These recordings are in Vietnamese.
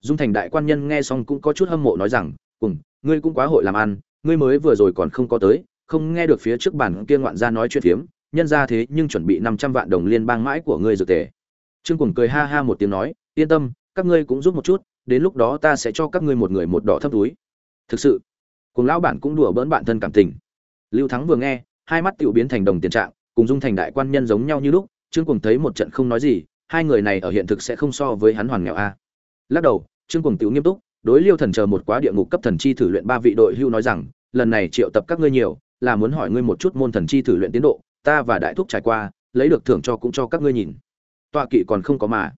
dung thành đại quan nhân nghe xong cũng có chút hâm mộ nói rằng, cùng, ngươi cũng quá hội làm ăn, ngươi mới vừa rồi còn không có tới, không nghe được phía trước bản kia ngoạn gia nói chuyện phiếm, nhân ra thế nhưng chuẩn bị năm trăm vạn đồng liên bang mãi của ngươi dược tề. Trương cùng cười ha ha một tiếng nói, yên tâm, các ngươi cũng giúp một chút, đến lúc đó ta sẽ cho các ngươi một người một đỏ thấp túi. Thực sự cùng lão bản cũng đùa bỡn bản thân cảm tình. Lưu thắng vừa nghe, hai mắt tiểu biến thành đồng tiền trạng, cùng dung thành đại quan nhân giống nhau như lúc, trương cùng thấy một trận không nói gì, hai người này ở hiện thực sẽ không so với hắn hoàn nghèo a. Lắc đầu trương cuồng tiểu nghiêm túc, đối liêu thần chờ một quá địa ngục cấp thần chi thử luyện ba vị đội hưu nói rằng, lần này triệu tập các ngươi nhiều, là muốn hỏi ngươi một chút môn thần chi thử luyện tiến độ, ta và đại thúc trải qua, lấy được thưởng cho cũng cho các ngươi nhìn. Tọa kỵ còn không có mà.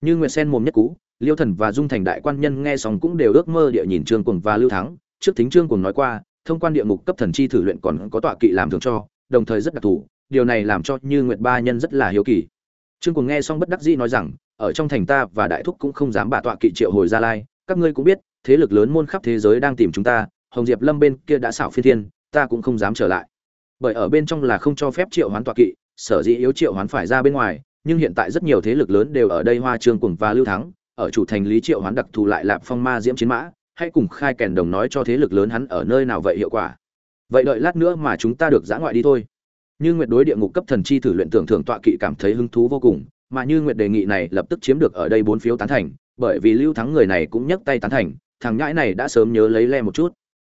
Như nguyệt sen mồm nhất cú, liêu thần và dung thành đại quan nhân nghe xong cũng đều ước mơ địa nhìn trương cuồng và lưu thắng. Trước thính trương cuồng nói qua, thông quan địa ngục cấp thần chi thử luyện còn có tọa kỵ làm thưởng cho, đồng thời rất đặc thù, điều này làm cho như nguyệt ba nhân rất là hiếu kỳ. Trương cuồng nghe xong bất đắc dĩ nói rằng ở trong thành ta và đại thúc cũng không dám bà tọa kỵ triệu hồi gia lai. Các ngươi cũng biết, thế lực lớn môn khắp thế giới đang tìm chúng ta. Hồng diệp lâm bên kia đã xảo phi thiên, ta cũng không dám trở lại. Bởi ở bên trong là không cho phép triệu hoán tọa kỵ, sở dĩ yếu triệu hoán phải ra bên ngoài. Nhưng hiện tại rất nhiều thế lực lớn đều ở đây hoa trương cùng và lưu thắng. Ở chủ thành lý triệu hoán đặc thù lại lạp phong ma diễm chiến mã, hãy cùng khai kèn đồng nói cho thế lực lớn hắn ở nơi nào vậy hiệu quả. Vậy đợi lát nữa mà chúng ta được giã ngoại đi thôi. Như nguyệt đối địa ngục cấp thần chi thử luyện tưởng thưởng tọa kỵ cảm thấy hứng thú vô cùng mà như nguyệt đề nghị này lập tức chiếm được ở đây bốn phiếu tán thành, bởi vì lưu thắng người này cũng nhấc tay tán thành, thằng nhãi này đã sớm nhớ lấy le một chút.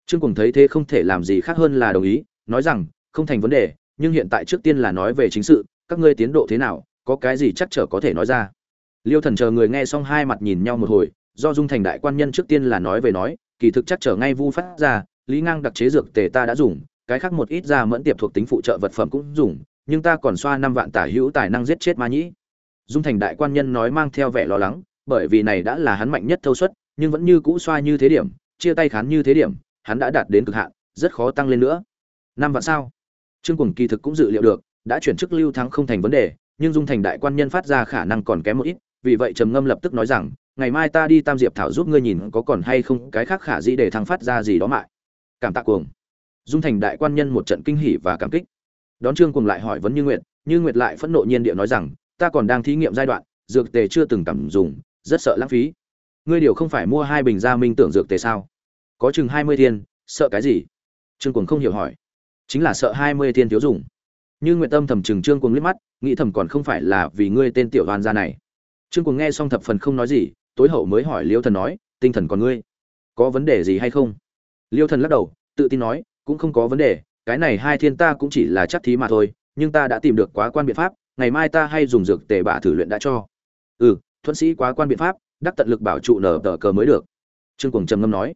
Trương cùng thấy thế không thể làm gì khác hơn là đồng ý, nói rằng, không thành vấn đề, nhưng hiện tại trước tiên là nói về chính sự, các ngươi tiến độ thế nào, có cái gì chắc trở có thể nói ra. Liêu thần chờ người nghe xong hai mặt nhìn nhau một hồi, do dung thành đại quan nhân trước tiên là nói về nói, kỳ thực chắc trở ngay vu phát ra, lý ngang đặc chế dược tề ta đã dùng, cái khác một ít ra mẫn tiệp thuộc tính phụ trợ vật phẩm cũng dùng, nhưng ta còn xoa năm vạn tả hữu tài năng giết chết ma nhĩ dung thành đại quan nhân nói mang theo vẻ lo lắng, bởi vì này đã là hắn mạnh nhất thâu suất, nhưng vẫn như cũ xoa như thế điểm, chia tay khán như thế điểm, hắn đã đạt đến cực hạn, rất khó tăng lên nữa. Năm vạn sao? Trương cùng kỳ thực cũng dự liệu được, đã chuyển chức lưu thắng không thành vấn đề, nhưng dung thành đại quan nhân phát ra khả năng còn kém một ít, vì vậy trầm ngâm lập tức nói rằng, ngày mai ta đi tam diệp thảo giúp ngươi nhìn có còn hay không, cái khác khả dĩ để thăng phát ra gì đó mại cảm tạ cuồng. Dung thành đại quan nhân một trận kinh hỉ và cảm kích. Đón trương cùng lại hỏi vấn như nguyệt như nguyệt lại phẫn nộ nhiên địa nói rằng ta còn đang thí nghiệm giai đoạn, dược tề chưa từng cảm dùng, rất sợ lãng phí. Ngươi điều không phải mua hai bình gia minh tưởng dược tề sao? Có chừng hai mươi thiên, sợ cái gì? Trương cuồng không hiểu hỏi. Chính là sợ hai mươi thiên thiếu dùng. Như nguyện tâm thầm chừng trương cuồng liếc mắt, nghĩ thầm còn không phải là vì ngươi tên tiểu đoàn gia này. Trương cuồng nghe xong thập phần không nói gì, tối hậu mới hỏi liêu thần nói, tinh thần còn ngươi? Có vấn đề gì hay không? Liêu thần lắc đầu, tự tin nói, cũng không có vấn đề, cái này hai thiên ta cũng chỉ là chắc thí mà thôi, nhưng ta đã tìm được quá quan biện pháp ngày mai ta hay dùng dược tề bạ thử luyện đã cho. Ừ thuận sĩ quá quan biện pháp, đắc tận lực bảo trụ nở tờ cờ mới được. Trương cuồng trầm ngâm nói.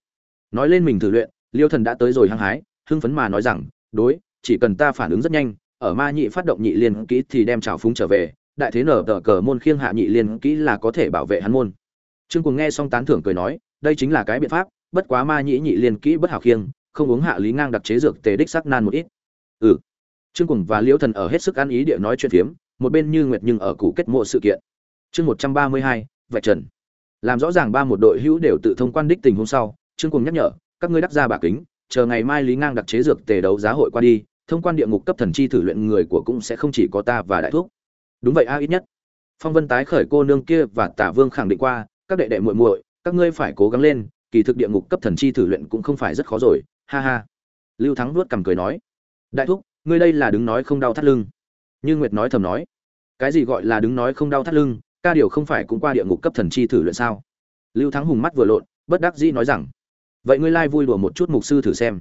Nói lên mình thử luyện, liêu thần đã tới rồi hăng hái, hưng phấn mà nói rằng, đối, chỉ cần ta phản ứng rất nhanh, ở ma nhị phát động nhị liên kỹ thì đem trào phúng trở về, đại thế nở tờ cờ môn khiêng hạ nhị liên kỹ là có thể bảo vệ hắn môn. Trương cuồng nghe xong tán thưởng cười nói, đây chính là cái biện pháp, bất quá ma nhị nhị liên kỹ bất hảo khiêng, không uống hạ lý ngang đặc chế dược tề đích sắc nan một ít. Ừ. Trương cuồng và liễu thần ở hết sức ăn ý địa nói chuyện phiếm một bên như nguyệt nhưng ở cụ kết mộ sự kiện. Chương một trăm ba mươi hai, vạch trần. Làm rõ ràng ba một đội hữu đều tự thông quan đích tình hôm sau, trương cùng nhắc nhở, các ngươi đắc ra bà kính, chờ ngày mai lý ngang đặc chế dược tề đấu giá hội qua đi, thông quan địa ngục cấp thần chi thử luyện người của cũng sẽ không chỉ có ta và đại thuốc đúng vậy a, ít nhất. Phong vân tái khởi cô nương kia và tả vương khẳng định qua, các đệ đệ muội muội, các ngươi phải cố gắng lên, kỳ thực địa ngục cấp thần chi thử luyện cũng không phải rất khó rồi, ha ha. Lưu thắng vuốt cằm cười nói, đại thúc, ngươi đây là đứng nói không đau thắt lưng như nguyệt nói thầm nói, cái gì gọi là đứng nói không đau thắt lưng, ca điều không phải cũng qua địa ngục cấp thần chi thử luyện sao? Lưu thắng hùng mắt vừa lộn, bất đắc dĩ nói rằng, vậy ngươi lai vui đùa một chút mục sư thử xem.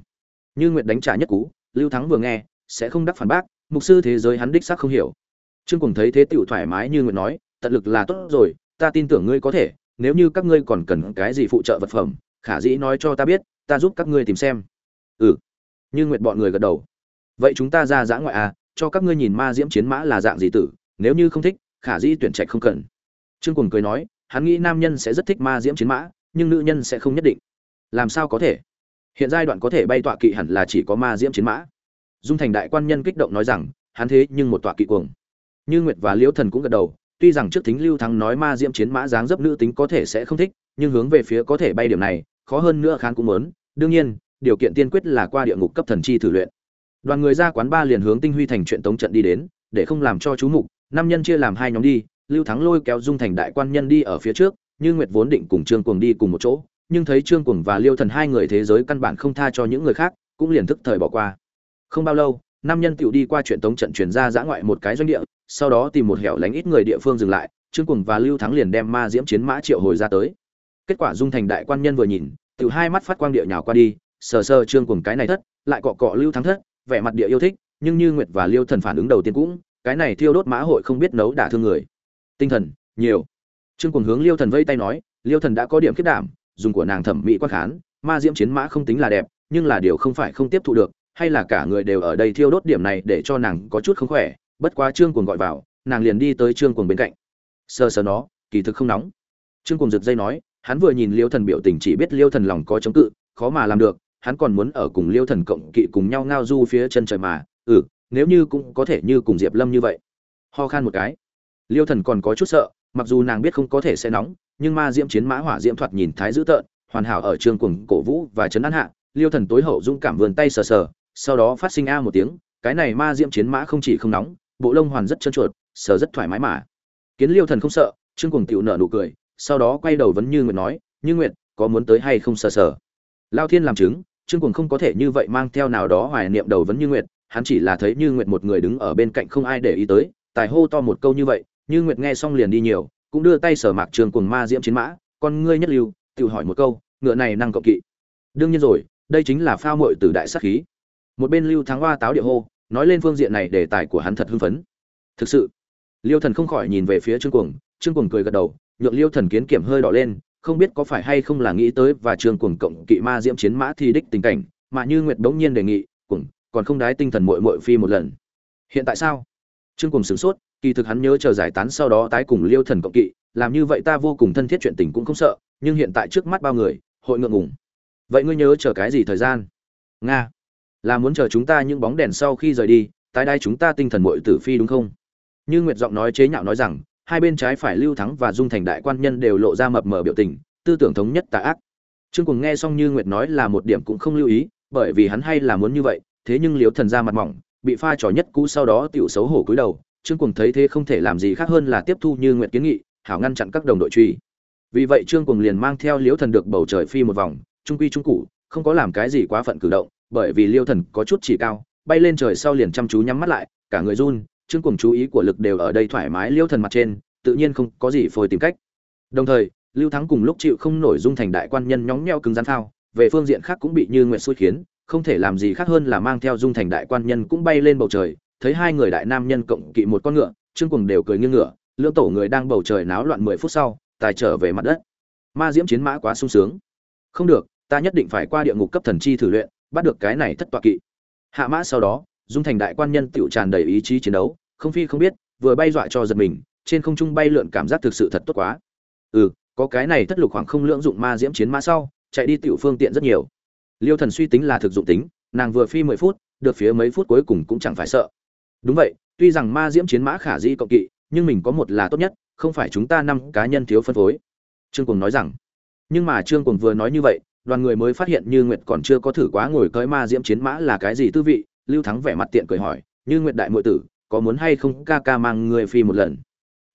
Như nguyệt đánh trả nhất cú, lưu thắng vừa nghe, sẽ không đắc phản bác, mục sư thế giới hắn đích xác không hiểu. Trương cùng thấy thế tựu thoải mái như nguyệt nói, tận lực là tốt rồi, ta tin tưởng ngươi có thể, nếu như các ngươi còn cần cái gì phụ trợ vật phẩm, khả dĩ nói cho ta biết, ta giúp các ngươi tìm xem. Ừ. Như nguyệt bọn người gật đầu. Vậy chúng ta ra giã ngoại à cho các ngươi nhìn ma diễm chiến mã là dạng gì tử, nếu như không thích, khả dĩ tuyển trạch không cần. Trương cùng cười nói, hắn nghĩ nam nhân sẽ rất thích ma diễm chiến mã, nhưng nữ nhân sẽ không nhất định. Làm sao có thể? Hiện giai đoạn có thể bay tọa kỵ hẳn là chỉ có ma diễm chiến mã. Dung thành đại quan nhân kích động nói rằng, hắn thế nhưng một tọa kỵ cuồng. Như nguyệt và liễu thần cũng gật đầu, tuy rằng trước thính lưu thắng nói ma diễm chiến mã dáng dấp nữ tính có thể sẽ không thích, nhưng hướng về phía có thể bay điểm này, khó hơn nữa khán cũng muốn. Đương nhiên, điều kiện tiên quyết là qua địa ngục cấp thần chi thử luyện đoàn người ra quán ba liền hướng tinh huy thành chuyện tống trận đi đến, để không làm cho chú mục năm nhân chia làm hai nhóm đi, lưu thắng lôi kéo dung thành đại quan nhân đi ở phía trước, như nguyệt vốn định cùng trương cuồng đi cùng một chỗ, nhưng thấy trương cuồng và liêu thần hai người thế giới căn bản không tha cho những người khác, cũng liền thức thời bỏ qua. Không bao lâu năm nhân tựu đi qua chuyện tống trận chuyển ra giã ngoại một cái doanh địa, sau đó tìm một hẻo lánh ít người địa phương dừng lại, trương cuồng và lưu thắng liền đem ma diễm chiến mã triệu hồi ra tới. Kết quả dung thành đại quan nhân vừa nhìn tựu hai mắt phát quang địa nhào qua đi, sờ sờ trương cuồng cái này thất, lại cọ cọ lưu thắng thất vẻ mặt địa yêu thích, nhưng như nguyệt và liêu thần phản ứng đầu tiên cũng, cái này thiêu đốt mã hội không biết nấu đả thương người. Tinh thần, nhiều. Trương cuồng hướng liêu thần vây tay nói, liêu thần đã có điểm kết đảm, dùng của nàng thẩm mỹ quát khán, ma diễm chiến mã không tính là đẹp, nhưng là điều không phải không tiếp thụ được, hay là cả người đều ở đây thiêu đốt điểm này để cho nàng có chút không khỏe, bất quá trương cuồng gọi vào, nàng liền đi tới trương cuồng bên cạnh. Sờ sờ nó, kỳ thực không nóng. Trương cuồng giật dây nói, hắn vừa nhìn liêu thần biểu tình chỉ biết liêu thần lòng có chống cự, khó mà làm được hắn còn muốn ở cùng liêu thần cộng kỵ cùng nhau ngao du phía chân trời mà ừ nếu như cũng có thể như cùng diệp lâm như vậy. Ho khan một cái. Liêu thần còn có chút sợ, mặc dù nàng biết không có thể sẽ nóng, nhưng ma diễm chiến mã hỏa diễm thoạt nhìn thái dữ tợn, hoàn hảo ở trường cuồng cổ vũ và chấn an hạ, liêu thần tối hậu dũng cảm vườn tay sờ sờ, sau đó phát sinh a một tiếng, cái này ma diễm chiến mã không chỉ không nóng, bộ lông hoàn rất trơn chuột sờ rất thoải mái mà. Kiến liêu thần không sợ, trương cuồng tiểu nở nụ cười, sau đó quay đầu vấn như nguyệt nói, như nguyệt, có muốn tới hay không sờ sờ? Lao thiên làm chứng trương cuồng không có thể như vậy mang theo nào đó hoài niệm đầu vấn như nguyệt, hắn chỉ là thấy như nguyệt một người đứng ở bên cạnh không ai để ý tới, tài hô to một câu như vậy, như nguyệt nghe xong liền đi nhiều, cũng đưa tay sở mạc Trương cuồng ma diễm chiến mã, con ngươi nhất lưu tự hỏi một câu, ngựa này năng cộng kỵ? Đương nhiên rồi, đây chính là phao muội từ đại sát khí. Một bên lưu thắng hoa táo địa hô, nói lên phương diện này đề tài của hắn thật hưng phấn. Thực sự? Liêu thần không khỏi nhìn về phía trương cuồng trương cuồng cười gật đầu, nhượng liêu thần kiến kiểm hơi đỏ lên không biết có phải hay không là nghĩ tới và trường cuồng cộng kỵ ma diễm chiến mã thi đích tình cảnh, mà như nguyệt bỗng nhiên đề nghị, cuồng, còn không đái tinh thần muội muội phi một lần. Hiện tại sao? Trương cuồng sửng sốt, kỳ thực hắn nhớ chờ giải tán sau đó tái cùng liêu thần cộng kỵ, làm như vậy ta vô cùng thân thiết chuyện tình cũng không sợ, nhưng hiện tại trước mắt bao người, hội ngượng ngùng. Vậy ngươi nhớ chờ cái gì thời gian? Nga, là muốn chờ chúng ta những bóng đèn sau khi rời đi, tái đai chúng ta tinh thần muội tử phi đúng không? Như nguyệt giọng nói chế nhạo nói rằng hai bên trái phải lưu thắng và dung thành đại quan nhân đều lộ ra mập mờ biểu tình, tư tưởng thống nhất tà ác. Trương cùng nghe xong như nguyệt nói là một điểm cũng không lưu ý, bởi vì hắn hay là muốn như vậy, thế nhưng liếu thần ra mặt mỏng, bị pha trò nhất cũ sau đó tiểu xấu hổ cúi đầu, trương cùng thấy thế không thể làm gì khác hơn là tiếp thu như nguyệt kiến nghị, hảo ngăn chặn các đồng đội truy. Vì vậy trương cùng liền mang theo liễu thần được bầu trời phi một vòng, trung quy trung cụ không có làm cái gì quá phận cử động, bởi vì liêu thần có chút chỉ cao, bay lên trời sau liền chăm chú nhắm mắt lại, cả người run chương cùng chú ý của lực đều ở đây thoải mái liêu thần mặt trên, tự nhiên không có gì phôi tìm cách. Đồng thời, lưu thắng cùng lúc chịu không nổi dung thành đại quan nhân nhóng nheo cứng rắn phao, về phương diện khác cũng bị như nguyện xui khiến, không thể làm gì khác hơn là mang theo dung thành đại quan nhân cũng bay lên bầu trời, thấy hai người đại nam nhân cộng kỵ một con ngựa, trương cùng đều cười nghiêng ngựa lưỡng tổ người đang bầu trời náo loạn mười phút sau, tài trở về mặt đất. Ma diễm chiến mã quá sung sướng. Không được, ta nhất định phải qua địa ngục cấp thần chi thử luyện, bắt được cái này thất tọa kỵ. Hạ mã sau đó dung thành đại quan nhân tựu tràn đầy ý chí chiến đấu, không phi không biết, vừa bay dọa cho giật mình, trên không trung bay lượn cảm giác thực sự thật tốt quá. Ừ có cái này thất lục khoảng không lưỡng dụng ma diễm chiến mã sau, chạy đi tiểu phương tiện rất nhiều. Liêu thần suy tính là thực dụng tính, nàng vừa phi mười phút, được phía mấy phút cuối cùng cũng chẳng phải sợ. Đúng vậy, tuy rằng ma diễm chiến mã khả di cộng kỵ, nhưng mình có một là tốt nhất, không phải chúng ta năm cá nhân thiếu phân phối. Trương cùng nói rằng. Nhưng mà trương cùng vừa nói như vậy, đoàn người mới phát hiện như nguyệt còn chưa có thử quá ngồi cưới ma diễm chiến mã là cái gì tư vị lưu thắng vẻ mặt tiện cười hỏi, như nguyệt đại muội tử, có muốn hay không ca ca mang người phi một lần?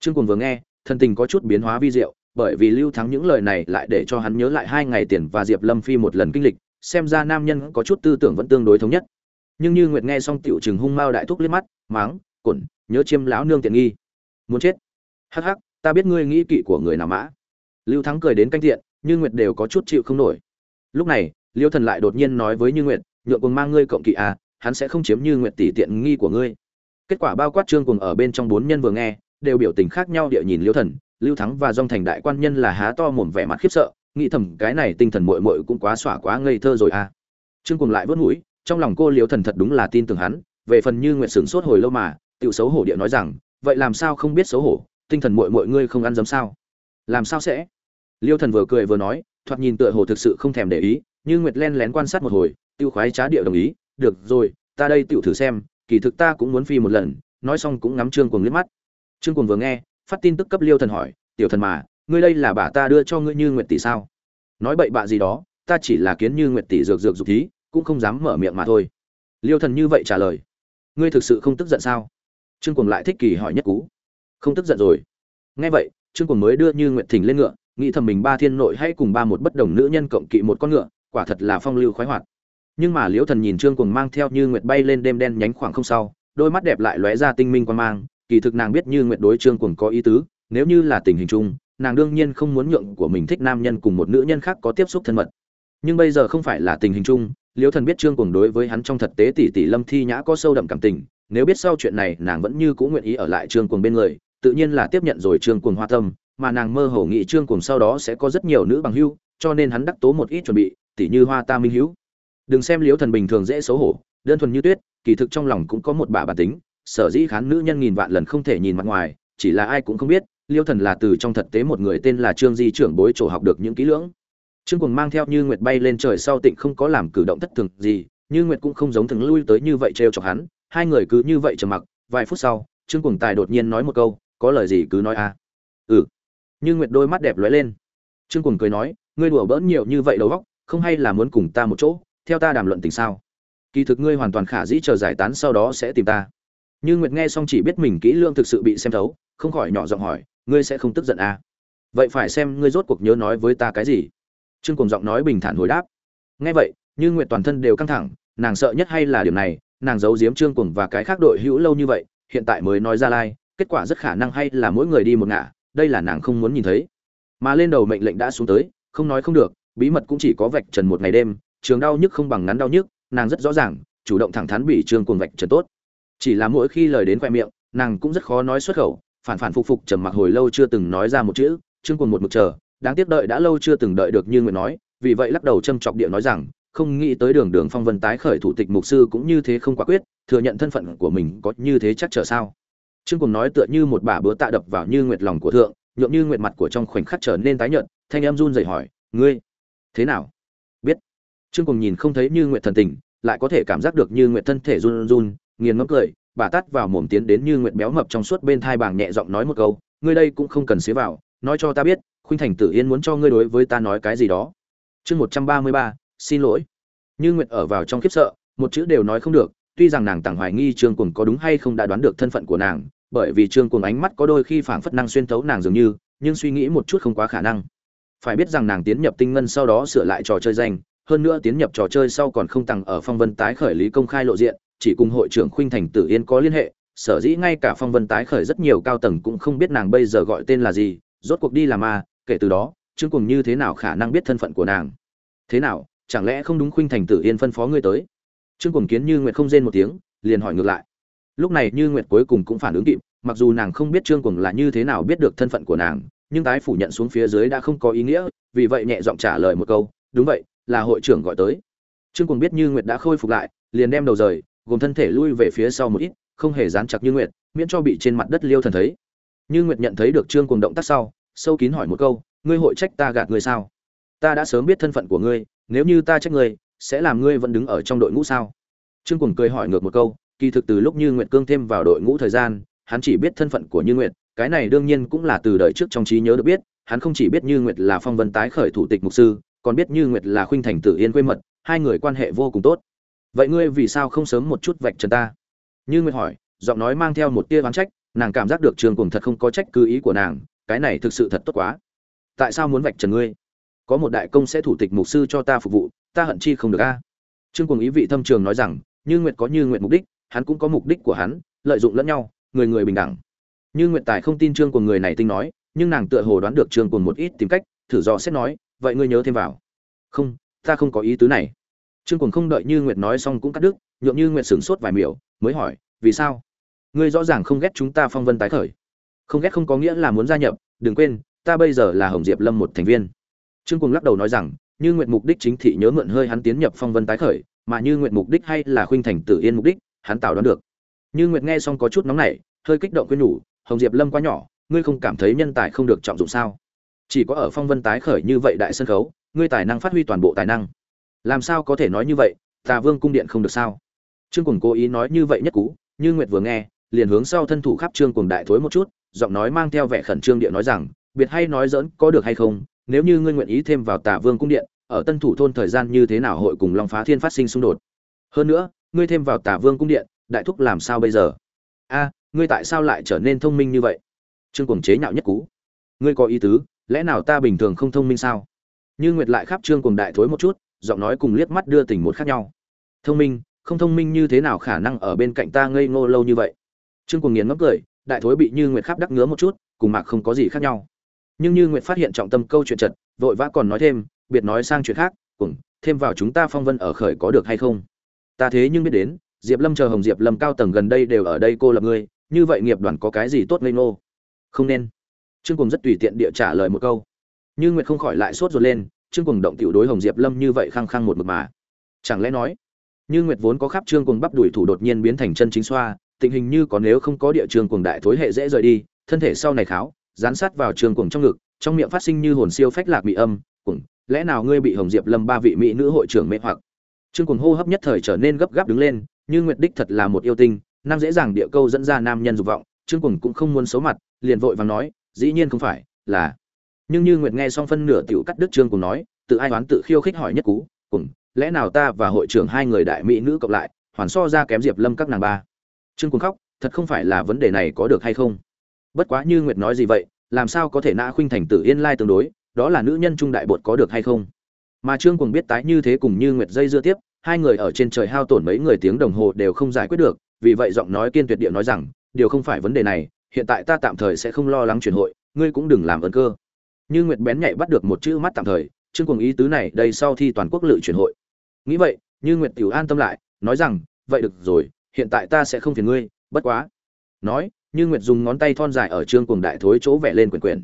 Trương cùng vừa nghe thân tình có chút biến hóa vi diệu, bởi vì lưu thắng những lời này lại để cho hắn nhớ lại hai ngày tiền và diệp lâm phi một lần kinh lịch, xem ra nam nhân có chút tư tưởng vẫn tương đối thống nhất. Nhưng như nguyệt nghe xong tiểu trừng hung mao đại thúc liếc mắt, máng, cổn, nhớ chiêm lão nương tiện nghi. Muốn chết? Hắc hắc, ta biết ngươi nghĩ kỵ của người nào mã lưu thắng cười đến canh tiện, như nguyệt đều có chút chịu không nổi. Lúc này, liêu thần lại đột nhiên nói với như nguyệt, nhượng cùng mang ngươi cộng kỵ à hắn sẽ không chiếm như nguyệt tỷ tiện nghi của ngươi. Kết quả bao quát trương cùng ở bên trong bốn nhân vừa nghe, đều biểu tình khác nhau địa nhìn liêu thần. Lưu thắng và dòng thành đại quan nhân là há to mồm vẻ mặt khiếp sợ, nghĩ thầm cái này tinh thần muội muội cũng quá xỏa quá ngây thơ rồi à. Trương cùng lại vớt mũi, trong lòng cô liêu thần thật đúng là tin tưởng hắn, về phần như nguyện sửng sốt hồi lâu mà, tiểu xấu hổ địa nói rằng, vậy làm sao không biết xấu hổ, tinh thần muội muội ngươi không ăn dấm sao? Làm sao sẽ? Liêu thần vừa cười vừa nói, thoạt nhìn tựa hồ thực sự không thèm để ý, như nguyệt len lén quan sát một hồi, tiêu khoái trá địa đồng ý được rồi, ta đây tiểu thử xem, kỳ thực ta cũng muốn phi một lần, nói xong cũng ngắm trương cuồng liếc mắt. Trương cuồng vừa nghe, phát tin tức cấp liêu thần hỏi, tiểu thần mà, ngươi đây là bà ta đưa cho ngươi như nguyệt tỷ sao? Nói bậy bạ gì đó, ta chỉ là kiến như nguyệt tỷ dược dược dục thí, cũng không dám mở miệng mà thôi. Liêu thần như vậy trả lời, ngươi thực sự không tức giận sao? Trương cuồng lại thích kỳ hỏi nhất cú, không tức giận rồi. Nghe vậy, trương cuồng mới đưa như nguyệt thỉnh lên ngựa, nghĩ thầm mình ba thiên nội hay cùng ba một bất đồng nữ nhân cộng kỵ một con ngựa, quả thật là phong lưu khoái hoạt nhưng mà liễu thần nhìn trương cuồng mang theo như nguyệt bay lên đêm đen nhánh khoảng không sau, đôi mắt đẹp lại lóe ra tinh minh quan mang, kỳ thực nàng biết như nguyệt đối trương cuồng có ý tứ, nếu như là tình hình chung, nàng đương nhiên không muốn nhượng của mình thích nam nhân cùng một nữ nhân khác có tiếp xúc thân mật. Nhưng bây giờ không phải là tình hình chung, liễu thần biết trương cuồng đối với hắn trong thật tế tỷ tỷ lâm thi nhã có sâu đậm cảm tình, nếu biết sau chuyện này nàng vẫn như cũ nguyện ý ở lại trương cuồng bên người, tự nhiên là tiếp nhận rồi trương cuồng hoa tâm, mà nàng mơ hồ nghĩ trương cuồng sau đó sẽ có rất nhiều nữ bằng hữu, cho nên hắn đắc tố một ít chuẩn bị tỷ như hoa ta minh hữu đừng xem liễu thần bình thường dễ xấu hổ, đơn thuần như tuyết, kỳ thực trong lòng cũng có một bà bản tính, sở dĩ khán nữ nhân nghìn vạn lần không thể nhìn mặt ngoài, chỉ là ai cũng không biết liêu thần là từ trong thật tế một người tên là trương di trưởng bối chỗ học được những kỹ lưỡng. Trương cùng mang theo như nguyệt bay lên trời sau tịnh không có làm cử động thất thường gì, như nguyệt cũng không giống thường lui tới như vậy trêu chọc hắn, hai người cứ như vậy trầm mặc, vài phút sau, trương cùng tài đột nhiên nói một câu, có lời gì cứ nói a. Ừ. Như nguyệt đôi mắt đẹp lóe lên. Trương cùng cười nói, ngươi đùa bỡn nhiều như vậy đầu óc, không hay là muốn cùng ta một chỗ? Theo ta đàm luận tình sao? Kỳ thực ngươi hoàn toàn khả dĩ chờ giải tán sau đó sẽ tìm ta. Như nguyệt nghe xong chỉ biết mình kỹ lương thực sự bị xem thấu, không khỏi nhỏ giọng hỏi, ngươi sẽ không tức giận à? vậy phải xem ngươi rốt cuộc nhớ nói với ta cái gì? Trương cùng giọng nói bình thản hồi đáp. Nghe vậy, như nguyệt toàn thân đều căng thẳng, nàng sợ nhất hay là điểm này, nàng giấu giếm trương cùng và cái khác đội hữu lâu như vậy, hiện tại mới nói ra lai, kết quả rất khả năng hay là mỗi người đi một ngả, đây là nàng không muốn nhìn thấy. Mà lên đầu mệnh lệnh đã xuống tới, không nói không được, bí mật cũng chỉ có vạch trần một ngày đêm trường đau nhức không bằng ngắn đau nhức, nàng rất rõ ràng, chủ động thẳng thắn bị trương cuồng vạch trần tốt. Chỉ là mỗi khi lời đến khoe miệng, nàng cũng rất khó nói xuất khẩu, phản phản phục phục trầm mặc hồi lâu chưa từng nói ra một chữ, trương cuồng một mực chờ, đáng tiếc đợi đã lâu chưa từng đợi được như nguyện nói, vì vậy lắc đầu châm chọc địa nói rằng, không nghĩ tới đường đường phong vân tái khởi thủ tịch mục sư cũng như thế không quả quyết, thừa nhận thân phận của mình có như thế chắc trở sao. Trương cùng nói tựa như một bà bữa tạ đập vào như nguyệt lòng của thượng nhượng như nguyệt mặt của trong khoảnh khắc trở nên tái nhợt, thanh em run rẩy hỏi, ngươi, thế nào? Trương cùng nhìn không thấy như nguyệt thần tình, lại có thể cảm giác được như nguyệt thân thể run run, nghiền ngấm cười, bà tắt vào mồm tiến đến như nguyệt béo mập trong suốt bên thai bàng nhẹ giọng nói một câu, ngươi đây cũng không cần xế vào, nói cho ta biết, khuynh thành tử yên muốn cho ngươi đối với ta nói cái gì đó. Chương một trăm ba mươi ba, xin lỗi. Như nguyệt ở vào trong khiếp sợ, một chữ đều nói không được, tuy rằng nàng tặng hoài nghi trương cuồng có đúng hay không đã đoán được thân phận của nàng, bởi vì trương cuồng ánh mắt có đôi khi phảng phất năng xuyên thấu nàng dường như, nhưng suy nghĩ một chút không quá khả năng. Phải biết rằng nàng tiến nhập tinh ngân sau đó sửa lại trò chơi danh hơn nữa tiến nhập trò chơi sau còn không tăng ở phong vân tái khởi lý công khai lộ diện, chỉ cùng hội trưởng khuynh thành tử yên có liên hệ, sở dĩ ngay cả phong vân tái khởi rất nhiều cao tầng cũng không biết nàng bây giờ gọi tên là gì, rốt cuộc đi làm ma, kể từ đó, trương cùng như thế nào khả năng biết thân phận của nàng? Thế nào, chẳng lẽ không đúng khuynh thành tử yên phân phó ngươi tới? Trương cùng kiến như nguyệt không rên một tiếng, liền hỏi ngược lại. Lúc này như nguyệt cuối cùng cũng phản ứng kịp, mặc dù nàng không biết trương cùng là như thế nào biết được thân phận của nàng, nhưng tái phủ nhận xuống phía dưới đã không có ý nghĩa, vì vậy nhẹ giọng trả lời một câu, đúng vậy là hội trưởng gọi tới. Trương cùng biết như nguyệt đã khôi phục lại, liền đem đầu rời, gồm thân thể lui về phía sau một ít, không hề dán chặt như nguyệt, miễn cho bị trên mặt đất liêu thần thấy. Như nguyệt nhận thấy được trương cùng động tác sau, sâu kín hỏi một câu, ngươi hội trách ta gạt ngươi sao? Ta đã sớm biết thân phận của ngươi, nếu như ta trách ngươi, sẽ làm ngươi vẫn đứng ở trong đội ngũ sao? Trương cùng cười hỏi ngược một câu, kỳ thực từ lúc như nguyệt cương thêm vào đội ngũ thời gian, hắn chỉ biết thân phận của như nguyệt, cái này đương nhiên cũng là từ đời trước trong trí nhớ được biết, hắn không chỉ biết như nguyệt là phong vân tái khởi thủ tịch mục sư còn biết như nguyệt là khuynh thành tử yên quê mật, hai người quan hệ vô cùng tốt. Vậy ngươi vì sao không sớm một chút vạch trần ta? Như nguyệt hỏi, giọng nói mang theo một tia oán trách, nàng cảm giác được trường cùng thật không có trách cứ ý của nàng, cái này thực sự thật tốt quá. Tại sao muốn vạch trần ngươi? Có một đại công sẽ thủ tịch mục sư cho ta phục vụ, ta hận chi không được a. Trương cùng ý vị thâm trường nói rằng, như nguyệt có như nguyệt mục đích, hắn cũng có mục đích của hắn, lợi dụng lẫn nhau, người người bình đẳng. Như nguyệt tài không tin trương của người này tinh nói, nhưng nàng tựa hồ đoán được trương cùng một ít tìm cách, thử do xét nói vậy ngươi nhớ thêm vào. Không, ta không có ý tứ này. Trương cùng không đợi như nguyệt nói xong cũng cắt đứt, nhượng như nguyệt sửng sốt vài miểu, mới hỏi, vì sao? Ngươi rõ ràng không ghét chúng ta phong vân tái khởi. Không ghét không có nghĩa là muốn gia nhập, đừng quên, ta bây giờ là hồng diệp lâm một thành viên. Trương cùng lắc đầu nói rằng, như nguyện mục đích chính thị nhớ mượn hơi hắn tiến nhập phong vân tái khởi, mà như nguyện mục đích hay là khuynh thành tử yên mục đích, hắn tạo đoán được. Như nguyệt nghe xong có chút nóng nảy, hơi kích động quên nhủ, hồng diệp lâm quá nhỏ, ngươi không cảm thấy nhân tài không được trọng dụng sao? Chỉ có ở phong vân tái khởi như vậy đại sân khấu, ngươi tài năng phát huy toàn bộ tài năng. Làm sao có thể nói như vậy, tà vương cung điện không được sao? Trương cùng cố ý nói như vậy nhất cú, như nguyệt vừa nghe, liền hướng sau thân thủ khắp trương cùng đại thối một chút, giọng nói mang theo vẻ khẩn trương địa nói rằng, biệt hay nói dỡn có được hay không, nếu như ngươi nguyện ý thêm vào tà vương cung điện, ở tân thủ thôn thời gian như thế nào hội cùng long phá thiên phát sinh xung đột? Hơn nữa, ngươi thêm vào tà vương cung điện, đại thúc làm sao bây giờ? A, ngươi tại sao lại trở nên thông minh như vậy? Trương cùng chế nhạo nhất cú. Ngươi có ý tứ lẽ nào ta bình thường không thông minh sao? Như nguyệt lại khắp trương cùng đại thối một chút, giọng nói cùng liếc mắt đưa tình một khác nhau. Thông minh, không thông minh như thế nào khả năng ở bên cạnh ta ngây ngô lâu như vậy? Trương cùng nghiền ngốc cười, đại thối bị như nguyệt khắp đắc ngứa một chút, cùng mạc không có gì khác nhau. Nhưng như nguyệt phát hiện trọng tâm câu chuyện chật, vội vã còn nói thêm, biệt nói sang chuyện khác cùng thêm vào chúng ta phong vân ở khởi có được hay không? Ta thế nhưng biết đến, diệp lâm chờ hồng diệp lâm cao tầng gần đây đều ở đây cô lập ngươi, như vậy nghiệp đoàn có cái gì tốt ngây ngô? Không nên trương cùng rất tùy tiện địa trả lời một câu. Như nguyệt không khỏi lại sốt ruột lên, trương cùng động tiểu đối hồng diệp lâm như vậy khăng khăng một mực mà. Chẳng lẽ nói, như nguyệt vốn có khắp trương cùng bắp đuổi thủ đột nhiên biến thành chân chính xoa, tình hình như có nếu không có địa trường cùng đại thối hệ dễ rời đi, thân thể sau này kháo, dán sát vào trường cùng trong ngực, trong miệng phát sinh như hồn siêu phách lạc bị âm cùng lẽ nào ngươi bị hồng diệp lâm ba vị mỹ nữ hội trưởng mê hoặc? Trương cùng hô hấp nhất thời trở nên gấp gáp đứng lên, như nguyệt đích thật là một yêu tinh, năng dễ dàng địa câu dẫn ra nam nhân dục vọng, trương cùng cũng không muốn xấu mặt, liền vội vàng nói dĩ nhiên không phải, là. Nhưng như nguyệt nghe xong phân nửa tiểu cắt đức trương cùng nói, tự ai đoán tự khiêu khích hỏi nhất cú, cùng, lẽ nào ta và hội trưởng hai người đại mỹ nữ cộng lại, hoàn so ra kém diệp lâm các nàng ba? Trương cuồng khóc, thật không phải là vấn đề này có được hay không? Bất quá như nguyệt nói gì vậy, làm sao có thể nã khuynh thành tử yên lai tương đối, đó là nữ nhân trung đại bột có được hay không? Mà trương cuồng biết tái như thế cùng như nguyệt dây dưa tiếp, hai người ở trên trời hao tổn mấy người tiếng đồng hồ đều không giải quyết được, vì vậy giọng nói kiên tuyệt địa nói rằng, điều không phải vấn đề này hiện tại ta tạm thời sẽ không lo lắng chuyển hội, ngươi cũng đừng làm ơn cơ. Như nguyệt bén nhạy bắt được một chữ mắt tạm thời, trương cuồng ý tứ này đây sau thi toàn quốc lự chuyển hội. Nghĩ vậy, như nguyệt tiểu an tâm lại, nói rằng, vậy được rồi, hiện tại ta sẽ không phiền ngươi, bất quá. Nói, như nguyệt dùng ngón tay thon dài ở trương cuồng đại thối chỗ vẽ lên quyền quyền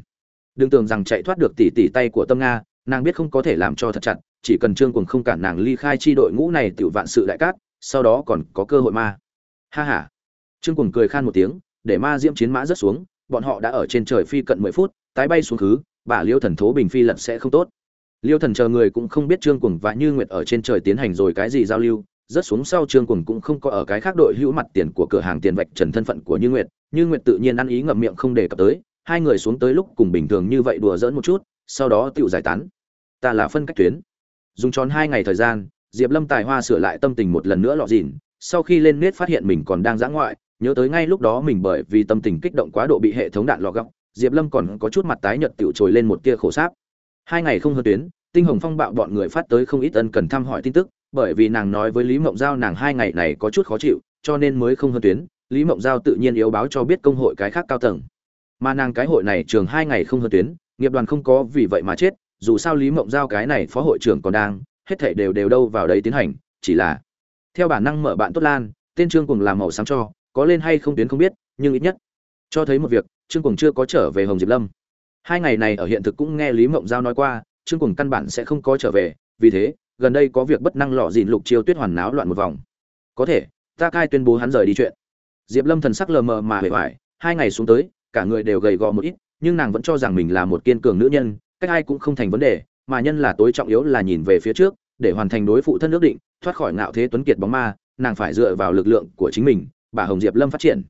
đừng tưởng rằng chạy thoát được tỷ tỷ tay của tâm nga, nàng biết không có thể làm cho thật chặt, chỉ cần trương cuồng không cản nàng ly khai chi đội ngũ này tiểu vạn sự đại cát, sau đó còn có cơ hội mà. ha ha. Trương cuồng cười khan một tiếng để ma diễm chiến mã rất xuống, bọn họ đã ở trên trời phi cận mười phút, tái bay xuống khứ, bà liêu thần thố bình phi lật sẽ không tốt. Liêu thần chờ người cũng không biết trương cuồng và như nguyệt ở trên trời tiến hành rồi cái gì giao lưu rất xuống sau trương cuồng cũng không có ở cái khác đội hữu mặt tiền của cửa hàng tiền vạch trần thân phận của như nguyệt. Như nguyệt tự nhiên ăn ý ngậm miệng không đề cập tới, hai người xuống tới lúc cùng bình thường như vậy đùa giỡn một chút, sau đó tựu giải tán. Ta là phân cách tuyến. Dùng tròn hai ngày thời gian, diệp lâm tài hoa sửa lại tâm tình một lần nữa lọ dìn sau khi lên nết phát hiện mình còn đang giã ngoại nhớ tới ngay lúc đó mình bởi vì tâm tình kích động quá độ bị hệ thống đạn lọ góc diệp lâm còn có chút mặt tái nhợt tựu trồi lên một tia khổ sáp. Hai ngày không hơn tuyến, tinh hồng phong bạo bọn người phát tới không ít ân cần thăm hỏi tin tức, bởi vì nàng nói với lý mộng giao nàng hai ngày này có chút khó chịu, cho nên mới không hơn tuyến, lý mộng giao tự nhiên yếu báo cho biết công hội cái khác cao tầng. Mà nàng cái hội này trường hai ngày không hơn tuyến, nghiệp đoàn không có vì vậy mà chết, dù sao lý mộng giao cái này phó hội trưởng còn đang, hết thảy đều đều đâu vào đấy tiến hành, chỉ là, theo bản năng mở bạn tốt lan, tên trương cùng làm màu sáng cho có lên hay không tuyến không biết, nhưng ít nhất, cho thấy một việc, trương cùng chưa có trở về hồng diệp lâm. Hai ngày này ở hiện thực cũng nghe lý mộng giao nói qua, trương cùng căn bản sẽ không có trở về, vì thế, gần đây có việc bất năng lọ dịn lục chiêu tuyết hoàn náo loạn một vòng. Có thể, ta cai tuyên bố hắn rời đi chuyện. Diệp lâm thần sắc lờ mờ mà hề hoài, hai ngày xuống tới, cả người đều gầy gò một ít, nhưng nàng vẫn cho rằng mình là một kiên cường nữ nhân, cách ai cũng không thành vấn đề, mà nhân là tối trọng yếu là nhìn về phía trước, để hoàn thành đối phụ thân ước định, thoát khỏi ngạo thế tuấn kiệt bóng ma, nàng phải dựa vào lực lượng của chính mình bà hồng diệp lâm phát triển.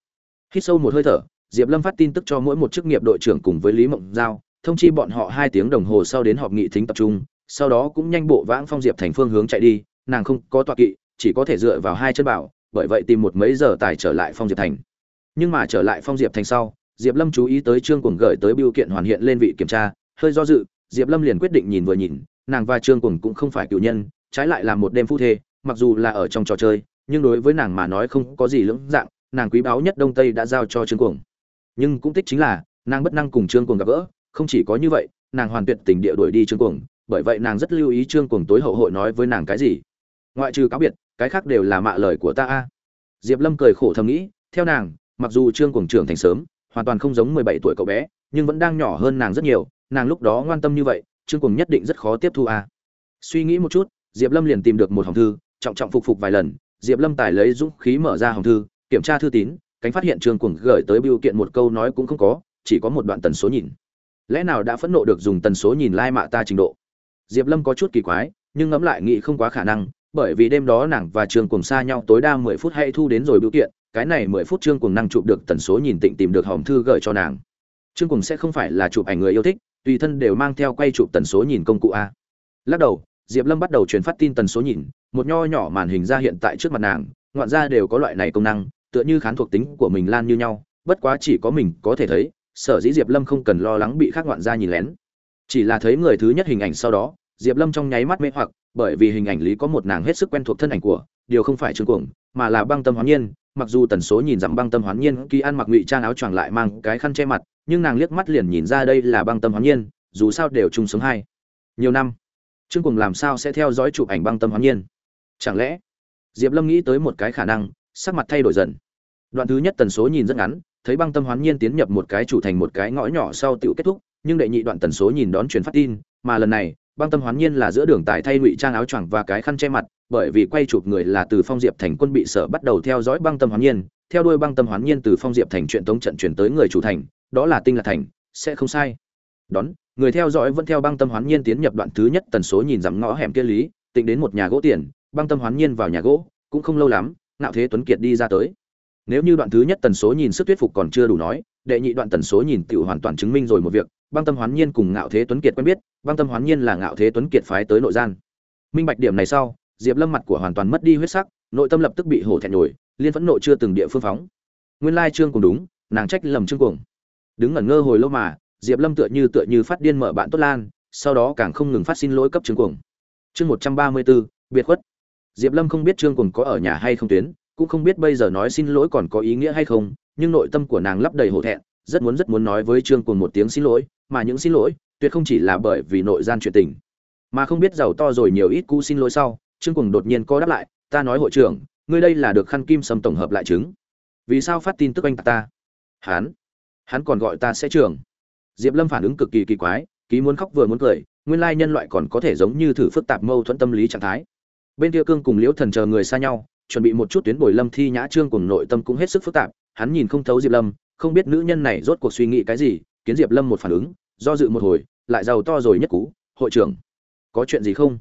Hít sâu một hơi thở, diệp lâm phát tin tức cho mỗi một chức nghiệp đội trưởng cùng với lý mộng giao, thông chi bọn họ hai tiếng đồng hồ sau đến họp nghị thính tập trung, sau đó cũng nhanh bộ vãng phong diệp thành phương hướng chạy đi, nàng không có tọa kỵ, chỉ có thể dựa vào hai chân bảo, bởi vậy tìm một mấy giờ tài trở lại phong diệp thành. Nhưng mà trở lại phong diệp thành sau, diệp lâm chú ý tới trương cuồng gửi tới biểu kiện hoàn hiện lên vị kiểm tra, hơi do dự, diệp lâm liền quyết định nhìn vừa nhìn, nàng và trương cuồng cũng không phải cựu nhân, trái lại là một đêm phu thê, mặc dù là ở trong trò chơi nhưng đối với nàng mà nói không có gì lưỡng dạng, nàng quý báu nhất đông tây đã giao cho trương cuồng. Nhưng cũng tích chính là, nàng bất năng cùng trương cuồng gặp gỡ, không chỉ có như vậy, nàng hoàn tuyệt tình địa đuổi đi trương cuồng, bởi vậy nàng rất lưu ý trương cuồng tối hậu hội nói với nàng cái gì. Ngoại trừ cáo biệt, cái khác đều là mạ lời của ta a. Diệp lâm cười khổ thầm nghĩ, theo nàng, mặc dù trương cuồng trưởng thành sớm, hoàn toàn không giống mười bảy tuổi cậu bé, nhưng vẫn đang nhỏ hơn nàng rất nhiều, nàng lúc đó ngoan tâm như vậy, trương cuồng nhất định rất khó tiếp thu a. Suy nghĩ một chút, diệp lâm liền tìm được một hòm thư, trọng trọng phục phục vài lần diệp lâm tài lấy dũng khí mở ra hòm thư, kiểm tra thư tín, cánh phát hiện trương cuồng gửi tới biểu kiện một câu nói cũng không có, chỉ có một đoạn tần số nhìn. Lẽ nào đã phẫn nộ được dùng tần số nhìn lai mạ ta trình độ? Diệp lâm có chút kỳ quái, nhưng ngẫm lại nghĩ không quá khả năng, bởi vì đêm đó nàng và trương cùng xa nhau tối đa mười phút hay thu đến rồi biểu kiện, cái này mười phút trương cùng năng chụp được tần số nhìn tịnh tìm được hòm thư gửi cho nàng. Trương cùng sẽ không phải là chụp ảnh người yêu thích, tùy thân đều mang theo quay chụp tần số nhìn công cụ a. Lắc đầu diệp lâm bắt đầu truyền phát tin tần số nhìn, một nho nhỏ màn hình ra hiện tại trước mặt nàng, ngoạn ra đều có loại này công năng, tựa như khán thuộc tính của mình lan như nhau, bất quá chỉ có mình có thể thấy, sở dĩ diệp lâm không cần lo lắng bị khác ngoạn gia nhìn lén. Chỉ là thấy người thứ nhất hình ảnh sau đó, diệp lâm trong nháy mắt mê hoặc, bởi vì hình ảnh lý có một nàng hết sức quen thuộc thân ảnh của, điều không phải trương cuồng, mà là băng tâm hoán nhiên. Mặc dù tần số nhìn rằng băng tâm hoán nhiên, kỳ ăn mặc ngụy trang áo choàng lại mang cái khăn che mặt, nhưng nàng liếc mắt liền nhìn ra đây là băng tâm hoán nhiên, dù sao đều chung sống hai. Nhiều năm trương cuồng làm sao sẽ theo dõi chụp ảnh băng tâm hoán nhiên? Chẳng lẽ diệp lâm nghĩ tới một cái khả năng, sắc mặt thay đổi dần. Đoạn thứ nhất tần số nhìn rất ngắn, thấy băng tâm hoán nhiên tiến nhập một cái chủ thành một cái ngõ nhỏ sau tiểu kết thúc, nhưng đệ nhị đoạn tần số nhìn đón truyền phát tin, mà lần này, băng tâm hoán nhiên là giữa đường tại thay ngụy trang áo choàng và cái khăn che mặt, bởi vì quay chụp người là từ phong diệp thành quân bị sở bắt đầu theo dõi băng tâm hoán nhiên, theo đuôi băng tâm hoán nhiên từ phong diệp thành chuyện tống trận chuyển tới người chủ thành, đó là tinh lạc thành, sẽ không sai. Đón người theo dõi vẫn theo băng tâm hoán nhiên tiến nhập đoạn thứ nhất tần số nhìn dặm ngõ hẻm kia lý tính đến một nhà gỗ tiền, băng tâm hoán nhiên vào nhà gỗ, cũng không lâu lắm nạo thế tuấn kiệt đi ra tới. Nếu như đoạn thứ nhất tần số nhìn sức thuyết phục còn chưa đủ nói, đệ nhị đoạn tần số nhìn tiểu hoàn toàn chứng minh rồi một việc, băng tâm hoán nhiên cùng ngạo thế tuấn kiệt quen biết, băng tâm hoán nhiên là ngạo thế tuấn kiệt phái tới nội gian. Minh bạch điểm này sau, diệp lâm mặt của hoàn toàn mất đi huyết sắc, nội tâm lập tức bị hổ thẹn nổi liên phẫn nộ chưa từng địa phương phóng. Nguyên lai trương cùng đúng, nàng trách lầm trương cuồng đứng ngẩn ngơ hồi lâu mà diệp lâm tựa như tựa như phát điên mở bạn tốt lan, sau đó càng không ngừng phát xin lỗi cấp trương cuồng. Chương một trăm ba mươi bốn biệt khuất. Diệp lâm không biết trương cuồng có ở nhà hay không tuyến, cũng không biết bây giờ nói xin lỗi còn có ý nghĩa hay không, nhưng nội tâm của nàng lấp đầy hổ thẹn, rất muốn rất muốn nói với trương cuồng một tiếng xin lỗi, mà những xin lỗi, tuyệt không chỉ là bởi vì nội gian chuyện tình. Mà không biết giàu to rồi nhiều ít cú xin lỗi sau, trương cuồng đột nhiên có đáp lại, ta nói hội trưởng, ngươi đây là được khăn kim sâm tổng hợp lại chứng. Vì sao phát tin tức anh ta? Hắn hắn còn gọi ta sẽ trưởng diệp lâm phản ứng cực kỳ kỳ quái, ký muốn khóc vừa muốn cười, nguyên lai nhân loại còn có thể giống như thử phức tạp mâu thuẫn tâm lý trạng thái. Bên kia cương cùng liễu thần chờ người xa nhau, chuẩn bị một chút tuyến bồi lâm thi nhã trương cùng nội tâm cũng hết sức phức tạp, hắn nhìn không thấu diệp lâm, không biết nữ nhân này rốt cuộc suy nghĩ cái gì, kiến diệp lâm một phản ứng, do dự một hồi, lại giàu to rồi nhất cú, hội trưởng, có chuyện gì không?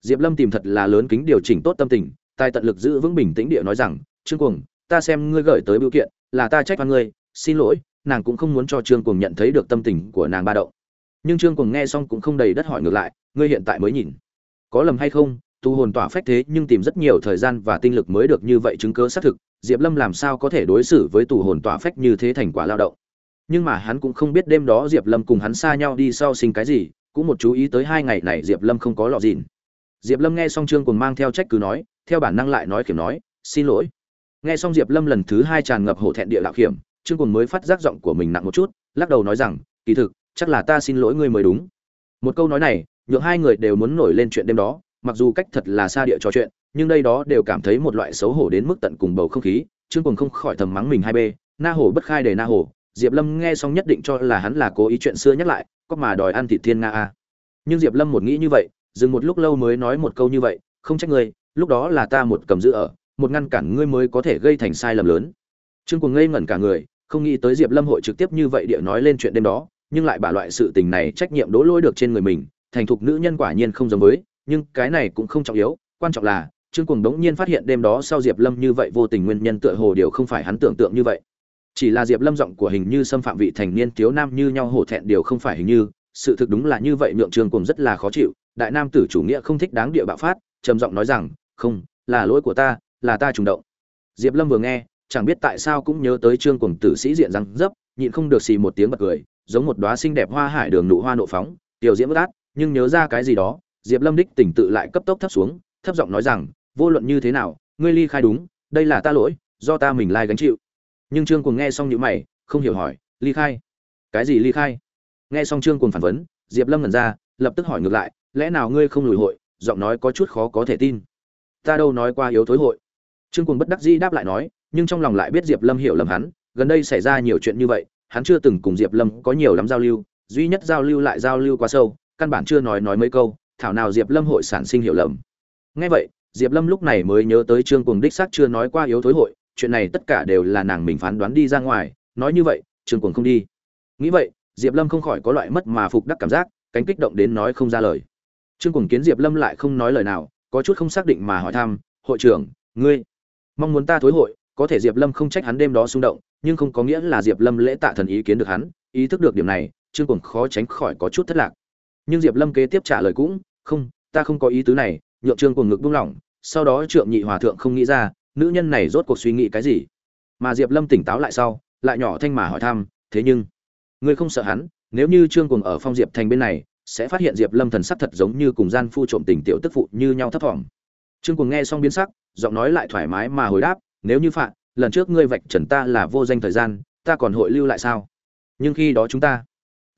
Diệp lâm tìm thật là lớn kính điều chỉnh tốt tâm tình, tài tận lực giữ vững bình tĩnh địa nói rằng, trương cuồng, ta xem ngươi gửi tới biểu kiện, là ta trách oan ngươi, xin lỗi nàng cũng không muốn cho trương cuồng nhận thấy được tâm tình của nàng ba động. Nhưng trương cuồng nghe xong cũng không đầy đất hỏi ngược lại, ngươi hiện tại mới nhìn, có lầm hay không? Tu hồn tỏa phách thế nhưng tìm rất nhiều thời gian và tinh lực mới được như vậy chứng cứ xác thực, diệp lâm làm sao có thể đối xử với tù hồn tỏa phách như thế thành quả lao động? Nhưng mà hắn cũng không biết đêm đó diệp lâm cùng hắn xa nhau đi sau sinh cái gì, cũng một chú ý tới hai ngày này diệp lâm không có lọ dìn diệp lâm nghe xong trương cùng mang theo trách cứ nói, theo bản năng lại nói kiểm nói, xin lỗi. Nghe xong diệp lâm lần thứ hai tràn ngập hổ thẹn địa lạc hiểm trương cùng mới phát giác giọng của mình nặng một chút lắc đầu nói rằng kỳ thực chắc là ta xin lỗi ngươi mới đúng. Một câu nói này nhượng hai người đều muốn nổi lên chuyện đêm đó mặc dù cách thật là xa địa trò chuyện nhưng đây đó đều cảm thấy một loại xấu hổ đến mức tận cùng bầu không khí. Trương cùng không khỏi thầm mắng mình hai bê na Hổ bất khai để na Hổ, diệp lâm nghe xong nhất định cho là hắn là cố ý chuyện xưa nhắc lại có mà đòi ăn thịt thiên nga a. Nhưng diệp lâm một nghĩ như vậy dừng một lúc lâu mới nói một câu như vậy không trách ngươi lúc đó là ta một cầm giữ ở một ngăn cản ngươi mới có thể gây thành sai lầm lớn. Trương cuồng ngây ngẩn cả người không nghĩ tới diệp lâm hội trực tiếp như vậy địa nói lên chuyện đêm đó, nhưng lại bả loại sự tình này trách nhiệm đổ lỗi được trên người mình, thành thục nữ nhân quả nhiên không giống với, nhưng cái này cũng không trọng yếu, quan trọng là, trương cùng đống nhiên phát hiện đêm đó sau diệp lâm như vậy vô tình nguyên nhân tựa hồ điều không phải hắn tưởng tượng như vậy. Chỉ là diệp lâm giọng của hình như xâm phạm vị thành niên thiếu nam như nhau hổ thẹn điều không phải hình như, sự thực đúng là như vậy nhượng trương cùng rất là khó chịu, đại nam tử chủ nghĩa không thích đáng địa bạo phát, trầm giọng nói rằng, không, là lỗi của ta, là ta trùng động. Diệp lâm vừa nghe chẳng biết tại sao cũng nhớ tới trương cùng tử sĩ diện răng dấp, nhịn không được xì một tiếng bật cười, giống một đóa xinh đẹp hoa hải đường nụ hoa nộ phóng, tiểu diễm bất át, nhưng nhớ ra cái gì đó, diệp lâm đích tỉnh tự lại cấp tốc thấp xuống, thấp giọng nói rằng, vô luận như thế nào, ngươi ly khai đúng, đây là ta lỗi, do ta mình lai gánh chịu. Nhưng trương cùng nghe xong những mày, không hiểu hỏi, ly khai? Cái gì ly khai? Nghe xong trương cùng phản vấn, diệp lâm ngẩn ra, lập tức hỏi ngược lại, lẽ nào ngươi không lùi hội? Giọng nói có chút khó có thể tin. Ta đâu nói qua yếu thối hội. Trương cùng bất đắc dĩ đáp lại nói nhưng trong lòng lại biết diệp lâm hiểu lầm hắn, gần đây xảy ra nhiều chuyện như vậy, hắn chưa từng cùng diệp lâm có nhiều lắm giao lưu, duy nhất giao lưu lại giao lưu quá sâu, căn bản chưa nói nói mấy câu, thảo nào diệp lâm hội sản sinh hiểu lầm. Ngay vậy, diệp lâm lúc này mới nhớ tới trương cuồng đích xác chưa nói qua yếu thối hội, chuyện này tất cả đều là nàng mình phán đoán đi ra ngoài, nói như vậy, trương cuồng không đi. Nghĩ vậy, diệp lâm không khỏi có loại mất mà phục đắc cảm giác, cánh kích động đến nói không ra lời. Trương cuồng kiến diệp lâm lại không nói lời nào, có chút không xác định mà hỏi thăm, hội trưởng, ngươi mong muốn ta thối hội có thể diệp lâm không trách hắn đêm đó xung động, nhưng không có nghĩa là diệp lâm lễ tạ thần ý kiến được hắn, ý thức được điểm này, trương cùng khó tránh khỏi có chút thất lạc. Nhưng diệp lâm kế tiếp trả lời cũng, không, ta không có ý tứ này, nhượng trương cùng ngực buông lỏng, sau đó trượng nhị hòa thượng không nghĩ ra, nữ nhân này rốt cuộc suy nghĩ cái gì? Mà diệp lâm tỉnh táo lại sau, lại nhỏ thanh mà hỏi thăm, thế nhưng, ngươi không sợ hắn, nếu như trương cùng ở phong diệp thành bên này, sẽ phát hiện diệp lâm thần sắc thật giống như cùng gian phu trộm tình tiểu tức phụ như nhau thấp thỏm? Trương cuồng nghe xong biến sắc, giọng nói lại thoải mái mà hồi đáp nếu như phạm lần trước ngươi vạch trần ta là vô danh thời gian, ta còn hội lưu lại sao? Nhưng khi đó chúng ta,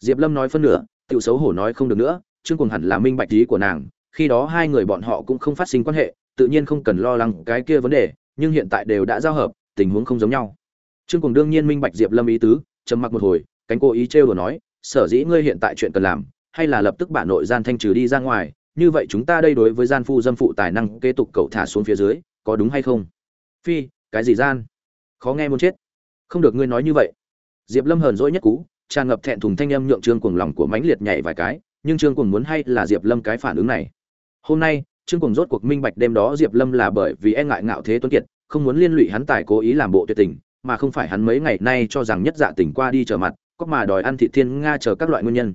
diệp lâm nói phân nửa tự xấu hổ nói không được nữa, trương cùng hẳn là minh bạch ý của nàng, khi đó hai người bọn họ cũng không phát sinh quan hệ, tự nhiên không cần lo lắng cái kia vấn đề, nhưng hiện tại đều đã giao hợp, tình huống không giống nhau. Trương cùng đương nhiên minh bạch diệp lâm ý tứ, trầm mặc một hồi, cánh cô ý trêu đùa nói, sở dĩ ngươi hiện tại chuyện cần làm, hay là lập tức bả nội gian thanh trừ đi ra ngoài, như vậy chúng ta đây đối với gian phu dâm phụ tài năng kế tục cậu thả xuống phía dưới, có đúng hay không? Phi cái gì gian? Khó nghe muốn chết. Không được ngươi nói như vậy. Diệp lâm hờn dỗi nhất cú, tràn ngập thẹn thùng thanh âm nhượng trương cuồng lòng của mãnh liệt nhảy vài cái, nhưng trương cuồng muốn hay là diệp lâm cái phản ứng này? Hôm nay, trương cuồng rốt cuộc minh bạch đêm đó diệp lâm là bởi vì e ngại ngạo thế tuấn kiệt, không muốn liên lụy hắn tài cố ý làm bộ tuyệt tình, mà không phải hắn mấy ngày nay cho rằng nhất dạ tình qua đi trở mặt, có mà đòi ăn thị thiên nga chờ các loại nguyên nhân.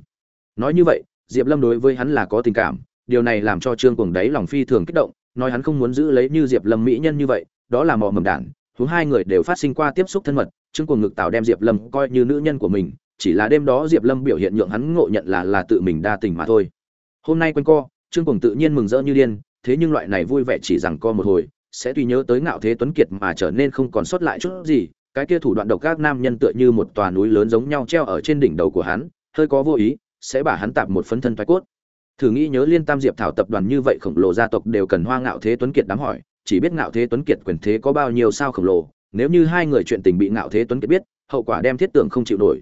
Nói như vậy, diệp lâm đối với hắn là có tình cảm, điều này làm cho trương cuồng đấy lòng phi thường kích động, nói hắn không muốn giữ lấy như diệp lâm mỹ nhân như vậy đó là mò mầm đản Thứ hai người đều phát sinh qua tiếp xúc thân mật, trương cuồng ngực tạo đem diệp lâm coi như nữ nhân của mình, chỉ là đêm đó diệp lâm biểu hiện nhượng hắn ngộ nhận là là tự mình đa tình mà thôi. Hôm nay quanh co, trương cuồng tự nhiên mừng rỡ như điên, thế nhưng loại này vui vẻ chỉ rằng co một hồi, sẽ tùy nhớ tới ngạo thế tuấn kiệt mà trở nên không còn sót lại chút gì, cái kia thủ đoạn độc các nam nhân tựa như một tòa núi lớn giống nhau treo ở trên đỉnh đầu của hắn, hơi có vô ý, sẽ bả hắn tạp một phấn thân thoái cốt. Thử nghĩ nhớ liên tam diệp thảo tập đoàn như vậy khổng lồ gia tộc đều cần hoa ngạo thế tuấn kiệt đám hỏi chỉ biết ngạo thế tuấn kiệt quyền thế có bao nhiêu sao khổng lồ, nếu như hai người chuyện tình bị ngạo thế tuấn kiệt biết, hậu quả đem thiết tưởng không chịu nổi.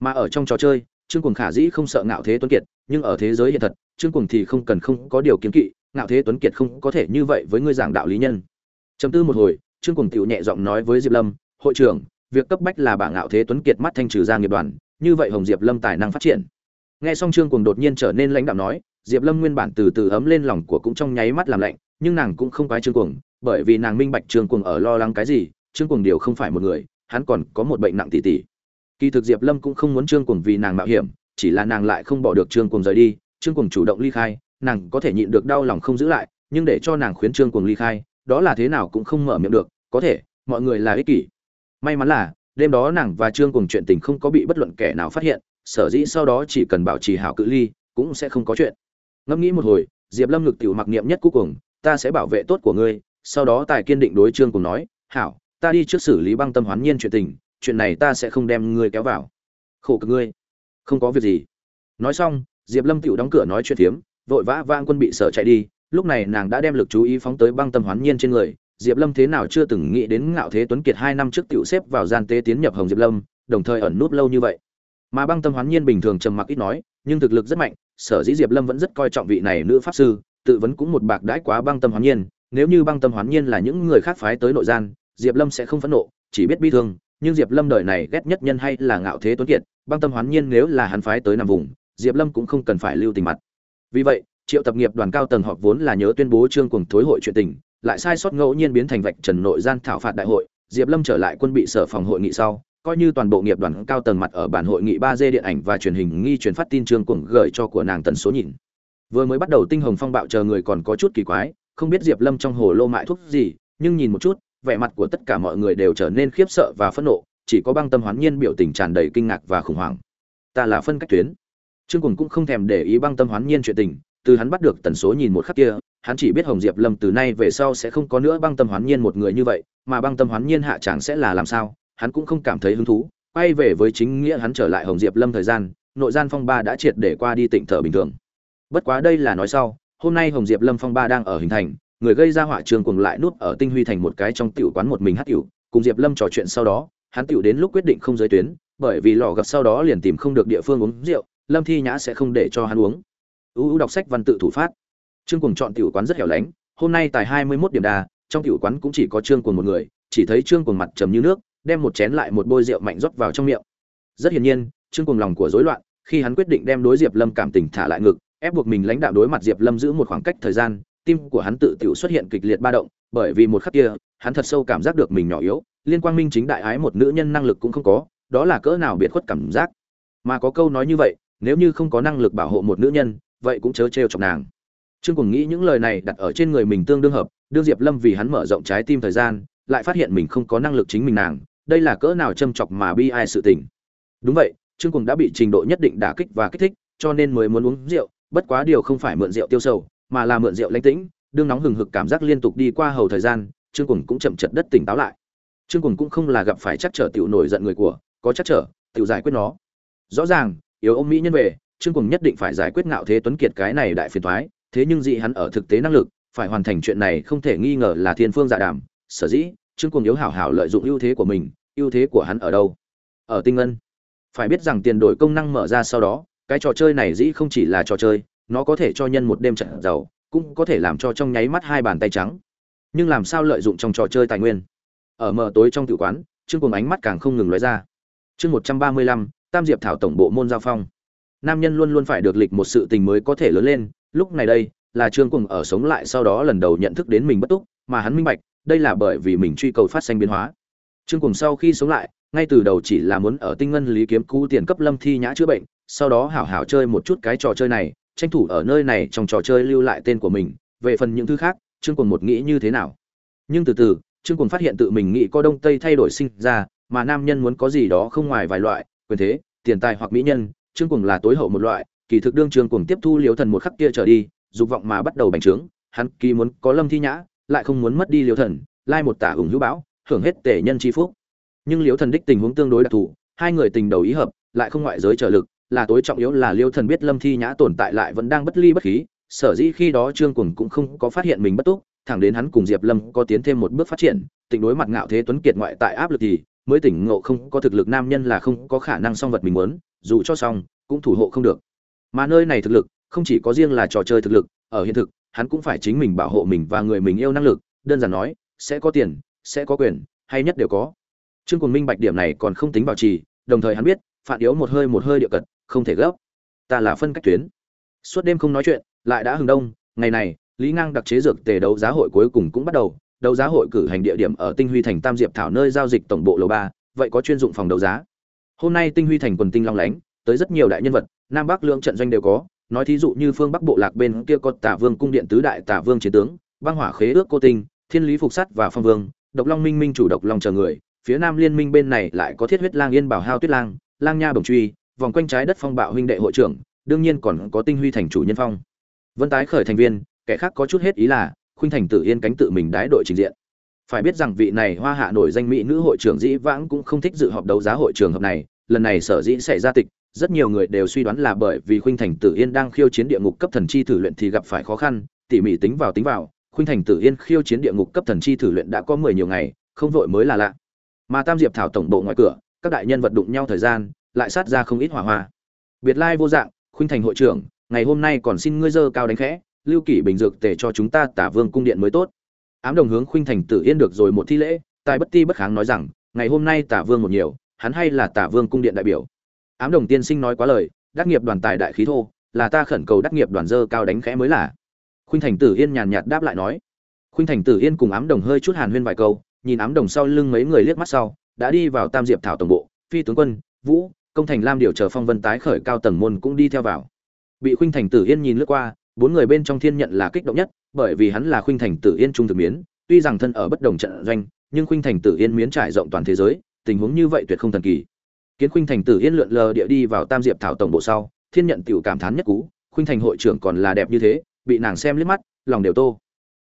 Mà ở trong trò chơi, trương cuồng khả dĩ không sợ ngạo thế tuấn kiệt, nhưng ở thế giới hiện thật, trương cuồng thì không cần không có điều kiến kỵ, ngạo thế tuấn kiệt không có thể như vậy với ngươi giảng đạo lý nhân. Chấm tư một hồi, trương cuồng tiểu nhẹ giọng nói với diệp lâm, hội trưởng, việc cấp bách là bảng ngạo thế tuấn kiệt mắt thanh trừ ra nghiệp đoàn, như vậy hồng diệp lâm tài năng phát triển. Nghe xong trương cuồng đột nhiên trở nên lãnh đạo nói diệp lâm nguyên bản từ từ ấm lên lòng của cũng trong nháy mắt làm lạnh, nhưng nàng cũng không quái trương cuồng, bởi vì nàng minh bạch trương cuồng ở lo lắng cái gì, trương cuồng điều không phải một người, hắn còn có một bệnh nặng tỷ tỷ kỳ thực diệp lâm cũng không muốn trương cuồng vì nàng mạo hiểm, chỉ là nàng lại không bỏ được trương cuồng rời đi, trương cuồng chủ động ly khai, nàng có thể nhịn được đau lòng không giữ lại, nhưng để cho nàng khuyến trương cuồng ly khai, đó là thế nào cũng không mở miệng được, có thể, mọi người là ích kỷ. May mắn là, đêm đó nàng và trương cuồng chuyện tình không có bị bất luận kẻ nào phát hiện, sở dĩ sau đó chỉ cần bảo trì hảo cự ly, cũng sẽ không có chuyện ngẫm nghĩ một hồi, diệp lâm ngực tiểu mặc niệm nhất cuối cùng, ta sẽ bảo vệ tốt của ngươi. Sau đó tài kiên định đối trương cùng nói, hảo, ta đi trước xử lý băng tâm hoán nhiên chuyện tình, chuyện này ta sẽ không đem ngươi kéo vào. Khổ cực ngươi, không có việc gì. Nói xong, diệp lâm tiểu đóng cửa nói chuyện phiếm, vội vã vang quân bị sở chạy đi, lúc này nàng đã đem lực chú ý phóng tới băng tâm hoán nhiên trên người. Diệp lâm thế nào chưa từng nghĩ đến ngạo thế tuấn kiệt hai năm trước tiểu xếp vào gian tế tiến nhập hồng diệp lâm, đồng thời ẩn núp lâu như vậy. Mà băng tâm hoán nhiên bình thường trầm mặc ít nói, nhưng thực lực rất mạnh sở dĩ diệp lâm vẫn rất coi trọng vị này nữ pháp sư, tự vấn cũng một bạc đãi quá băng tâm hoán nhiên, nếu như băng tâm hoán nhiên là những người khác phái tới nội gian, diệp lâm sẽ không phẫn nộ, chỉ biết bi thương, nhưng diệp lâm đời này ghét nhất nhân hay là ngạo thế tuấn kiệt, băng tâm hoán nhiên nếu là hắn phái tới nằm vùng, diệp lâm cũng không cần phải lưu tình mặt. Vì vậy, triệu tập nghiệp đoàn cao tầng họp vốn là nhớ tuyên bố trương cuồng thối hội chuyện tình, lại sai sót ngẫu nhiên biến thành vạch trần nội gian thảo phạt đại hội, diệp lâm trở lại quân bị sở phòng hội nghị sau coi như toàn bộ nghiệp đoàn cao tầng mặt ở bản hội nghị ba d điện ảnh và truyền hình nghi truyền phát tin trường cuồng gửi cho của nàng tần số nhìn. Vừa mới bắt đầu tinh hồng phong bạo chờ người còn có chút kỳ quái, không biết diệp lâm trong hồ lô mại thuốc gì, nhưng nhìn một chút, vẻ mặt của tất cả mọi người đều trở nên khiếp sợ và phẫn nộ, chỉ có băng tâm hoán nhiên biểu tình tràn đầy kinh ngạc và khủng hoảng. Ta là phân cách tuyến. Trương cuồng cũng không thèm để ý băng tâm hoán nhiên chuyện tình, từ hắn bắt được tần số nhìn một khắc kia, hắn chỉ biết hồng diệp lâm từ nay về sau sẽ không có nữa băng tâm hoán nhiên một người như vậy, mà băng tâm hoán nhiên hạ chẳng sẽ là làm sao hắn cũng không cảm thấy hứng thú, quay về với chính nghĩa hắn trở lại hồng diệp lâm thời gian, nội gian phong ba đã triệt để qua đi tịnh thở bình thường. Bất quá đây là nói sau, hôm nay hồng diệp lâm phong ba đang ở hình thành, người gây ra họa trường cùng lại núp ở tinh huy thành một cái trong tiểu quán một mình hát tiểu, cùng diệp lâm trò chuyện sau đó, hắn tiểu đến lúc quyết định không giới tuyến, bởi vì lò gặp sau đó liền tìm không được địa phương uống rượu, lâm thi nhã sẽ không để cho hắn uống. U u đọc sách văn tự thủ phát. Trương cùng chọn tiểu quán rất hẻo lánh, hôm nay tại hai mươi 21 điểm đa trong tiểu quán cũng chỉ có trương cùng một người, chỉ thấy trương cùng mặt trầm như nước đem một chén lại một bôi rượu mạnh rót vào trong miệng. Rất hiển nhiên, trương cùng lòng của rối loạn, khi hắn quyết định đem đối diệp lâm cảm tình thả lại ngực, ép buộc mình lãnh đạo đối mặt diệp lâm giữ một khoảng cách thời gian, tim của hắn tự tiểu xuất hiện kịch liệt ba động, bởi vì một khắc kia, hắn thật sâu cảm giác được mình nhỏ yếu, liên quan minh chính đại ái một nữ nhân năng lực cũng không có, đó là cỡ nào biệt khuất cảm giác. Mà có câu nói như vậy, nếu như không có năng lực bảo hộ một nữ nhân, vậy cũng chớ trêu chọc nàng. Trương cùng nghĩ những lời này đặt ở trên người mình tương đương hợp đương diệp lâm vì hắn mở rộng trái tim thời gian, lại phát hiện mình không có năng lực chính mình nàng đây là cỡ nào châm chọc mà bi ai sự tình. Đúng vậy trương Cuồng đã bị trình độ nhất định đả kích và kích thích cho nên mới muốn uống rượu bất quá điều không phải mượn rượu tiêu sầu mà là mượn rượu lãnh tĩnh đương nóng hừng hực cảm giác liên tục đi qua hầu thời gian trương Cuồng cũng chậm chật đất tỉnh táo lại. Trương Cuồng cũng không là gặp phải chắc trở tiểu nổi giận người của có chắc trở tiểu giải quyết nó. Rõ ràng yếu ông mỹ nhân về trương Cuồng nhất định phải giải quyết ngạo thế tuấn kiệt cái này đại phiền toái, thế nhưng dị hắn ở thực tế năng lực phải hoàn thành chuyện này không thể nghi ngờ là thiên phương dạ đảm, sở dĩ trương cùng yếu hảo hảo lợi dụng ưu thế của mình, ưu thế của hắn ở đâu? Ở tinh ngân. Phải biết rằng tiền đổi công năng mở ra sau đó, cái trò chơi này dĩ không chỉ là trò chơi, nó có thể cho nhân một đêm trận giàu, cũng có thể làm cho trong nháy mắt hai bàn tay trắng. Nhưng làm sao lợi dụng trong trò chơi tài nguyên? Ở mờ tối trong tự quán, trương cùng ánh mắt càng không ngừng lóe ra. Chương một trăm ba mươi lăm, tam diệp thảo tổng bộ môn giao phong. Nam nhân luôn luôn phải được lịch một sự tình mới có thể lớn lên, lúc này đây, là trương cùng ở sống lại sau đó lần đầu nhận thức đến mình bất túc, mà hắn minh bạch đây là bởi vì mình truy cầu phát sinh biến hóa. Trương Cuồng sau khi sống lại, ngay từ đầu chỉ là muốn ở tinh ngân lý kiếm cũ tiền cấp lâm thi nhã chữa bệnh, sau đó hảo hảo chơi một chút cái trò chơi này, tranh thủ ở nơi này trong trò chơi lưu lại tên của mình. Về phần những thứ khác, trương Cuồng một nghĩ như thế nào? Nhưng từ từ, trương Cuồng phát hiện tự mình nghĩ có đông tây thay đổi sinh ra, mà nam nhân muốn có gì đó không ngoài vài loại, quyền thế, tiền tài hoặc mỹ nhân, trương Cuồng là tối hậu một loại. Kỳ thực đương trương Cuồng tiếp thu liếu thần một khắc kia trở đi, dục vọng mà bắt đầu bành trướng, hắn kỳ muốn có lâm thi nhã lại không muốn mất đi liếu thần, lai một tả hùng hữu bão, hưởng hết tể nhân chi phúc. Nhưng liếu thần đích tình huống tương đối đặc thù, hai người tình đầu ý hợp, lại không ngoại giới trợ lực, là tối trọng yếu là liêu thần biết lâm thi nhã tồn tại lại vẫn đang bất ly bất khí, sở dĩ khi đó trương quần cũng không có phát hiện mình bất túc, thẳng đến hắn cùng diệp lâm có tiến thêm một bước phát triển, tình đối mặt ngạo thế tuấn kiệt ngoại tại áp lực thì, mới tỉnh ngộ không có thực lực nam nhân là không có khả năng song vật mình muốn, dù cho xong, cũng thủ hộ không được. Mà nơi này thực lực, không chỉ có riêng là trò chơi thực lực, ở hiện thực hắn cũng phải chính mình bảo hộ mình và người mình yêu năng lực, đơn giản nói, sẽ có tiền, sẽ có quyền, hay nhất đều có. Trương quần minh bạch điểm này còn không tính bảo trì, đồng thời hắn biết phản yếu một hơi một hơi địa cật, không thể gấp. Ta là phân cách tuyến. Suốt đêm không nói chuyện, lại đã hừng đông, ngày này, lý ngang đặc chế dược tề đấu giá hội cuối cùng cũng bắt đầu, đấu giá hội cử hành địa điểm ở tinh huy thành tam diệp thảo nơi giao dịch tổng bộ lầu ba, vậy có chuyên dụng phòng đấu giá. Hôm nay tinh huy thành quần tinh long lánh, tới rất nhiều đại nhân vật, nam bắc lượng trận doanh đều có nói thí dụ như phương bắc bộ lạc bên kia có tả vương cung điện tứ đại tả vương chiến tướng, băng hỏa khế ước cô tinh, thiên lý phục sắt và phong vương, độc long minh minh chủ độc long chờ người, phía nam liên minh bên này lại có thiết huyết lang yên bảo hao tuyết lang lang nha bồng truy, vòng quanh trái đất phong bạo huynh đệ hội trưởng, đương nhiên còn có tinh huy thành chủ nhân phong. Vân tái khởi thành viên, kẻ khác có chút hết ý là, khuynh thành tự yên cánh tự mình đái đội trình diện. Phải biết rằng vị này hoa hạ nổi danh mỹ nữ hội trưởng dĩ vãng cũng không thích dự họp đấu giá hội trường hợp này, lần này sở dĩ xảy ra tịch rất nhiều người đều suy đoán là bởi vì khuynh thành tử yên đang khiêu chiến địa ngục cấp thần chi thử luyện thì gặp phải khó khăn, tỉ mỉ tính vào tính vào, khuynh thành tử yên khiêu chiến địa ngục cấp thần chi thử luyện đã có mười nhiều ngày, không vội mới là lạ. Mà tam diệp thảo tổng bộ ngoài cửa, các đại nhân vật đụng nhau thời gian, lại sát ra không ít hỏa hoa. Biệt lai vô dạng, khuynh thành hội trưởng, ngày hôm nay còn xin ngươi dơ cao đánh khẽ, lưu kỷ bình dược tề cho chúng ta tả vương cung điện mới tốt. Ám đồng hướng khuynh thành tử yên được rồi một thi lễ, tài bất ti bất kháng nói rằng, ngày hôm nay tả vương một nhiều, hắn hay là tả vương cung điện đại biểu ám đồng tiên sinh nói quá lời, đắc nghiệp đoàn tài đại khí thô, là ta khẩn cầu đắc nghiệp đoàn dơ cao đánh khẽ mới là. Khuynh thành tử yên nhàn nhạt đáp lại nói. Khuynh thành tử yên cùng ám đồng hơi chút hàn huyên vài câu, nhìn ám đồng sau lưng mấy người liếc mắt sau, đã đi vào tam diệp thảo tổng bộ, phi tướng quân, vũ, công thành lam điều chờ phong vân tái khởi cao tầng môn cũng đi theo vào. Bị khuynh thành tử yên nhìn lướt qua, bốn người bên trong thiên nhận là kích động nhất, bởi vì hắn là khuynh thành tử yên trung thực miến, tuy rằng thân ở bất đồng trận doanh, nhưng khuynh thành tử yên miến trải rộng toàn thế giới, tình huống như vậy tuyệt không thần kỳ kiến khuynh thành tử yên lượn lờ địa đi vào tam diệp thảo tổng bộ sau, thiên nhận tiểu cảm thán nhất cú, khuynh thành hội trưởng còn là đẹp như thế, bị nàng xem liếc mắt, lòng đều tô.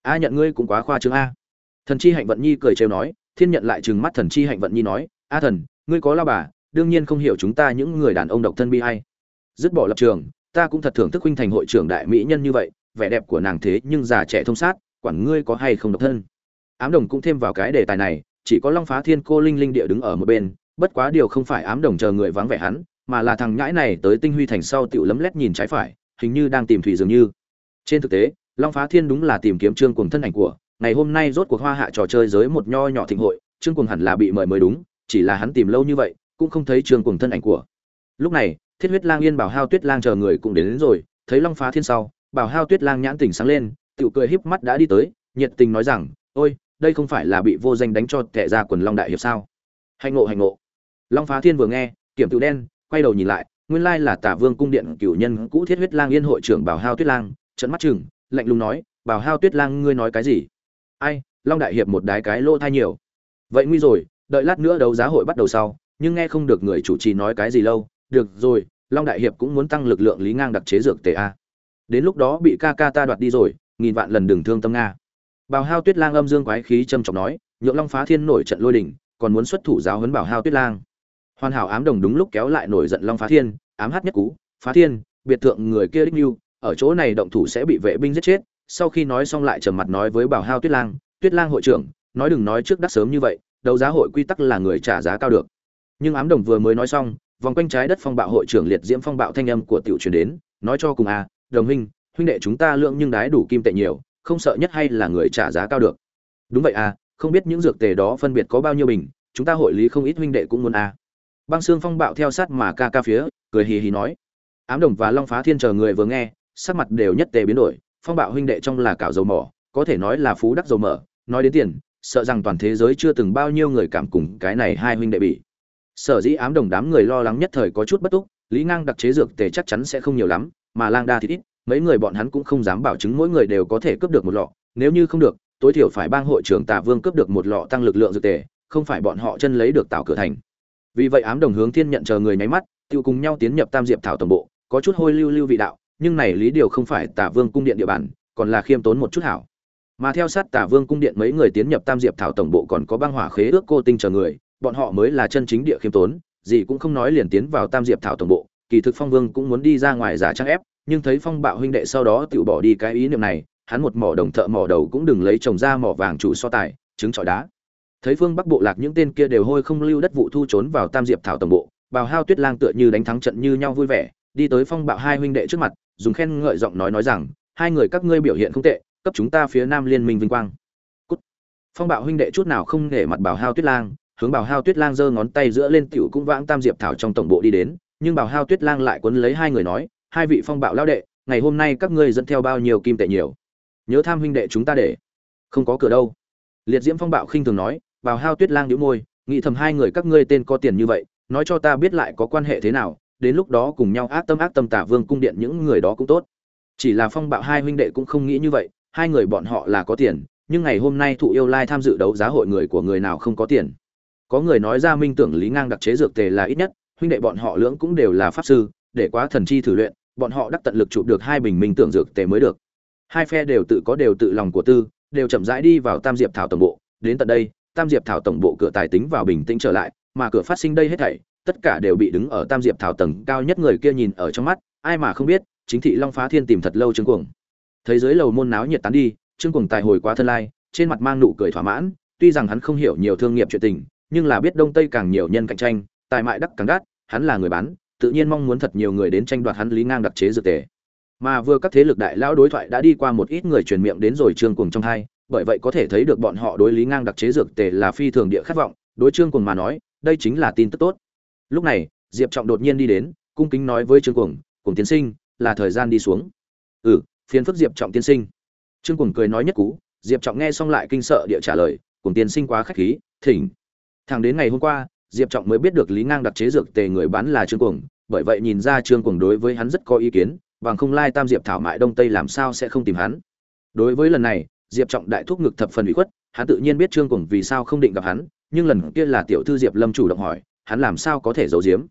A nhận ngươi cũng quá khoa trương a. Thần chi hạnh vận nhi cười trêu nói, thiên nhận lại trừng mắt thần chi hạnh vận nhi nói, a thần, ngươi có lao bà, đương nhiên không hiểu chúng ta những người đàn ông độc thân bi hay dứt bỏ lập trường, ta cũng thật thưởng thức huynh thành hội trưởng đại mỹ nhân như vậy, vẻ đẹp của nàng thế nhưng già trẻ thông sát, quản ngươi có hay không độc thân. Ám đồng cũng thêm vào cái đề tài này, chỉ có long phá thiên cô linh linh địa đứng ở một bên bất quá điều không phải ám đồng chờ người vắng vẻ hắn mà là thằng nhãi này tới tinh huy thành sau tựu lấm lét nhìn trái phải hình như đang tìm thủy dường như. Trên thực tế long phá thiên đúng là tìm kiếm trương cùng thân ảnh của ngày hôm nay rốt cuộc hoa hạ trò chơi giới một nho nhỏ thịnh hội trương cùng hẳn là bị mời mới đúng chỉ là hắn tìm lâu như vậy cũng không thấy trương cùng thân ảnh của. Lúc này thiết huyết lang yên bảo hao tuyết lang chờ người cũng đến, đến rồi thấy long phá thiên sau bảo hao tuyết lang nhãn tỉnh sáng lên tự cười híp mắt đã đi tới nhiệt tình nói rằng ôi đây không phải là bị vô danh đánh cho tệ ra quần long đại hiệp sao? Hạnh ngộ hạnh ngộ long phá thiên vừa nghe, kiểm tự đen, quay đầu nhìn lại, nguyên lai là tả vương cung điện cửu nhân cũ thiết huyết lang yên hội trưởng bảo hao tuyết lang trận mắt chừng, lạnh lùng nói, bảo hao tuyết lang, ngươi nói cái gì? Ai, long đại hiệp một đái cái lỗ thai nhiều. Vậy nguy rồi, đợi lát nữa đấu giá hội bắt đầu sau, nhưng nghe không được người chủ trì nói cái gì lâu, được rồi, long đại hiệp cũng muốn tăng lực lượng lý ngang đặc chế dược tề a. Đến lúc đó bị ca ca ta đoạt đi rồi, nghìn vạn lần đừng thương tâm nga. Bào hao tuyết lang âm dương quái khí trầm trọng nói, nhượng long phá thiên nổi trận lôi đỉnh còn muốn xuất thủ giáo huấn bảo hao tuyết lang hoàn hảo ám đồng đúng lúc kéo lại nổi giận long phá thiên, ám hát nhất cú, phá thiên, biệt thượng người kia đích lưu, ở chỗ này động thủ sẽ bị vệ binh giết chết. Sau khi nói xong lại trầm mặt nói với bảo hao tuyết lang tuyết lang hội trưởng, nói đừng nói trước đắc sớm như vậy, đấu giá hội quy tắc là người trả giá cao được. Nhưng ám đồng vừa mới nói xong, vòng quanh trái đất phong bạo hội trưởng liệt diễm phong bạo thanh âm của tiểu truyền đến, nói cho cùng à đồng huynh huynh đệ chúng ta lượng nhưng đái đủ kim tệ nhiều, không sợ nhất hay là người trả giá cao được? Đúng vậy à không biết những dược tề đó phân biệt có bao nhiêu bình, chúng ta hội lý không ít huynh đệ cũng muốn à băng xương phong bạo theo sát mà ca ca phía, cười hì hì nói. Ám đồng và long phá thiên chờ người vừa nghe, sắc mặt đều nhất tề biến đổi. Phong bạo huynh đệ trong là cạo dầu mỏ, có thể nói là phú đắc dầu mỡ. Nói đến tiền, sợ rằng toàn thế giới chưa từng bao nhiêu người cảm cùng cái này hai huynh đệ bị sở dĩ ám đồng đám người lo lắng nhất thời có chút bất túc, lý ngang đặc chế dược tề chắc chắn sẽ không nhiều lắm, mà lang đa thì ít, mấy người bọn hắn cũng không dám bảo chứng mỗi người đều có thể cướp được một lọ. Nếu như không được, tối thiểu phải bang hội trưởng tả vương cướp được một lọ tăng lực lượng dược tề, không phải bọn họ chân lấy được tạo cửa thành vì vậy ám đồng hướng thiên nhận chờ người nháy mắt tự cùng nhau tiến nhập tam diệp thảo tổng bộ, có chút hôi lưu lưu vị đạo, nhưng này lý điều không phải tả vương cung điện địa bàn, còn là khiêm tốn một chút hảo. Mà theo sát tả vương cung điện mấy người tiến nhập tam diệp thảo tổng bộ còn có băng hỏa khế ước cô tinh chờ người, bọn họ mới là chân chính địa khiêm tốn, gì cũng không nói liền tiến vào tam diệp thảo tổng bộ. Kỳ thực phong vương cũng muốn đi ra ngoài giả trang ép, nhưng thấy phong bạo huynh đệ sau đó tự bỏ đi cái ý niệm này, hắn một mỏ đồng thợ mỏ đầu cũng đừng lấy chồng ra mỏ vàng chủ so tài, trứng trọi đá thấy phương bắc bộ lạc những tên kia đều hôi không lưu đất vụ thu trốn vào tam diệp thảo tổng bộ, bào hao tuyết lang tựa như đánh thắng trận như nhau vui vẻ, đi tới phong bạo hai huynh đệ trước mặt, dùng khen ngợi giọng nói nói rằng, hai người các ngươi biểu hiện không tệ, cấp chúng ta phía nam liên minh vinh quang. Cút. phong bạo huynh đệ chút nào không để mặt bảo hao tuyết lang, hướng bảo hao tuyết lang giơ ngón tay giữa lên tiểu cũng vãng tam diệp thảo trong tổng bộ đi đến, nhưng bảo hao tuyết lang lại quấn lấy hai người nói, hai vị phong bạo lao đệ, ngày hôm nay các ngươi dẫn theo bao nhiêu kim tệ nhiều? Nhớ tham huynh đệ chúng ta để, không có cửa đâu. Liệt diễm phong bạo khinh thường nói Bào hao tuyết lang nhíu môi, nghĩ thầm hai người các ngươi tên có tiền như vậy, nói cho ta biết lại có quan hệ thế nào, đến lúc đó cùng nhau ác tâm ác tâm tả vương cung điện những người đó cũng tốt. Chỉ là phong bạo hai huynh đệ cũng không nghĩ như vậy, hai người bọn họ là có tiền, nhưng ngày hôm nay thụ yêu lai tham dự đấu giá hội người của người nào không có tiền. Có người nói ra minh tưởng lý ngang đặc chế dược tề là ít nhất, huynh đệ bọn họ lưỡng cũng đều là pháp sư, để quá thần chi thử luyện, bọn họ đắc tận lực chụp được hai bình minh tưởng dược tề mới được. Hai phe đều tự có đều tự lòng của tư, đều chậm rãi đi vào tam diệp thảo tổng bộ, đến tận đây tam diệp thảo tổng bộ cửa tài tính vào bình tĩnh trở lại, mà cửa phát sinh đây hết thảy, tất cả đều bị đứng ở tam diệp thảo tầng cao nhất người kia nhìn ở trong mắt, ai mà không biết, chính thị long phá thiên tìm thật lâu trương cuồng. Thấy dưới lầu môn náo nhiệt tán đi, trương cuồng tài hồi quá thân lai, trên mặt mang nụ cười thỏa mãn, tuy rằng hắn không hiểu nhiều thương nghiệp chuyện tình, nhưng là biết đông tây càng nhiều nhân cạnh tranh, tài mại đắc càng đắt, hắn là người bán, tự nhiên mong muốn thật nhiều người đến tranh đoạt hắn lý ngang đặc chế dược tề. Mà vừa các thế lực đại lão đối thoại đã đi qua một ít người truyền miệng đến rồi trương cuồng trong hai bởi vậy có thể thấy được bọn họ đối lý ngang đặc chế dược tề là phi thường địa khát vọng, đối trương cuồng mà nói, đây chính là tin tức tốt. Lúc này, diệp trọng đột nhiên đi đến, cung kính nói với trương cuồng cùng tiến sinh, là thời gian đi xuống. Ừ phiền phức diệp trọng tiên sinh. Trương cuồng cười nói nhất cú, diệp trọng nghe xong lại kinh sợ địa trả lời cùng tiên sinh quá khách khí, thỉnh. Thẳng đến ngày hôm qua, diệp trọng mới biết được lý ngang đặc chế dược tề người bán là trương cuồng, bởi vậy nhìn ra trương cuồng đối với hắn rất có ý kiến, bằng không lai tam diệp thảo mại đông tây làm sao sẽ không tìm hắn. Đối với lần này diệp trọng đại thúc ngực thập phần ủy khuất, hắn tự nhiên biết trương cuồng vì sao không định gặp hắn, nhưng lần kia là tiểu thư diệp lâm chủ động hỏi, hắn làm sao có thể giấu giếm?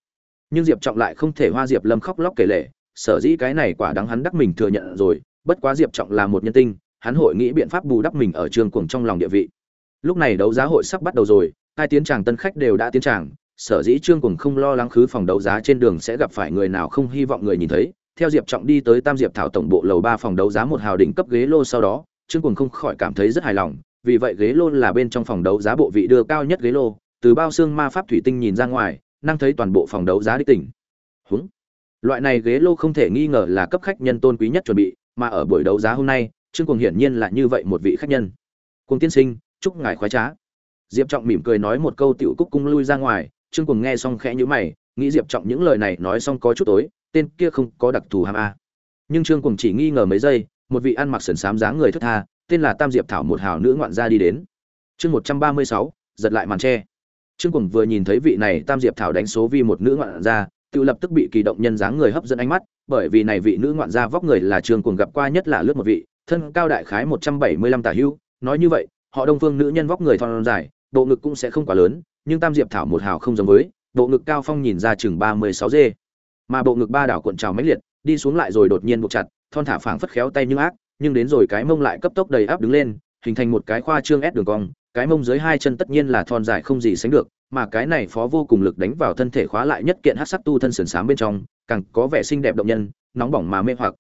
Nhưng diệp trọng lại không thể hoa diệp lâm khóc lóc kể lể, sở dĩ cái này quả đáng hắn đắc mình thừa nhận rồi, bất quá diệp trọng là một nhân tinh, hắn hội nghĩ biện pháp bù đắp mình ở trương cuồng trong lòng địa vị. Lúc này đấu giá hội sắp bắt đầu rồi, hai tiến tràng tân khách đều đã tiến tràng, sở dĩ trương cuồng không lo lắng khứ phòng đấu giá trên đường sẽ gặp phải người nào không hy vọng người nhìn thấy, theo diệp trọng đi tới tam diệp thảo tổng bộ lầu ba phòng đấu giá một hào đỉnh cấp ghế lô sau đó trương cuồng không khỏi cảm thấy rất hài lòng, vì vậy ghế lô là bên trong phòng đấu giá bộ vị đưa cao nhất ghế lô, từ bao xương ma pháp thủy tinh nhìn ra ngoài, năng thấy toàn bộ phòng đấu giá đích tỉnh. Húng! Loại này ghế lô không thể nghi ngờ là cấp khách nhân tôn quý nhất chuẩn bị, mà ở buổi đấu giá hôm nay, trương cuồng hiển nhiên là như vậy một vị khách nhân. Cuồng tiên sinh, chúc ngài khoái trá. Diệp trọng mỉm cười nói một câu tiểu cúc cung lui ra ngoài, trương cuồng nghe xong khẽ nhíu mày, nghĩ diệp trọng những lời này nói xong có chút tối, tên kia không có đặc thù hàm a. Nhưng trương cuồng chỉ nghi ngờ mấy giây một vị ăn mặc sườn sám dáng người thất tha, tên là tam diệp thảo một hào nữ ngoạn gia đi đến. Chương một trăm ba mươi sáu, giật lại màn tre. Trương cuồng vừa nhìn thấy vị này tam diệp thảo đánh số vi một nữ ngoạn gia, tự lập tức bị kỳ động nhân dáng người hấp dẫn ánh mắt, bởi vì này vị nữ ngoạn gia vóc người là trương cuồng gặp qua nhất là lướt một vị, thân cao đại khái một trăm bảy mươi lăm tả hưu. Nói như vậy, họ đông phương nữ nhân vóc người thon dài, bộ ngực cũng sẽ không quá lớn, nhưng tam diệp thảo một hào không giống với, bộ ngực cao phong nhìn ra chừng ba mươi sáu dê. Mà bộ ngực ba đảo cuộn trào mãnh liệt, đi xuống lại rồi đột nhiên buộc chặt thon thả phảng phất khéo tay nhưng ác, nhưng đến rồi cái mông lại cấp tốc đầy áp đứng lên, hình thành một cái khoa trương ép đường cong, cái mông dưới hai chân tất nhiên là thon dài không gì sánh được, mà cái này phó vô cùng lực đánh vào thân thể khóa lại nhất kiện hắc sắc tu thân sườn sám bên trong, càng có vẻ xinh đẹp động nhân, nóng bỏng mà mê hoặc.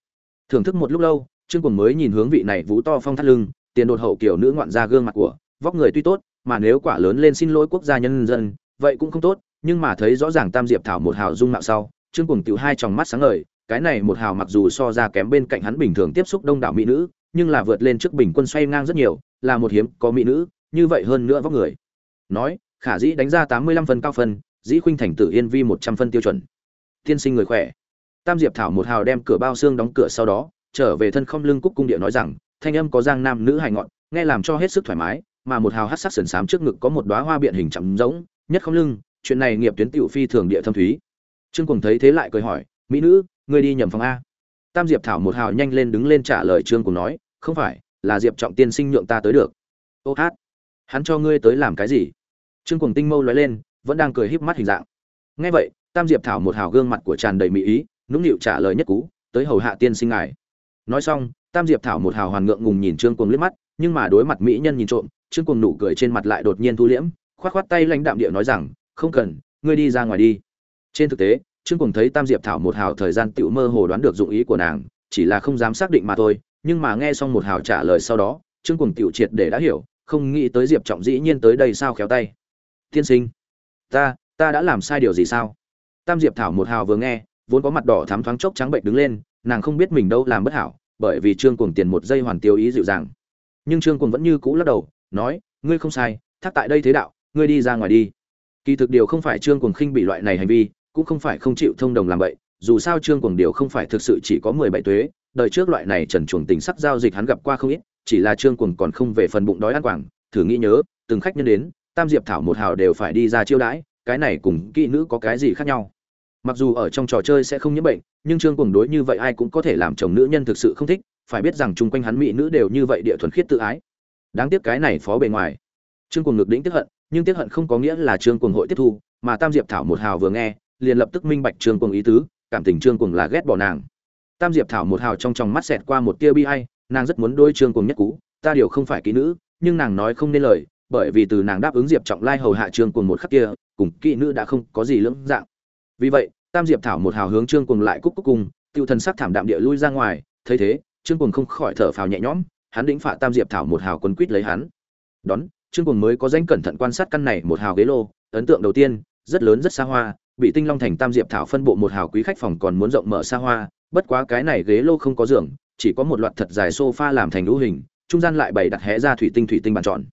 Thưởng thức một lúc lâu, trương cùng mới nhìn hướng vị này vũ to phong thắt lưng, tiền đột hậu kiểu nữ ngoạn ra gương mặt của, vóc người tuy tốt, mà nếu quả lớn lên xin lỗi quốc gia nhân dân, vậy cũng không tốt, nhưng mà thấy rõ ràng tam diệp thảo một hào dung mạo sau, trương cùng tiểu hai tròng mắt sáng ngời cái này một hào mặc dù so ra kém bên cạnh hắn bình thường tiếp xúc đông đảo mỹ nữ, nhưng là vượt lên trước bình quân xoay ngang rất nhiều, là một hiếm có mỹ nữ, như vậy hơn nữa vóc người. Nói, khả dĩ đánh ra tám mươi lăm phân cao phân, dĩ khuynh thành tử yên vi một trăm phân tiêu chuẩn. Tiên sinh người khỏe. Tam diệp thảo một hào đem cửa bao xương đóng cửa sau đó, trở về thân không lưng cúc cung địa nói rằng, thanh âm có giang nam nữ hài ngọn, nghe làm cho hết sức thoải mái, mà một hào hát sắc sườn xám trước ngực có một đóa hoa biện hình chậm rỗng, nhất không lưng, chuyện này nghiệp tuyến tiểu phi thường địa thâm thúy. Trương cùng thấy thế lại cười hỏi, mỹ nữ ngươi đi nhầm phòng a. Tam diệp thảo một hào nhanh lên đứng lên trả lời trương cùng nói, không phải, là diệp trọng tiên sinh nhượng ta tới được. Ô hát, hắn cho ngươi tới làm cái gì? Trương cùng tinh mâu lóe lên, vẫn đang cười híp mắt hình dạng. Nghe vậy, tam diệp thảo một hào gương mặt của tràn đầy mỹ ý, nũng nịu trả lời nhất cú, tới hầu hạ tiên sinh ngài. Nói xong, tam diệp thảo một hào hoàn ngượng ngùng nhìn trương cùng liếc mắt, nhưng mà đối mặt mỹ nhân nhìn trộm, trương cùng nụ cười trên mặt lại đột nhiên thu liễm, khoát khoát tay lãnh đạm địa nói rằng, không cần, ngươi đi ra ngoài đi. Trên thực tế trương Cuồng thấy tam diệp thảo một hào thời gian tiểu mơ hồ đoán được dụng ý của nàng, chỉ là không dám xác định mà thôi, nhưng mà nghe xong một hào trả lời sau đó, trương Cuồng tiểu triệt để đã hiểu, không nghĩ tới diệp trọng dĩ nhiên tới đây sao khéo tay. Tiên sinh, ta ta đã làm sai điều gì sao? Tam diệp thảo một hào vừa nghe, vốn có mặt đỏ thắm thoáng chốc trắng bệnh đứng lên, nàng không biết mình đâu làm bất hảo, bởi vì trương Cuồng tiền một giây hoàn tiêu ý dịu dàng. Nhưng trương Cuồng vẫn như cũ lắc đầu, nói, ngươi không sai, thác tại đây thế đạo, ngươi đi ra ngoài đi. Kỳ thực điều không phải trương Cuồng khinh bị loại này hành vi cũng không phải không chịu thông đồng làm vậy dù sao trương cùng điều không phải thực sự chỉ có mười bảy tuế, đời trước loại này trần chuồng tình sắc giao dịch hắn gặp qua không ít, chỉ là trương cùng còn không về phần bụng đói ăn quảng, thử nghĩ nhớ, từng khách nhân đến, tam diệp thảo một hào đều phải đi ra chiêu đãi, cái này cùng kỹ nữ có cái gì khác nhau. Mặc dù ở trong trò chơi sẽ không nhiễm bệnh, nhưng trương cùng đối như vậy ai cũng có thể làm chồng nữ nhân thực sự không thích, phải biết rằng chung quanh hắn mỹ nữ đều như vậy địa thuần khiết tự ái. Đáng tiếc cái này phó bề ngoài. Trương cùng ngược đĩnh tiếp hận, nhưng tiếp hận không có nghĩa là trương cùng hội tiếp thu, mà tam diệp thảo một hào vừa nghe liền lập tức minh bạch trương cùng ý tứ, cảm tình trương cùng là ghét bỏ nàng. Tam diệp thảo một hào trong tròng mắt xẹt qua một tia bi ai, nàng rất muốn đôi trương cùng nhất cú, ta điều không phải kỹ nữ, nhưng nàng nói không nên lời, bởi vì từ nàng đáp ứng diệp trọng lai hầu hạ trương cùng một khắc kia, cùng kỹ nữ đã không có gì lưỡng dạng. Vì vậy, tam diệp thảo một hào hướng trương cùng lại cúc cúc cùng tiêu thần sắc thảm đạm địa lui ra ngoài, thấy thế, trương cùng không khỏi thở phào nhẹ nhõm, hắn đĩnh phạ tam diệp thảo một hào quấn quýt lấy hắn. Đón, trương cùng mới có danh cẩn thận quan sát căn này một hào ghế lô, ấn tượng đầu tiên, rất lớn rất xa hoa bị tinh long thành tam diệp thảo phân bộ một hào quý khách phòng còn muốn rộng mở xa hoa, bất quá cái này ghế lô không có giường, chỉ có một loạt thật dài sofa làm thành lũ hình, trung gian lại bày đặt hé ra thủy tinh thủy tinh bàn tròn.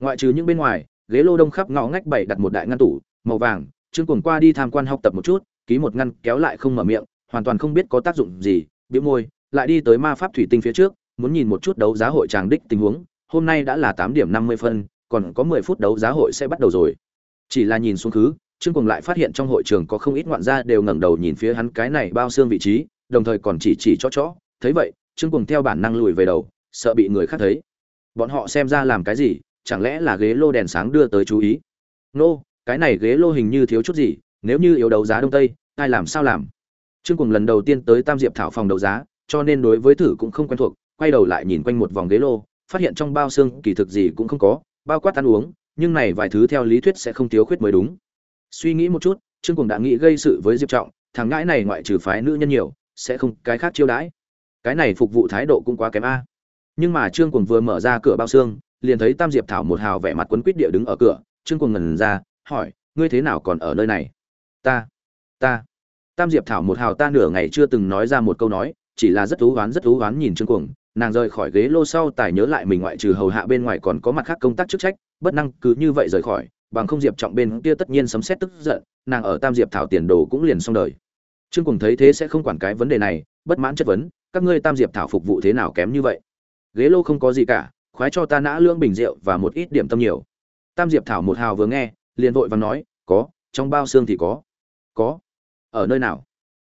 Ngoại trừ những bên ngoài, ghế lô đông khắp ngõ ngách bày đặt một đại ngăn tủ, màu vàng, trương cuồng qua đi tham quan học tập một chút, ký một ngăn kéo lại không mở miệng, hoàn toàn không biết có tác dụng gì, bĩu môi, lại đi tới ma pháp thủy tinh phía trước, muốn nhìn một chút đấu giá hội tràng đích tình huống, hôm nay đã là tám điểm năm mươi phân, còn có mười phút đấu giá hội sẽ bắt đầu rồi. Chỉ là nhìn xuống khứ trương cùng lại phát hiện trong hội trường có không ít ngoạn gia đều ngẩng đầu nhìn phía hắn cái này bao xương vị trí đồng thời còn chỉ chỉ cho chó. Thấy vậy trương cùng theo bản năng lùi về đầu sợ bị người khác thấy. Bọn họ xem ra làm cái gì chẳng lẽ là ghế lô đèn sáng đưa tới chú ý? Nô、no, cái này ghế lô hình như thiếu chút gì nếu như yếu đấu giá đông tây ai làm sao làm? Trương cùng lần đầu tiên tới tam diệp thảo phòng đấu giá cho nên đối với thử cũng không quen thuộc quay đầu lại nhìn quanh một vòng ghế lô phát hiện trong bao xương kỳ thực gì cũng không có bao quát ăn uống nhưng này vài thứ theo lý thuyết sẽ không thiếu khuyết mới đúng suy nghĩ một chút, trương cùng đã nghĩ gây sự với diệp trọng, thằng ngãi này ngoại trừ phái nữ nhân nhiều, sẽ không cái khác chiêu đãi. Cái này phục vụ thái độ cũng quá kém a. Nhưng mà trương cùng vừa mở ra cửa bao xương, liền thấy tam diệp thảo một hào vẻ mặt quấn quýt địa đứng ở cửa. Trương cùng ngần ra, hỏi, ngươi thế nào còn ở nơi này? Ta ta. Tam diệp thảo một hào ta nửa ngày chưa từng nói ra một câu nói, chỉ là rất thú oán, rất thú oán nhìn trương cuồng. Nàng rời khỏi ghế lô sau tài nhớ lại mình ngoại trừ hầu hạ bên ngoài còn có mặt khác công tác chức trách, bất năng cứ như vậy rời khỏi bằng không diệp trọng bên kia tất nhiên sấm xét tức giận, nàng ở tam diệp thảo tiền đồ cũng liền xong đời. Trương cùng thấy thế sẽ không quản cái vấn đề này, bất mãn chất vấn, các ngươi tam diệp thảo phục vụ thế nào kém như vậy? Ghế lô không có gì cả, khoái cho ta nã lưỡng bình rượu và một ít điểm tâm nhiều. Tam diệp thảo một hào vừa nghe, liền vội và nói, có, trong bao xương thì có. Có? Ở nơi nào?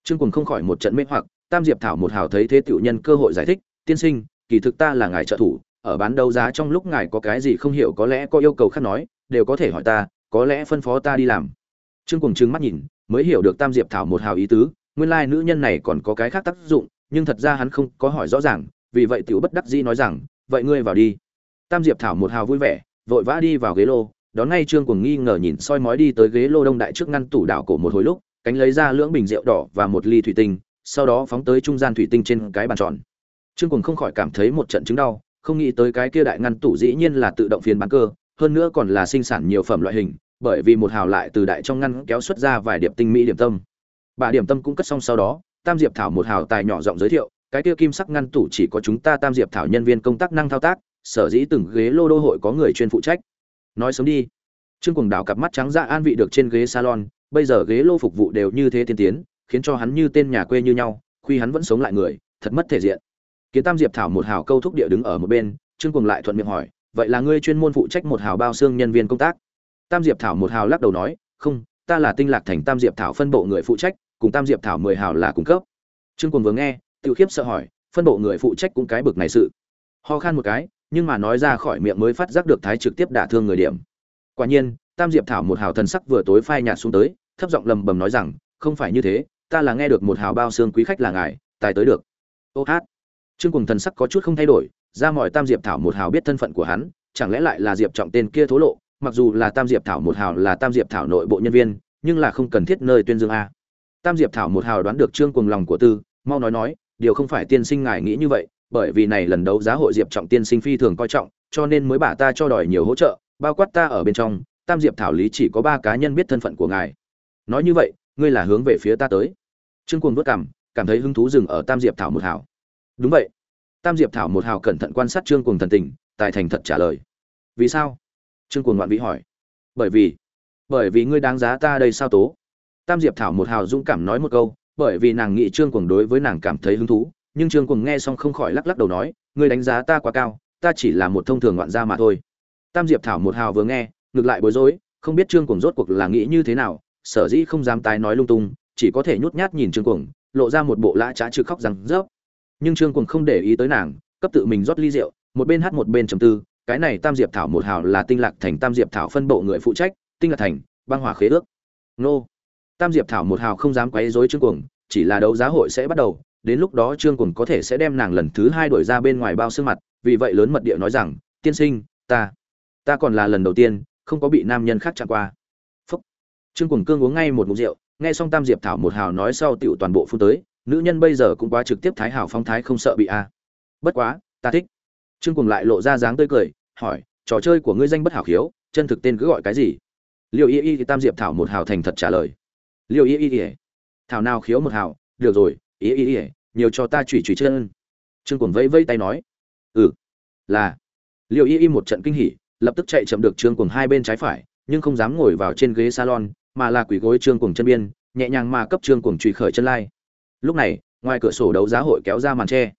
Trương cùng không khỏi một trận mê hoặc, tam diệp thảo một hào thấy thế tiểu nhân cơ hội giải thích, tiên sinh, kỳ thực ta là ngài trợ thủ, ở bán đấu giá trong lúc ngài có cái gì không hiểu có lẽ có yêu cầu khác nói đều có thể hỏi ta, có lẽ phân phó ta đi làm. Trương cùng trừng mắt nhìn, mới hiểu được tam diệp thảo một hào ý tứ, nguyên lai nữ nhân này còn có cái khác tác dụng, nhưng thật ra hắn không có hỏi rõ ràng, vì vậy tiểu bất đắc dĩ nói rằng, vậy ngươi vào đi. Tam diệp thảo một hào vui vẻ, vội vã đi vào ghế lô, đón ngay trương cùng nghi ngờ nhìn soi mói đi tới ghế lô đông đại trước ngăn tủ đảo cổ một hồi lúc, cánh lấy ra lưỡng bình rượu đỏ và một ly thủy tinh, sau đó phóng tới trung gian thủy tinh trên cái bàn tròn. Trương cùng không khỏi cảm thấy một trận chứng đau, không nghĩ tới cái kia đại ngăn tủ dĩ nhiên là tự động phiên bán cơ hơn nữa còn là sinh sản nhiều phẩm loại hình, bởi vì một hào lại từ đại trong ngăn kéo xuất ra vài điểm tinh mỹ điểm tâm. Bà điểm tâm cũng cất xong sau đó, tam diệp thảo một hào tài nhỏ giọng giới thiệu, cái kia kim sắc ngăn tủ chỉ có chúng ta tam diệp thảo nhân viên công tác năng thao tác, sở dĩ từng ghế lô đô hội có người chuyên phụ trách. Nói sớm đi. Trương cuồng Đào cặp mắt trắng dạ an vị được trên ghế salon, bây giờ ghế lô phục vụ đều như thế tiên tiến, khiến cho hắn như tên nhà quê như nhau khi hắn vẫn sống lại người, thật mất thể diện. Kiến tam diệp thảo một hào câu thúc địa đứng ở một bên, trương cuồng lại thuận miệng hỏi vậy là ngươi chuyên môn phụ trách một hào bao xương nhân viên công tác. Tam diệp thảo một hào lắc đầu nói, không, ta là tinh lạc thành tam diệp thảo phân bộ người phụ trách, cùng tam diệp thảo mười hào là cung cấp. Trương cuồng vừa nghe tự khiếp sợ hỏi, phân bộ người phụ trách cũng cái bực này sự. Ho khan một cái, nhưng mà nói ra khỏi miệng mới phát giác được thái trực tiếp đả thương người điểm. Quả nhiên, tam diệp thảo một hào thần sắc vừa tối phai nhạt xuống tới, thấp giọng lầm bầm nói rằng, không phải như thế, ta là nghe được một hào bao xương quý khách là ngài, tài tới được. Ô hát. Trương cùng thần sắc có chút không thay đổi ra mọi tam diệp thảo một hào biết thân phận của hắn, chẳng lẽ lại là diệp trọng tên kia thố lộ? Mặc dù là tam diệp thảo một hào là tam diệp thảo nội bộ nhân viên, nhưng là không cần thiết nơi tuyên dương a. Tam diệp thảo một hào đoán được trương cùng lòng của tư, mau nói nói, điều không phải tiên sinh ngài nghĩ như vậy, bởi vì này lần đấu giá hội diệp trọng tiên sinh phi thường coi trọng, cho nên mới bà ta cho đòi nhiều hỗ trợ, bao quát ta ở bên trong, tam diệp thảo lý chỉ có ba cá nhân biết thân phận của ngài. Nói như vậy, ngươi là hướng về phía ta tới. Trương cuồng vất cảm cảm thấy hứng thú dừng ở tam diệp thảo một hào. Đúng vậy tam diệp thảo một hào cẩn thận quan sát trương cuồng thần tình, tài thành thật trả lời. Vì sao? Trương cuồng ngoạn vĩ hỏi. Bởi vì bởi vì ngươi đáng giá ta đây sao tố? Tam diệp thảo một hào dũng cảm nói một câu, bởi vì nàng nghĩ trương cuồng đối với nàng cảm thấy hứng thú, nhưng trương cuồng nghe xong không khỏi lắc lắc đầu nói, ngươi đánh giá ta quá cao, ta chỉ là một thông thường ngoạn gia mà thôi. Tam diệp thảo một hào vừa nghe, ngược lại bối rối, không biết trương cuồng rốt cuộc là nghĩ như thế nào, sở dĩ không dám tái nói lung tung, chỉ có thể nhút nhát nhìn trương cuồng, lộ ra một bộ lã trá trực khóc rằng rớp nhưng trương cuồng không để ý tới nàng, cấp tự mình rót ly rượu, một bên hát một bên trầm tư, cái này tam diệp thảo một hào là tinh lạc thành tam diệp thảo phân bộ người phụ trách, tinh lạc thành, băng hỏa khế ước. Nô. Tam diệp thảo một hào không dám quấy rối trương cuồng, chỉ là đấu giá hội sẽ bắt đầu, đến lúc đó trương cuồng có thể sẽ đem nàng lần thứ hai đổi ra bên ngoài bao xương mặt, vì vậy lớn mật địa nói rằng, tiên sinh, ta ta còn là lần đầu tiên, không có bị nam nhân khác chạm qua. Phúc. Trương cuồng cương uống ngay một mục rượu, nghe xong tam diệp thảo một hào nói sau tựu toàn bộ phun tới nữ nhân bây giờ cũng quá trực tiếp thái hảo phong thái không sợ bị a. Bất quá, ta thích. Trương cùng lại lộ ra dáng tươi cười, hỏi, trò chơi của ngươi danh bất hảo khiếu, chân thực tên cứ gọi cái gì? Liệu y y thì tam diệp thảo một hào thành thật trả lời. Liệu y y y thảo nào khiếu một hào, được rồi, y y y, nhiều cho ta chủy chủy chân. Trương cùng vẫy vẫy tay nói ừ là. Liệu y y một trận kinh hỉ, lập tức chạy chậm được trương cùng hai bên trái phải, nhưng không dám ngồi vào trên ghế salon, mà là quỳ gối trương cùng chân biên, nhẹ nhàng mà cấp trương cùng truy khởi chân lai lúc này, ngoài cửa sổ đấu giá hội kéo ra màn tre.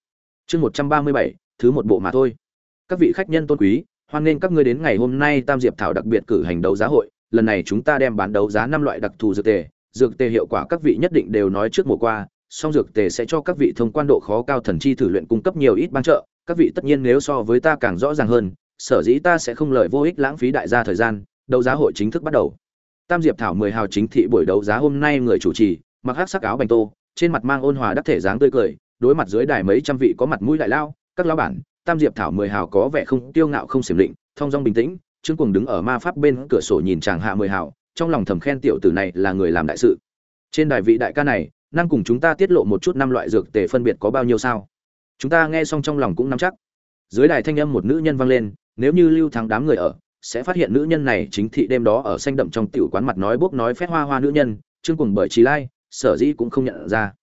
Chương một trăm ba mươi bảy, thứ một bộ mà thôi. Các vị khách nhân tôn quý, hoan nghênh các ngươi đến ngày hôm nay tam diệp thảo đặc biệt cử hành đấu giá hội. Lần này chúng ta đem bán đấu giá năm loại đặc thù dược tề. Dược tề hiệu quả các vị nhất định đều nói trước mùa qua, song dược tề sẽ cho các vị thông quan độ khó cao thần chi thử luyện cung cấp nhiều ít ban trợ. Các vị tất nhiên nếu so với ta càng rõ ràng hơn, sở dĩ ta sẽ không lợi vô ích lãng phí đại gia thời gian, đấu giá hội chính thức bắt đầu. Tam diệp thảo mười hào chính thị buổi đấu giá hôm nay người chủ trì, mặc hắc sắc áo bành tô trên mặt mang ôn hòa đắc thể dáng tươi cười, đối mặt dưới đài mấy trăm vị có mặt mũi đại lao, các lão bản, tam diệp thảo mười hào có vẻ không tiêu ngạo không xiểm định, thong dong bình tĩnh, trương cuồng đứng ở ma pháp bên cửa sổ nhìn chàng hạ mười hào, trong lòng thầm khen tiểu tử này là người làm đại sự. Trên đài vị đại ca này, năng cùng chúng ta tiết lộ một chút năm loại dược tề phân biệt có bao nhiêu sao? Chúng ta nghe xong trong lòng cũng nắm chắc. Dưới đài thanh âm một nữ nhân vang lên, nếu như lưu thắng đám người ở, sẽ phát hiện nữ nhân này chính thị đêm đó ở xanh đậm trong tiểu quán mặt nói bốc nói phét hoa hoa nữ nhân, trương cuồng bởi trí lai sở dĩ cũng không nhận ra.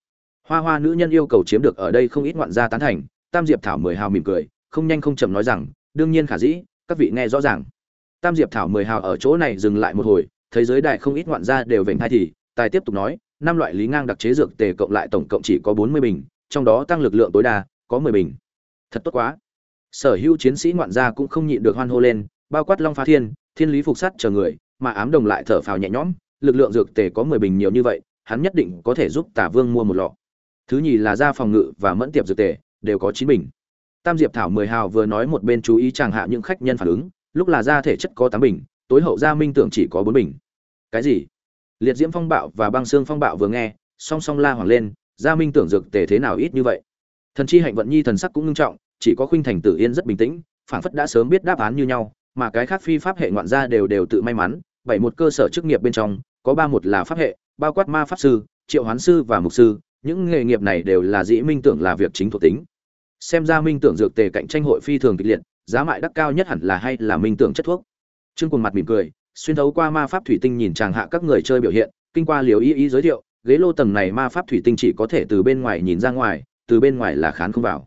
Hoa hoa nữ nhân yêu cầu chiếm được ở đây không ít ngoạn gia tán thành, tam diệp thảo mười hào mỉm cười, không nhanh không chậm nói rằng, đương nhiên khả dĩ, các vị nghe rõ ràng. Tam diệp thảo mười hào ở chỗ này dừng lại một hồi, thấy giới đại không ít ngoạn gia đều vểnh hai thì, tài tiếp tục nói, năm loại lý ngang đặc chế dược tề cộng lại tổng cộng chỉ có bốn mươi bình, trong đó tăng lực lượng tối đa có mười bình. Thật tốt quá. Sở hữu chiến sĩ ngoạn gia cũng không nhịn được hoan hô lên, bao quát long phá thiên thiên lý phục sát chờ người, mà ám đồng lại thở phào nhẹ nhõm, lực lượng dược tề có mười bình nhiều như vậy hắn nhất định có thể giúp tả vương mua một lọ. Thứ nhì là gia phòng ngự và mẫn tiệp dược tề, đều có chín bình. Tam diệp thảo mười hào vừa nói một bên chú ý chàng hạ những khách nhân phản ứng, lúc là gia thể chất có tám bình, tối hậu gia minh tưởng chỉ có bốn bình. Cái gì? Liệt diễm phong bạo và băng xương phong bạo vừa nghe, song song la hoàng lên gia minh tưởng dược tề thế nào ít như vậy? Thần chi hạnh vận nhi thần sắc cũng nghiêm trọng, chỉ có khuynh thành tử yên rất bình tĩnh, phảng phất đã sớm biết đáp án như nhau, mà cái khác phi pháp hệ ngoạn gia đều đều tự may mắn, bảy một cơ sở chức nghiệp bên trong, có ba một là pháp hệ bao quát ma pháp sư, triệu hoán sư và mục sư, những nghề nghiệp này đều là dĩ minh tưởng là việc chính thuộc tính. Xem ra minh tưởng dược tề cạnh tranh hội phi thường kịch liệt, giá mại đắt cao nhất hẳn là hay là minh tưởng chất thuốc. Trương cùng mặt mỉm cười, xuyên thấu qua ma pháp thủy tinh nhìn chàng hạ các người chơi biểu hiện, kinh qua liều ý ý giới thiệu, ghế lô tầng này ma pháp thủy tinh chỉ có thể từ bên ngoài nhìn ra ngoài, từ bên ngoài là khán không vào.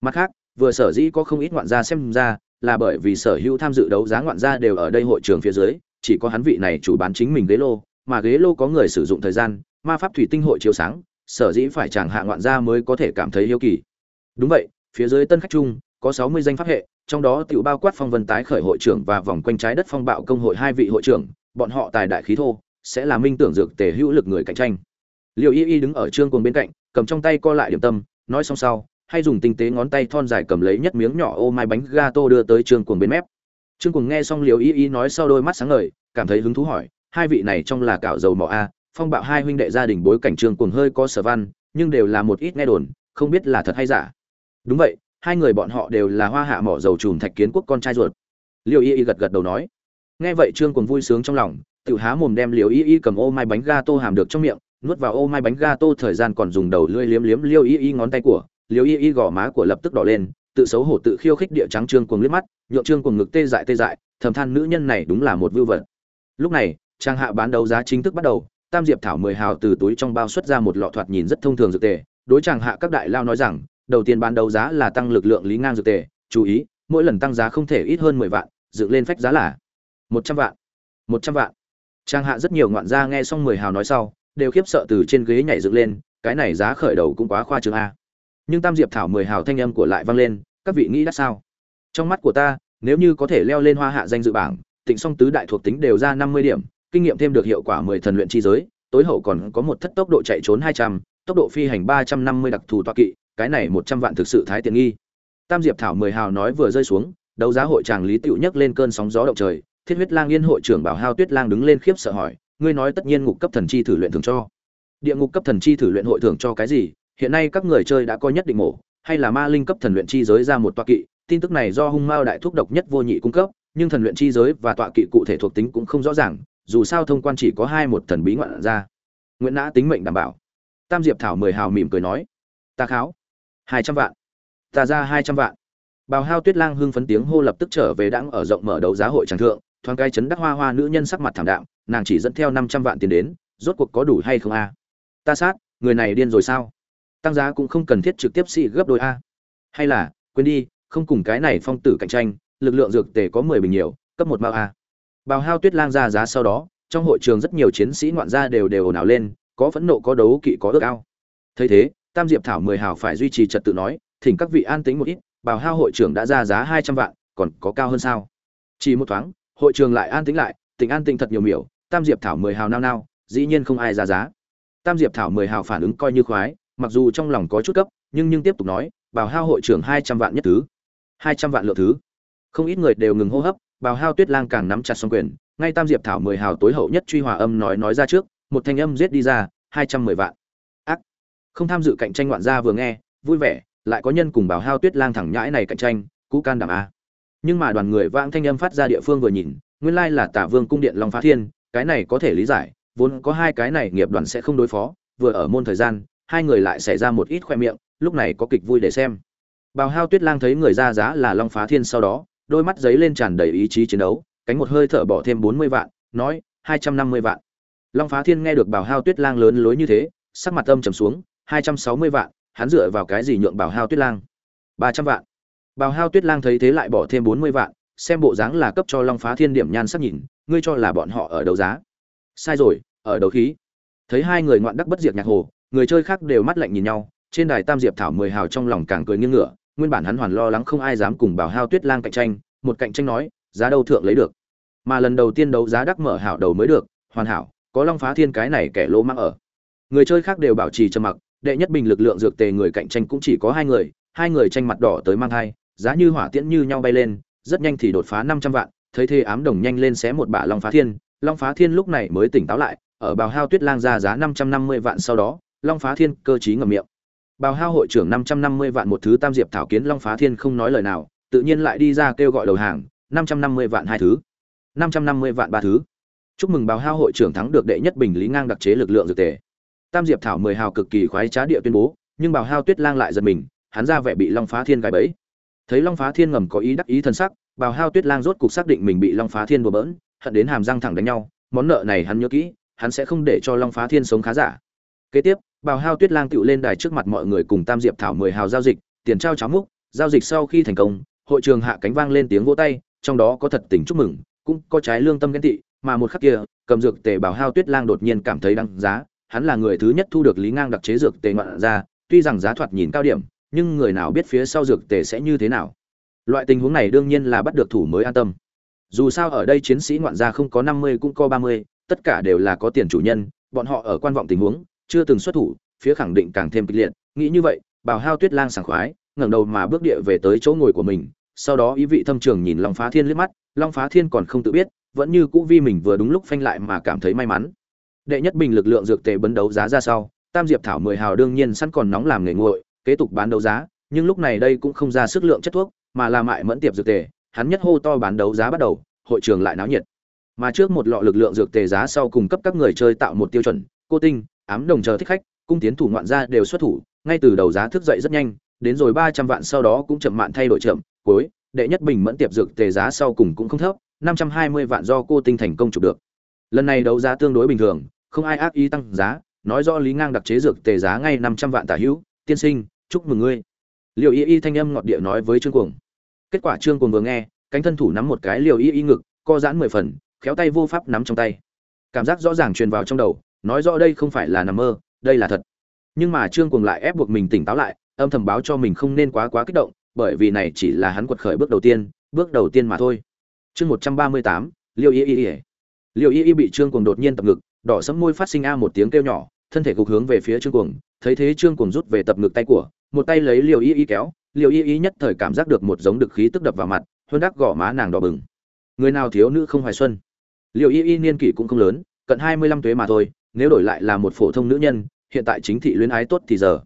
Mặt khác, vừa sở dĩ có không ít ngoạn gia xem ra, là bởi vì sở hữu tham dự đấu giá ngoạn gia đều ở đây hội trường phía dưới, chỉ có hắn vị này chủ bán chính mình ghế lô mà ghế lô có người sử dụng thời gian, ma pháp thủy tinh hội chiếu sáng, sở dĩ phải chàng hạ ngoạn gia mới có thể cảm thấy hiếu kỳ. Đúng vậy, phía dưới tân khách chung có sáu mươi danh pháp hệ, trong đó tiểu bao quát phong vân tái khởi hội trưởng và vòng quanh trái đất phong bạo công hội hai vị hội trưởng, bọn họ tài đại khí thô, sẽ là minh tưởng dược tề hữu lực người cạnh tranh. Liệu y y đứng ở trương cuồng bên cạnh, cầm trong tay co lại điểm tâm, nói xong sau, hay dùng tinh tế ngón tay thon dài cầm lấy nhất miếng nhỏ ô mai bánh gato đưa tới trương cuồng bên mép. Trương cuồng nghe xong liều y y nói sau đôi mắt sáng ngời, cảm thấy hứng thú hỏi hai vị này trong là cạo dầu mỏ a, phong bạo hai huynh đệ gia đình bối cảnh trương cuồng hơi có sở văn, nhưng đều là một ít nghe đồn, không biết là thật hay giả. Đúng vậy, hai người bọn họ đều là hoa hạ mỏ dầu trùm thạch kiến quốc con trai ruột. Liêu y y gật gật đầu nói. Nghe vậy trương cuồng vui sướng trong lòng tự há mồm đem liều y y cầm ô mai bánh ga tô hàm được trong miệng, nuốt vào ô mai bánh ga tô thời gian còn dùng đầu lưỡi liếm liếm liêu y y ngón tay của, liêu y y gò má của lập tức đỏ lên, tự xấu hổ tự khiêu khích địa trắng trương cuồng liếc mắt, nhượng trương cuồng ngực tê dại tê dại, thầm than nữ nhân này đúng là một vưu vật. Lúc này trang hạ bán đấu giá chính thức bắt đầu, tam diệp thảo mười hào từ túi trong bao xuất ra một lọ thoạt nhìn rất thông thường dược tề. Đối chàng hạ các đại lao nói rằng, đầu tiên bán đấu giá là tăng lực lượng lý ngang dược tề, chú ý, mỗi lần tăng giá không thể ít hơn mười vạn, dựng lên phách giá là một trăm vạn, một trăm vạn. Trang hạ rất nhiều ngoạn gia nghe xong mười hào nói sau, đều khiếp sợ từ trên ghế nhảy dựng lên, cái này giá khởi đầu cũng quá khoa trương a. Nhưng tam diệp thảo mười hào thanh âm của lại vang lên, các vị nghĩ đắt sao? Trong mắt của ta, nếu như có thể leo lên hoa hạ danh dự bảng, tịnh song tứ đại thuộc tính đều ra năm mươi điểm kinh nghiệm thêm được hiệu quả mười thần luyện chi giới, tối hậu còn có một thất tốc độ chạy trốn hai trăm, tốc độ phi hành ba trăm năm mươi đặc thù toa kỵ, cái này một trăm vạn thực sự thái tiện nghi. Tam diệp thảo mười hào nói vừa rơi xuống, đấu giá hội chàng lý tựu nhấc lên cơn sóng gió động trời, thiết huyết lang yên hội trưởng bảo hao tuyết lang đứng lên khiếp sợ hỏi, ngươi nói tất nhiên ngục cấp thần chi thử luyện thường cho. Địa ngục cấp thần chi thử luyện hội thưởng cho cái gì? Hiện nay các người chơi đã có nhất định mổ, hay là ma linh cấp thần luyện chi giới ra một tọa kỵ, tin tức này do hung mao đại thúc độc nhất vô nhị cung cấp, nhưng thần luyện chi giới và tọa kỵ cụ thể thuộc tính cũng không rõ ràng dù sao thông quan chỉ có hai một thần bí ngoạn ra nguyễn nã tính mệnh đảm bảo. Tam diệp thảo mười hào mỉm cười nói, ta kháo, hai trăm vạn, ta ra hai trăm vạn. Bào hao tuyết lang hưng phấn tiếng hô lập tức trở về đãng ở rộng mở đấu giá hội tràng thượng, thoáng cai chấn đắc hoa hoa nữ nhân sắc mặt thảm đạm, nàng chỉ dẫn theo năm trăm vạn tiền đến, rốt cuộc có đủ hay không a? Ta sát, người này điên rồi sao? Tăng giá cũng không cần thiết trực tiếp xị gấp đôi a. Hay là, quên đi, không cùng cái này phong tử cạnh tranh, lực lượng dược tề có mười bình nhiều, cấp một mao a bào hao tuyết lang ra giá sau đó, trong hội trường rất nhiều chiến sĩ ngoạn gia đều đều ồn ào lên, có phẫn nộ, có đấu kỵ, có ước ao. Thấy thế, tam diệp thảo mười hào phải duy trì trật tự nói, thỉnh các vị an tính một ít, bào hao hội trưởng đã ra giá hai trăm vạn, còn có cao hơn sao? Chỉ một thoáng, hội trường lại an tính lại tỉnh an tĩnh thật nhiều miểu, tam diệp thảo mười hào nao nao, dĩ nhiên không ai ra giá. Tam diệp thảo mười hào phản ứng coi như khoái, mặc dù trong lòng có chút cấp, nhưng nhưng tiếp tục nói, bào hao hội trưởng hai trăm vạn nhất thứ. Hai trăm vạn lượng thứ. Không ít người đều ngừng hô hấp bào hao tuyết lang càng nắm chặt xong quyền, ngay tam diệp thảo mười hào tối hậu nhất truy hòa âm nói nói ra trước, một thanh âm giết đi ra, hai trăm mười vạn. Ác. Không tham dự cạnh tranh ngoạn gia vừa nghe, vui vẻ, lại có nhân cùng bào hao tuyết lang thẳng nhãi này cạnh tranh cũ can đảm a. Nhưng mà đoàn người vãng thanh âm phát ra địa phương vừa nhìn, nguyên lai là tả vương cung điện long phá thiên, cái này có thể lý giải, vốn có hai cái này nghiệp đoàn sẽ không đối phó, vừa ở môn thời gian, hai người lại xảy ra một ít khoe miệng, lúc này có kịch vui để xem. Bào hao tuyết lang thấy người ra giá là long phá thiên sau đó đôi mắt giấy lên tràn đầy ý chí chiến đấu, cánh một hơi thở bỏ thêm bốn mươi vạn, nói, hai trăm năm mươi vạn. Long phá thiên nghe được bảo hao tuyết lang lớn lối như thế, sắc mặt âm trầm xuống, hai trăm sáu mươi vạn, hắn dựa vào cái gì nhượng bảo hao tuyết lang? ba trăm vạn. Bảo hao tuyết lang thấy thế lại bỏ thêm bốn mươi vạn, xem bộ dáng là cấp cho long phá thiên điểm nhan sắc nhìn, ngươi cho là bọn họ ở đấu giá. Sai rồi, ở đấu khí. Thấy hai người ngoạn đắc bất diệt nhạc hồ, người chơi khác đều mắt lạnh nhìn nhau, trên đài tam diệp thảo mười hào trong lòng càng cười nghiêng ngửa nguyên bản hắn hoàn lo lắng không ai dám cùng bảo hao tuyết lang cạnh tranh, một cạnh tranh nói, giá đâu thượng lấy được. Mà lần đầu tiên đấu giá đắc mở hảo đầu mới được, hoàn hảo, có long phá thiên cái này kẻ lỗ mang ở. Người chơi khác đều bảo trì trầm mặc, đệ nhất bình lực lượng dược tề người cạnh tranh cũng chỉ có hai người hai người tranh mặt đỏ tới mang thai, giá như hỏa tiễn như nhau bay lên, rất nhanh thì đột phá năm trăm vạn, thấy thế ám đồng nhanh lên xé một bả long phá thiên. Long phá thiên lúc này mới tỉnh táo lại, ở bào hao tuyết lang ra giá năm trăm năm mươi vạn sau đó, long phá thiên cơ chí ngậm miệng bào hao hội trưởng năm trăm năm mươi vạn một thứ tam diệp thảo kiến long phá thiên không nói lời nào, tự nhiên lại đi ra kêu gọi đầu hàng, năm trăm năm mươi vạn hai thứ. năm trăm năm mươi vạn ba thứ. Chúc mừng bào hao hội trưởng thắng được đệ nhất bình lý ngang đặc chế lực lượng dược tề. Tam diệp thảo mười hào cực kỳ khoái trá địa tuyên bố, nhưng bào hao tuyết lang lại giật mình, hắn ra vẻ bị long phá thiên gài bẫy. Thấy long phá thiên ngầm có ý đắc ý thân sắc, bào hao tuyết lang rốt cục xác định mình bị long phá thiên đùa bỡn, hận đến hàm răng thẳng đánh nhau, món nợ này hắn nhớ kỹ, hắn sẽ không để cho long phá thiên sống khá giả. Kế tiếp bào hao tuyết lang tựu lên đài trước mặt mọi người cùng tam diệp thảo mười hào giao dịch, tiền trao cháo múc, giao dịch sau khi thành công, hội trường hạ cánh vang lên tiếng vỗ tay, trong đó có thật tình chúc mừng, cũng có trái lương tâm ghen tị, mà một khắc kia, cầm dược tề bào hao tuyết lang đột nhiên cảm thấy đăng giá, hắn là người thứ nhất thu được lý ngang đặc chế dược tề ngoạn ra, tuy rằng giá thoạt nhìn cao điểm, nhưng người nào biết phía sau dược tề sẽ như thế nào. Loại tình huống này đương nhiên là bắt được thủ mới an tâm. Dù sao ở đây chiến sĩ ngoạn gia không có năm mươi cũng có ba mươi, tất cả đều là có tiền chủ nhân, bọn họ ở quan vọng tình huống chưa từng xuất thủ, phía khẳng định càng thêm kịch liệt. Nghĩ như vậy, bào hao tuyết lang sảng khoái, ngẩng đầu mà bước địa về tới chỗ ngồi của mình. Sau đó ý vị thâm trường nhìn long phá thiên liếc mắt, long phá thiên còn không tự biết, vẫn như cũ vi mình vừa đúng lúc phanh lại mà cảm thấy may mắn. Đệ nhất bình lực lượng dược tề bấn đấu giá ra sau, tam diệp thảo mười hào đương nhiên sẵn còn nóng làm nghề nguội, kế tục bán đấu giá, nhưng lúc này đây cũng không ra sức lượng chất thuốc, mà là mại mẫn tiệp dược tề, hắn nhất hô to bán đấu giá bắt đầu, hội trường lại náo nhiệt. Mà trước một lọ lực lượng dược tề giá sau cung cấp các người chơi tạo một tiêu chuẩn, cô tinh ám đồng chờ thích khách, cung tiến thủ ngoạn gia đều xuất thủ, ngay từ đầu giá thức dậy rất nhanh, đến rồi ba trăm vạn sau đó cũng chậm mạn thay đổi chậm, cuối, đệ nhất bình mẫn tiệp dược tề giá sau cùng cũng không thấp, năm trăm hai mươi vạn do cô tinh thành công chụp được. Lần này đấu giá tương đối bình thường, không ai ác ý tăng giá, nói rõ lý ngang đặc chế dược tề giá ngay năm trăm vạn tả hữu, tiên sinh, chúc mừng ngươi. Liều y y thanh âm ngọt địa nói với trương cuồng. Kết quả trương cuồng vừa nghe, cánh thân thủ nắm một cái liều y y ngực, co giãn mười phần, khéo tay vô pháp nắm trong tay. Cảm giác rõ ràng truyền vào trong đầu nói rõ đây không phải là nằm mơ, đây là thật. Nhưng mà trương cuồng lại ép buộc mình tỉnh táo lại, âm thầm báo cho mình không nên quá quá kích động, bởi vì này chỉ là hắn quật khởi bước đầu tiên, bước đầu tiên mà thôi. Chương một trăm ba mươi tám, liêu y y y. Liêu y y bị trương cuồng đột nhiên tập ngực, đỏ sẫm môi phát sinh a một tiếng kêu nhỏ, thân thể gục hướng về phía trương cuồng, thấy thế trương cuồng rút về tập ngực tay của, một tay lấy liều y y kéo liều y y nhất thời cảm giác được một giống được khí tức đập vào mặt hơn đắc gõ má nàng đỏ bừng. Người nào thiếu nữ không hoài xuân? Liều y y niên kỷ cũng không lớn, cận hai mươi lăm tuế mà thôi nếu đổi lại là một phổ thông nữ nhân, hiện tại chính thị luyến ái tốt thì giờ.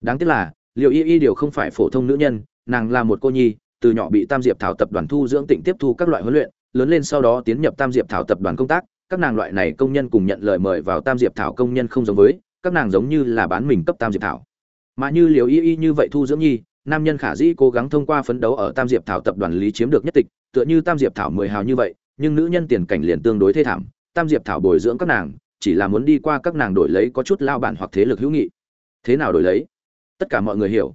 Đáng tiếc là liều y y điều không phải phổ thông nữ nhân, nàng là một cô nhi, từ nhỏ bị tam diệp thảo tập đoàn thu dưỡng tỉnh tiếp thu các loại huấn luyện, lớn lên sau đó tiến nhập tam diệp thảo tập đoàn công tác, các nàng loại này công nhân cùng nhận lời mời vào tam diệp thảo công nhân không giống với, các nàng giống như là bán mình cấp tam diệp thảo. Mà như liều y y như vậy thu dưỡng nhi, nam nhân khả dĩ cố gắng thông qua phấn đấu ở tam diệp thảo tập đoàn lý chiếm được nhất tịch, tựa như tam diệp thảo mười hào như vậy, nhưng nữ nhân tiền cảnh liền tương đối thê thảm, tam diệp thảo bồi dưỡng các nàng chỉ là muốn đi qua các nàng đổi lấy có chút lao bản hoặc thế lực hữu nghị. Thế nào đổi lấy? Tất cả mọi người hiểu.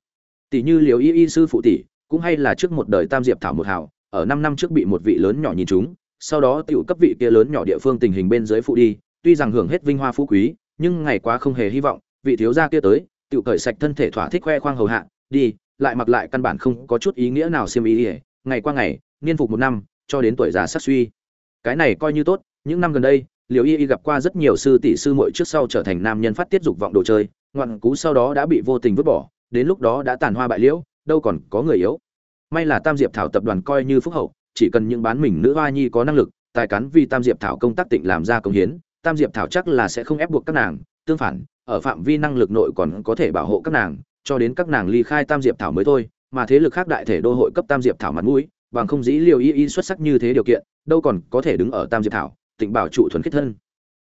Tỷ như liều y y sư phụ tỷ, cũng hay là trước một đời tam diệp thảo một hào, ở năm năm trước bị một vị lớn nhỏ nhìn chúng, sau đó tiểu cấp vị kia lớn nhỏ địa phương tình hình bên dưới phụ đi, tuy rằng hưởng hết vinh hoa phú quý, nhưng ngày qua không hề hy vọng, vị thiếu gia kia tới, tiểu cởi sạch thân thể thỏa thích khoe khoang hầu hạ, đi, lại mặc lại căn bản không có chút ý nghĩa nào xiêm ý ỉa ngày qua ngày, niên phục một năm, cho đến tuổi già sát suy. Cái này coi như tốt, những năm gần đây liều y y gặp qua rất nhiều sư tỷ sư muội trước sau trở thành nam nhân phát tiết dục vọng đồ chơi, ngoạn cú sau đó đã bị vô tình vứt bỏ, đến lúc đó đã tàn hoa bại liễu, đâu còn có người yếu. May là tam diệp thảo tập đoàn coi như phúc hậu, chỉ cần những bán mình nữ hoa nhi có năng lực, tài cán vì tam diệp thảo công tác tịnh làm ra công hiến, tam diệp thảo chắc là sẽ không ép buộc các nàng, tương phản, ở phạm vi năng lực nội còn có thể bảo hộ các nàng, cho đến các nàng ly khai tam diệp thảo mới thôi, mà thế lực khác đại thể đô hội cấp tam diệp thảo mặt mũi, bằng không dĩ liều y y xuất sắc như thế điều kiện, đâu còn có thể đứng ở tam diệp thảo tịnh bảo trụ thuần khiết thân.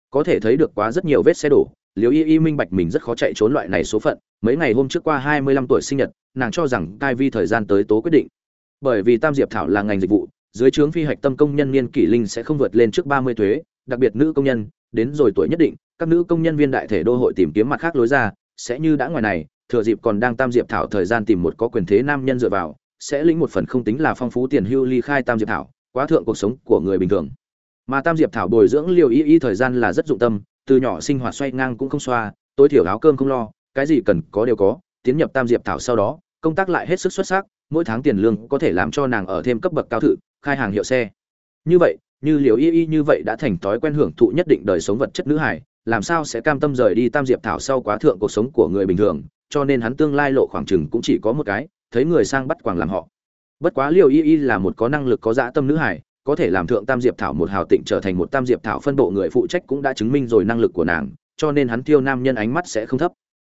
Có thể thấy được quá rất nhiều vết xe đổ liều y y minh bạch mình rất khó chạy trốn loại này số phận, mấy ngày hôm trước qua hai mươi lăm tuổi sinh nhật, nàng cho rằng cai vi thời gian tới tố quyết định. Bởi vì tam diệp thảo là ngành dịch vụ, dưới trướng phi hạch tâm công nhân niên kỷ linh sẽ không vượt lên trước ba mươi thuế, đặc biệt nữ công nhân, đến rồi tuổi nhất định, các nữ công nhân viên đại thể đô hội tìm kiếm mặt khác lối ra, sẽ như đã ngoài này, thừa dịp còn đang tam diệp thảo thời gian tìm một có quyền thế nam nhân dựa vào, sẽ lĩnh một phần không tính là phong phú tiền hưu ly khai tam diệp thảo, quá thượng cuộc sống của người bình thường mà tam diệp thảo bồi dưỡng liều y y thời gian là rất dụng tâm, từ nhỏ sinh hoạt xoay ngang cũng không xoa, tối thiểu áo cơm không lo, cái gì cần có đều có, tiến nhập tam diệp thảo sau đó, công tác lại hết sức xuất sắc, mỗi tháng tiền lương có thể làm cho nàng ở thêm cấp bậc cao thự, khai hàng hiệu xe. Như vậy, như liều y y như vậy đã thành thói quen hưởng thụ nhất định đời sống vật chất nữ hải làm sao sẽ cam tâm rời đi tam diệp thảo sau quá thượng cuộc sống của người bình thường, cho nên hắn tương lai lộ khoảng chừng cũng chỉ có một cái, thấy người sang bắt quàng làm họ. Bất quá liều y y là một có năng lực có dã tâm nữ hải có thể làm thượng tam diệp thảo một hào tịnh trở thành một tam diệp thảo phân bộ người phụ trách cũng đã chứng minh rồi năng lực của nàng, cho nên hắn tiêu nam nhân ánh mắt sẽ không thấp.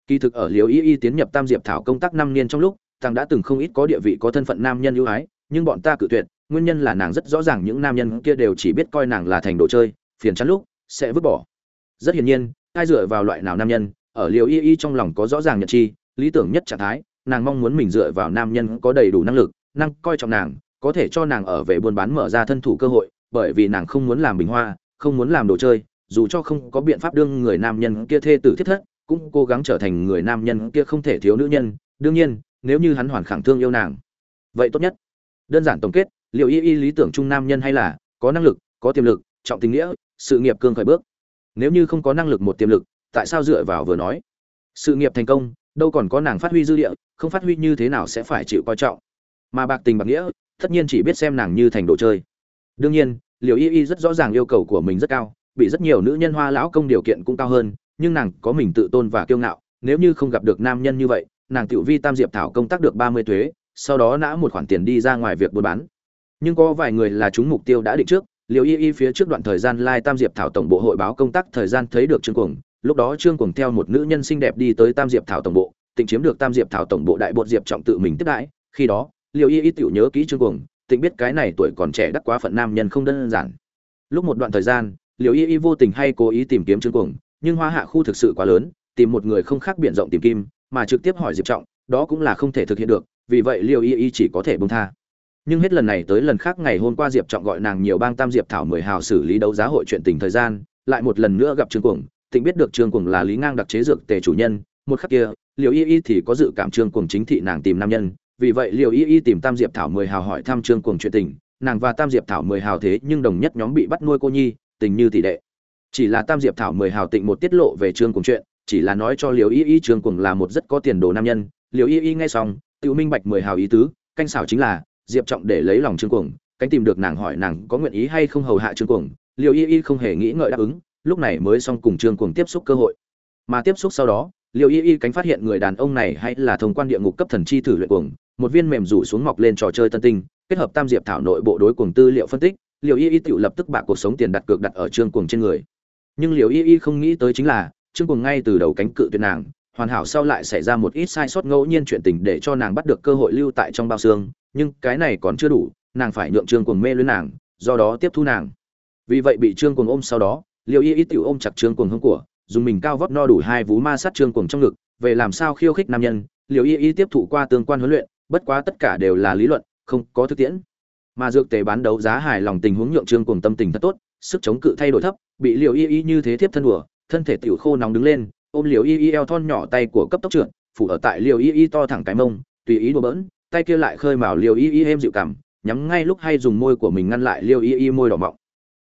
Kỳ thực ở liều y y tiến nhập tam diệp thảo công tác năm niên trong lúc tăng đã từng không ít có địa vị có thân phận nam nhân ưu ái, nhưng bọn ta cự tuyệt, nguyên nhân là nàng rất rõ ràng những nam nhân kia đều chỉ biết coi nàng là thành đồ chơi, phiền chắn lúc, sẽ vứt bỏ. Rất hiển nhiên, ai dựa vào loại nào nam nhân, ở liều y y trong lòng có rõ ràng nhận chi, lý tưởng nhất trạng thái, nàng mong muốn mình dựa vào nam nhân có đầy đủ năng lực, năng coi trọng nàng có thể cho nàng ở về buôn bán mở ra thân thủ cơ hội, bởi vì nàng không muốn làm bình hoa, không muốn làm đồ chơi, dù cho không có biện pháp đương người nam nhân kia thê tử thiết thất, cũng cố gắng trở thành người nam nhân kia không thể thiếu nữ nhân. Đương nhiên, nếu như hắn hoàn khẳng thương yêu nàng, vậy tốt nhất. Đơn giản tổng kết, liệu y y lý tưởng trung nam nhân hay là có năng lực, có tiềm lực, trọng tình nghĩa, sự nghiệp cương khởi bước. Nếu như không có năng lực một tiềm lực, tại sao dựa vào vừa nói? Sự nghiệp thành công, đâu còn có nàng phát huy dư địa, không phát huy như thế nào sẽ phải chịu coi trọng. Mà bạc tình bạc nghĩa tất nhiên chỉ biết xem nàng như thành đồ chơi. Đương nhiên liều y y rất rõ ràng yêu cầu của mình rất cao, bị rất nhiều nữ nhân hoa lão công điều kiện cũng cao hơn, nhưng nàng có mình tự tôn và kiêu ngạo, nếu như không gặp được nam nhân như vậy, nàng tiểu vi tam diệp thảo công tác được ba mươi thuế, sau đó nã một khoản tiền đi ra ngoài việc buôn bán. Nhưng có vài người là chúng mục tiêu đã định trước liều y y phía trước đoạn thời gian lai tam diệp thảo tổng bộ hội báo công tác thời gian thấy được trương cuồng, lúc đó trương cuồng theo một nữ nhân xinh đẹp đi tới tam diệp thảo tổng bộ, tịnh chiếm được tam diệp thảo tổng bộ đại bột diệp trọng tự mình tiếp đãi, khi đó liệu y y tiểu nhớ kỹ trương cuồng, tịnh biết cái này tuổi còn trẻ đắc quá phận nam nhân không đơn giản. Lúc một đoạn thời gian liệu y y vô tình hay cố ý tìm kiếm trương cuồng, nhưng hoa hạ khu thực sự quá lớn, tìm một người không khác biện rộng tìm kim, mà trực tiếp hỏi diệp trọng, đó cũng là không thể thực hiện được, vì vậy liệu y y chỉ có thể bông tha. Nhưng hết lần này tới lần khác ngày hôm qua diệp trọng gọi nàng nhiều bang tam diệp thảo mười hào xử lý đấu giá hội chuyện tình thời gian, lại một lần nữa gặp trương cuồng, tịnh biết được trương cuồng là lý ngang đặc chế dược tề chủ nhân, một khắc kia liệu y y thì có dự cảm trương cuồng chính thị nàng tìm nam nhân vì vậy liều y y tìm tam diệp thảo mười hào hỏi thăm trương cuồng chuyện tình. Nàng và tam diệp thảo mười hào thế nhưng đồng nhất nhóm bị bắt nuôi cô nhi, tình như tỷ đệ chỉ là tam diệp thảo mười hào tịnh một tiết lộ về trương cuồng chuyện, chỉ là nói cho liều y y trương cuồng là một rất có tiền đồ nam nhân. Liều y y nghe xong, tự minh bạch mười hào ý tứ, canh xảo chính là, diệp trọng để lấy lòng trương cuồng, cánh tìm được nàng hỏi nàng có nguyện ý hay không hầu hạ trương cuồng. Liều y y không hề nghĩ ngợi đáp ứng, lúc này mới xong cùng trương cuồng tiếp xúc cơ hội. Mà tiếp xúc sau đó liều y y cánh phát hiện người đàn ông này hay là thông quan địa ngục cấp thần chi thử luyện cuồng một viên mềm rủ xuống mọc lên trò chơi tân tinh, kết hợp tam diệp thảo nội bộ đối cuồng tư liệu phân tích liệu y y tự lập tức bạc cuộc sống tiền đặt cược đặt ở trương cuồng trên người. Nhưng liệu y y không nghĩ tới chính là, trương cuồng ngay từ đầu cánh cự tuyệt nàng, hoàn hảo sau lại xảy ra một ít sai sót ngẫu nhiên chuyện tình để cho nàng bắt được cơ hội lưu tại trong bao xương, nhưng cái này còn chưa đủ, nàng phải nhượng trương cuồng mê lưới nàng, do đó tiếp thu nàng. Vì vậy bị trương cuồng ôm sau đó liệu y y tiểu ôm chặt trương cuồng hông của, dùng mình cao vấp no đủ hai vú ma sát trương cuồng trong ngực, về làm sao khiêu khích nam nhân liệu y y tiếp thụ qua tương quan huấn luyện bất quá tất cả đều là lý luận, không có thực tiễn. Mà dược tề bán đấu giá hài lòng tình huống nhượng trương cuồng tâm tình thật tốt, sức chống cự thay đổi thấp, bị liều y y như thế tiếp thân đùa, thân thể tiểu khô nóng đứng lên, ôm liều y y eo thon nhỏ tay của cấp tốc trưởng phủ ở tại liều y y to thẳng cái mông, tùy ý đùa bỡn, tay kia lại khơi mào liều y y êm dịu cảm, nhắm ngay lúc hay dùng môi của mình ngăn lại liều y y môi đỏ mọng.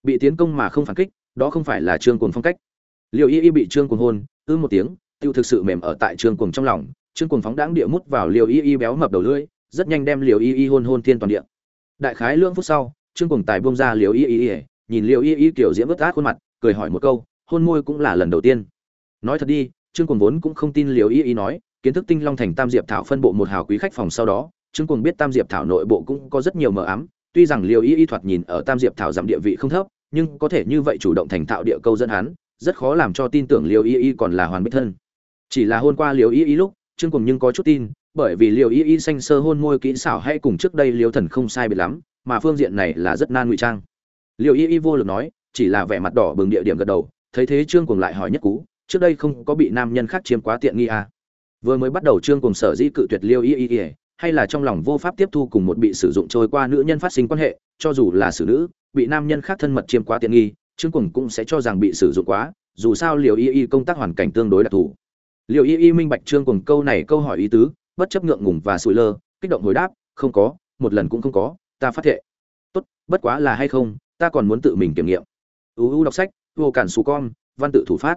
Bị tiến công mà không phản kích, đó không phải là trương cuồng phong cách. Liều y y bị trương cuồng hôn, ư một tiếng, tiêu thực sự mềm ở tại trương cuồng trong lòng trương cuồng phóng đãng địa mút vào liều y y béo mập đầu lưỡi, rất nhanh đem liều y y hôn hôn thiên toàn địa. Đại khái lưỡng phút sau, trương cuồng tài buông ra liều y y nhìn liều y y kiểu diễm vớt át khuôn mặt, cười hỏi một câu, hôn môi cũng là lần đầu tiên. Nói thật đi, trương cuồng vốn cũng không tin liều y y nói, kiến thức tinh long thành tam diệp thảo phân bộ một hào quý khách phòng sau đó, trương cuồng biết tam diệp thảo nội bộ cũng có rất nhiều mờ ám, tuy rằng liều y y thoạt nhìn ở tam diệp thảo giảm địa vị không thấp, nhưng có thể như vậy chủ động thành thạo địa câu dẫn hắn, rất khó làm cho tin tưởng liều y y còn là hoàn bích thân. Chỉ là hôn qua liều y y lúc trương cùng nhưng có chút tin, bởi vì liệu y y xanh sơ hôn môi kỹ xảo hay cùng trước đây liêu thần không sai biệt lắm, mà phương diện này là rất nan ngụy trang liệu y y vô lực nói, chỉ là vẻ mặt đỏ bừng địa điểm gật đầu, thấy thế trương cùng lại hỏi nhất cú, trước đây không có bị nam nhân khác chiếm quá tiện nghi à. vừa mới bắt đầu trương cùng sở dĩ cự tuyệt liêu y y y hay là trong lòng vô pháp tiếp thu cùng một bị sử dụng trôi qua nữ nhân phát sinh quan hệ, cho dù là xử nữ, bị nam nhân khác thân mật chiếm quá tiện nghi, trương cùng cũng sẽ cho rằng bị sử dụng quá, dù sao liều y y công tác hoàn cảnh tương đối đặc thù Liệu y y minh bạch trương cuồng câu này câu hỏi ý tứ, bất chấp ngượng ngùng và sủi lơ, kích động hồi đáp, không có, một lần cũng không có, ta phát thệ. Tốt, bất quá là hay không, ta còn muốn tự mình kiểm nghiệm. Uu đọc sách, vô cản xù con, văn tự thủ phát.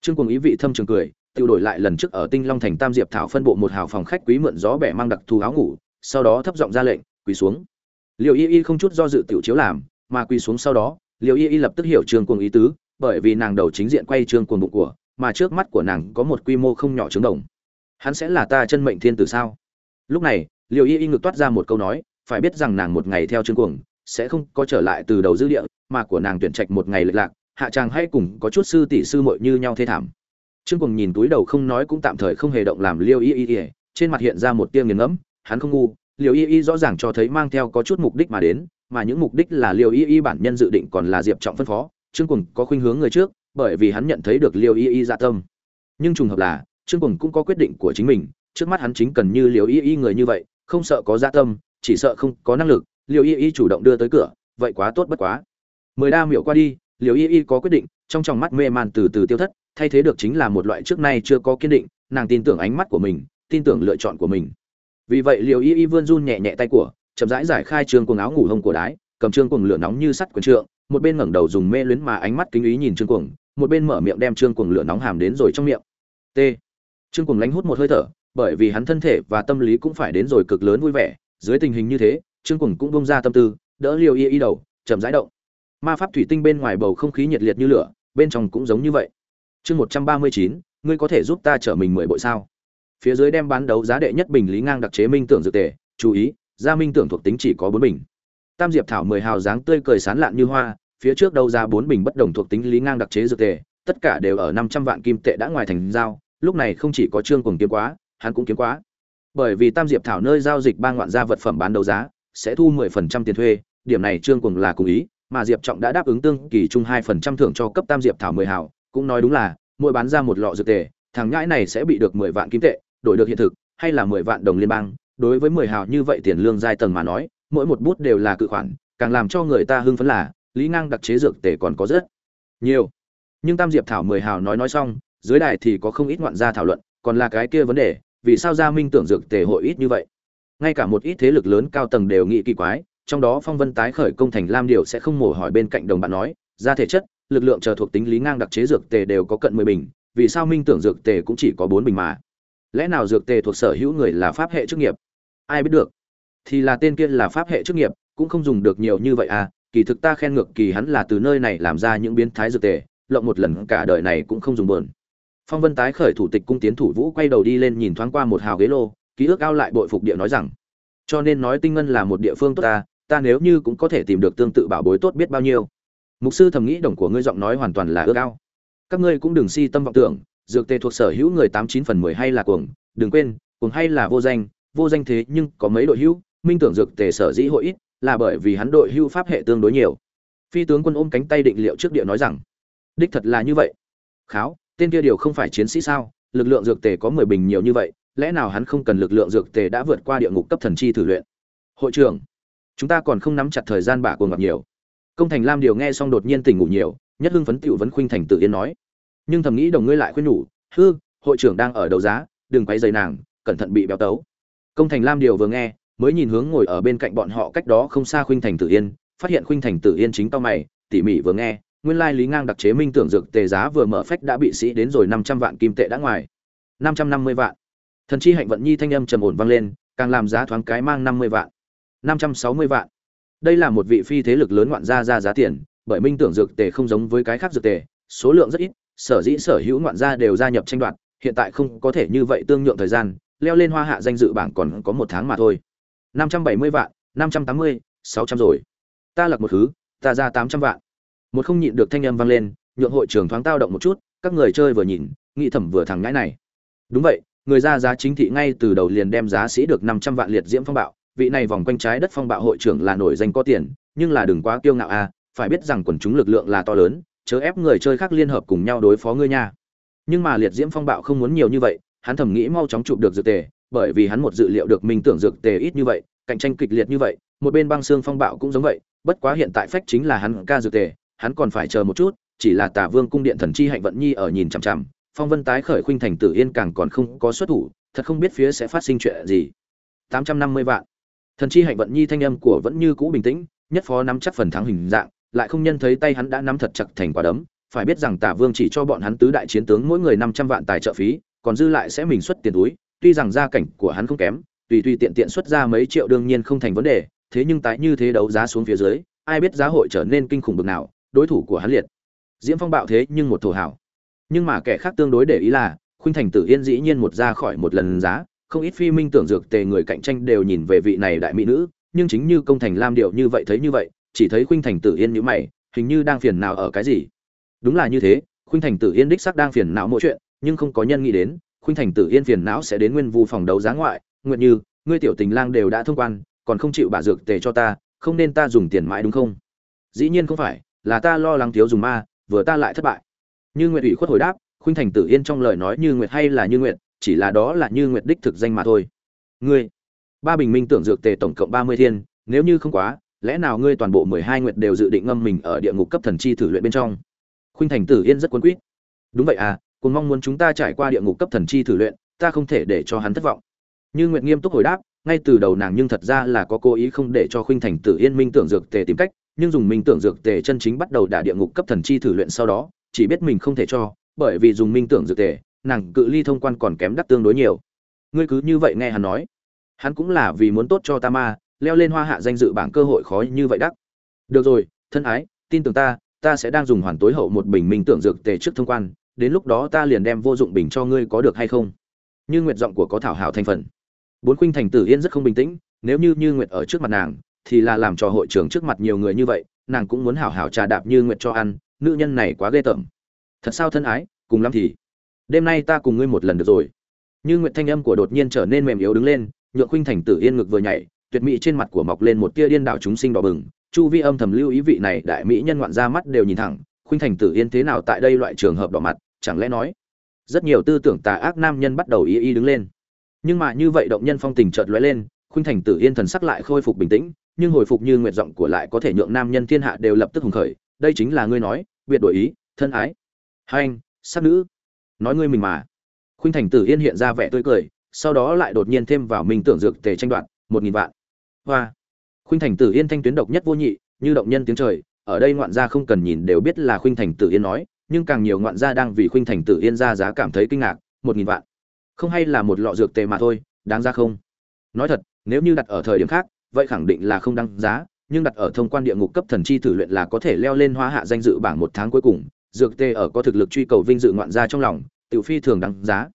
Trương cuồng ý vị thâm trường cười, tiêu đổi lại lần trước ở tinh long thành tam diệp thảo phân bộ một hào phòng khách quý mượn gió bẻ mang đặc thù áo ngủ, sau đó thấp giọng ra lệnh, quỳ xuống. Liệu y y không chút do dự tiểu chiếu làm, mà quỳ xuống sau đó liệu y y lập tức hiểu trương cuồng ý tứ, bởi vì nàng đầu chính diện quay trương cuồng bụng của mà trước mắt của nàng có một quy mô không nhỏ trứng đồng. Hắn sẽ là ta chân mệnh thiên tử sao? Lúc này liệu y y ngược toát ra một câu nói, phải biết rằng nàng một ngày theo trương cuồng, sẽ không có trở lại từ đầu dữ địa, mà của nàng tuyển trạch một ngày lệch lạc, hạ chàng hay cùng có chút sư tỷ sư muội như nhau thê thảm. Trương cuồng nhìn túi đầu không nói cũng tạm thời không hề động làm liêu y y y, trên mặt hiện ra một tia nghiền ngẫm, hắn không ngu, liêu y y rõ ràng cho thấy mang theo có chút mục đích mà đến, mà những mục đích là liêu y y bản nhân dự định còn là diệp trọng phân phó trương cuồng có khuynh hướng người trước bởi vì hắn nhận thấy được liêu y y dạ tâm. Nhưng trùng hợp là, trương cùng cũng có quyết định của chính mình, trước mắt hắn chính cần như liêu y y người như vậy, không sợ có dạ tâm, chỉ sợ không có năng lực, liêu y y chủ động đưa tới cửa, vậy quá tốt bất quá. Mười đa miệu qua đi, liêu y y có quyết định, trong tròng mắt mê man từ từ tiêu thất, thay thế được chính là một loại trước nay chưa có kiên định, nàng tin tưởng ánh mắt của mình, tin tưởng lựa chọn của mình. Vì vậy liều y y vươn run nhẹ nhẹ tay của, chậm rãi giải khai trương quần áo ngủ hông của đái, cầm trương quần lửa nóng như sắt quần trượng, một bên ngẩng đầu dùng mê luyến mà ánh mắt kính ý nhìn trương quần một bên mở miệng đem trương cuồng lửa nóng hàm đến rồi trong miệng. T. Trương cuồng lánh hút một hơi thở, bởi vì hắn thân thể và tâm lý cũng phải đến rồi cực lớn vui vẻ. Dưới tình hình như thế, trương cuồng cũng bông ra tâm tư, đỡ liều y y đầu, chậm rãi động. Ma pháp thủy tinh bên ngoài bầu không khí nhiệt liệt như lửa, bên trong cũng giống như vậy. Chương một trăm ba mươi chín, ngươi có thể giúp ta trở mình mười bội sao? Phía dưới đem bán đấu giá đệ nhất bình lý ngang đặc chế minh tưởng dược tề, chú ý, gia minh tưởng thuộc tính chỉ có bốn bình. Tam diệp thảo mười hào dáng tươi cười sán lạn như hoa phía trước đầu ra bốn bình bất đồng thuộc tính lý ngang đặc chế dược tề, tất cả đều ở năm trăm vạn kim tệ đã ngoài thành giao, lúc này không chỉ có trương Cuồng kiếm quá, hắn cũng kiếm quá. Bởi vì tam diệp thảo nơi giao dịch ba ngoạn gia vật phẩm bán đấu giá, sẽ thu mười phần trăm tiền thuê, điểm này trương Cuồng là cùng ý, mà diệp trọng đã đáp ứng tương kỳ chung hai phần trăm thưởng cho cấp tam diệp thảo mười hào, cũng nói đúng là, mỗi bán ra một lọ dược tề, thằng nhãi này sẽ bị được mười vạn kim tệ, đổi được hiện thực, hay là mười vạn đồng liên bang, đối với mười hào như vậy tiền lương giai tầng mà nói, mỗi một bút đều là cự khoản, càng làm cho người ta hưng phấn là lý ngang đặc chế dược tề còn có rất nhiều. Nhưng tam diệp thảo mười hào nói nói xong, dưới đài thì có không ít ngoạn gia thảo luận, còn là cái kia vấn đề, vì sao gia minh tưởng dược tề hội ít như vậy? Ngay cả một ít thế lực lớn cao tầng đều nghĩ kỳ quái, trong đó phong vân tái khởi công thành lam điều sẽ không mổ hỏi bên cạnh đồng bạn nói, ra thể chất, lực lượng chờ thuộc tính lý ngang đặc chế dược tề đều có cận mười bình, vì sao minh tưởng dược tề cũng chỉ có bốn bình mà? Lẽ nào dược tề thuộc sở hữu người là pháp hệ chức nghiệp? Ai biết được. Thì là tên kia là pháp hệ chức nghiệp, cũng không dùng được nhiều như vậy à kỳ thực ta khen ngược kỳ hắn là từ nơi này làm ra những biến thái dược tề, lộng một lần cả đời này cũng không dùng bờn phong vân tái khởi thủ tịch cung tiến thủ vũ quay đầu đi lên nhìn thoáng qua một hào ghế lô, ký ức ao lại bội phục địa nói rằng, cho nên nói tinh ngân là một địa phương tốt ta ta nếu như cũng có thể tìm được tương tự bảo bối tốt biết bao nhiêu. Mục sư thầm nghĩ đồng của ngươi giọng nói hoàn toàn là ước ao. Các ngươi cũng đừng si tâm vọng tưởng, dược tề thuộc sở hữu người tám chín phần mười hay là cuồng, đừng quên, cuồng hay là vô danh vô danh thế nhưng có mấy đội hữu, minh tưởng dược tề sở dĩ hội ít là bởi vì hắn đội hưu pháp hệ tương đối nhiều. Phi tướng quân ôm cánh tay định liệu trước địa nói rằng, đích thật là như vậy. Kháo, tên kia điều không phải chiến sĩ sao? Lực lượng dược tề có mười bình nhiều như vậy, lẽ nào hắn không cần lực lượng dược tề đã vượt qua địa ngục cấp thần chi thử luyện? Hội trưởng, chúng ta còn không nắm chặt thời gian bả cuồng ngọc nhiều. Công thành lam điều nghe xong đột nhiên tỉnh ngủ nhiều, nhất hưng phấn tiểu vấn khuynh thành tự yên nói, nhưng thầm nghĩ đồng ngươi lại khuyên nhủ, hư, hội trưởng đang ở đầu giá, đừng quay dày nàng, cẩn thận bị béo tấu. Công thành lam điều vừa nghe mới nhìn hướng ngồi ở bên cạnh bọn họ cách đó không xa khuynh thành tử yên, phát hiện khuynh thành tử yên chính tao mày, tỉ mỉ vừa nghe, nguyên lai lý ngang đặc chế minh tưởng dược tề giá vừa mở phách đã bị sĩ đến rồi năm trăm vạn kim tệ đã ngoài. năm trăm năm mươi vạn. Thần chi hạnh vận nhi thanh âm trầm ổn vang lên, càng làm giá thoáng cái mang năm mươi vạn. năm trăm sáu mươi vạn. Đây là một vị phi thế lực lớn ngoạn gia ra giá tiền, bởi minh tưởng dược tề không giống với cái khác dược tề, số lượng rất ít, sở dĩ sở hữu ngoạn gia đều gia nhập tranh đoạt, hiện tại không có thể như vậy tương nhượng thời gian, leo lên hoa hạ danh dự bảng còn có một tháng mà thôi năm trăm bảy mươi vạn, năm trăm tám mươi, sáu trăm rồi. Ta lật một thứ, ta ra tám trăm vạn. Một không nhịn được thanh âm vang lên, nhượng hội trưởng thoáng tao động một chút, các người chơi vừa nhìn, nghĩ thẩm vừa thằng ngãi này. Đúng vậy, người ra giá chính thị ngay từ đầu liền đem giá sĩ được năm trăm vạn liệt diễm phong bạo, vị này vòng quanh trái đất phong bạo hội trưởng là nổi danh có tiền, nhưng là đừng quá kiêu ngạo a phải biết rằng quần chúng lực lượng là to lớn, chớ ép người chơi khác liên hợp cùng nhau đối phó ngươi nha. Nhưng mà liệt diễm phong bạo không muốn nhiều như vậy, hắn thầm nghĩ mau chóng chụp được dược tề bởi vì hắn một dự liệu được mình tưởng dược tề ít như vậy, cạnh tranh kịch liệt như vậy, một bên băng xương phong bạo cũng giống vậy, bất quá hiện tại phách chính là hắn ca dược tề, hắn còn phải chờ một chút, chỉ là tả vương cung điện thần chi hạnh vận nhi ở nhìn chằm chằm, phong vân tái khởi khuynh thành tử yên càng còn không có xuất thủ, thật không biết phía sẽ phát sinh chuyện gì. Tám trăm năm mươi vạn. Thần chi hạnh vận nhi thanh âm của vẫn như cũ bình tĩnh, nhất phó nắm chắc phần thắng hình dạng, lại không nhân thấy tay hắn đã nắm thật chặt thành quả đấm, phải biết rằng tả vương chỉ cho bọn hắn tứ đại chiến tướng mỗi người năm trăm vạn tài trợ phí, còn dư lại sẽ mình xuất tiền túi tuy rằng gia cảnh của hắn không kém, tùy tùy tiện tiện xuất ra mấy triệu đương nhiên không thành vấn đề, thế nhưng tái như thế đấu giá xuống phía dưới, ai biết giá hội trở nên kinh khủng bực nào, đối thủ của hắn liệt. Diễm phong bạo thế nhưng một thổ hảo. Nhưng mà kẻ khác tương đối để ý là, khuynh thành tử yên dĩ nhiên một ra khỏi một lần giá, không ít phi minh tưởng dược tề người cạnh tranh đều nhìn về vị này đại mỹ nữ, nhưng chính như công thành lam điệu như vậy thấy như vậy, chỉ thấy khuynh thành tử yên như mày, hình như đang phiền nào ở cái gì. Đúng là như thế, khuynh thành tử yên đích xác đang phiền não mỗi chuyện, nhưng không có nhân nghĩ đến khuynh thành tử yên phiền não sẽ đến nguyên vu phòng đấu giá ngoại, nguyện như, ngươi tiểu tình lang đều đã thông quan, còn không chịu bả dược tề cho ta, không nên ta dùng tiền mãi đúng không? Dĩ nhiên không phải, là ta lo lắng thiếu dùng ma, vừa ta lại thất bại. Như nguyệt ủy khuất hồi đáp, khuynh thành tử yên trong lời nói như nguyệt hay là như nguyệt, chỉ là đó là như nguyệt đích thực danh mà thôi. Ngươi, ba bình minh tưởng dược tề tổng cộng ba mươi thiên, nếu như không quá, lẽ nào ngươi toàn bộ mười hai nguyệt đều dự định ngâm mình ở địa ngục cấp thần chi thử luyện bên trong? Khuynh thành tử yên rất quấn quýt. Đúng vậy à cùng mong muốn chúng ta trải qua địa ngục cấp thần chi thử luyện, ta không thể để cho hắn thất vọng. Như nguyệt nghiêm túc hồi đáp, ngay từ đầu nàng nhưng thật ra là có cố ý không để cho khuynh thành tử yên minh tưởng dược tề tìm cách, nhưng dùng minh tưởng dược tề chân chính bắt đầu đả địa ngục cấp thần chi thử luyện sau đó, chỉ biết mình không thể cho, bởi vì dùng minh tưởng dược tề, nàng cự ly thông quan còn kém đắc tương đối nhiều. Ngươi cứ như vậy nghe hắn nói. Hắn cũng là vì muốn tốt cho ta ma leo lên hoa hạ danh dự bảng cơ hội khó như vậy đắc. Được rồi, thân ái, tin tưởng ta ta sẽ đang dùng hoàn tối hậu một bình minh tưởng dược tề trước thông quan đến lúc đó ta liền đem vô dụng bình cho ngươi có được hay không? Như nguyện giọng của có thảo hảo thành phần. Bốn khuynh thành tử yên rất không bình tĩnh, nếu như như nguyệt ở trước mặt nàng, thì là làm cho hội trưởng trước mặt nhiều người như vậy, nàng cũng muốn hảo hảo trà đạp như nguyệt cho ăn, nữ nhân này quá ghê tởm. Thật sao thân ái, cùng lắm thì. Đêm nay ta cùng ngươi một lần được rồi. Như nguyệt thanh âm của đột nhiên trở nên mềm yếu đứng lên, nhượng khuynh thành tử yên ngực vừa nhảy, tuyệt mỹ trên mặt của mọc lên một tia điên đạo chúng sinh đỏ bừng. Chu vi âm thầm lưu ý vị này, đại mỹ nhân ngoạn ra mắt đều nhìn thẳng, khuynh thành tử yên thế nào tại đây loại trường hợp đỏ mặt chẳng lẽ nói, rất nhiều tư tưởng tà ác nam nhân bắt đầu y y đứng lên. Nhưng mà như vậy động nhân phong tình chợt lóe lên, khuynh thành tử yên thần sắc lại khôi phục bình tĩnh, nhưng hồi phục như nguyện giọng của lại có thể nhượng nam nhân thiên hạ đều lập tức hùng khởi. Đây chính là ngươi nói, biệt đổi ý, thân ái. Hai anh sắc nữ. Nói ngươi mình mà. Khuynh thành tử yên hiện ra vẻ tươi cười, sau đó lại đột nhiên thêm vào mình tưởng dược tề tranh đoạt, một nghìn vạn. Hoa. Khuynh thành tử yên thanh tuyến độc nhất vô nhị, như động nhân tiếng trời, ở đây ngoạn gia không cần nhìn đều biết là khuynh thành tử yên nói nhưng càng nhiều ngoạn gia đang vì khuynh thành tử yên ra giá cảm thấy kinh ngạc, một nghìn vạn. Không hay là một lọ dược tề mà thôi, đáng ra không? Nói thật, nếu như đặt ở thời điểm khác, vậy khẳng định là không đăng giá, nhưng đặt ở thông quan địa ngục cấp thần chi thử luyện là có thể leo lên hóa hạ danh dự bảng một tháng cuối cùng, dược tê ở có thực lực truy cầu vinh dự ngoạn gia trong lòng, tiểu phi thường đăng giá.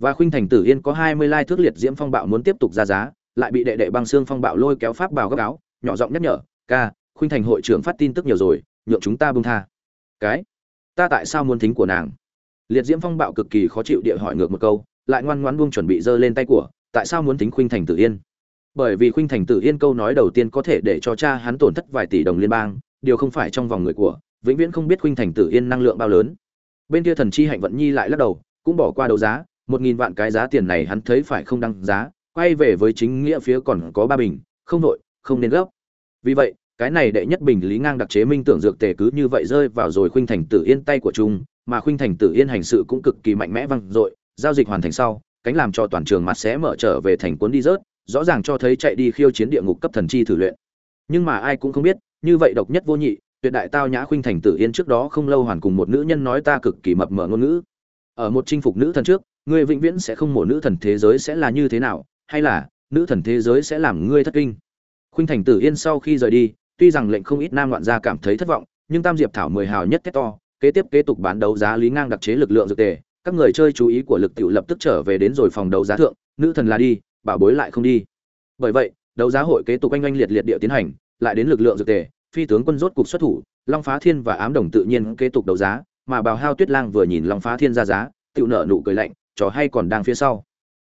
Và khuynh thành tử yên có hai mươi lai thước liệt diễm phong bạo muốn tiếp tục ra giá, lại bị đệ đệ băng xương phong bạo lôi kéo pháp bào gấp áo, nhỏ giọng nhắc nhở, ca, khuynh thành hội trưởng phát tin tức nhiều rồi, nhượng chúng ta bông tha. Cái ta tại sao muốn thính của nàng? Liệt diễm phong bạo cực kỳ khó chịu địa hỏi ngược một câu, lại ngoan ngoãn buông chuẩn bị giơ lên tay của, tại sao muốn thính khuynh thành tử yên? Bởi vì khuynh thành tử yên câu nói đầu tiên có thể để cho cha hắn tổn thất vài tỷ đồng liên bang, điều không phải trong vòng người của, vĩnh viễn không biết khuynh thành tử yên năng lượng bao lớn. Bên kia thần chi hạnh vận nhi lại lắc đầu, cũng bỏ qua đấu giá, một nghìn vạn cái giá tiền này hắn thấy phải không đăng giá, quay về với chính nghĩa phía còn có ba bình, không nội không nên gấp. Vì vậy cái này đệ nhất bình lý ngang đặc chế minh tưởng dược tề cứ như vậy rơi vào rồi khuynh thành tử yên tay của trung, mà khuynh thành tử yên hành sự cũng cực kỳ mạnh mẽ văng dội, giao dịch hoàn thành sau, cánh làm cho toàn trường mặt sẽ mở trở về thành cuốn đi rớt, rõ ràng cho thấy chạy đi khiêu chiến địa ngục cấp thần chi thử luyện. Nhưng mà ai cũng không biết, như vậy độc nhất vô nhị, tuyệt đại tao nhã khuynh thành tử yên trước đó không lâu hoàn cùng một nữ nhân nói ta cực kỳ mập mờ ngôn ngữ. Ở một chinh phục nữ thần trước, ngươi vĩnh viễn sẽ không mổ nữ thần thế giới sẽ là như thế nào, hay là, nữ thần thế giới sẽ làm ngươi thất kinh? Khuynh thành tử yên sau khi rời đi tuy rằng lệnh không ít nam loạn gia cảm thấy thất vọng, nhưng tam diệp thảo mười hào nhất kết to, kế tiếp kế tục bán đấu giá lý ngang đặc chế lực lượng dược tề. Các người chơi chú ý của lực tiểu lập tức trở về đến rồi phòng đấu giá thượng, nữ thần là đi, bảo bối lại không đi. Bởi vậy, đấu giá hội kế tục anh anh liệt liệt địa tiến hành, lại đến lực lượng dược tề, phi tướng quân rốt cục xuất thủ, long phá thiên và ám đồng tự nhiên kế tục đấu giá, mà bào hao tuyết lang vừa nhìn long phá thiên ra giá, Tiểu nợ nụ cười lạnh, trò hay còn đang phía sau.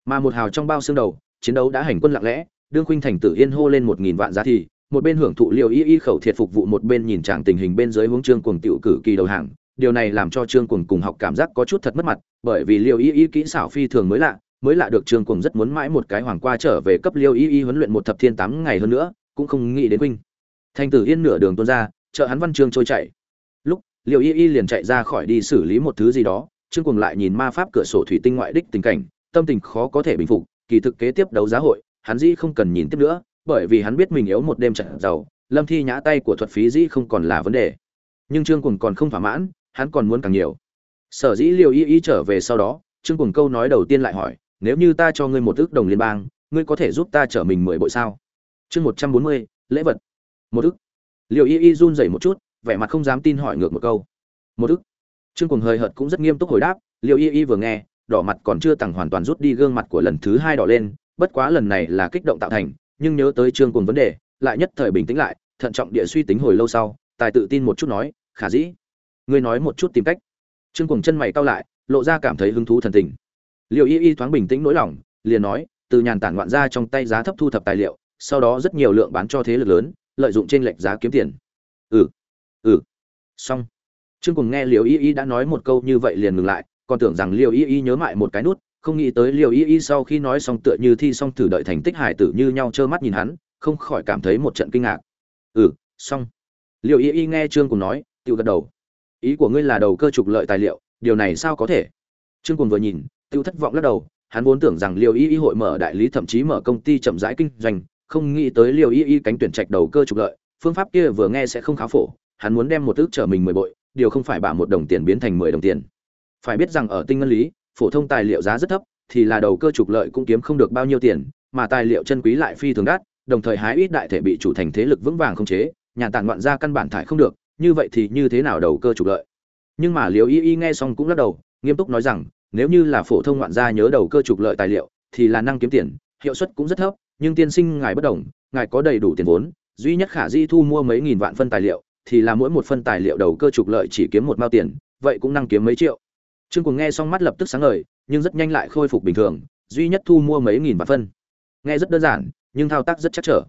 Mà một hào trong bao xương đầu, chiến đấu đã hành quân lặng lẽ, đương khuynh thành tử yên hô lên một nghìn vạn giá thì một bên hưởng thụ liều y y khẩu thiệt phục vụ, một bên nhìn trạng tình hình bên dưới hướng trương cuồng tiểu cử kỳ đầu hàng. Điều này làm cho trương cuồng cùng học cảm giác có chút thật mất mặt, bởi vì liều y y kỹ xảo phi thường mới lạ mới lạ được trương cuồng rất muốn mãi một cái hoàng qua trở về cấp liều y y huấn luyện một thập thiên tám ngày hơn nữa, cũng không nghĩ đến huynh thành tử yên nửa đường tuôn ra, chợ hắn văn trương trôi chạy lúc liều y y liền chạy ra khỏi đi xử lý một thứ gì đó, trương cuồng lại nhìn ma pháp cửa sổ thủy tinh ngoại đích tình cảnh, tâm tình khó có thể bình phục, kỳ thực kế tiếp đấu giá hội, hắn dĩ không cần nhìn tiếp nữa bởi vì hắn biết mình yếu một đêm trận giàu, lâm thi nhã tay của thuật phí dĩ không còn là vấn đề. Nhưng trương cùng còn không thỏa mãn, hắn còn muốn càng nhiều. Sở dĩ liều y y trở về sau đó, trương cùng câu nói đầu tiên lại hỏi, nếu như ta cho ngươi một ước đồng liên bang, ngươi có thể giúp ta trở mình mười bội sao? Chương một trăm bốn mươi, lễ vật. Một ước. Liều y y run rẩy một chút, vẻ mặt không dám tin hỏi ngược một câu. Một ước. Trương cùng hơi hợt cũng rất nghiêm túc hồi đáp liều y y vừa nghe, đỏ mặt còn chưa tặng hoàn toàn rút đi gương mặt của lần thứ hai đỏ lên, bất quá lần này là kích động tạo thành nhưng nhớ tới trương cùng vấn đề, lại nhất thời bình tĩnh lại, thận trọng địa suy tính hồi lâu sau, tài tự tin một chút nói, khả dĩ, ngươi nói một chút tìm cách. Trương cùng chân mày cau lại, lộ ra cảm thấy hứng thú thần tình. Liệu y y thoáng bình tĩnh nỗi lòng, liền nói, từ nhàn tản ngoạn ra trong tay giá thấp thu thập tài liệu, sau đó rất nhiều lượng bán cho thế lực lớn, lợi dụng trên lệch giá kiếm tiền. Ừ ừ. Xong. Trương cùng nghe liệu y y đã nói một câu như vậy liền ngừng lại, còn tưởng rằng liệu y y nhớ mại một cái nút không nghĩ tới liều y y sau khi nói xong tựa như thi xong thử đợi thành tích hải tử như nhau trơ mắt nhìn hắn, không khỏi cảm thấy một trận kinh ngạc. Ừ xong. Liều y y nghe trương cùng nói tự gật đầu. Ý của ngươi là đầu cơ trục lợi tài liệu, điều này sao có thể? Trương cùng vừa nhìn tự thất vọng lắc đầu, hắn vốn tưởng rằng liều y y hội mở đại lý thậm chí mở công ty chậm rãi kinh doanh, không nghĩ tới liều y y cánh tuyển trạch đầu cơ trục lợi, phương pháp kia vừa nghe sẽ không khá phổ, hắn muốn đem một ước trở mình mười bội, điều không phải bả một đồng tiền biến thành mười đồng tiền. Phải biết rằng ở tinh ngân lý phổ thông tài liệu giá rất thấp, thì là đầu cơ trục lợi cũng kiếm không được bao nhiêu tiền, mà tài liệu chân quý lại phi thường đắt, đồng thời hái ít đại thể bị chủ thành thế lực vững vàng không chế, nhà tản loạn ra căn bản thải không được, như vậy thì như thế nào đầu cơ trục lợi? Nhưng mà Liễu y y nghe xong cũng lắc đầu, nghiêm túc nói rằng, nếu như là phổ thông ngoạn gia nhớ đầu cơ trục lợi tài liệu, thì là năng kiếm tiền, hiệu suất cũng rất thấp, nhưng tiên sinh ngài bất đồng, ngài có đầy đủ tiền vốn, duy nhất khả di thu mua mấy nghìn vạn phân tài liệu, thì là mỗi một phân tài liệu đầu cơ trục lợi chỉ kiếm một mao tiền, vậy cũng năng kiếm mấy triệu trương Cuồng nghe xong mắt lập tức sáng ngời nhưng rất nhanh lại khôi phục bình thường duy nhất thu mua mấy nghìn vạn phân. Nghe rất đơn giản nhưng thao tác rất chắc trở.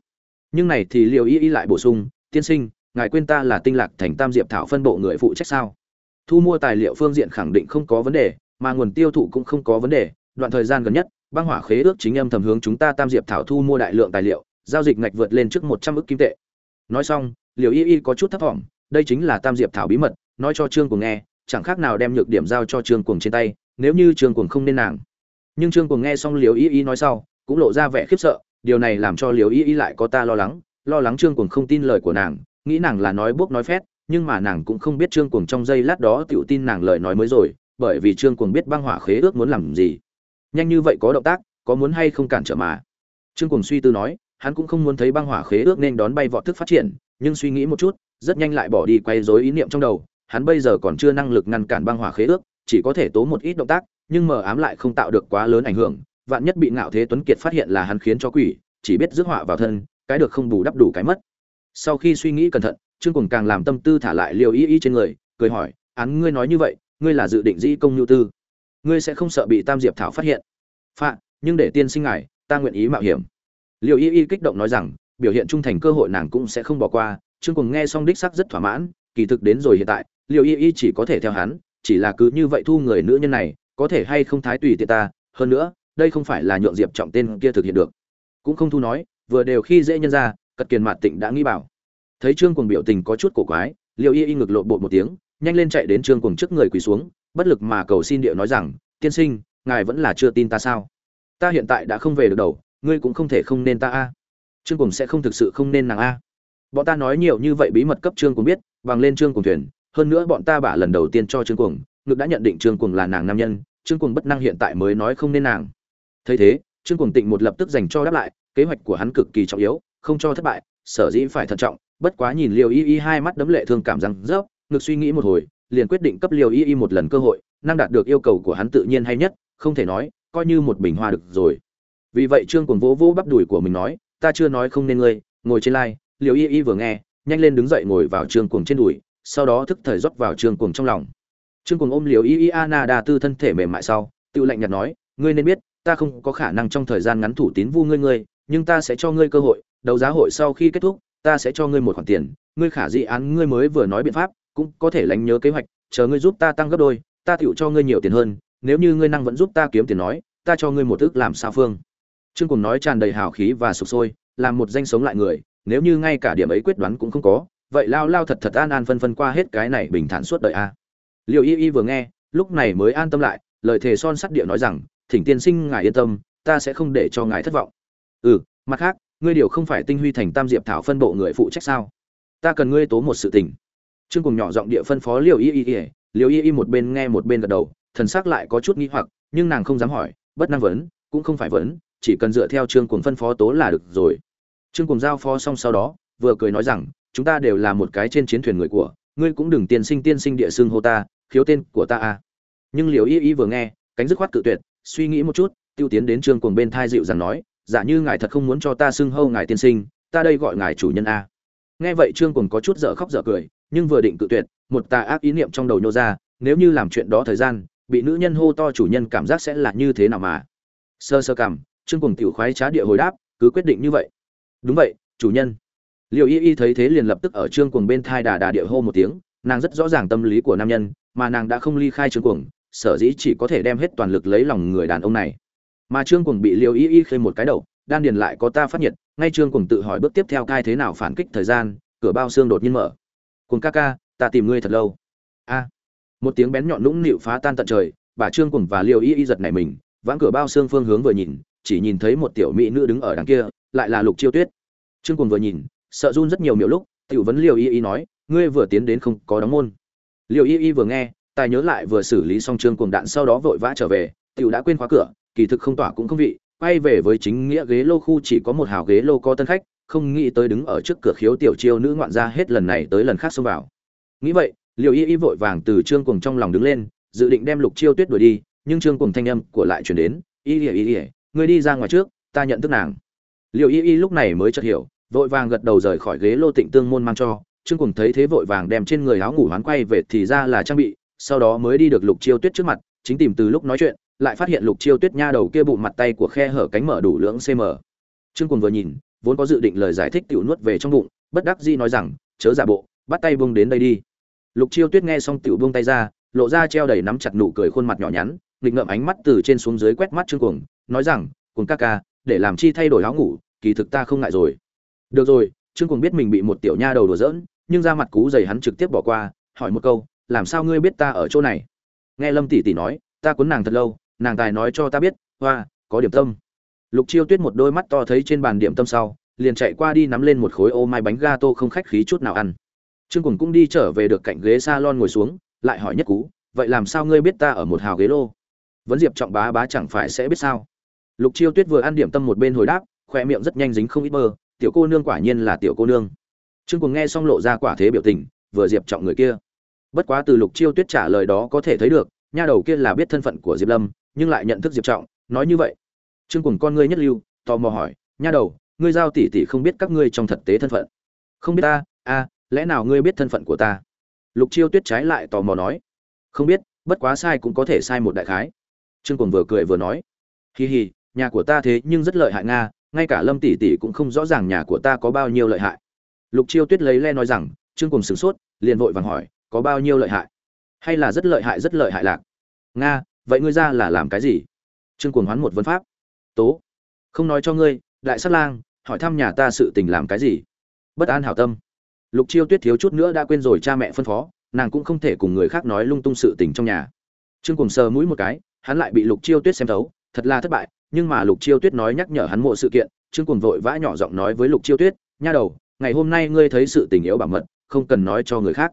Nhưng này thì liều y y lại bổ sung tiên sinh ngài quên ta là tinh lạc thành tam diệp thảo phân bộ người phụ trách sao? Thu mua tài liệu phương diện khẳng định không có vấn đề mà nguồn tiêu thụ cũng không có vấn đề. Đoạn thời gian gần nhất băng hỏa khế ước chính âm thầm hướng chúng ta tam diệp thảo thu mua đại lượng tài liệu giao dịch ngạch vượt lên trước một trăm ức kim tệ. Nói xong liều y y có chút thấp vọng, đây chính là tam diệp thảo bí mật nói cho trương cuồng nghe chẳng khác nào đem nhược điểm giao cho trương cuồng trên tay, nếu như trương cuồng không nên nàng. Nhưng trương cuồng nghe xong liều y y nói sau, cũng lộ ra vẻ khiếp sợ, điều này làm cho liều y y lại có ta lo lắng lo lắng trương cuồng không tin lời của nàng, nghĩ nàng là nói buốc nói phét, nhưng mà nàng cũng không biết trương cuồng trong giây lát đó tự tin nàng lời nói mới rồi, bởi vì trương cuồng biết băng hỏa khế ước muốn làm gì. Nhanh như vậy có động tác, có muốn hay không cản trở mà. Trương cuồng suy tư nói, hắn cũng không muốn thấy băng hỏa khế ước nên đón bay vọt thức phát triển, nhưng suy nghĩ một chút, rất nhanh lại bỏ đi quay rối ý niệm trong đầu hắn bây giờ còn chưa năng lực ngăn cản băng hỏa khế ước, chỉ có thể tố một ít động tác, nhưng mờ ám lại không tạo được quá lớn ảnh hưởng. Vạn nhất bị ngạo thế tuấn kiệt phát hiện là hắn khiến cho quỷ, chỉ biết rước họa vào thân, cái được không bù đắp đủ cái mất. Sau khi suy nghĩ cẩn thận, trương Cuồng càng làm tâm tư thả lại liều ý ý trên người, cười hỏi, án ngươi nói như vậy, ngươi là dự định dĩ công nhu tư? Ngươi sẽ không sợ bị tam diệp thảo phát hiện? Phạ, nhưng để tiên sinh ngài, ta nguyện ý mạo hiểm. Liều y y kích động nói rằng, biểu hiện trung thành cơ hội nàng cũng sẽ không bỏ qua. Trương Cuồng nghe xong đích sắc rất thỏa mãn, kỳ thực đến rồi hiện tại Liệu y y chỉ có thể theo hắn, chỉ là cứ như vậy thu người nữ nhân này, có thể hay không thái tùy tiện ta, hơn nữa, đây không phải là nhượng diệp trọng tên kia thực hiện được. Cũng không thu nói, vừa đều khi dễ nhân ra, cật kiền mạt tịnh đã nghĩ bảo. Thấy trương cùng biểu tình có chút cổ quái Liệu y y ngực lộ bột một tiếng, nhanh lên chạy đến trương cùng trước người quỳ xuống, bất lực mà cầu xin điệu nói rằng, tiên sinh, ngài vẫn là chưa tin ta sao? Ta hiện tại đã không về được đầu, ngươi cũng không thể không nên ta a. Trương cùng sẽ không thực sự không nên nàng a. Bọn ta nói nhiều như vậy bí mật cấp trương cùng biết, bằng lên trương cùng thuyền hơn nữa bọn ta bả lần đầu tiên cho trương cuồng, ngực đã nhận định trương cuồng là nàng nam nhân trương cuồng bất năng hiện tại mới nói không nên nàng. Thấy thế trương cuồng tịnh một lập tức dành cho đáp lại kế hoạch của hắn cực kỳ trọng yếu không cho thất bại sở dĩ phải thận trọng bất quá nhìn liều y y hai mắt đấm lệ thương cảm rằng rớp ngực suy nghĩ một hồi liền quyết định cấp liều y y một lần cơ hội năng đạt được yêu cầu của hắn tự nhiên hay nhất không thể nói coi như một bình hoa được rồi. Vì vậy trương cuồng vỗ vỗ bắp đùi của mình nói ta chưa nói không nên ngươi ngồi trên lai liều y y vừa nghe nhanh lên đứng dậy ngồi vào trương cuồng trên đùi sau đó thức thời rót vào trương cuồng trong lòng. Trương cuồng ôm liều y y ana đa tư thân thể mềm mại sau tự lạnh nhạt nói, ngươi nên biết, ta không có khả năng trong thời gian ngắn thủ tín vu ngươi ngươi, nhưng ta sẽ cho ngươi cơ hội, đấu giá hội sau khi kết thúc, ta sẽ cho ngươi một khoản tiền, ngươi khả dị án ngươi mới vừa nói biện pháp, cũng có thể lánh nhớ kế hoạch, chờ ngươi giúp ta tăng gấp đôi, ta tựu cho ngươi nhiều tiền hơn, nếu như ngươi năng vẫn giúp ta kiếm tiền nói, ta cho ngươi một thức làm sao phương. Trương cùng nói tràn đầy hào khí và sụp sôi, làm một danh sống lại người, nếu như ngay cả điểm ấy quyết đoán cũng không có vậy lao lao thật thật an an phân phân qua hết cái này bình thản suốt đời a. À. liệu y y vừa nghe, lúc này mới an tâm lại, lời thề son sắt địa nói rằng, thỉnh tiên sinh, ngài yên tâm, ta sẽ không để cho ngài thất vọng. Ừ mặt khác, ngươi điều không phải tinh huy thành tam diệp thảo phân bộ người phụ trách sao? Ta cần ngươi tố một sự tình. Trương cùng nhỏ giọng địa phân phó liều y y y liều y y một bên nghe một bên gật đầu, thần sắc lại có chút nghi hoặc, nhưng nàng không dám hỏi, bất năng vấn, cũng không phải vấn, chỉ cần dựa theo trương cùng phân phó tố là được rồi. Trương cùng giao phó xong sau đó, vừa cười nói rằng chúng ta đều là một cái trên chiến thuyền người của, ngươi cũng đừng tiên sinh tiên sinh địa xưng hô ta, khiếu tên của ta à. Nhưng liều y y vừa nghe, cánh dứt khoát cự tuyệt, suy nghĩ một chút, tiêu tiến đến trương cuồng bên thai dịu rằng nói giả dạ như ngài thật không muốn cho ta xưng hô ngài tiên sinh, ta đây gọi ngài chủ nhân a. Nghe vậy trương cuồng có chút dở khóc dở cười, nhưng vừa định cự tuyệt, một tà ác ý niệm trong đầu nhô ra, nếu như làm chuyện đó thời gian, bị nữ nhân hô to chủ nhân cảm giác sẽ là như thế nào mà? Sơ sơ cảm, trương cuồng tiểu khoái trá địa hồi đáp, cứ quyết định như vậy. Đúng vậy, chủ nhân liệu y y thấy thế liền lập tức ở trương cuồng bên thai đà đà địa hô một tiếng, nàng rất rõ ràng tâm lý của nam nhân, mà nàng đã không ly khai trương cuồng, sở dĩ chỉ có thể đem hết toàn lực lấy lòng người đàn ông này. Mà trương cuồng bị Liêu y y khơi một cái đầu, đan điền lại có ta phát nhiệt, ngay trương cuồng tự hỏi bước tiếp theo cai thế nào phản kích thời gian, cửa bao xương đột nhiên mở. Cuồng ca ca, ta tìm ngươi thật lâu. A. Một tiếng bén nhọn lũng nịu phá tan tận trời, bà trương cuồng và Liêu y y giật này mình, vãng cửa bao xương phương hướng vừa nhìn, chỉ nhìn thấy một tiểu mỹ nữ đứng ở đằng kia, lại là lục chiêu tuyết. Trương cuồng vừa nhìn sợ run rất nhiều miệng lúc, tiểu vấn liều y y nói, ngươi vừa tiến đến không có đóng môn. Liều y y vừa nghe, tài nhớ lại vừa xử lý xong trương cuồng đạn sau đó vội vã trở về, tiểu đã quên khóa cửa, kỳ thực không tỏa cũng không vị, quay về với chính nghĩa ghế lô khu chỉ có một hào ghế lô có tân khách, không nghĩ tới đứng ở trước cửa khiếu tiểu chiêu nữ ngoạn ra hết lần này tới lần khác xông vào. Nghĩ vậy liều y y vội vàng từ trương cuồng trong lòng đứng lên, dự định đem lục chiêu tuyết đuổi đi, nhưng trương cuồng thanh âm của lại chuyển đến, y y y y, ngươi đi ra ngoài trước, ta nhận thức nàng. Liều y y lúc này mới chợt hiểu vội vàng gật đầu rời khỏi ghế lô tịnh tương môn mang cho. Trương cùng thấy thế vội vàng đem trên người áo ngủ hoán quay về thì ra là trang bị, sau đó mới đi được lục chiêu tuyết trước mặt, chính tìm từ lúc nói chuyện, lại phát hiện lục chiêu tuyết nha đầu kia bụng mặt tay của khe hở cánh mở đủ lưỡng cm trương cùng vừa nhìn, vốn có dự định lời giải thích tiểu nuốt về trong bụng, bất đắc dĩ nói rằng, chớ giả bộ, bắt tay buông đến đây đi. Lục chiêu tuyết nghe xong tiểu buông tay ra, lộ ra treo đầy nắm chặt nụ cười khuôn mặt nhỏ nhắn, nghịch ngợm ánh mắt từ trên xuống dưới quét mắt trương cuồng, nói rằng, cuồng ca ca, để làm chi thay đổi áo ngủ, kỳ thực ta không ngại rồi được rồi, trương cuồng biết mình bị một tiểu nha đầu đùa giỡn, nhưng ra mặt cú dày hắn trực tiếp bỏ qua, hỏi một câu, làm sao ngươi biết ta ở chỗ này? Nghe lâm tỷ tỷ nói, ta cuốn nàng thật lâu, nàng tài nói cho ta biết, hoa, có điểm tâm. Lục chiêu tuyết một đôi mắt to thấy trên bàn điểm tâm sau, liền chạy qua đi nắm lên một khối ô mai bánh ga tô không khách khí chút nào ăn. Trương cùng cũng đi trở về được cạnh ghế salon ngồi xuống, lại hỏi nhất cú, vậy làm sao ngươi biết ta ở một hào ghế lô? Vẫn diệp trọng bá bá chẳng phải sẽ biết sao. Lục chiêu tuyết vừa ăn điểm tâm một bên hồi đáp khoe miệng rất nhanh dính không ít mơ tiểu cô nương quả nhiên là tiểu cô nương. Trương cuồng nghe xong lộ ra quả thế biểu tình, vừa diệp trọng người kia. Bất quá từ lục chiêu tuyết trả lời đó có thể thấy được, nha đầu kia là biết thân phận của diệp lâm, nhưng lại nhận thức diệp trọng, nói như vậy. Trương cuồng con ngươi nhất lưu, tò mò hỏi, nha đầu, ngươi giao tỷ tỷ không biết các ngươi trong thực tế thân phận? Không biết ta, a, lẽ nào ngươi biết thân phận của ta? Lục chiêu tuyết trái lại tò mò nói. Không biết, bất quá sai cũng có thể sai một đại khái. Trương cuồng vừa cười vừa nói. Hì hì nhà của ta thế nhưng rất lợi hại nga ngay cả lâm tỷ tỷ cũng không rõ ràng nhà của ta có bao nhiêu lợi hại. Lục chiêu tuyết lấy le nói rằng, trương cùng sửng sốt, liền vội vàng hỏi, có bao nhiêu lợi hại? Hay là rất lợi hại, rất lợi hại lạc? Nga, vậy ngươi ra là làm cái gì? Trương cùng hoán một vấn pháp. Tố, không nói cho ngươi, đại sát lang, hỏi thăm nhà ta sự tình làm cái gì? Bất an hảo tâm. Lục chiêu tuyết thiếu chút nữa đã quên rồi cha mẹ phân phó, nàng cũng không thể cùng người khác nói lung tung sự tình trong nhà. Trương cùng sờ mũi một cái, hắn lại bị lục chiêu tuyết xem thấu, thật là thất bại nhưng mà lục chiêu tuyết nói nhắc nhở hắn mộ sự kiện, trương cùng vội vã nhỏ giọng nói với lục chiêu tuyết, nha đầu, ngày hôm nay ngươi thấy sự tình yếu bảo mật, không cần nói cho người khác.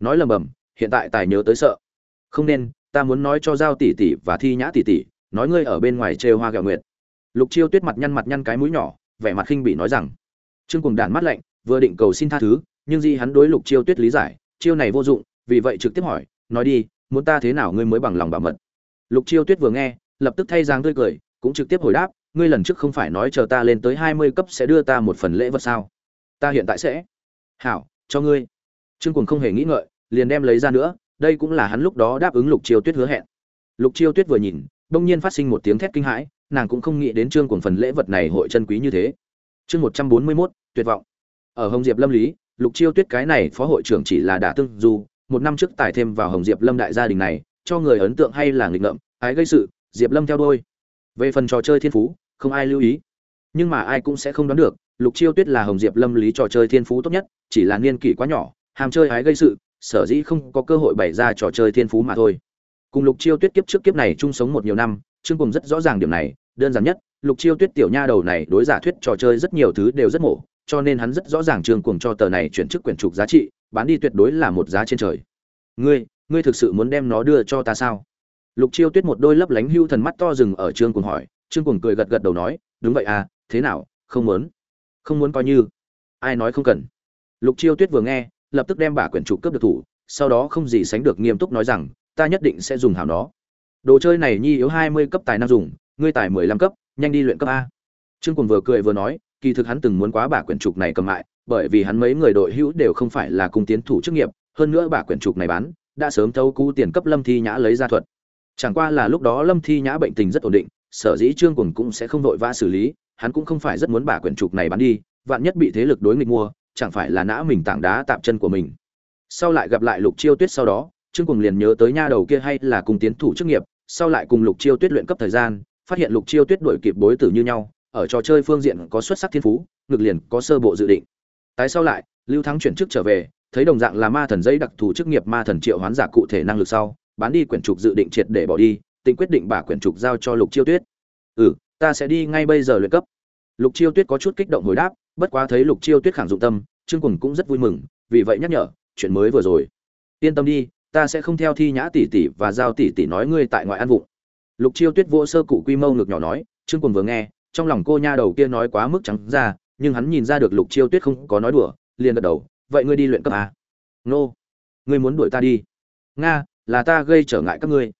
Nói lầm bầm, hiện tại tài nhớ tới sợ. Không nên, ta muốn nói cho giao tỷ tỷ và thi nhã tỷ tỷ, nói ngươi ở bên ngoài trêu hoa gạo nguyệt. Lục chiêu tuyết mặt nhăn mặt nhăn cái mũi nhỏ, vẻ mặt khinh bị nói rằng, trương cùng đàn mắt lạnh, vừa định cầu xin tha thứ, nhưng di hắn đối lục chiêu tuyết lý giải, chiêu này vô dụng, vì vậy trực tiếp hỏi, nói đi, muốn ta thế nào ngươi mới bằng lòng bảo mật? Lục chiêu tuyết vừa nghe, lập tức thay dáng tươi cười cũng trực tiếp hồi đáp, ngươi lần trước không phải nói chờ ta lên tới hai mươi cấp sẽ đưa ta một phần lễ vật sao? Ta hiện tại sẽ. Hảo, cho ngươi. Trương cùng không hề nghĩ ngợi, liền đem lấy ra nữa, đây cũng là hắn lúc đó đáp ứng lục chiêu tuyết hứa hẹn. Lục chiêu tuyết vừa nhìn, đông nhiên phát sinh một tiếng thét kinh hãi, nàng cũng không nghĩ đến trương cùng phần lễ vật này hội chân quý như thế. Chương một trăm bốn mươi mốt, tuyệt vọng. Ở hồng diệp lâm lý, lục chiêu tuyết cái này phó hội trưởng chỉ là đả tương du, một năm trước tải thêm vào hồng diệp lâm đại gia đình này, cho người ấn tượng hay là nghịch ngợm, ái gây sự, diệp lâm theo đôi về phần trò chơi thiên phú, không ai lưu ý. Nhưng mà ai cũng sẽ không đoán được, lục chiêu tuyết là hồng diệp lâm lý trò chơi thiên phú tốt nhất, chỉ là niên kỷ quá nhỏ, ham chơi hái gây sự, sở dĩ không có cơ hội bày ra trò chơi thiên phú mà thôi. Cùng lục chiêu tuyết kiếp trước kiếp này chung sống một nhiều năm, trương cùng rất rõ ràng điểm này, đơn giản nhất, lục chiêu tuyết tiểu nha đầu này đối giả thuyết trò chơi rất nhiều thứ đều rất mổ, cho nên hắn rất rõ ràng trương cùng cho tờ này chuyển chức quyển trục giá trị, bán đi tuyệt đối là một giá trên trời. Ngươi ngươi thực sự muốn đem nó đưa cho ta sao? Lục chiêu tuyết một đôi lấp lánh hưu thần mắt to rừng ở trương cuồng hỏi, trương cuồng cười gật gật đầu nói, đúng vậy à thế nào, không muốn? Không muốn coi như. Ai nói không cần? Lục chiêu tuyết vừa nghe, lập tức đem bả quyển trục cướp được thủ, sau đó không gì sánh được nghiêm túc nói rằng, ta nhất định sẽ dùng hảo nó. Đồ chơi này nhi yếu hai mươi cấp tài năng dùng, ngươi tài mười lăm cấp, nhanh đi luyện cấp a. Trương Cuồng vừa cười vừa nói, kỳ thực hắn từng muốn quá bả quyển trục này cầm lại, bởi vì hắn mấy người đội hữu đều không phải là cung tiến thủ chức nghiệp, hơn nữa bả quyển trục này bán, đã sớm thâu cú tiền cấp lâm thi nhã lấy ra thuật chẳng qua là lúc đó lâm thi nhã bệnh tình rất ổn định, sở dĩ trương cuồng cũng sẽ không vội vã xử lý, hắn cũng không phải rất muốn bà quyển trục này bán đi, vạn nhất bị thế lực đối nghịch mua, chẳng phải là nã mình tảng đá tạm chân của mình. Sau lại gặp lại lục chiêu tuyết sau đó, trương cuồng liền nhớ tới nha đầu kia hay là cùng tiến thủ chức nghiệp, sau lại cùng lục chiêu tuyết luyện cấp thời gian, phát hiện lục chiêu tuyết đổi kịp bối tử như nhau, ở trò chơi phương diện có xuất sắc thiên phú ngược liền có sơ bộ dự định. Tái sau lại, lưu thắng chuyển chức trở về, thấy đồng dạng là ma thần giấy đặc thù chức nghiệp ma thần triệu hoán giả cụ thể năng lực sau bán đi quyển trục dự định triệt để bỏ đi tình quyết định bả quyển trục giao cho lục chiêu tuyết. Ừ ta sẽ đi ngay bây giờ luyện cấp. Lục chiêu tuyết có chút kích động hồi đáp, bất quá thấy lục chiêu tuyết khẳng dụng tâm, trương cùng cũng rất vui mừng, vì vậy nhắc nhở, chuyện mới vừa rồi. Yên tâm đi, ta sẽ không theo thi nhã tỷ tỷ và giao tỷ tỷ nói ngươi tại ngoại an vụng lục chiêu tuyết vô sơ cụ quy mô ngược nhỏ nói, trương cùng vừa nghe, trong lòng cô nha đầu kia nói quá mức trắng ra, nhưng hắn nhìn ra được lục chiêu tuyết không có nói đùa, liền gật đầu, vậy ngươi đi luyện cấp à? nô, ngươi muốn đuổi ta đi. Nga là ta gây trở ngại các ngươi.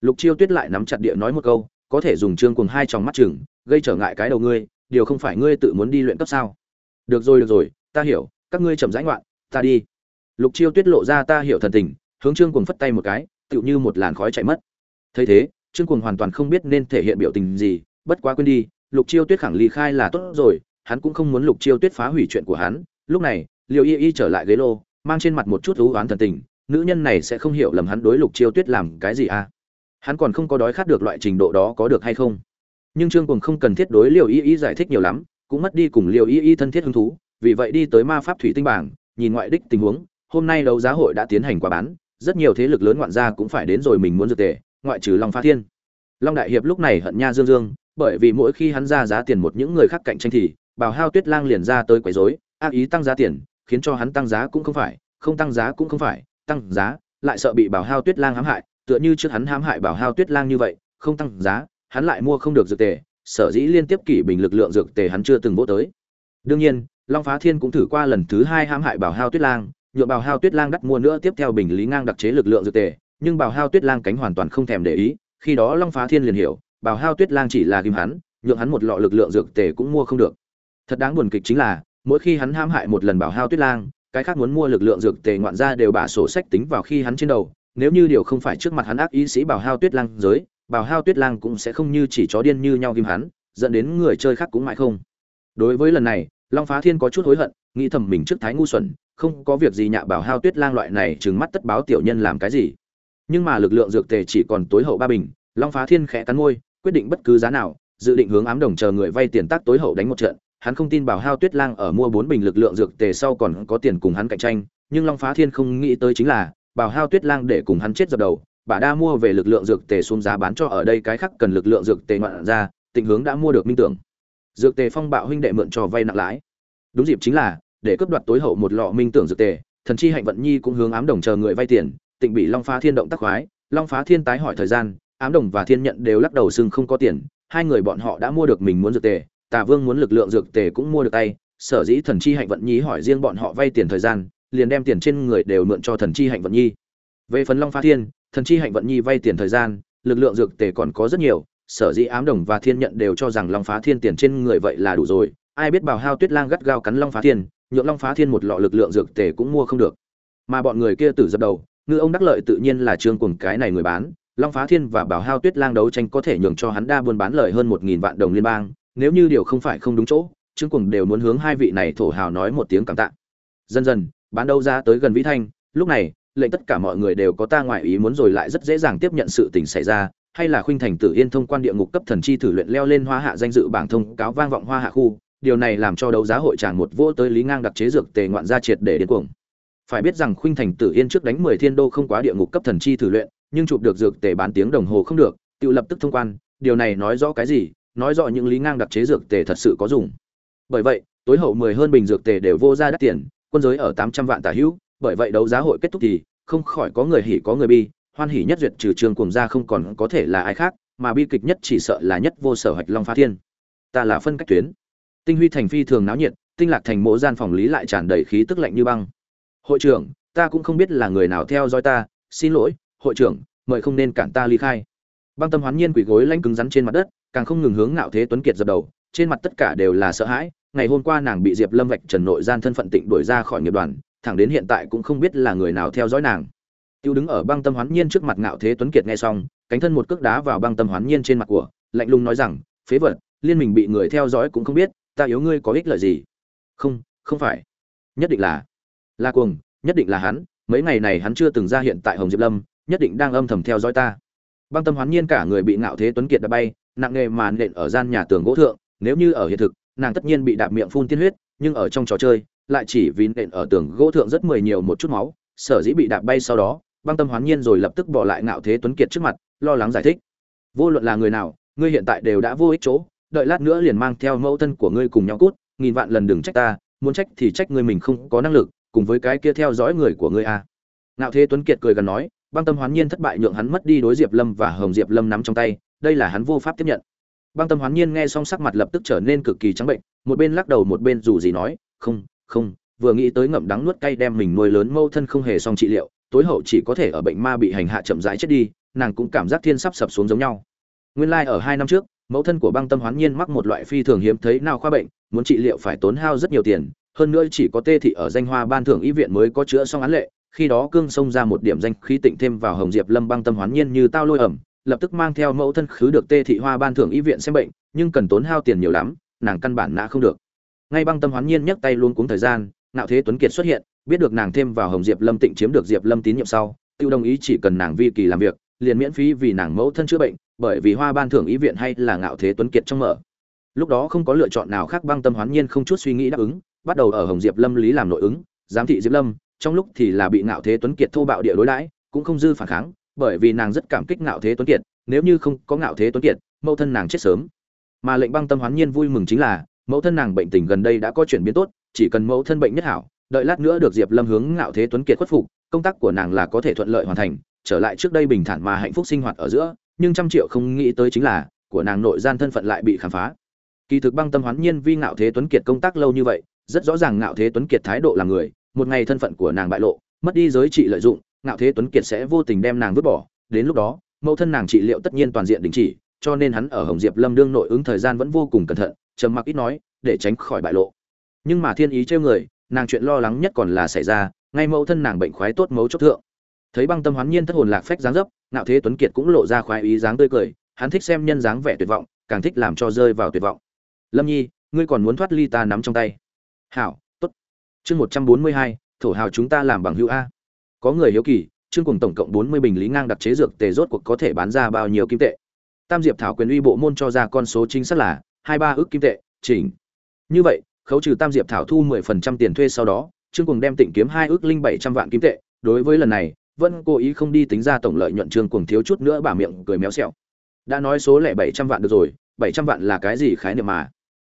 Lục chiêu tuyết lại nắm chặt địa nói một câu, có thể dùng trương cùng hai tròng mắt chừng, gây trở ngại cái đầu ngươi, điều không phải ngươi tự muốn đi luyện cấp sao? Được rồi được rồi, ta hiểu, các ngươi chậm rãi ngoạn, ta đi. Lục chiêu tuyết lộ ra ta hiểu thần tình, hướng trương cùng phất tay một cái, tựu như một làn khói chạy mất. Thấy thế, trương cùng hoàn toàn không biết nên thể hiện biểu tình gì, bất quá quên đi, lục chiêu tuyết khẳng ly khai là tốt rồi, hắn cũng không muốn lục chiêu tuyết phá hủy chuyện của hắn. Lúc này liệu y y trở lại ghế lô, mang trên mặt một chút thú oán thần tình nữ nhân này sẽ không hiểu lầm hắn đối lục chiêu tuyết làm cái gì à? Hắn còn không có đói khát được loại trình độ đó có được hay không? Nhưng trương cùng không cần thiết đối liều y y giải thích nhiều lắm, cũng mất đi cùng liều y y thân thiết hứng thú, vì vậy đi tới ma pháp thủy tinh bảng, nhìn ngoại đích tình huống, hôm nay đấu giá hội đã tiến hành qua bán, rất nhiều thế lực lớn ngoạn gia cũng phải đến rồi mình muốn dược tề, ngoại trừ long phá thiên. Long đại hiệp lúc này hận nha dương dương, bởi vì mỗi khi hắn ra giá tiền một những người khác cạnh tranh thì bào hao tuyết lang liền ra tới quấy rối, ác ý tăng giá tiền, khiến cho hắn tăng giá cũng không phải, không tăng giá cũng không phải tăng giá, lại sợ bị bảo hao tuyết lang hãm hại, tựa như trước hắn hãm hại bảo hao tuyết lang như vậy, không tăng giá, hắn lại mua không được dược tề, sở dĩ liên tiếp kỷ bình lực lượng dược tề hắn chưa từng vô tới. Đương nhiên, long phá thiên cũng thử qua lần thứ hai hãm hại bảo hao tuyết lang nhựa bảo hao tuyết lang đắt mua nữa tiếp theo bình lý ngang đặc chế lực lượng dược tề, nhưng bảo hao tuyết lang cánh hoàn toàn không thèm để ý, khi đó long phá thiên liền hiểu, bảo hao tuyết lang chỉ là kim hắn, nhượng hắn một lọ lực lượng dược tề cũng mua không được. Thật đáng buồn kịch chính là, mỗi khi hắn hãm hại một lần bảo hao tuyết lang cái khác muốn mua lực lượng dược tề ngoạn ra đều bả sổ sách tính vào khi hắn trên đầu, nếu như điều không phải trước mặt hắn ác ý sĩ bảo hao tuyết lang giới, bảo hao tuyết lang cũng sẽ không như chỉ chó điên như nhau ghim hắn, dẫn đến người chơi khác cũng mãi không. Đối với lần này, long phá thiên có chút hối hận, nghĩ thầm mình trước thái ngu xuẩn, không có việc gì nhạ bảo hao tuyết lang loại này trừng mắt tất báo tiểu nhân làm cái gì. Nhưng mà lực lượng dược tề chỉ còn tối hậu ba bình, long phá thiên khẽ cắn môi, quyết định bất cứ giá nào, dự định hướng ám đồng chờ người vay tiền tác tối hậu đánh một trận hắn không tin bảo hao tuyết lang ở mua bốn bình lực lượng dược tề sau còn có tiền cùng hắn cạnh tranh, nhưng long phá thiên không nghĩ tới chính là, bảo hao tuyết lang để cùng hắn chết dập đầu, bà đa mua về lực lượng dược tề xuống giá bán cho ở đây cái khác cần lực lượng dược tề ngoạn ra, tình hướng đã mua được minh tưởng. Dược tề phong bạo huynh đệ mượn cho vay nặng lãi. Đúng dịp chính là, để cướp đoạt tối hậu một lọ minh tưởng dược tề, thần chi hạnh vận nhi cũng hướng ám đồng chờ người vay tiền, tịnh bị long phá thiên động tác khoái, long phá thiên tái hỏi thời gian, ám đồng và thiên nhận đều lắc đầu xưng không có tiền, hai người bọn họ đã mua được mình muốn dược tề tà vương muốn lực lượng dược tề cũng mua được tay, sở dĩ thần chi hạnh vận nhi hỏi riêng bọn họ vay tiền thời gian, liền đem tiền trên người đều mượn cho thần chi hạnh vận nhi. Về phần long phá thiên, thần chi hạnh vận nhi vay tiền thời gian, lực lượng dược tề còn có rất nhiều, sở dĩ ám đồng và thiên nhận đều cho rằng long phá thiên tiền trên người vậy là đủ rồi, ai biết bảo hao tuyết lang gắt gao cắn long phá thiên, nhượng long phá thiên một lọ lực lượng dược tề cũng mua không được. Mà bọn người kia tử dập đầu, ngư ông đắc lợi tự nhiên là trương cuồng cái này người bán, long phá thiên và bảo hao tuyết lang đấu tranh có thể nhường cho hắn đa buôn bán lợi hơn một nghìn vạn đồng liên bang nếu như điều không phải không đúng chỗ, trương cùng đều muốn hướng hai vị này thổ hào nói một tiếng cảm tạ. Dần dần, bán đấu ra tới gần vĩ thanh, lúc này, lệnh tất cả mọi người đều có ta ngoại ý muốn rồi lại rất dễ dàng tiếp nhận sự tình xảy ra, hay là khuynh thành tử yên thông quan địa ngục cấp thần chi thử luyện leo lên hoa hạ danh dự bảng thông cáo vang vọng hoa hạ khu, điều này làm cho đấu giá hội tràn một vô tới lý ngang đặc chế dược tề ngoạn gia triệt để điên cuồng. Phải biết rằng khuynh thành tử yên trước đánh mười thiên đô không quá địa ngục cấp thần chi thử luyện, nhưng chụp được dược tề bán tiếng đồng hồ không được, tự lập tức thông quan, điều này nói rõ cái gì nói rõ những lý ngang đặc chế dược tề thật sự có dùng. Bởi vậy, tối hậu mười hơn bình dược tề đều vô ra đắt tiền, quân giới ở tám trăm vạn tả hữu, bởi vậy đấu giá hội kết thúc thì, không khỏi có người hỉ có người bi, hoan hỉ nhất duyệt trừ trường cuồng gia không còn có thể là ai khác, mà bi kịch nhất chỉ sợ là nhất vô sở hoạch long phá thiên. Ta là phân cách tuyến. Tinh huy thành phi thường náo nhiệt, tinh lạc thành mộ gian phòng lý lại tràn đầy khí tức lạnh như băng. Hội trưởng, ta cũng không biết là người nào theo dõi ta, xin lỗi, hội trưởng, mời không nên cản ta ly khai. Băng tâm hoán nhiên quỳ gối lãnh cứng rắn trên mặt đất càng không ngừng hướng ngạo thế tuấn kiệt dập đầu, trên mặt tất cả đều là sợ hãi. Ngày hôm qua nàng bị diệp lâm vạch trần nội gian thân phận tịnh đuổi ra khỏi nghiệp đoàn, thẳng đến hiện tại cũng không biết là người nào theo dõi nàng. Tiêu đứng ở băng tâm hoán nhiên trước mặt ngạo thế tuấn kiệt nghe xong, cánh thân một cước đá vào băng tâm hoán nhiên trên mặt của, lạnh lùng nói rằng, phế vật, liên mình bị người theo dõi cũng không biết, ta yếu ngươi có ích lợi gì? Không không phải. Nhất định là la cuồng, nhất định là hắn. Mấy ngày này hắn chưa từng ra hiện tại hồng diệp lâm, nhất định đang âm thầm theo dõi ta. Băng tâm hoán nhiên cả người bị ngạo thế tuấn kiệt đã bay nặng nề màn nện ở gian nhà tường gỗ thượng, nếu như ở hiện thực, nàng tất nhiên bị đạp miệng phun tiên huyết, nhưng ở trong trò chơi, lại chỉ vì nện ở tường gỗ thượng rất mười nhiều một chút máu, sở dĩ bị đạp bay sau đó, băng tâm hoán nhiên rồi lập tức bỏ lại ngạo thế tuấn kiệt trước mặt, lo lắng giải thích vô luận là người nào, ngươi hiện tại đều đã vô ích chỗ, đợi lát nữa liền mang theo mẫu thân của ngươi cùng nhau cút, nghìn vạn lần đừng trách ta, muốn trách thì trách ngươi mình không có năng lực, cùng với cái kia theo dõi người của ngươi a à. ngạo thế tuấn kiệt cười gần nói, băng tâm hoán nhiên thất bại nhượng hắn mất đi đối diệp lâm và hồng diệp lâm nắm trong tay đây là hắn vô pháp tiếp nhận. Băng tâm hoán nhiên nghe xong sắc mặt lập tức trở nên cực kỳ trắng bệnh, một bên lắc đầu một bên dù gì nói, không không, vừa nghĩ tới ngậm đắng nuốt cay đem mình nuôi lớn mâu thân không hề xong trị liệu, tối hậu chỉ có thể ở bệnh ma bị hành hạ chậm rãi chết đi, nàng cũng cảm giác thiên sắp sập xuống giống nhau. Nguyên lai ở hai năm trước, mẫu thân của băng tâm hoán nhiên mắc một loại phi thường hiếm thấy nào khoa bệnh, muốn trị liệu phải tốn hao rất nhiều tiền, hơn nữa chỉ có tê thị ở danh hoa ban thưởng y viện mới có chữa xong án lệ, khi đó cương xông ra một điểm danh khí tịnh thêm vào hồng diệp lâm băng tâm hoán nhiên như tao lôi ẩm lập tức mang theo mẫu thân khứ được tê thị hoa ban thưởng y viện xem bệnh, nhưng cần tốn hao tiền nhiều lắm, nàng căn bản nã không được. Ngay băng tâm hoán nhiên nhấc tay luôn cuống thời gian nạo thế tuấn kiệt xuất hiện, biết được nàng thêm vào hồng diệp lâm tịnh chiếm được diệp lâm tín nhiệm sau tiêu đồng ý chỉ cần nàng vi kỳ làm việc, liền miễn phí vì nàng mẫu thân chữa bệnh, bởi vì hoa ban thưởng y viện hay là ngạo thế tuấn kiệt trong mở. Lúc đó không có lựa chọn nào khác băng tâm hoán nhiên không chút suy nghĩ đáp ứng, bắt đầu ở hồng diệp lâm lý làm nội ứng, giám thị diệp lâm, trong lúc thì là bị ngạo thế tuấn kiệt thô bạo địa đối đãi, cũng không dư phản kháng bởi vì nàng rất cảm kích ngạo thế tuấn kiệt, nếu như không có ngạo thế tuấn kiệt, mẫu thân nàng chết sớm. Mà lệnh băng tâm hoán nhiên vui mừng chính là, mẫu thân nàng bệnh tình gần đây đã có chuyển biến tốt, chỉ cần mẫu thân bệnh nhất hảo, đợi lát nữa được diệp lâm hướng ngạo thế tuấn kiệt khuất phục, công tác của nàng là có thể thuận lợi hoàn thành, trở lại trước đây bình thản mà hạnh phúc sinh hoạt ở giữa, nhưng trăm triệu không nghĩ tới chính là, của nàng nội gian thân phận lại bị khám phá. Kỳ thực băng tâm hoán nhiên vi ngạo thế tuấn kiệt công tác lâu như vậy, rất rõ ràng ngạo thế tuấn kiệt thái độ là người, một ngày thân phận của nàng bại lộ, mất đi giới trị lợi dụng ngạo thế tuấn kiệt sẽ vô tình đem nàng vứt bỏ. Đến lúc đó, mẫu thân nàng trị liệu tất nhiên toàn diện đình chỉ, cho nên hắn ở hồng diệp lâm đương nội ứng thời gian vẫn vô cùng cẩn thận, trầm mặc ít nói, để tránh khỏi bại lộ. Nhưng mà thiên ý trêu người, nàng chuyện lo lắng nhất còn là xảy ra, ngay mẫu thân nàng bệnh khoái tốt mấu chốt thượng. Thấy băng tâm hoán nhiên thất hồn lạc phách dáng dấp nạo thế tuấn kiệt cũng lộ ra khoái ý dáng tươi cười, hắn thích xem nhân dáng vẻ tuyệt vọng, càng thích làm cho rơi vào tuyệt vọng. Lâm nhi, ngươi còn muốn thoát ly ta nắm trong tay? Hảo, tốt. Chương một trăm bốn mươi hai, thổ hào chúng ta làm bằng hữu a có người hiếu kỳ, trương cùng tổng cộng bốn mươi bình lý ngang đặc chế dược tề rốt cuộc có thể bán ra bao nhiêu kim tệ? Tam diệp thảo quyền uy bộ môn cho ra con số chính xác là hai ba ước kim tệ, chỉnh. Như vậy, khấu trừ tam diệp thảo thu mười phần trăm tiền thuê sau đó, trương cùng đem tịnh kiếm hai ước linh bảy trăm vạn kim tệ. Đối với lần này, vẫn cố ý không đi tính ra tổng lợi nhuận trương cùng thiếu chút nữa bả miệng cười méo xẹo. Đã nói số lẻ bảy trăm vạn được rồi, bảy trăm vạn là cái gì khái niệm mà?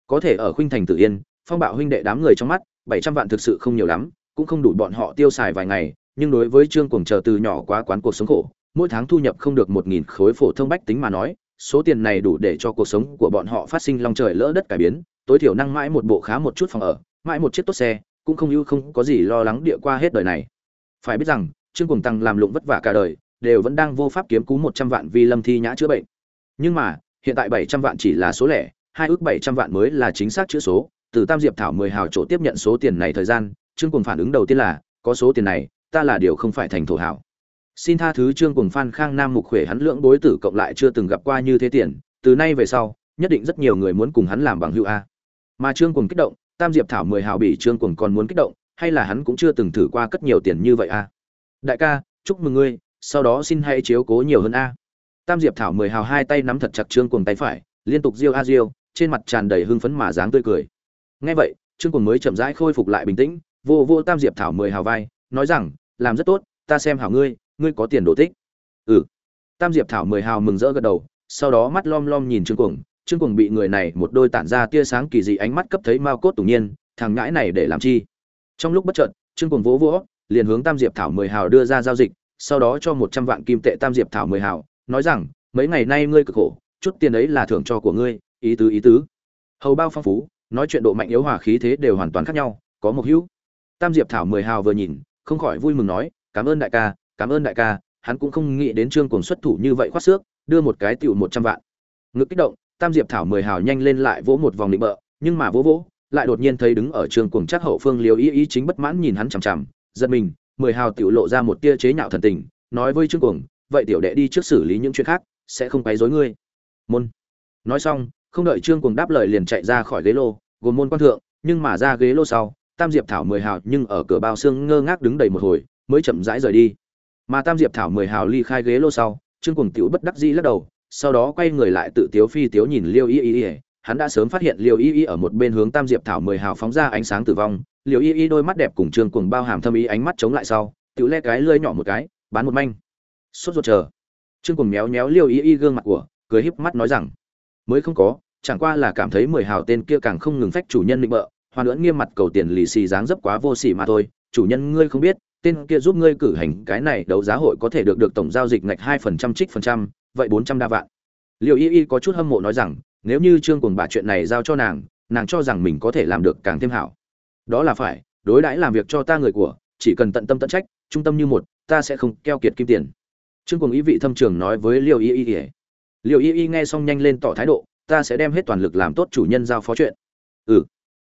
Có thể ở khuynh thành tử yên, phong bạo huynh đệ đám người trong mắt, bảy trăm vạn thực sự không nhiều lắm, cũng không đủ bọn họ tiêu xài vài ngày nhưng đối với trương cuồng chờ từ nhỏ quá quán cuộc sống khổ, mỗi tháng thu nhập không được một nghìn khối phổ thông bách tính mà nói, số tiền này đủ để cho cuộc sống của bọn họ phát sinh long trời lỡ đất cải biến, tối thiểu năng mãi một bộ khá một chút phòng ở, mãi một chiếc tốt xe, cũng không ưu không có gì lo lắng địa qua hết đời này. Phải biết rằng, trương cuồng tăng làm lụng vất vả cả đời, đều vẫn đang vô pháp kiếm cú một trăm vạn vì lâm thi nhã chữa bệnh. Nhưng mà, hiện tại bảy trăm vạn chỉ là số lẻ, hai ước bảy trăm vạn mới là chính xác chữ số, từ tam diệp thảo mười hào chỗ tiếp nhận số tiền này thời gian, trương cuồng phản ứng đầu tiên là, có số tiền này ta là điều không phải thành thổ hảo. Xin tha thứ trương cùng phan khang nam mục khuể hắn lưỡng đối tử cộng lại chưa từng gặp qua như thế tiền, từ nay về sau, nhất định rất nhiều người muốn cùng hắn làm bằng hữu a. Mà trương cùng kích động, tam diệp thảo mười hào bị trương cùng còn muốn kích động, hay là hắn cũng chưa từng thử qua cất nhiều tiền như vậy a. Đại ca, chúc mừng ngươi, sau đó xin hãy chiếu cố nhiều hơn a. Tam diệp thảo mười hào hai tay nắm thật chặt trương cùng tay phải, liên tục riêu a riêu trên mặt tràn đầy hưng phấn mà dáng tươi cười. Nghe vậy, trương cùng mới chậm rãi khôi phục lại bình tĩnh, vô vô tam diệp thảo mười hào vai nói rằng, làm rất tốt, ta xem hảo ngươi ngươi có tiền đồ tích. Ừ. Tam diệp thảo mười hào mừng rỡ gật đầu, sau đó mắt lom lom nhìn trương cuồng. Trương cuồng bị người này một đôi tản ra tia sáng kỳ dị ánh mắt cấp thấy mao cốt tủng nhiên, thằng ngãi này để làm chi? Trong lúc bất chợt, trương cuồng vỗ vỗ, liền hướng tam diệp thảo mười hào đưa ra giao dịch, sau đó cho một trăm vạn kim tệ tam diệp thảo mười hào, nói rằng, mấy ngày nay ngươi cực khổ, chút tiền ấy là thưởng cho của ngươi, ý tứ ý tứ. Hầu bao phong phú, nói chuyện độ mạnh yếu hòa khí thế đều hoàn toàn khác nhau, có một hữu. Tam diệp thảo mười hào vừa nhìn không khỏi vui mừng nói, cảm ơn đại ca, cảm ơn đại ca, hắn cũng không nghĩ đến trương cuồng xuất thủ như vậy khoát xước, đưa một cái tiểu một trăm vạn. Ngực kích động, tam diệp thảo mười hào nhanh lên lại vỗ một vòng định bợ, nhưng mà vỗ vỗ, lại đột nhiên thấy đứng ở trường cuồng chắc hậu phương liều ý ý chính bất mãn nhìn hắn chằm chằm, giật mình, mười hào tiểu lộ ra một tia chế nhạo thần tình, nói với trương cuồng, vậy tiểu đệ đi trước xử lý những chuyện khác, sẽ không quấy rối ngươi. Môn. Nói xong, không đợi trương cuồng đáp lời liền chạy ra khỏi ghế lô, gồm môn quan thượng, nhưng mà ra ghế lô sau tam diệp thảo mười hào nhưng ở cửa bao xương ngơ ngác đứng đầy một hồi, mới chậm rãi rời đi. Mà tam diệp thảo mười hào ly khai ghế lô sau, trương cuồng tiểu bất đắc dĩ lắc đầu, sau đó quay người lại tự tiếu phi tiếu nhìn liêu y y y, hắn đã sớm phát hiện liêu y y ở một bên hướng tam diệp thảo mười hào phóng ra ánh sáng tử vong. Liêu y y đôi mắt đẹp cùng trương cuồng bao hàm thâm ý ánh mắt chống lại sau, tiểu le cái lơi nhỏ một cái, bán một manh. Sốt ruột chờ. Trương cuồng méo méo liêu y y gương mặt của, cười híp mắt nói rằng, mới không có, chẳng qua là cảm thấy mười hào tên kia càng không ngừng phách chủ nhân định bợ hoàn nữa nghiêm mặt cầu tiền lì xì dáng dấp quá vô sỉ mà thôi, chủ nhân ngươi không biết, tên kia giúp ngươi cử hành cái này đấu giá hội có thể được được tổng giao dịch ngạch hai phần trăm, trích phần trăm, vậy bốn trăm đa vạn. Liệu y y có chút hâm mộ nói rằng, nếu như trương cùng bà chuyện này giao cho nàng nàng cho rằng mình có thể làm được càng thêm hảo. Đó là phải, đối đãi làm việc cho ta người của, chỉ cần tận tâm tận trách, trung tâm như một, ta sẽ không keo kiệt kim tiền. Trương cùng ý vị thâm trường nói với Liệu y y Liệu y y nghe xong nhanh lên tỏ thái độ, ta sẽ đem hết toàn lực làm tốt chủ nhân giao phó chuyện. Ừ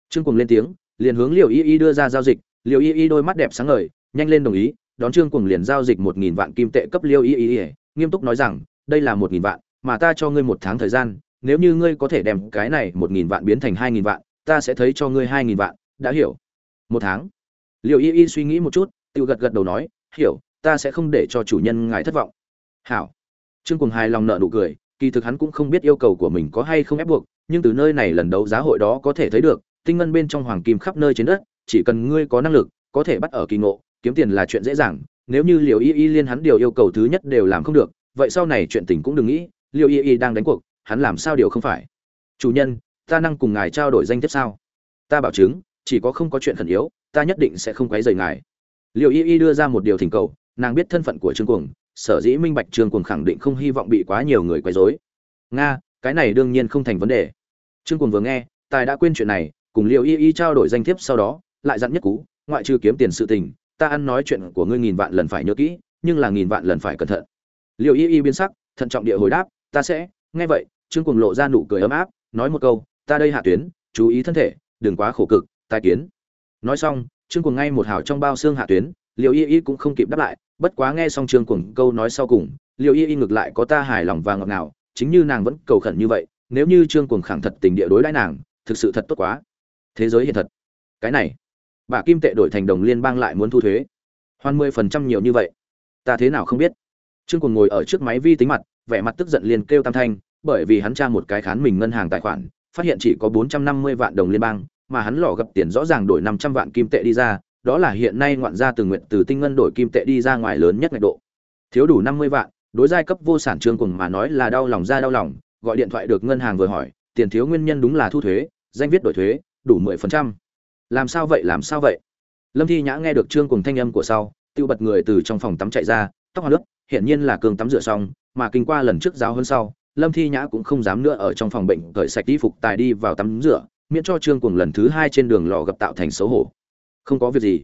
trương cùng lên tiếng, liền hướng liêu y y đưa ra giao dịch. Liêu y y đôi mắt đẹp sáng ngời, nhanh lên đồng ý, đón trương cùng liền giao dịch một nghìn vạn kim tệ cấp liêu y y nghiêm túc nói rằng, đây là một nghìn vạn, mà ta cho ngươi một tháng thời gian, nếu như ngươi có thể đem cái này một nghìn vạn biến thành hai nghìn vạn, ta sẽ thấy cho ngươi hai nghìn vạn, đã hiểu. Một tháng. Liệu y y suy nghĩ một chút, tự gật gật đầu nói, hiểu, ta sẽ không để cho chủ nhân ngài thất vọng. Hảo. Trương cùng hài lòng nợ nụ cười, kỳ thực hắn cũng không biết yêu cầu của mình có hay không ép buộc, nhưng từ nơi này lần đấu giá hội đó có thể thấy được tinh ngân bên trong hoàng kim khắp nơi trên đất, chỉ cần ngươi có năng lực, có thể bắt ở kỳ ngộ, kiếm tiền là chuyện dễ dàng, nếu như liều y y liên hắn điều yêu cầu thứ nhất đều làm không được, vậy sau này chuyện tình cũng đừng nghĩ liều y y đang đánh cuộc, hắn làm sao điều không phải? Chủ nhân, ta năng cùng ngài trao đổi danh tiếp sao? Ta bảo chứng, chỉ có không có chuyện khẩn yếu, ta nhất định sẽ không quấy rầy ngài. Liều y y đưa ra một điều thỉnh cầu, nàng biết thân phận của trương cuồng, sở dĩ minh bạch trương cuồng khẳng định không hy vọng bị quá nhiều người quấy rối. Nga, cái này đương nhiên không thành vấn đề. Trương cuồng vừa nghe, tài đã quên chuyện này cùng liều y y trao đổi danh thiếp sau đó, lại dặn nhất cú, ngoại trừ kiếm tiền sự tình, ta ăn nói chuyện của ngươi nghìn vạn lần phải nhớ kỹ, nhưng là nghìn vạn lần phải cẩn thận. Liệu y y biến sắc, thận trọng địa hồi đáp, ta sẽ, nghe vậy. Trương cùng lộ ra nụ cười ấm áp, nói một câu, ta đây hạ tuyến, chú ý thân thể, đừng quá khổ cực, tai kiến. Nói xong, trương cùng ngay một hào trong bao xương hạ tuyến liệu y y cũng không kịp đáp lại, bất quá nghe xong trương cùng câu nói sau cùng liệu y y ngược lại có ta hài lòng và ngọt ngào, chính như nàng vẫn cầu khẩn như vậy, nếu như trương cùng khẳng thật tình địa đối đãi nàng, thực sự thật tốt quá thế giới hiện thật. Cái này, bà kim tệ đổi thành đồng liên bang lại muốn thu thuế. Hoan mười phần trăm nhiều như vậy. Ta thế nào không biết. Trương cùng ngồi ở trước máy vi tính mặt, vẻ mặt tức giận liền kêu tam thanh, bởi vì hắn tra một cái khán mình ngân hàng tài khoản, phát hiện chỉ có bốn trăm năm mươi vạn đồng liên bang, mà hắn lò gặp tiền rõ ràng đổi năm trăm vạn kim tệ đi ra, đó là hiện nay ngoạn gia từ nguyện từ tinh ngân đổi kim tệ đi ra ngoài lớn nhất ngạch độ. Thiếu đủ năm mươi vạn, đối giai cấp vô sản trương cùng mà nói là đau lòng ra đau lòng, gọi điện thoại được ngân hàng vừa hỏi, tiền thiếu nguyên nhân đúng là thu thuế, danh viết đổi thuế đủ mười phần trăm. Làm sao vậy, làm sao vậy? Lâm thi nhã nghe được trương cùng thanh âm của sau, tiêu bật người từ trong phòng tắm chạy ra, tóc hoa nước, hiển nhiên là cường tắm rửa xong, mà kinh qua lần trước giáo hơn sau, lâm thi nhã cũng không dám nữa ở trong phòng bệnh cởi sạch y phục tài đi vào tắm rửa, miễn cho trương cùng lần thứ hai trên đường lò gặp tạo thành xấu hổ. Không có việc gì.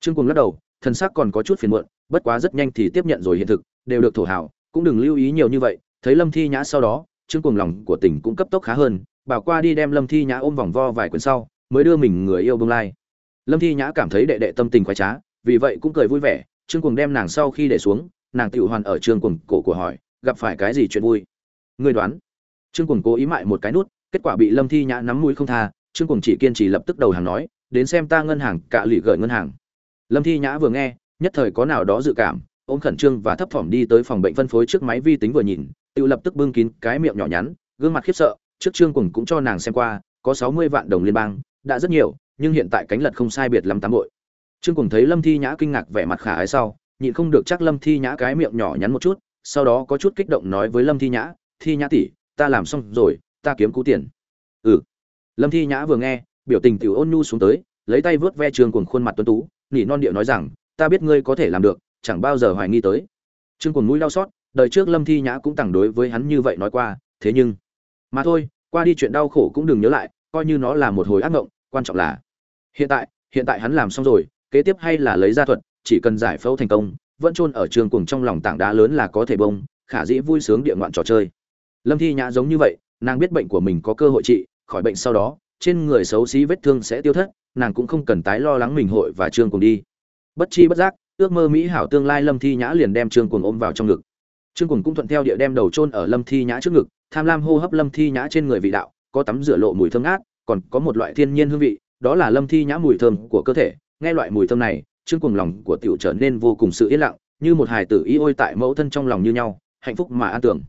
Trương cùng lắc đầu, thân xác còn có chút phiền muộn, bất quá rất nhanh thì tiếp nhận rồi hiện thực, đều được thổ hào, cũng đừng lưu ý nhiều như vậy, thấy lâm thi nhã sau đó, trương cùng lòng của tỉnh cũng cấp tốc khá hơn bảo qua đi đem lâm thi nhã ôm vòng vo vài quyển sau, mới đưa mình người yêu bông lai. Lâm thi nhã cảm thấy đệ đệ tâm tình khoái trá, vì vậy cũng cười vui vẻ, trương cuồng đem nàng sau khi để xuống, nàng tự hoàn ở trương cuồng cổ của hỏi, gặp phải cái gì chuyện vui? Người đoán. Trương cuồng cố ý mại một cái nút, kết quả bị lâm thi nhã nắm mũi không tha, trương cuồng chỉ kiên trì lập tức đầu hàng nói, đến xem ta ngân hàng cạ lụy gửi ngân hàng. Lâm thi nhã vừa nghe, nhất thời có nào đó dự cảm, ôm khẩn trương và thấp thỏm đi tới phòng bệnh phân phối trước máy vi tính vừa nhìn tự lập tức bưng kín cái miệng nhỏ nhắn, gương mặt khiếp sợ trước trương cùng cũng cho nàng xem qua, có sáu mươi vạn đồng liên bang, đã rất nhiều, nhưng hiện tại cánh lật không sai biệt lắm tám bội. Trương cùng thấy lâm thi nhã kinh ngạc vẻ mặt khả ái sau, nhịn không được chắc lâm thi nhã cái miệng nhỏ nhắn một chút, sau đó có chút kích động nói với lâm thi nhã thi nhã tỷ, ta làm xong rồi, ta kiếm cú tiền. Ừ. Lâm thi nhã vừa nghe, biểu tình tiểu ôn nhu xuống tới, lấy tay vớt ve trương cùng khuôn mặt tuấn tú, nỉ non điệu nói rằng, ta biết ngươi có thể làm được, chẳng bao giờ hoài nghi tới. Trương cùng mũi đau xót, đời trước lâm thi nhã cũng tặng đối với hắn như vậy nói qua, thế nhưng mà thôi, qua đi chuyện đau khổ cũng đừng nhớ lại, coi như nó là một hồi ác mộng, quan trọng là hiện tại hiện tại hắn làm xong rồi, kế tiếp hay là lấy ra thuật, chỉ cần giải phẫu thành công, vẫn chôn ở trường cùng trong lòng tảng đá lớn là có thể bông, khả dĩ vui sướng địa ngoạn trò chơi. Lâm thi nhã giống như vậy, nàng biết bệnh của mình có cơ hội trị, khỏi bệnh sau đó, trên người xấu xí vết thương sẽ tiêu thất, nàng cũng không cần tái lo lắng mình hội và trương cùng đi. Bất chi bất giác, ước mơ mỹ hảo tương lai lâm thi nhã liền đem trương cùng ôm vào trong ngực trương cùng cũng thuận theo địa đem đầu chôn ở lâm thi nhã trước ngực, tham lam hô hấp lâm thi nhã trên người vị đạo, có tắm rửa lộ mùi thơm ngát, còn có một loại thiên nhiên hương vị, đó là lâm thi nhã mùi thơm của cơ thể. Nghe loại mùi thơm này, trương cùng lòng của tiểu trở nên vô cùng sự yên lặng, như một hài tử y ôi tại mẫu thân trong lòng như nhau, hạnh phúc mà an tưởng.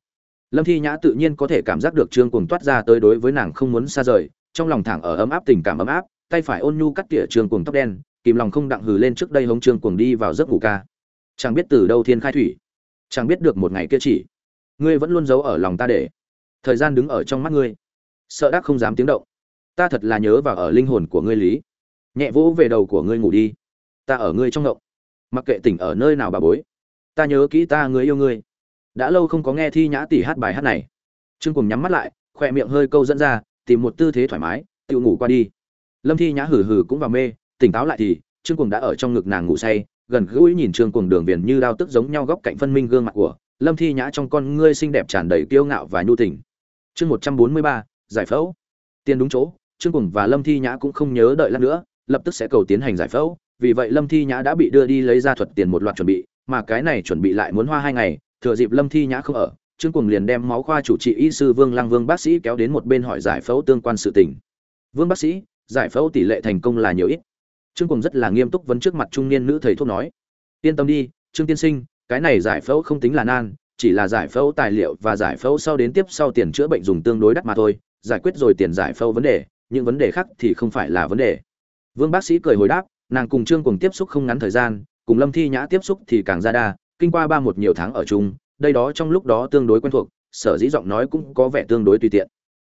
Lâm thi nhã tự nhiên có thể cảm giác được trương cùng toát ra tới đối với nàng không muốn xa rời, trong lòng thẳng ở ấm áp tình cảm ấm áp, tay phải ôn nhu cắt tỉa trương cùng tóc đen, kìm lòng không đặng hừ lên trước đây hống trương cùng đi vào giấc ngủ ca. Chẳng biết từ đâu thiên khai thủy chẳng biết được một ngày kia chỉ. Ngươi vẫn luôn giấu ở lòng ta để. Thời gian đứng ở trong mắt ngươi. Sợ đắc không dám tiếng động. Ta thật là nhớ vào ở linh hồn của ngươi lý. Nhẹ vỗ về đầu của ngươi ngủ đi. Ta ở ngươi trong động mặc kệ tỉnh ở nơi nào bà bối. Ta nhớ kỹ ta người yêu ngươi. Đã lâu không có nghe thi nhã tỷ hát bài hát này. Trương cùng nhắm mắt lại khoe miệng hơi câu dẫn ra, tìm một tư thế thoải mái, tự ngủ qua đi. Lâm thi nhã hừ hừ cũng vào mê, tỉnh táo lại thì, trương cùng đã ở trong ngực nàng ngủ say gần gũi nhìn trương cuồng đường viền như đao tức giống nhau góc cạnh phân minh gương mặt của lâm thi nhã trong con ngươi xinh đẹp tràn đầy kiêu ngạo và nhu tình. Chương một trăm bốn mươi ba, giải phẫu. Tiền đúng chỗ, trương cuồng và lâm thi nhã cũng không nhớ đợi lát nữa, lập tức sẽ cầu tiến hành giải phẫu. Vì vậy lâm thi nhã đã bị đưa đi lấy ra thuật tiền một loạt chuẩn bị, mà cái này chuẩn bị lại muốn hoa hai ngày, thừa dịp lâm thi nhã không ở, trương cuồng liền đem máu khoa chủ trị y sư vương lăng vương bác sĩ kéo đến một bên hỏi giải phẫu tương quan sự tình. Vương bác sĩ, giải phẫu tỷ lệ thành công là nhiều ít? Trương cùng rất là nghiêm túc vấn trước mặt trung niên nữ thầy thuốc nói, yên tâm đi, trương tiên sinh, cái này giải phẫu không tính là nan, chỉ là giải phẫu tài liệu và giải phẫu sau đến tiếp sau tiền chữa bệnh dùng tương đối đắt mà thôi, giải quyết rồi tiền giải phẫu vấn đề, những vấn đề khác thì không phải là vấn đề. Vương bác sĩ cười hồi đáp, nàng cùng trương cùng tiếp xúc không ngắn thời gian, cùng lâm thi nhã tiếp xúc thì càng ra đa, kinh qua ba một nhiều tháng ở chung, đây đó trong lúc đó tương đối quen thuộc, sở dĩ giọng nói cũng có vẻ tương đối tùy tiện.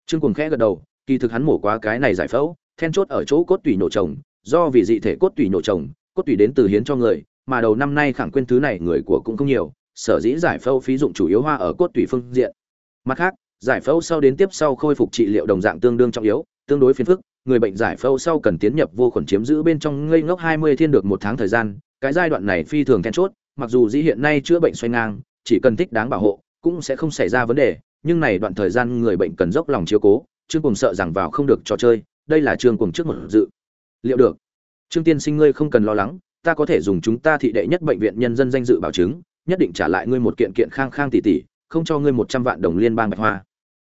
Trương cùng khẽ gật đầu, kỳ thực hắn mổ quá cái này giải phẫu, then chốt ở chỗ cốt tủy nổ chồng do vì dị thể cốt tủy nổ trồng, cốt tủy đến từ hiến cho người mà đầu năm nay khẳng quên thứ này người của cũng không nhiều sở dĩ giải phẫu phí dụng chủ yếu hoa ở cốt tủy phương diện mặt khác giải phẫu sau đến tiếp sau khôi phục trị liệu đồng dạng tương đương trọng yếu tương đối phiền phức người bệnh giải phẫu sau cần tiến nhập vô khuẩn chiếm giữ bên trong ngây ngốc 20 thiên được một tháng thời gian, cái giai đoạn này phi thường then chốt, mặc dù dĩ hiện nay chữa bệnh xoay ngang, chỉ cần thích đáng bảo hộ, cũng sẽ không xảy ra vấn đề, nhưng này đoạn thời gian người bệnh cần dốc lòng chiếu cố, Trương Cùng sợ rằng vào không được trò chơi, đây là Trương Cùng trước một dự. Liệu được? Trương tiên sinh ngươi không cần lo lắng, ta có thể dùng chúng ta thị đệ nhất bệnh viện nhân dân danh dự bảo chứng, nhất định trả lại ngươi một kiện kiện khang khang tỷ tỷ, không cho ngươi 100 vạn đồng liên bang bạch hoa.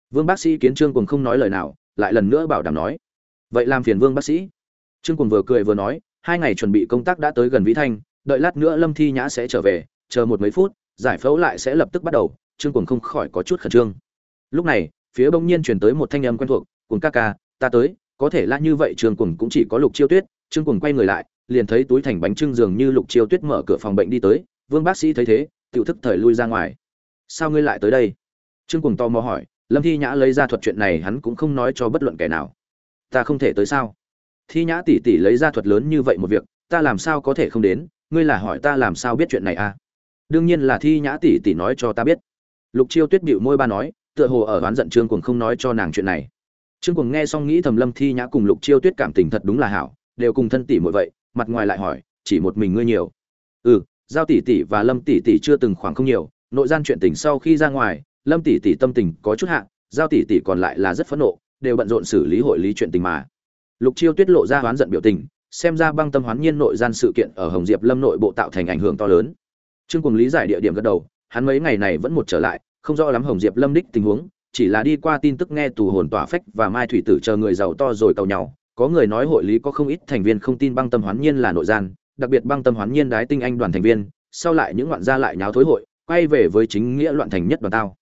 Vương bác sĩ kiến Trương Cùng không nói lời nào, lại lần nữa bảo đảm nói: vậy làm phiền vương bác sĩ trương cùng vừa cười vừa nói hai ngày chuẩn bị công tác đã tới gần vĩ thanh đợi lát nữa lâm thi nhã sẽ trở về chờ một mấy phút giải phẫu lại sẽ lập tức bắt đầu trương cùng không khỏi có chút khẩn trương lúc này phía bỗng nhiên chuyển tới một thanh âm quen thuộc cùng ca ca ta tới có thể là như vậy, trương cùng cũng chỉ có lục chiêu tuyết. Trương cùng quay người lại, liền thấy túi thành bánh trưng dường như lục chiêu tuyết mở cửa phòng bệnh đi tới. Vương bác sĩ thấy thế tự thức thời lui ra ngoài. Sao ngươi lại tới đây? Trương cùng to mò hỏi. Lâm thi nhã lấy ra thuật chuyện này hắn cũng không nói cho bất luận kẻ nào. Ta không thể tới sao? Thi nhã tỷ tỷ lấy ra thuật lớn như vậy một việc, ta làm sao có thể không đến? Ngươi là hỏi ta làm sao biết chuyện này à? Đương nhiên là thi nhã tỷ tỷ nói cho ta biết. Lục chiêu tuyết bịu môi ba nói, tựa hồ ở oán giận trương cuồng không nói cho nàng chuyện này trương cuồng nghe xong nghĩ thầm lâm thi nhã cùng lục chiêu tuyết cảm tình thật đúng là hảo, đều cùng thân tỷ muội vậy, mặt ngoài lại hỏi, chỉ một mình ngươi nhiều. Ừ giao tỷ tỷ và lâm tỷ tỷ chưa từng khoảng không nhiều, nội gian chuyện tình sau khi ra ngoài, lâm tỷ tỷ tâm tình có chút hạ, giao tỷ tỷ còn lại là rất phẫn nộ, đều bận rộn xử lý hội lý chuyện tình mà. Lục chiêu tuyết lộ ra hoán giận biểu tình, xem ra băng tâm hoán nhiên nội gian sự kiện ở hồng diệp lâm nội bộ tạo thành ảnh hưởng to lớn. Trương cùng lý giải địa điểm gật đầu, hắn mấy ngày này vẫn một trở lại, không rõ lắm hồng diệp lâm đích tình huống chỉ là đi qua tin tức nghe tù hồn tỏa phách và mai thủy tử chờ người giàu to rồi cầu nhau, có người nói hội lý có không ít thành viên không tin băng tâm hoán nhiên là nội gian, đặc biệt băng tâm hoán nhiên đái tinh anh đoàn thành viên, sau lại những loạn gia lại nháo thối hội, quay về với chính nghĩa loạn thành nhất đoàn tao.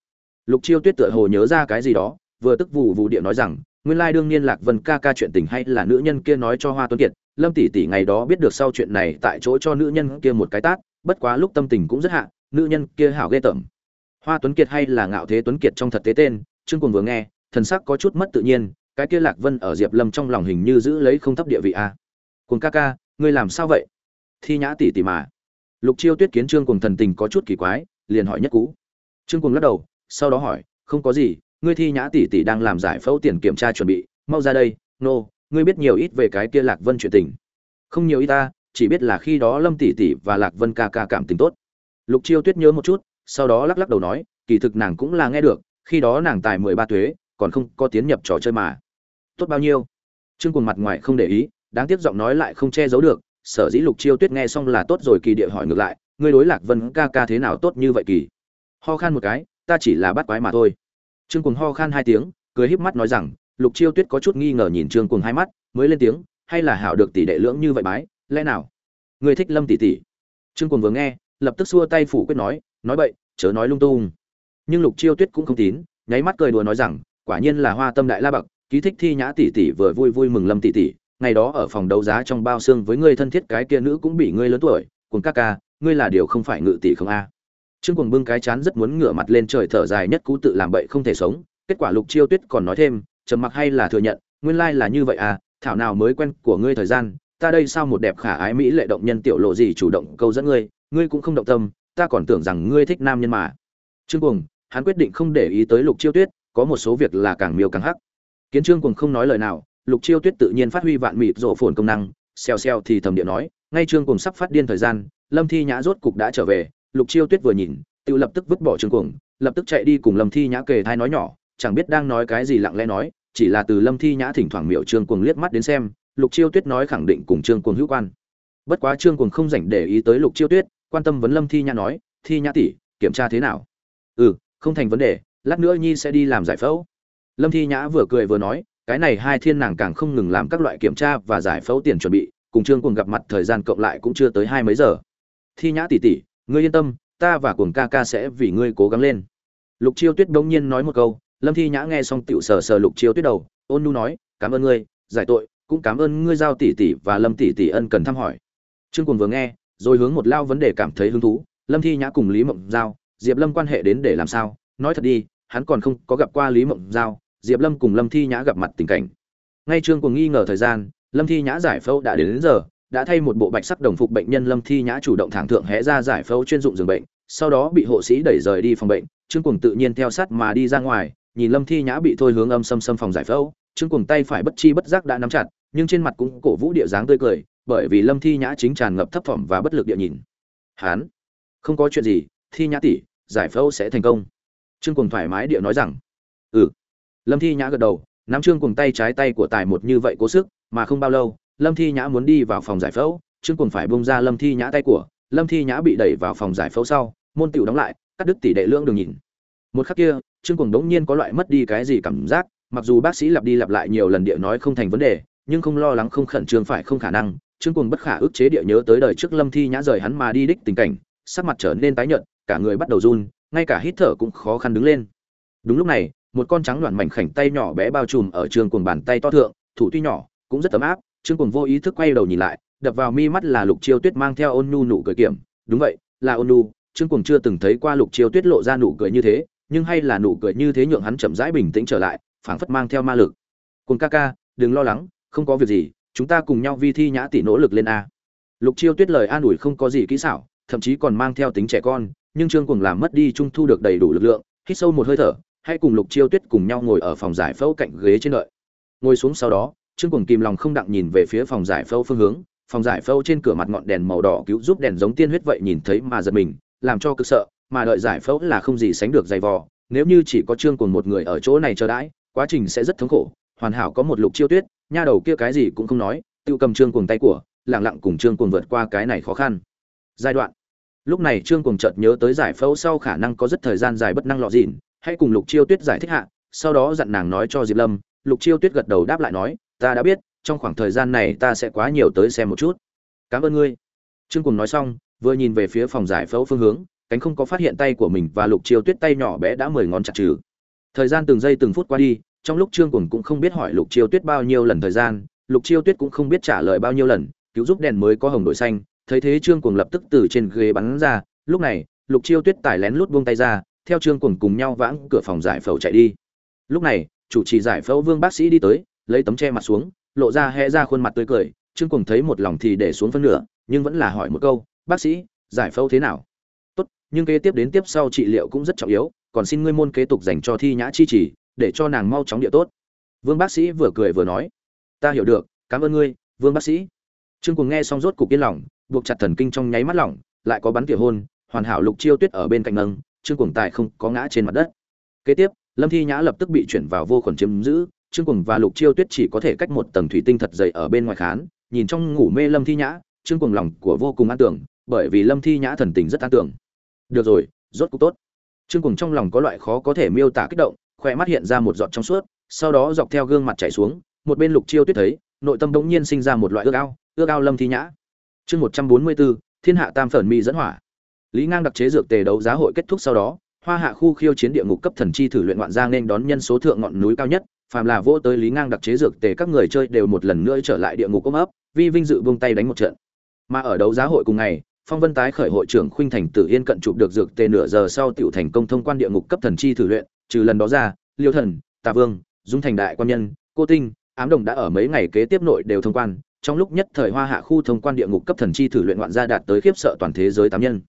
Lục chiêu tuyết tựa hồ nhớ ra cái gì đó, vừa tức vụ vụ địa nói rằng, nguyên lai đương nhiên lạc vân ca ca chuyện tình hay là nữ nhân kia nói cho hoa tuấn kiệt, lâm tỷ tỷ ngày đó biết được sau chuyện này tại chỗ cho nữ nhân kia một cái tát, bất quá lúc tâm tình cũng rất hạ, nữ nhân kia hảo ghê tởm hoa tuấn kiệt hay là ngạo thế tuấn kiệt trong thật tế tên trương Cuồng vừa nghe thần sắc có chút mất tự nhiên cái kia lạc vân ở diệp lâm trong lòng hình như giữ lấy không thấp địa vị a à. cùng ca ca ngươi làm sao vậy? Thi nhã tỷ tỷ mà. Lục chiêu tuyết kiến trương Cuồng thần tình có chút kỳ quái liền hỏi nhất cú trương Cuồng lắc đầu sau đó hỏi không có gì ngươi thi nhã tỷ tỷ đang làm giải phẫu tiền kiểm tra chuẩn bị mau ra đây nô、no, ngươi biết nhiều ít về cái kia lạc vân chuyện tình. Không nhiều ít ta chỉ biết là khi đó lâm tỷ tỷ và lạc vân ca ca cảm tình tốt. Lục chiêu tuyết nhớ một chút sau đó lắc lắc đầu nói, kỳ thực nàng cũng là nghe được, khi đó nàng tài mười ba thuế còn không có tiến nhập trò chơi mà. Tốt bao nhiêu? Trương cùng mặt ngoài không để ý, đáng tiếc giọng nói lại không che giấu được, sở dĩ lục chiêu tuyết nghe xong là tốt rồi, kỳ địa hỏi ngược lại, ngươi đối lạc vân ca ca thế nào tốt như vậy kỳ? Ho khan một cái, ta chỉ là bắt quái mà thôi. Trương cuồng ho khan hai tiếng, cười híp mắt nói rằng, lục chiêu tuyết có chút nghi ngờ nhìn trương cuồng hai mắt, mới lên tiếng, hay là hảo được tỷ đệ lưỡng như vậy bái, lẽ nào? Người thích lâm tỷ tỷ? Trương cuồng vừa nghe, lập tức xua tay phủ quyết nói nói bậy, chớ nói lung tung. Nhưng lục chiêu tuyết cũng không tín, nháy mắt cười đùa nói rằng, quả nhiên là hoa tâm đại la bậc, ký thích thi nhã tỷ tỷ vừa vui vui mừng lâm tỷ tỷ, ngày đó ở phòng đấu giá trong bao xương với ngươi thân thiết cái kia nữ cũng bị ngươi lớn tuổi, cùng ca ca, ngươi là điều không phải ngự tỷ không a? Trương cuồng bưng cái chán rất muốn ngửa mặt lên trời thở dài nhất cú tự làm bậy không thể sống, kết quả lục chiêu tuyết còn nói thêm, trầm mặc hay là thừa nhận, nguyên lai là như vậy à thảo nào mới quen của ngươi thời gian, ta đây sao một đẹp khả ái mỹ lệ động nhân tiểu lộ gì chủ động câu dẫn ngươi ngươi cũng không động tâm ta còn tưởng rằng ngươi thích nam nhân mà. Trương cuồng, hắn quyết định không để ý tới lục chiêu tuyết, có một số việc là càng miêu càng hắc. Kiến trương cuồng không nói lời nào, lục chiêu tuyết tự nhiên phát huy vạn mịt rộ phồn công năng, xèo xèo thì thầm điện nói, ngay trương cuồng sắp phát điên thời gian, lâm thi nhã rốt cục đã trở về, lục chiêu tuyết vừa nhìn, tự lập tức vứt bỏ trương cuồng, lập tức chạy đi cùng lâm thi nhã kề thai nói nhỏ, chẳng biết đang nói cái gì lặng lẽ nói, chỉ là từ lâm thi nhã thỉnh thoảng miệu trương cuồng liếc mắt đến xem, lục chiêu tuyết nói khẳng định cùng trương cuồng hữu quan. Bất quá trương cuồng không dành để ý tới lục chiêu tuyết quan tâm vấn lâm thi nhã nói, thi nhã tỷ, kiểm tra thế nào? Ừ không thành vấn đề, lát nữa nhi sẽ đi làm giải phẫu. Lâm thi nhã vừa cười vừa nói, cái này hai thiên nàng càng không ngừng làm các loại kiểm tra và giải phẫu tiền chuẩn bị, cùng trương cuồng gặp mặt thời gian cộng lại cũng chưa tới hai mấy giờ. Thi nhã tỷ tỷ, ngươi yên tâm, ta và cuồng ca ca sẽ vì ngươi cố gắng lên. Lục chiêu tuyết bỗng nhiên nói một câu, lâm thi nhã nghe xong tựu sờ sờ lục chiêu tuyết đầu, ôn nu nói, cảm ơn ngươi, giải tội, cũng cảm ơn ngươi giao tỷ tỷ và lâm tỷ tỷ ân cần thăm hỏi. Trương cuồng vừa nghe rồi hướng một lao vấn đề cảm thấy hứng thú lâm thi nhã cùng lý mộng giao diệp lâm quan hệ đến để làm sao? Nói thật đi hắn còn không có gặp qua lý mộng giao diệp lâm cùng lâm thi nhã gặp mặt tình cảnh. Ngay trương cùng nghi ngờ thời gian lâm thi nhã giải phẫu đã đến, đến giờ đã thay một bộ bạch sắc đồng phục bệnh nhân lâm thi nhã chủ động thẳng thượng hé ra giải phẫu chuyên dụng giường bệnh sau đó bị hộ sĩ đẩy rời đi phòng bệnh. Trương cùng tự nhiên theo sát mà đi ra ngoài nhìn lâm thi nhã bị thôi hướng âm xâm xâm phòng giải phẫu trương cuồng tay phải bất chi bất giác đã nắm chặt, nhưng trên mặt cũng cổ vũ địa dáng tươi cười, bởi vì lâm thi nhã chính tràn ngập thấp thỏm và bất lực địa nhìn. Hán, không có chuyện gì, thi nhã tỷ, giải phẫu sẽ thành công. Trương cuồng thoải mái địa nói rằng ừ. Lâm thi nhã gật đầu, nắm trương cuồng tay trái tay của tài một như vậy cố sức, mà không bao lâu, lâm thi nhã muốn đi vào phòng giải phẫu, trương cuồng phải buông ra lâm thi nhã tay của, lâm thi nhã bị đẩy vào phòng giải phẫu sau, môn tiểu đóng lại, cắt đứt tỷ đệ lượng đường nhìn. Một khắc kia, trương cuồng đống nhiên có loại mất đi cái gì cảm giác mặc dù bác sĩ lặp đi lặp lại nhiều lần địa nói không thành vấn đề, nhưng không lo lắng, không khẩn trương phải không khả năng. Trương cuồng bất khả ức chế địa nhớ tới đời trước lâm thi nhã rời hắn mà đi đích tình cảnh, sắc mặt trở nên tái nhợt, cả người bắt đầu run, ngay cả hít thở cũng khó khăn đứng lên. Đúng lúc này, một con trắng loạn mảnh khảnh tay nhỏ bé bao trùm ở trương cuồng bàn tay to thượng, thủ tuy nhỏ, cũng rất ấm áp. Trương cuồng vô ý thức quay đầu nhìn lại, đập vào mi mắt là lục chiêu tuyết mang theo ôn nhu nụ cười kiểm đúng vậy, là ôn nhu. Trương cuồng chưa từng thấy qua lục chiêu tuyết lộ ra nụ cười như thế, nhưng hay là nụ cười như thế nhượng hắn chậm rãi bình tĩnh trở lại phảng phất mang theo ma lực. Cùng ca ca, đừng lo lắng, không có việc gì, chúng ta cùng nhau vi thi nhã tỷ nỗ lực lên a. Lục chiêu tuyết lời an ủi không có gì kỹ xảo, thậm chí còn mang theo tính trẻ con, nhưng trương cuồng làm mất đi trung thu được đầy đủ lực lượng, hít sâu một hơi thở, hãy cùng lục chiêu tuyết cùng nhau ngồi ở phòng giải phẫu cạnh ghế trên đợi. Ngồi xuống sau đó, trương cuồng kìm lòng không đặng nhìn về phía phòng giải phẫu phương hướng, phòng giải phẫu trên cửa mặt ngọn đèn màu đỏ cứu giúp đèn giống tiên huyết vậy nhìn thấy mà giật mình, làm cho cực sợ, mà đợi giải phẫu là không gì sánh được dày vò, nếu như chỉ có trương cuồng một người ở chỗ này chờ đãi quá trình sẽ rất thống khổ, hoàn hảo có một lục chiêu tuyết, nha đầu kia cái gì cũng không nói tự cầm trương cuồng tay của, lặng lặng cùng trương cuồng vượt qua cái này khó khăn. Giai đoạn. Lúc này trương cuồng chợt nhớ tới giải phẫu sau khả năng có rất thời gian dài bất năng lọ dịn, hãy cùng lục chiêu tuyết giải thích hạ, sau đó dặn nàng nói cho diệp lâm, lục chiêu tuyết gật đầu đáp lại nói, ta đã biết, trong khoảng thời gian này ta sẽ quá nhiều tới xem một chút. Cảm ơn ngươi. Trương cuồng nói xong, vừa nhìn về phía phòng giải phẫu phương hướng, cánh không có phát hiện tay của mình và lục chiêu tuyết tay nhỏ bé đã mười ngón chặt trừ thời gian từng giây từng phút qua đi, trong lúc trương cuồng cũng không biết hỏi lục chiêu tuyết bao nhiêu lần thời gian, lục chiêu tuyết cũng không biết trả lời bao nhiêu lần, cứu giúp đèn mới có hồng đội xanh, thấy thế trương cuồng lập tức từ trên ghế bắn ra, lúc này, lục chiêu tuyết tải lén lút buông tay ra, theo trương cuồng cùng nhau vãng cửa phòng giải phẫu chạy đi. Lúc này, chủ trì giải phẫu vương bác sĩ đi tới, lấy tấm che mặt xuống, lộ ra hẽ ra khuôn mặt tươi cười, trương cuồng thấy một lòng thì để xuống phân nửa, nhưng vẫn là hỏi một câu, bác sĩ, giải phẫu thế nào? Tốt, nhưng kế tiếp đến tiếp sau trị liệu cũng rất trọng yếu còn xin ngươi môn kế tục dành cho thi nhã chi trì, để cho nàng mau chóng địa tốt. Vương bác sĩ vừa cười vừa nói, ta hiểu được, cảm ơn ngươi, vương bác sĩ. Trương cùng nghe xong rốt cục yên lòng, buộc chặt thần kinh trong nháy mắt lỏng, lại có bắn tỉa hôn, hoàn hảo lục chiêu tuyết ở bên cạnh nâng, trương cuồng tài không có ngã trên mặt đất. Kế tiếp, lâm thi nhã lập tức bị chuyển vào vô khuẩn chiếm giữ, trương cuồng và lục chiêu tuyết chỉ có thể cách một tầng thủy tinh thật dày ở bên ngoài khán, nhìn trong ngủ mê lâm thi nhã, trương cuồng lòng của vô cùng an tưởng, bởi vì lâm thi nhã thần tình rất an tưởng. Được rồi, rốt cục tốt trương Cuồng trong lòng có loại khó có thể miêu tả kích động khoe mắt hiện ra một giọt trong suốt, sau đó dọc theo gương mặt chảy xuống, một bên lục chiêu tuyết thấy, nội tâm bỗng nhiên sinh ra một loại ước ao ước ao lâm thi nhã. Chương một trăm bốn mươi bốn, thiên hạ tam phởn mi dẫn hỏa. Lý ngang đặc chế dược tề đấu giá hội kết thúc sau đó, hoa hạ khu khiêu chiến địa ngục cấp thần chi thử luyện ngoạn giang nên đón nhân số thượng ngọn núi cao nhất, phàm là vô tới lý ngang đặc chế dược tề các người chơi đều một lần nữa trở lại địa ngục ôm ấp, vi vinh dự buông tay đánh một trận. Mà ở đấu giá hội cùng ngày phong vân tái khởi hội trưởng khuynh thành tử yên cận chụp được dược tề nửa giờ sau tiểu thành công thông quan địa ngục cấp thần chi thử luyện, trừ lần đó ra, liêu thần, tà vương, dung thành đại quan nhân, cô tinh, ám đồng đã ở mấy ngày kế tiếp nội đều thông quan, trong lúc nhất thời hoa hạ khu thông quan địa ngục cấp thần chi thử luyện ngoạn gia đạt tới khiếp sợ toàn thế giới tám nhân.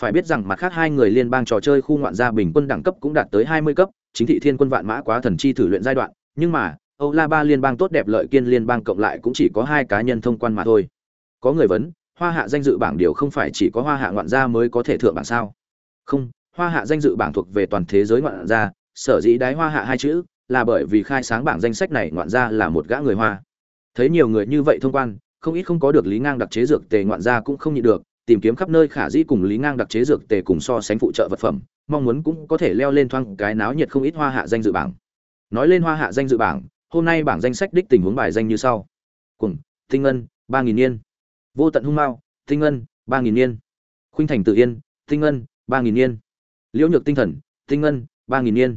Phải biết rằng mặt khác hai người liên bang trò chơi khu ngoạn gia bình quân đẳng cấp cũng đạt tới hai mươi cấp, chính thị thiên quân vạn mã quá thần chi thử luyện giai đoạn, nhưng mà, âu la ba liên bang tốt đẹp lợi kiên liên bang cộng lại cũng chỉ có hai cá nhân thông quan mà thôi. Có người vấn hoa hạ danh dự bảng điều không phải chỉ có hoa hạ ngoạn gia mới có thể thượng bảng sao? Không, hoa hạ danh dự bảng thuộc về toàn thế giới ngoạn gia, sở dĩ đái hoa hạ hai chữ là bởi vì khai sáng bảng danh sách này ngoạn gia là một gã người hoa. Thấy nhiều người như vậy thông quan, không ít không có được lý ngang đặc chế dược tề ngoạn gia cũng không nhịn được, tìm kiếm khắp nơi khả dĩ cùng lý ngang đặc chế dược tề cùng so sánh phụ trợ vật phẩm, mong muốn cũng có thể leo lên thoang cái náo nhiệt không ít hoa hạ danh dự bảng. Nói lên hoa hạ danh dự bảng, hôm nay bảng danh sách đích tình huống bài danh như sau. Cùng, tinh ngân, ba nghìn niên vô tận hung mao, tinh ngân, ba nghìn niên. Khuynh thành tự yên, tinh ngân, ba nghìn niên. Liễu nhược tinh thần, tinh ngân, ba nghìn niên.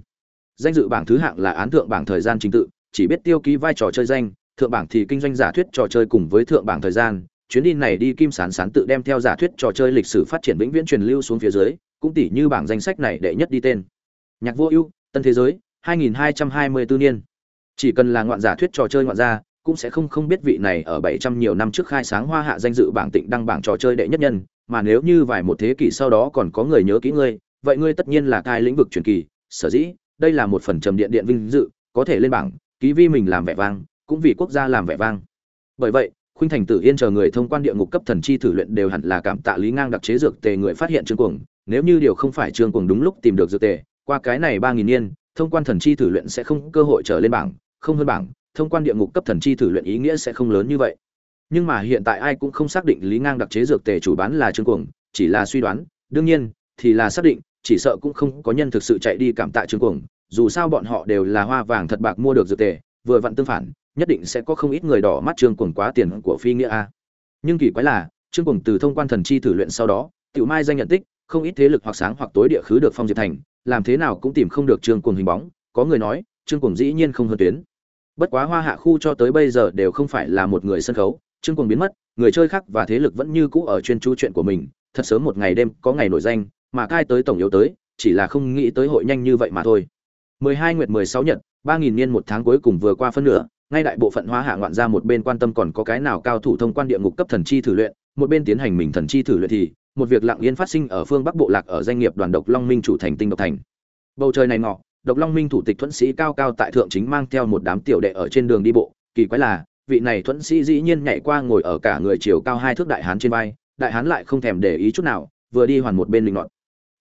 Danh dự bảng thứ hạng là án thượng bảng thời gian trình tự, chỉ biết tiêu ký vai trò chơi danh, thượng bảng thì kinh doanh giả thuyết trò chơi cùng với thượng bảng thời gian. Chuyến đi này đi kim sán sán tự đem theo giả thuyết trò chơi lịch sử phát triển vĩnh viễn truyền lưu xuống phía dưới, cũng tỷ như bảng danh sách này đệ nhất đi tên. Nhạc vô ưu, tân thế giới 2224 niên. Chỉ cần là ngoạn giả thuyết trò chơi ngoạn gia cũng sẽ không không biết vị này ở 700 nhiều năm trước khai sáng hoa hạ danh dự bảng tịnh đăng bảng trò chơi đệ nhất nhân, mà nếu như vài một thế kỷ sau đó còn có người nhớ kỹ ngươi, vậy ngươi tất nhiên là cai lĩnh vực truyền kỳ, sở dĩ, đây là một phần trầm điện điện vinh dự, có thể lên bảng, ký vi mình làm vẻ vang, cũng vì quốc gia làm vẻ vang. Bởi vậy, khuynh thành tử yên chờ người thông quan địa ngục cấp thần chi thử luyện đều hẳn là cảm tạ lý ngang đặc chế dược tề người phát hiện trương cuồng, nếu như điều không phải trương cuồng đúng lúc tìm được dược tề, qua cái này ba nghìn niên, thông quan thần chi thử luyện sẽ không cơ hội trở lên bảng, không hơn bảng thông quan địa ngục cấp thần chi thử luyện ý nghĩa sẽ không lớn như vậy. Nhưng mà hiện tại ai cũng không xác định lý ngang đặc chế dược tề chủ bán là trương cuồng, chỉ là suy đoán, đương nhiên, thì là xác định, chỉ sợ cũng không có nhân thực sự chạy đi cảm tạ trương cuồng, dù sao bọn họ đều là hoa vàng thật bạc mua được dược tề, vừa vặn tương phản, nhất định sẽ có không ít người đỏ mắt trương cuồng quá tiền của phi nghĩa a. Nhưng kỳ quái là, trương cuồng từ thông quan thần chi thử luyện sau đó, tiểu mai danh nhận tích, không ít thế lực hoặc sáng hoặc tối địa khứ được phong diệt thành, làm thế nào cũng tìm không được trương cuồng hình bóng, có người nói, trương cuồng dĩ nhiên không hơn tuyến bất quá hoa hạ khu cho tới bây giờ đều không phải là một người sân khấu, trương cuồng biến mất, người chơi khác và thế lực vẫn như cũ ở chuyên chú chuyện của mình, thật sớm một ngày đêm có ngày nổi danh, mà cai tới tổng yếu tới, chỉ là không nghĩ tới hội nhanh như vậy mà thôi. 12 nguyệt 16 nhật 3.000 niên một tháng cuối cùng vừa qua phân nửa, ngay đại bộ phận Hoa hạ ngoạn ra một bên quan tâm còn có cái nào cao thủ thông quan địa ngục cấp thần chi thử luyện, một bên tiến hành mình thần chi thử luyện thì, một việc lặng yên phát sinh ở phương bắc bộ lạc ở doanh nghiệp đoàn độc long minh chủ thành tinh độc thành. Bầu trời này ngọ độc long minh thủ tịch thuẫn sĩ cao cao tại thượng chính mang theo một đám tiểu đệ ở trên đường đi bộ. Kỳ quái là, vị này thuẫn sĩ dĩ nhiên nhảy qua ngồi ở cả người chiều cao hai thước đại hán trên vai, đại hán lại không thèm để ý chút nào, vừa đi hoàn một bên định nọt.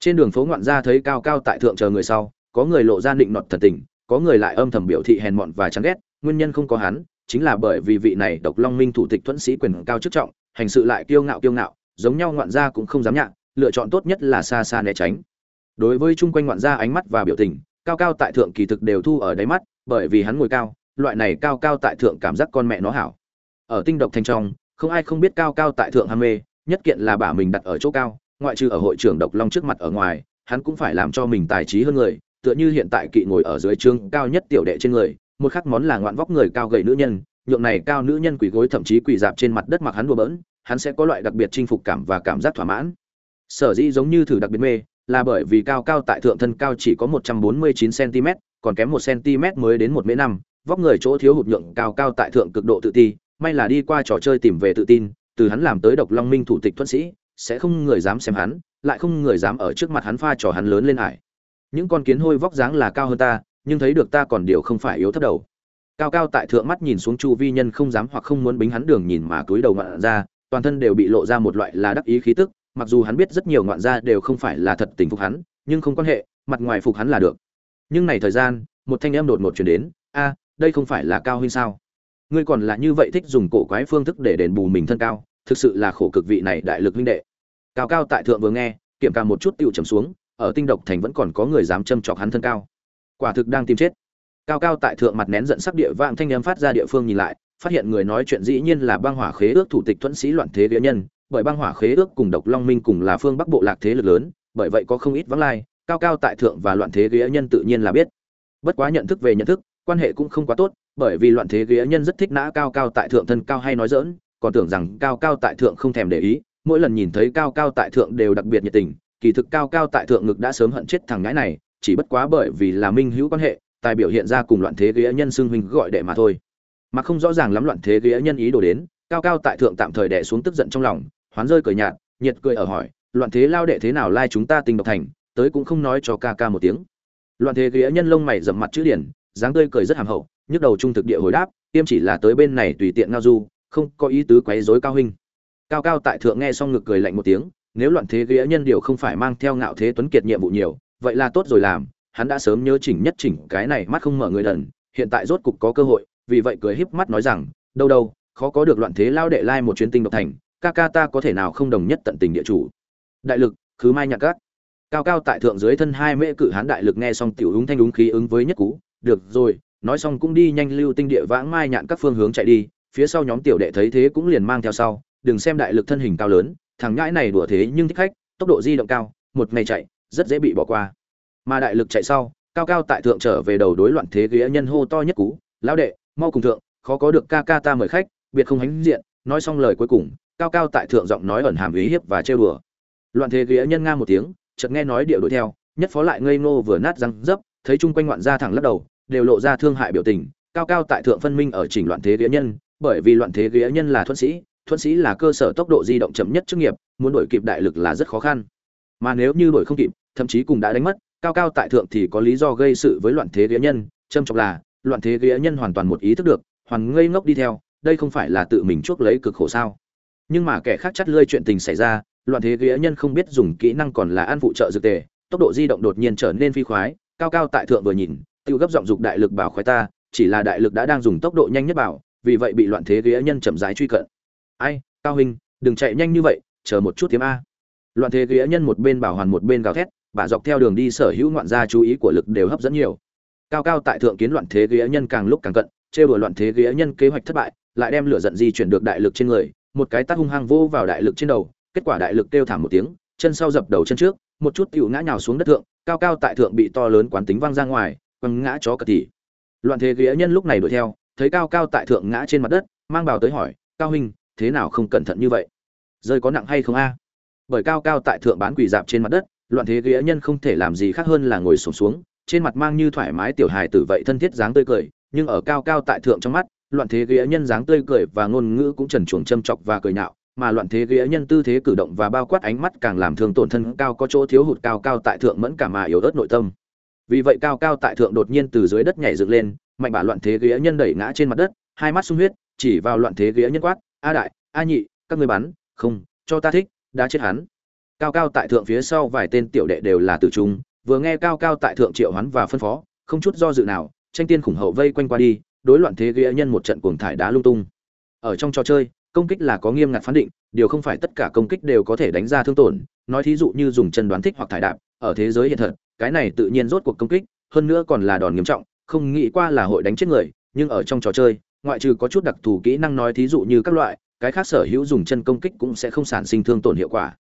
Trên đường phố ngoạn ra thấy cao cao tại thượng chờ người sau, có người lộ ra định nọt thật tình, có người lại âm thầm biểu thị hèn mọn và chán ghét, nguyên nhân không có hắn, chính là bởi vì vị này độc long minh thủ tịch thuẫn sĩ quyền cao chức trọng, hành sự lại kiêu ngạo kiêu ngạo, giống nhau ngoạn gia cũng không dám nhạ, lựa chọn tốt nhất là xa xa né tránh. Đối với chung quanh ngoạn gia ánh mắt và biểu tình cao cao tại thượng kỳ thực đều thu ở đáy mắt, bởi vì hắn ngồi cao, loại này cao cao tại thượng cảm giác con mẹ nó hảo. Ở tinh độc thanh trong, không ai không biết cao cao tại thượng ham mê, nhất kiện là bả mình đặt ở chỗ cao, ngoại trừ ở hội trưởng độc long trước mặt ở ngoài, hắn cũng phải làm cho mình tài trí hơn người, tựa như hiện tại kỵ ngồi ở dưới trương cao nhất tiểu đệ trên người, một khắc món là ngoạn vóc người cao gầy nữ nhân, nhượng này cao nữ nhân quỳ gối thậm chí quỳ dạp trên mặt đất mặc hắn đùa bỡn, hắn sẽ có loại đặc biệt chinh phục cảm và cảm giác thỏa mãn. Sở dĩ giống như thử đặc biệt mê là bởi vì cao cao tại thượng thân cao chỉ có 149 cm, còn kém 1 cm mới đến một mễ năm, vóc người chỗ thiếu hụt nhượng cao cao tại thượng cực độ tự ti, may là đi qua trò chơi tìm về tự tin, từ hắn làm tới độc long minh thủ tịch thuận sĩ, sẽ không người dám xem hắn, lại không người dám ở trước mặt hắn pha trò hắn lớn lên hải. những con kiến hôi vóc dáng là cao hơn ta, nhưng thấy được ta còn điều không phải yếu thấp đầu cao cao tại thượng mắt nhìn xuống chu vi nhân không dám hoặc không muốn bính hắn đường nhìn mà túi đầu ngoạn ra, toàn thân đều bị lộ ra một loại là đắc ý khí tức mặc dù hắn biết rất nhiều ngoạn gia đều không phải là thật tình phục hắn, nhưng không quan hệ, mặt ngoài phục hắn là được. Nhưng này thời gian, một thanh em đột ngột chuyển đến, a, đây không phải là cao huynh sao? Ngươi còn là như vậy thích dùng cổ quái phương thức để đền bù mình thân cao, thực sự là khổ cực vị này đại lực huynh đệ. Cao cao tại thượng vừa nghe, kiểm cả một chút tựu trầm xuống, ở tinh độc thành vẫn còn có người dám châm chọc hắn thân cao. Quả thực đang tìm chết. Cao cao tại thượng mặt nén giận sắc địa vang thanh em phát ra địa phương nhìn lại, phát hiện người nói chuyện dĩ nhiên là băng hỏa khế ước thủ tịch thuẫn sĩ loạn thế địa nhân bởi băng hỏa khế ước cùng độc long minh cùng là phương bắc bộ lạc thế lực lớn, bởi vậy có không ít vắng lai, cao cao tại thượng và loạn thế ghế nhân tự nhiên là biết. Bất quá nhận thức về nhận thức, quan hệ cũng không quá tốt, bởi vì loạn thế ghế nhân rất thích nã cao cao tại thượng thân cao hay nói dỡn còn tưởng rằng cao cao tại thượng không thèm để ý, mỗi lần nhìn thấy cao cao tại thượng đều đặc biệt nhiệt tình, kỳ thực cao cao tại thượng ngực đã sớm hận chết thằng ngãi này, chỉ bất quá bởi vì là minh hữu quan hệ, tài biểu hiện ra cùng loạn thế ghế nhân xưng huynh gọi đệ mà thôi. Mà không rõ ràng lắm loạn thế ghế nhân ý đồ đến, cao cao tại thượng tạm thời đẻ xuống tức giận trong lòng hoán rơi cười nhạt, nhiệt cười ở hỏi, loạn thế lao đệ thế nào lai chúng ta tình độc thành? Tới cũng không nói cho ca ca một tiếng. Loạn thế ghế nhân lông mày rậm mặt chữ điển, dáng tươi cười rất hàm hậu, nhức đầu trung thực địa hồi đáp, tiêm chỉ là tới bên này tùy tiện ngao du, không có ý tứ quấy rối cao huynh. Cao cao tại thượng nghe xong ngực cười lạnh một tiếng, nếu loạn thế ghế nhân điều không phải mang theo ngạo thế tuấn kiệt nhiệm vụ nhiều, vậy là tốt rồi làm, hắn đã sớm nhớ chỉnh nhất chỉnh cái này mắt không mở người đần, hiện tại rốt cục có cơ hội, vì vậy cười híp mắt nói rằng, đâu đâu, khó có được loạn thế lao đệ lai một chuyến tinh độc thành ca ca ta có thể nào không đồng nhất tận tình địa chủ? Đại lực, khứ mai nhạc các. Cao cao tại thượng dưới thân hai mễ cự hán đại lực nghe xong tiểu ứng thanh đúng khí ứng với nhất cú, được rồi, nói xong cũng đi nhanh lưu tinh địa vãng mai nhạn các phương hướng chạy đi, phía sau nhóm tiểu đệ thấy thế cũng liền mang theo sau, đừng xem đại lực thân hình cao lớn, thằng nhãi này đùa thế nhưng thích khách, tốc độ di động cao, một ngày chạy, rất dễ bị bỏ qua. Mà đại lực chạy sau, cao cao tại thượng trở về đầu đối loạn thế ghế nhân hô to nhất cú, lão đệ, mau cùng thượng, khó có được ca ca ta mời khách, biệt không hánh diện, nói xong lời cuối cùng cao cao tại thượng giọng nói ẩn hàm ý hiếp và trêu đùa. Loạn thế ghế nhân nga một tiếng, chợt nghe nói điệu đuổi theo, nhất phó lại ngây ngô vừa nát răng dấp, thấy chung quanh ngoạn gia thẳng lắc đầu, đều lộ ra thương hại biểu tình, cao cao tại thượng phân minh ở chỉnh loạn thế ghế nhân, bởi vì loạn thế ghế nhân là thuận sĩ thuận sĩ là cơ sở tốc độ di động chậm nhất chức nghiệp, muốn đổi kịp đại lực là rất khó khăn. Mà nếu như đổi không kịp, thậm chí cùng đã đánh mất, cao cao tại thượng thì có lý do gây sự với loạn thế ghế nhân, châm trọng là, loạn thế ghế nhân hoàn toàn một ý thức được, hoàn ngây ngốc đi theo, đây không phải là tự mình chuốc lấy cực khổ sao? Nhưng mà kẻ khác chắt lơi chuyện tình xảy ra, loạn thế ghế nhân không biết dùng kỹ năng còn là ăn phụ trợ dược tề, tốc độ di động đột nhiên trở nên phi khoái, cao cao tại thượng vừa nhìn, tiêu gấp giọng dục đại lực bảo khoái ta, chỉ là đại lực đã đang dùng tốc độ nhanh nhất bảo, vì vậy bị loạn thế ghế nhân chậm rãi truy cận. Ai, cao huynh, đừng chạy nhanh như vậy, chờ một chút tiếm a. Loạn thế ghế nhân một bên bảo hoàn một bên gào thét, bà dọc theo đường đi sở hữu ngoạn gia chú ý của lực đều hấp dẫn nhiều. Cao cao tại thượng kiến loạn thế ghế nhân càng lúc càng cận, trêu đùa loạn thế ghế nhân kế hoạch thất bại, lại đem lửa giận di chuyển được đại lực trên người một cái tát hung hăng vô vào đại lực trên đầu kết quả đại lực kêu thảm một tiếng chân sau dập đầu chân trước một chút tiểu ngã nhào xuống đất thượng cao cao tại thượng bị to lớn quán tính văng ra ngoài quăng ngã chó cật tỉ. Loạn thế ghế nhân lúc này đuổi theo thấy cao cao tại thượng ngã trên mặt đất mang bào tới hỏi cao huynh thế nào không cẩn thận như vậy? Rơi có nặng hay không a? Bởi cao cao tại thượng bán quỳ dạp trên mặt đất loạn thế ghế nhân không thể làm gì khác hơn là ngồi sổm xuống, xuống trên mặt mang như thoải mái tiểu hài tử vậy thân thiết dáng tươi cười nhưng ở cao cao tại thượng trong mắt loạn thế ghế nhân dáng tươi cười và ngôn ngữ cũng trần chuồng châm chọc và cười nhạo, mà loạn thế ghế nhân tư thế cử động và bao quát ánh mắt càng làm thương tổn thân cao có chỗ thiếu hụt cao cao tại thượng mẫn cả mà yếu ớt nội tâm. Vì vậy cao cao tại thượng đột nhiên từ dưới đất nhảy dựng lên, mạnh bả loạn thế ghế nhân đẩy ngã trên mặt đất, hai mắt sung huyết, chỉ vào loạn thế ghế nhân quát, a đại, a nhị, các người bắn, không, cho ta thích, đã chết hắn. Cao cao tại thượng phía sau vài tên tiểu đệ đều là tử trung, vừa nghe cao cao tại thượng triệu hắn và phân phó, không chút do dự nào, tranh tiên khủng hậu vây quanh qua đi đối loạn thế ghế nhân một trận cuồng thải đá lung tung. Ở trong trò chơi, công kích là có nghiêm ngặt phán định, điều không phải tất cả công kích đều có thể đánh ra thương tổn. Nói thí dụ như dùng chân đoán thích hoặc thải đạp, ở thế giới hiện thật, cái này tự nhiên rốt cuộc công kích, hơn nữa còn là đòn nghiêm trọng, không nghĩ qua là hội đánh chết người, nhưng ở trong trò chơi, ngoại trừ có chút đặc thù kỹ năng nói thí dụ như các loại, cái khác sở hữu dùng chân công kích cũng sẽ không sản sinh thương tổn hiệu quả.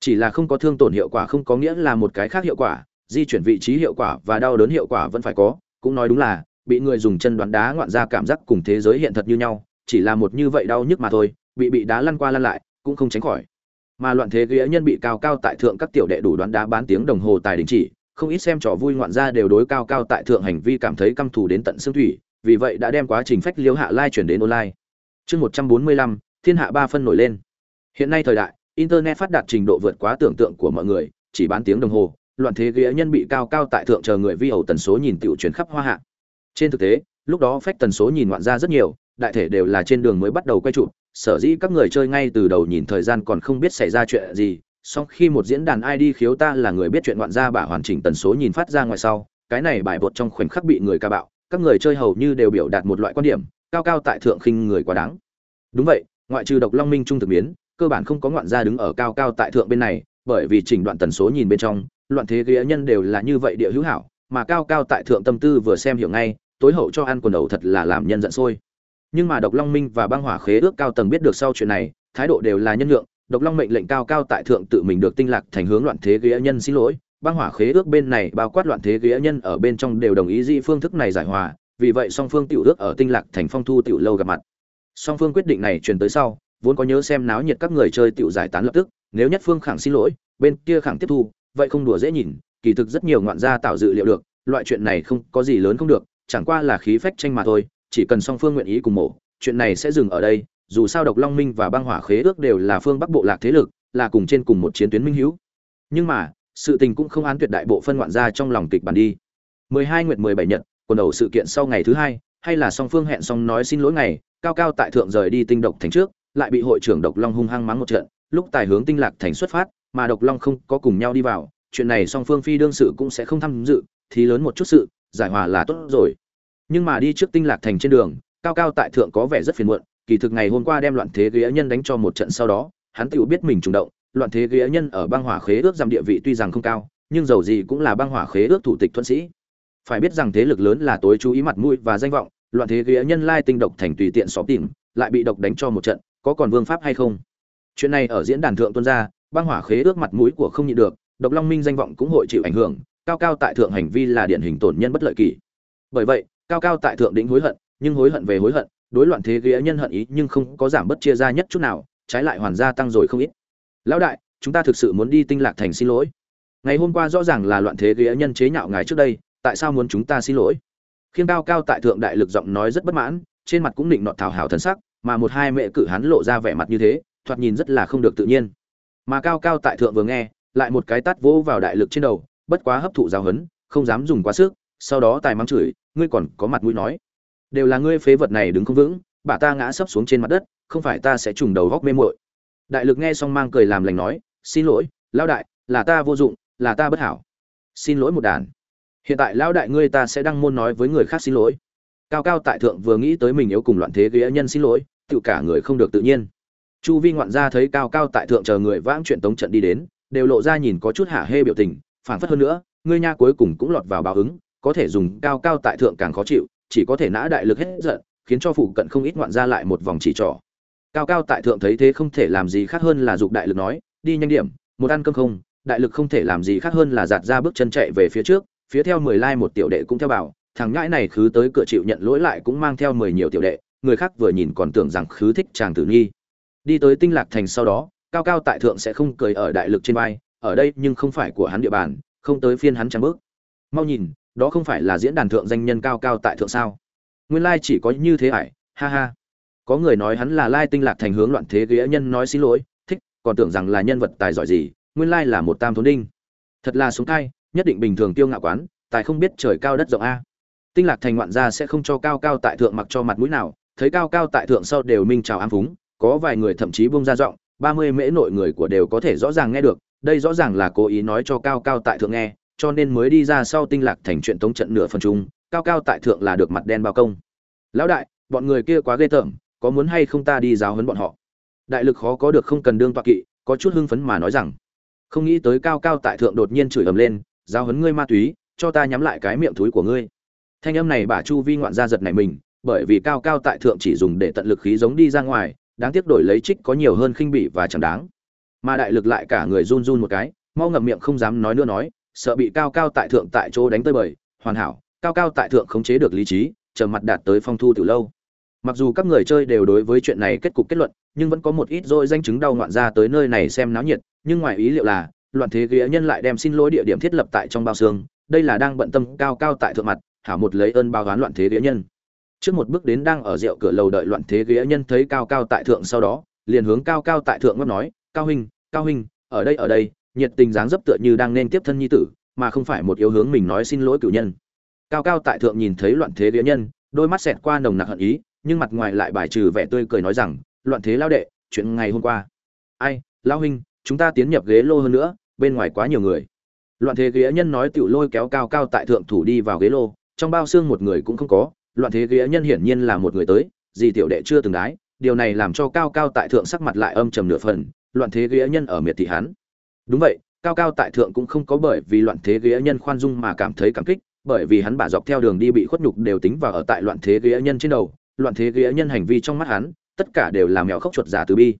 Chỉ là không có thương tổn hiệu quả không có nghĩa là một cái khác hiệu quả, di chuyển vị trí hiệu quả và đau đớn hiệu quả vẫn phải có, cũng nói đúng là bị người dùng chân đoán đá ngoạn ra cảm giác cùng thế giới hiện thật như nhau, chỉ là một như vậy đau nhức mà thôi, bị bị đá lăn qua lăn lại, cũng không tránh khỏi. Mà loạn thế ghế nhân bị cao cao tại thượng các tiểu đệ đủ đoán đá bán tiếng đồng hồ tài đình chỉ, không ít xem trò vui ngoạn ra đều đối cao cao tại thượng hành vi cảm thấy căm thù đến tận xương thủy, vì vậy đã đem quá trình phách liêu hạ lai chuyển đến online. Chương một trăm bốn mươi lăm, thiên hạ ba phân nổi lên. Hiện nay thời đại, internet phát đạt trình độ vượt quá tưởng tượng của mọi người, chỉ bán tiếng đồng hồ, loạn thế ghế nhân bị cao cao tại thượng chờ người vi ẩu tần số nhìn tiểu chuyển khắp hoa hạ trên thực tế, lúc đó phách tần số nhìn ngoạn ra rất nhiều, đại thể đều là trên đường mới bắt đầu quay trụ sở dĩ các người chơi ngay từ đầu nhìn thời gian còn không biết xảy ra chuyện gì sau khi một diễn đàn id khiếu ta là người biết chuyện ngoạn ra bả hoàn chỉnh tần số nhìn phát ra ngoài sau, cái này bài bột trong khoảnh khắc bị người ca bạo, các người chơi hầu như đều biểu đạt một loại quan điểm, cao cao tại thượng khinh người quá đáng. Đúng vậy, ngoại trừ độc long minh trung thực biến, cơ bản không có ngoạn gia đứng ở cao cao tại thượng bên này, bởi vì chỉnh đoạn tần số nhìn bên trong, loạn thế ghế nhân đều là như vậy địa hữu hảo mà cao cao tại thượng tâm tư vừa xem hiểu ngay, tối hậu cho ăn quần đầu thật là làm nhân giận sôi. Nhưng mà độc long minh và băng hỏa khế ước cao tầng biết được sau chuyện này, thái độ đều là nhân lượng độc long mệnh lệnh cao cao tại thượng tự mình được tinh lạc thành hướng loạn thế ghế nhân xin lỗi, băng hỏa khế ước bên này bao quát loạn thế ghế nhân ở bên trong đều đồng ý di phương thức này giải hòa, vì vậy song phương tiểu ước ở tinh lạc thành phong thu tiểu lâu gặp mặt. Song phương quyết định này truyền tới sau, vốn có nhớ xem náo nhiệt các người chơi tiểu giải tán lập tức, nếu nhất phương khẳng xin lỗi, bên kia khẳng tiếp thu, vậy không đùa dễ nhìn kỳ thực rất nhiều ngoạn gia tạo dự liệu được, loại chuyện này không có gì lớn không được, chẳng qua là khí phách tranh mà thôi, chỉ cần song phương nguyện ý cùng mổ, chuyện này sẽ dừng ở đây, dù sao độc long minh và băng hỏa khế ước đều là phương bắc bộ lạc thế lực, là cùng trên cùng một chiến tuyến minh hữu. Nhưng mà, sự tình cũng không án tuyệt đại bộ phân ngoạn gia trong lòng kịch bản đi. 12 nguyệt 17 nhật, quần đầu sự kiện sau ngày thứ hai, hay là song phương hẹn xong nói xin lỗi ngày, cao cao tại thượng rời đi tinh độc thành trước, lại bị hội trưởng độc long hung hăng mắng một trận, lúc tài hướng tinh lạc thành xuất phát, mà độc long không có cùng nhau đi vào chuyện này song phương phi đương sự cũng sẽ không tham dự, thì lớn một chút sự, giải hòa là tốt rồi. Nhưng mà đi trước tinh lạc thành trên đường, cao cao tại thượng có vẻ rất phiền muộn, kỳ thực ngày hôm qua đem loạn thế ghế nhân đánh cho một trận sau đó, hắn tự biết mình trùng động, loạn thế ghế nhân ở băng hỏa khế ước giảm địa vị tuy rằng không cao, nhưng dầu gì cũng là băng hỏa khế ước thủ tịch thuận sĩ. Phải biết rằng thế lực lớn là tối chú ý mặt mũi và danh vọng, loạn thế ghế nhân lai tinh độc thành tùy tiện xóm tìm lại bị độc đánh cho một trận, có còn vương pháp hay không? Chuyện này ở diễn đàn thượng tuân ra, băng hỏa khế ước mặt mũi của không nhịn được độc long minh danh vọng cũng hội chịu ảnh hưởng, cao cao tại thượng hành vi là điển hình tổn nhân bất lợi kỳ. Bởi vậy, cao cao tại thượng đỉnh hối hận, nhưng hối hận về hối hận, đối loạn thế ghế nhân hận ý nhưng không có giảm bất chia ra nhất chút nào, trái lại hoàn gia tăng rồi không ít. Lão đại, chúng ta thực sự muốn đi tinh lạc thành xin lỗi. Ngày hôm qua rõ ràng là loạn thế ghế nhân chế nhạo ngài trước đây, tại sao muốn chúng ta xin lỗi? Khiêng cao cao tại thượng đại lực giọng nói rất bất mãn, trên mặt cũng định nọt thảo hảo thần sắc, mà một hai mẹ cử hắn lộ ra vẻ mặt như thế, thoạt nhìn rất là không được tự nhiên. Mà cao cao tại thượng vừa nghe lại một cái tát vỗ vào đại lực trên đầu, bất quá hấp thụ giáo hấn, không dám dùng quá sức, sau đó tài mắng chửi, ngươi còn có mặt mũi nói. Đều là ngươi phế vật này đứng không vững, bà ta ngã sấp xuống trên mặt đất, không phải ta sẽ trùng đầu góc mê muội. Đại lực nghe xong mang cười làm lành nói, xin lỗi, lão đại, là ta vô dụng, là ta bất hảo. Xin lỗi một đàn. Hiện tại lão đại ngươi ta sẽ đăng môn nói với người khác xin lỗi. Cao cao tại thượng vừa nghĩ tới mình yếu cùng loạn thế ghế nhân xin lỗi, tự cả người không được tự nhiên. Chu vi ngoạn gia thấy cao cao tại thượng chờ người vãng chuyện tống trận đi đến đều lộ ra nhìn có chút hả hê biểu tình phản phất hơn nữa, ngươi nha cuối cùng cũng lọt vào báo ứng, có thể dùng cao cao tại thượng càng khó chịu, chỉ có thể nã đại lực hết giận, khiến cho phụ cận không ít ngoạn gia lại một vòng chỉ trỏ. Cao cao tại thượng thấy thế không thể làm gì khác hơn là dục đại lực nói, đi nhanh điểm, một ăn cơm không, đại lực không thể làm gì khác hơn là giạt ra bước chân chạy về phía trước, phía theo mười lai một tiểu đệ cũng theo bảo, thằng ngãi này khứ tới cửa chịu nhận lỗi lại cũng mang theo mười nhiều tiểu đệ, người khác vừa nhìn còn tưởng rằng khứ thích chàng tử nghi. Đi tới tinh lạc thành sau đó cao cao tại thượng sẽ không cười ở đại lực trên vai, ở đây nhưng không phải của hắn địa bàn, không tới phiên hắn trắng bước. Mau nhìn, đó không phải là diễn đàn thượng danh nhân cao cao tại thượng sao? Nguyên lai chỉ có như thế ải, ha ha. Có người nói hắn là lai tinh lạc thành hướng loạn thế ghế nhân nói xin lỗi, thích, còn tưởng rằng là nhân vật tài giỏi gì, nguyên lai là một tam thốn đinh. Thật là xuống cai, nhất định bình thường tiêu ngạo quán, tài không biết trời cao đất rộng a. Tinh lạc thành ngoạn gia sẽ không cho cao cao tại thượng mặc cho mặt mũi nào, thấy cao cao tại thượng sau đều minh chào ám phúng, có vài người thậm chí buông ra giọng ba mươi mễ nội người của đều có thể rõ ràng nghe được, đây rõ ràng là cố ý nói cho cao cao tại thượng nghe, cho nên mới đi ra sau tinh lạc thành chuyện tống trận nửa phần chung, cao cao tại thượng là được mặt đen bao công. Lão đại, bọn người kia quá ghê tởm, có muốn hay không ta đi giáo huấn bọn họ? Đại lực khó có được không cần đương toa kỵ, có chút hưng phấn mà nói rằng. Không nghĩ tới cao cao tại thượng đột nhiên chửi ầm lên, giáo huấn ngươi ma túy, cho ta nhắm lại cái miệng túi của ngươi. Thanh âm này bà chu vi ngoạn ra giật này mình, bởi vì cao cao tại thượng chỉ dùng để tận lực khí giống đi ra ngoài đáng tiếc đổi lấy trích có nhiều hơn khinh bỉ và chẳng đáng. Mà đại lực lại cả người run run một cái, mau ngậm miệng không dám nói nữa nói, sợ bị cao cao tại thượng tại chỗ đánh tơi bời, hoàn hảo, cao cao tại thượng khống chế được lý trí, chờ mặt đạt tới phong thu từ lâu. Mặc dù các người chơi đều đối với chuyện này kết cục kết luận, nhưng vẫn có một ít dôi danh chứng đau ngoạn ra tới nơi này xem náo nhiệt, nhưng ngoài ý liệu là, loạn thế ghế nhân lại đem xin lỗi địa điểm thiết lập tại trong bao xương, đây là đang bận tâm cao cao tại thượng mặt, hảo một lấy ơn bao gán loạn thế ghế nhân trước một bước đến đang ở rượu cửa lầu đợi loạn thế ghế nhân thấy cao cao tại thượng sau đó, liền hướng cao cao tại thượng ngấp nói, cao huynh cao huynh, ở đây ở đây, nhiệt tình dáng dấp tựa như đang nên tiếp thân nhi tử, mà không phải một yếu hướng mình nói xin lỗi cửu nhân. Cao cao tại thượng nhìn thấy loạn thế ghế nhân, đôi mắt xẹt qua nồng nặc hận ý, nhưng mặt ngoài lại bài trừ vẻ tươi cười nói rằng, loạn thế lao đệ, chuyện ngày hôm qua. Ai, lao huynh, chúng ta tiến nhập ghế lô hơn nữa, bên ngoài quá nhiều người. Loạn thế ghế nhân nói tiểu lôi kéo cao cao tại thượng thủ đi vào ghế lô, trong bao xương một người cũng không có loạn thế ghế nhân hiển nhiên là một người tới gì tiểu đệ chưa từng đái, điều này làm cho cao cao tại thượng sắc mặt lại âm trầm nửa phần, loạn thế ghế nhân ở miệt thị hắn. Đúng vậy, cao cao tại thượng cũng không có bởi vì loạn thế ghế nhân khoan dung mà cảm thấy cảm kích, bởi vì hắn bả dọc theo đường đi bị khuất nhục đều tính vào ở tại loạn thế ghế nhân trên đầu, loạn thế ghế nhân hành vi trong mắt hắn, tất cả đều là mèo khóc chuột giả từ bi.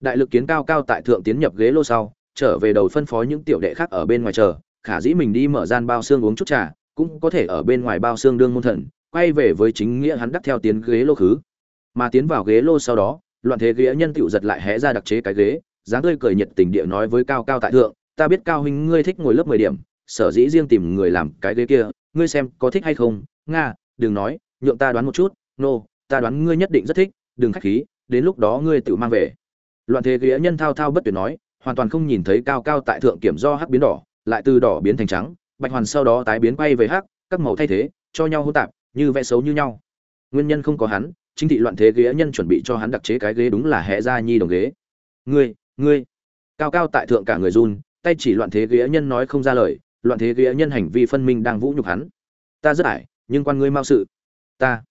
Đại lực kiến cao cao tại thượng tiến nhập ghế lô sau, trở về đầu phân phó những tiểu đệ khác ở bên ngoài chờ, khả dĩ mình đi mở gian bao xương uống chút trà, cũng có thể ở bên ngoài bao xương đương môn thần quay về với chính nghĩa hắn đắc theo tiến ghế lô khứ. Mà tiến vào ghế lô sau đó loạn thế ghế nhân tựu giật lại hé ra đặc chế cái ghế dáng tươi cười nhiệt tình địa nói với cao cao tại thượng ta biết cao huynh ngươi thích ngồi lớp mười điểm sở dĩ riêng tìm người làm cái ghế kia ngươi xem có thích hay không? Nga đừng nói nhượng ta đoán một chút nô、no, ta đoán ngươi nhất định rất thích đừng khách khí đến lúc đó ngươi tự mang về. Loạn thế ghế nhân thao thao bất tuyệt nói hoàn toàn không nhìn thấy cao cao tại thượng kiểm do hắc biến đỏ lại từ đỏ biến thành trắng bạch hoàn sau đó tái biến quay về hắc các màu thay thế cho nhau hô tạp như vẽ xấu như nhau. Nguyên nhân không có hắn, chính thị loạn thế ghế nhân chuẩn bị cho hắn đặc chế cái ghế đúng là hẽ ra nhi đồng ghế. Ngươi ngươi. Cao cao tại thượng cả người run, tay chỉ loạn thế ghế nhân nói không ra lời, loạn thế ghế nhân hành vi phân minh đang vũ nhục hắn. Ta rất ải, nhưng quan ngươi mau sự. Ta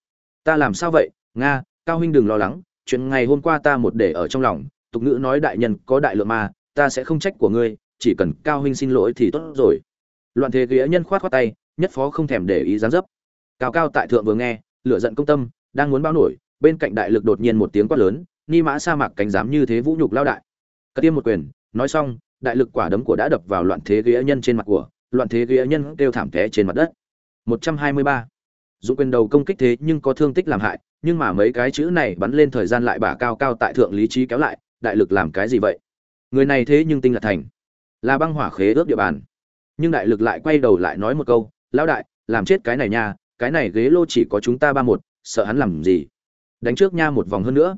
ta làm sao vậy? Nga, cao huynh đừng lo lắng, chuyện ngày hôm qua ta một để ở trong lòng, tục ngữ nói đại nhân có đại lượng mà ta sẽ không trách của ngươi, chỉ cần cao huynh xin lỗi thì tốt rồi. Loạn thế ghế nhân khoát khoát tay, nhất phó không thèm để ý dáng dấp cao cao tại thượng vừa nghe, lửa giận công tâm, đang muốn bao nổi, bên cạnh đại lực đột nhiên một tiếng quát lớn, ni mã sa mạc cánh dám như thế vũ nhục lao đại. Cất tiêm một quyền, nói xong, đại lực quả đấm của đã đập vào loạn thế ghế nhân trên mặt của, loạn thế ghế nhân kêu thảm té trên mặt đất. 123. dũng quyền đầu công kích thế nhưng có thương tích làm hại, nhưng mà mấy cái chữ này bắn lên thời gian lại bả cao cao tại thượng lý trí kéo lại, đại lực làm cái gì vậy? Người này thế nhưng tinh là thành. Là băng hỏa khế ước địa bàn. Nhưng đại lực lại quay đầu lại nói một câu, lão đại, làm chết cái này nha cái này ghế lô chỉ có chúng ta ba một, sợ hắn làm gì? Đánh trước nha một vòng hơn nữa.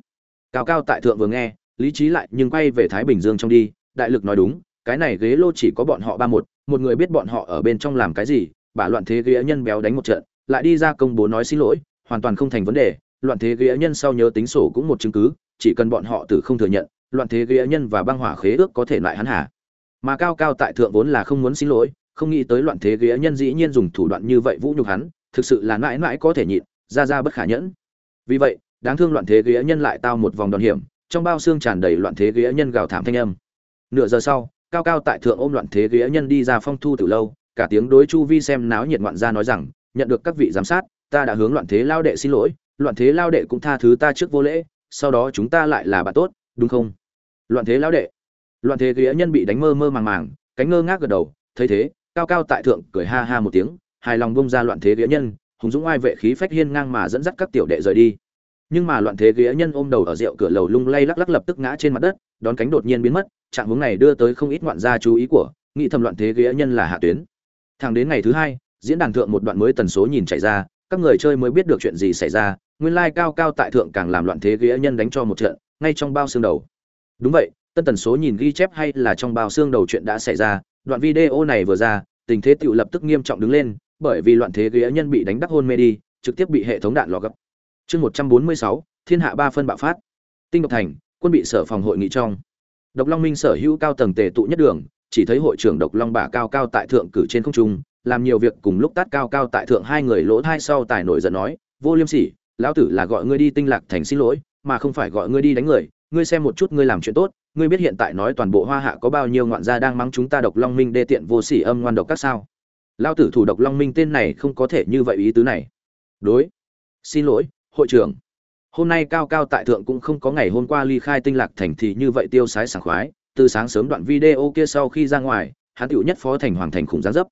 Cao cao tại thượng vừa nghe, lý trí lại nhưng quay về thái bình dương trong đi, đại lực nói đúng, cái này ghế lô chỉ có bọn họ ba một một người biết bọn họ ở bên trong làm cái gì, bả loạn thế ghế nhân béo đánh một trận, lại đi ra công bố nói xin lỗi, hoàn toàn không thành vấn đề, loạn thế ghế nhân sau nhớ tính sổ cũng một chứng cứ, chỉ cần bọn họ từ không thừa nhận, loạn thế ghế nhân và băng hỏa khế ước có thể lại hắn hả mà cao cao tại thượng vốn là không muốn xin lỗi, không nghĩ tới loạn thế ghế nhân dĩ nhiên dùng thủ đoạn như vậy vũ nhục hắn thực sự là mãi mãi có thể nhịn, ra ra bất khả nhẫn. Vì vậy, đáng thương loạn thế ghế nhân lại tao một vòng đòn hiểm, trong bao xương tràn đầy loạn thế ghế nhân gào thảm thanh âm. Nửa giờ sau, cao cao tại thượng ôm loạn thế ghế nhân đi ra phong thu từ lâu, cả tiếng đối chu vi xem náo nhiệt ngoạn gia nói rằng, nhận được các vị giám sát, ta đã hướng loạn thế lao đệ xin lỗi, loạn thế lao đệ cũng tha thứ ta trước vô lễ, sau đó chúng ta lại là bạn tốt, đúng không? Loạn thế lao đệ. Loạn thế ghế nhân bị đánh mơ mơ màng màng, cánh ngơ ngác gật đầu, thấy thế, cao cao tại thượng cười ha ha một tiếng hài lòng bông ra loạn thế ghế nhân, hùng dũng oai vệ khí phách hiên ngang mà dẫn dắt các tiểu đệ rời đi. Nhưng mà loạn thế ghế nhân ôm đầu ở rượu cửa lầu lung lay lắc lắc lập tức ngã trên mặt đất, đón cánh đột nhiên biến mất, trạng hướng này đưa tới không ít ngoạn gia chú ý của, nghĩ thầm loạn thế ghế nhân là hạ tuyến. Thẳng đến ngày thứ hai, diễn đàn thượng một đoạn mới tần số nhìn chạy ra, các người chơi mới biết được chuyện gì xảy ra, nguyên lai cao cao tại thượng càng làm loạn thế ghế nhân đánh cho một trận, ngay trong bao xương đầu. Đúng vậy, tân tần số nhìn ghi chép hay là trong bao xương đầu chuyện đã xảy ra, đoạn video này vừa ra, tình thế tựu lập tức nghiêm trọng đứng lên bởi vì loạn thế ghế nhân bị đánh đắc hôn mê đi, trực tiếp bị hệ thống đạn lò gấp. Chương một trăm bốn mươi sáu, thiên hạ ba phân bạo phát. Tinh độc thành, quân bị sở phòng hội nghị trong. Độc long minh sở hữu cao tầng tề tụ nhất đường, chỉ thấy hội trưởng độc long bả cao cao tại thượng cử trên không trung, làm nhiều việc cùng lúc tát cao cao tại thượng hai người lỗ thai sau tài nổi giận nói, vô liêm sỉ, lão tử là gọi ngươi đi tinh lạc thành xin lỗi, mà không phải gọi ngươi đi đánh người, ngươi xem một chút ngươi làm chuyện tốt, ngươi biết hiện tại nói toàn bộ hoa hạ có bao nhiêu ngoạn gia đang mắng chúng ta độc long minh đê tiện vô sỉ âm ngoan độc các sao? Lao tử thủ độc long minh tên này không có thể như vậy ý tứ này. Đối. Xin lỗi, hội trưởng. Hôm nay cao cao tại thượng cũng không có ngày hôm qua ly khai tinh lạc thành thì như vậy tiêu sái sảng khoái, từ sáng sớm đoạn video kia sau khi ra ngoài, hắn tựu nhất phó thành hoàng thành khủng giáng dấp.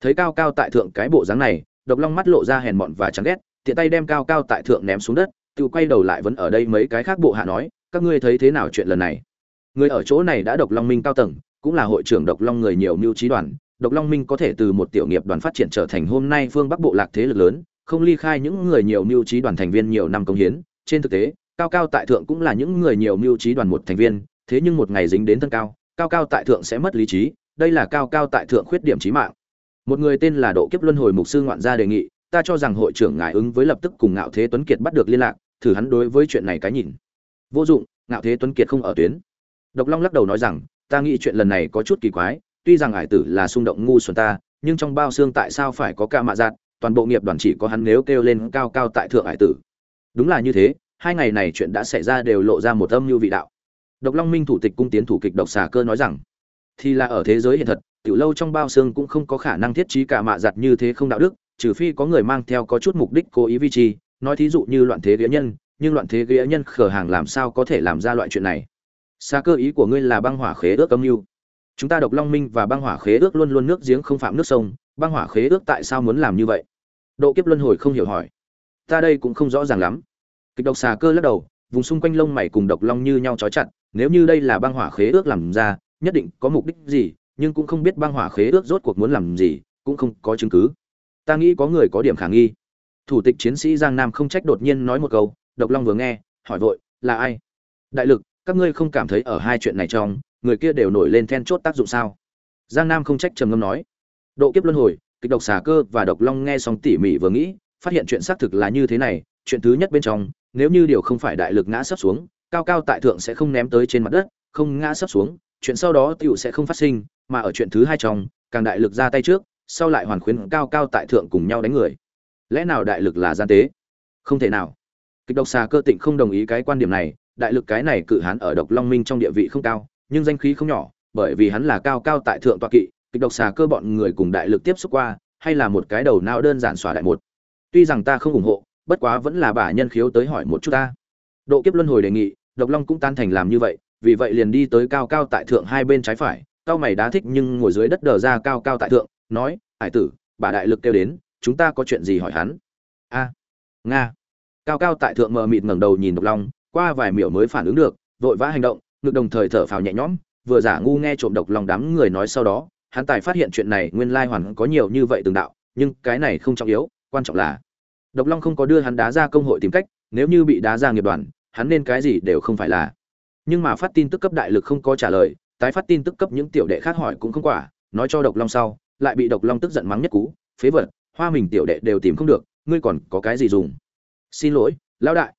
Thấy cao cao tại thượng cái bộ dáng này, độc long mắt lộ ra hèn mọn và chán ghét, tiện tay đem cao cao tại thượng ném xuống đất, tự quay đầu lại vẫn ở đây mấy cái khác bộ hạ nói, các ngươi thấy thế nào chuyện lần này? Người ở chỗ này đã độc long minh cao tầng, cũng là hội trưởng độc long người nhiều mưu trí đoàn độc long minh có thể từ một tiểu nghiệp đoàn phát triển trở thành hôm nay phương bắc bộ lạc thế lực lớn, không ly khai những người nhiều mưu trí đoàn thành viên nhiều năm công hiến. Trên thực tế, cao cao tại thượng cũng là những người nhiều mưu trí đoàn một thành viên, thế nhưng một ngày dính đến thân cao cao cao tại thượng sẽ mất lý trí, đây là cao cao tại thượng khuyết điểm trí mạng. Một người tên là độ kiếp luân hồi mục sư ngoạn gia đề nghị, ta cho rằng hội trưởng ngài ứng với lập tức cùng ngạo thế tuấn kiệt bắt được liên lạc, thử hắn đối với chuyện này cái nhìn. Vô dụng, ngạo thế tuấn kiệt không ở tuyến. Độc long lắc đầu nói rằng, ta nghĩ chuyện lần này có chút kỳ quái tuy rằng hải tử là xung động ngu xuẩn ta, nhưng trong bao xương tại sao phải có ca mạ giạt toàn bộ nghiệp đoàn chỉ có hắn nếu kêu lên cao cao tại thượng hải tử. Đúng là như thế, hai ngày này chuyện đã xảy ra đều lộ ra một âm mưu vị đạo. Độc long minh thủ tịch cung tiến thủ kịch độc xà cơ nói rằng, thì là ở thế giới hiện thật, tiểu lâu trong bao xương cũng không có khả năng thiết trí cả mạ giặt như thế không đạo đức, trừ phi có người mang theo có chút mục đích cố ý vi trì, nói thí dụ như loạn thế ghế nhân, nhưng loạn thế ghế nhân khở hàng làm sao có thể làm ra loại chuyện này? Xa cơ ý của ngươi là băng hỏa khế ước âm mưu chúng ta độc long minh và băng hỏa khế ước luôn luôn nước giếng không phạm nước sông, băng hỏa khế ước tại sao muốn làm như vậy? Độ kiếp luân hồi không hiểu hỏi. Ta đây cũng không rõ ràng lắm. Kịch độc xà cơ lắc đầu, vùng xung quanh lông mày cùng độc long như nhau trói chặt, nếu như đây là băng hỏa khế ước làm ra, nhất định có mục đích gì, nhưng cũng không biết băng hỏa khế ước rốt cuộc muốn làm gì, cũng không có chứng cứ. Ta nghĩ có người có điểm khả nghi. Thủ tịch chiến sĩ giang nam không trách đột nhiên nói một câu, độc long vừa nghe, hỏi vội, là ai? Đại lực, các ngươi không cảm thấy ở hai chuyện này trong người kia đều nổi lên then chốt tác dụng sao? Giang nam không trách trầm ngâm nói. Độ kiếp luân hồi, kịch độc xà cơ và độc long nghe xong tỉ mỉ vừa nghĩ, phát hiện chuyện xác thực là như thế này, chuyện thứ nhất bên trong, nếu như điều không phải đại lực ngã sấp xuống, cao cao tại thượng sẽ không ném tới trên mặt đất, không ngã sấp xuống, chuyện sau đó tựu sẽ không phát sinh, mà ở chuyện thứ hai trong, càng đại lực ra tay trước, sau lại hoàn khuyến cao cao tại thượng cùng nhau đánh người. Lẽ nào đại lực là gian tế? Không thể nào. Kịch độc xà cơ tịnh không đồng ý cái quan điểm này, đại lực cái này cự hán ở độc long minh trong địa vị không cao nhưng danh khí không nhỏ, bởi vì hắn là cao cao tại thượng tọa kỵ, kịch độc xà cơ bọn người cùng đại lực tiếp xúc qua, hay là một cái đầu não đơn giản xòa đại một. Tuy rằng ta không ủng hộ, bất quá vẫn là bả nhân khiếu tới hỏi một chút ta. Độ kiếp luân hồi đề nghị, độc long cũng tan thành làm như vậy, vì vậy liền đi tới cao cao tại thượng hai bên trái phải, cao mày đá thích nhưng ngồi dưới đất đờ ra cao cao tại thượng, nói, hải tử, bà đại lực kêu đến, chúng ta có chuyện gì hỏi hắn? A, nga. Cao cao tại thượng mờ mịt ngẩng đầu nhìn độc long, qua vài miểu mới phản ứng được, vội vã hành động ngực đồng thời thở phào nhẹ nhõm, vừa giả ngu nghe trộm độc lòng đám người nói sau đó, hắn tài phát hiện chuyện này nguyên lai hoàn có nhiều như vậy từng đạo, nhưng cái này không trọng yếu, quan trọng là độc long không có đưa hắn đá ra công hội tìm cách, nếu như bị đá ra nghiệp đoàn, hắn nên cái gì đều không phải là. Nhưng mà phát tin tức cấp đại lực không có trả lời, tái phát tin tức cấp những tiểu đệ khác hỏi cũng không quả, nói cho độc long sau, lại bị độc long tức giận mắng nhất cú, phế vật, hoa mình tiểu đệ đều tìm không được, ngươi còn có cái gì dùng? Xin lỗi, lão đại.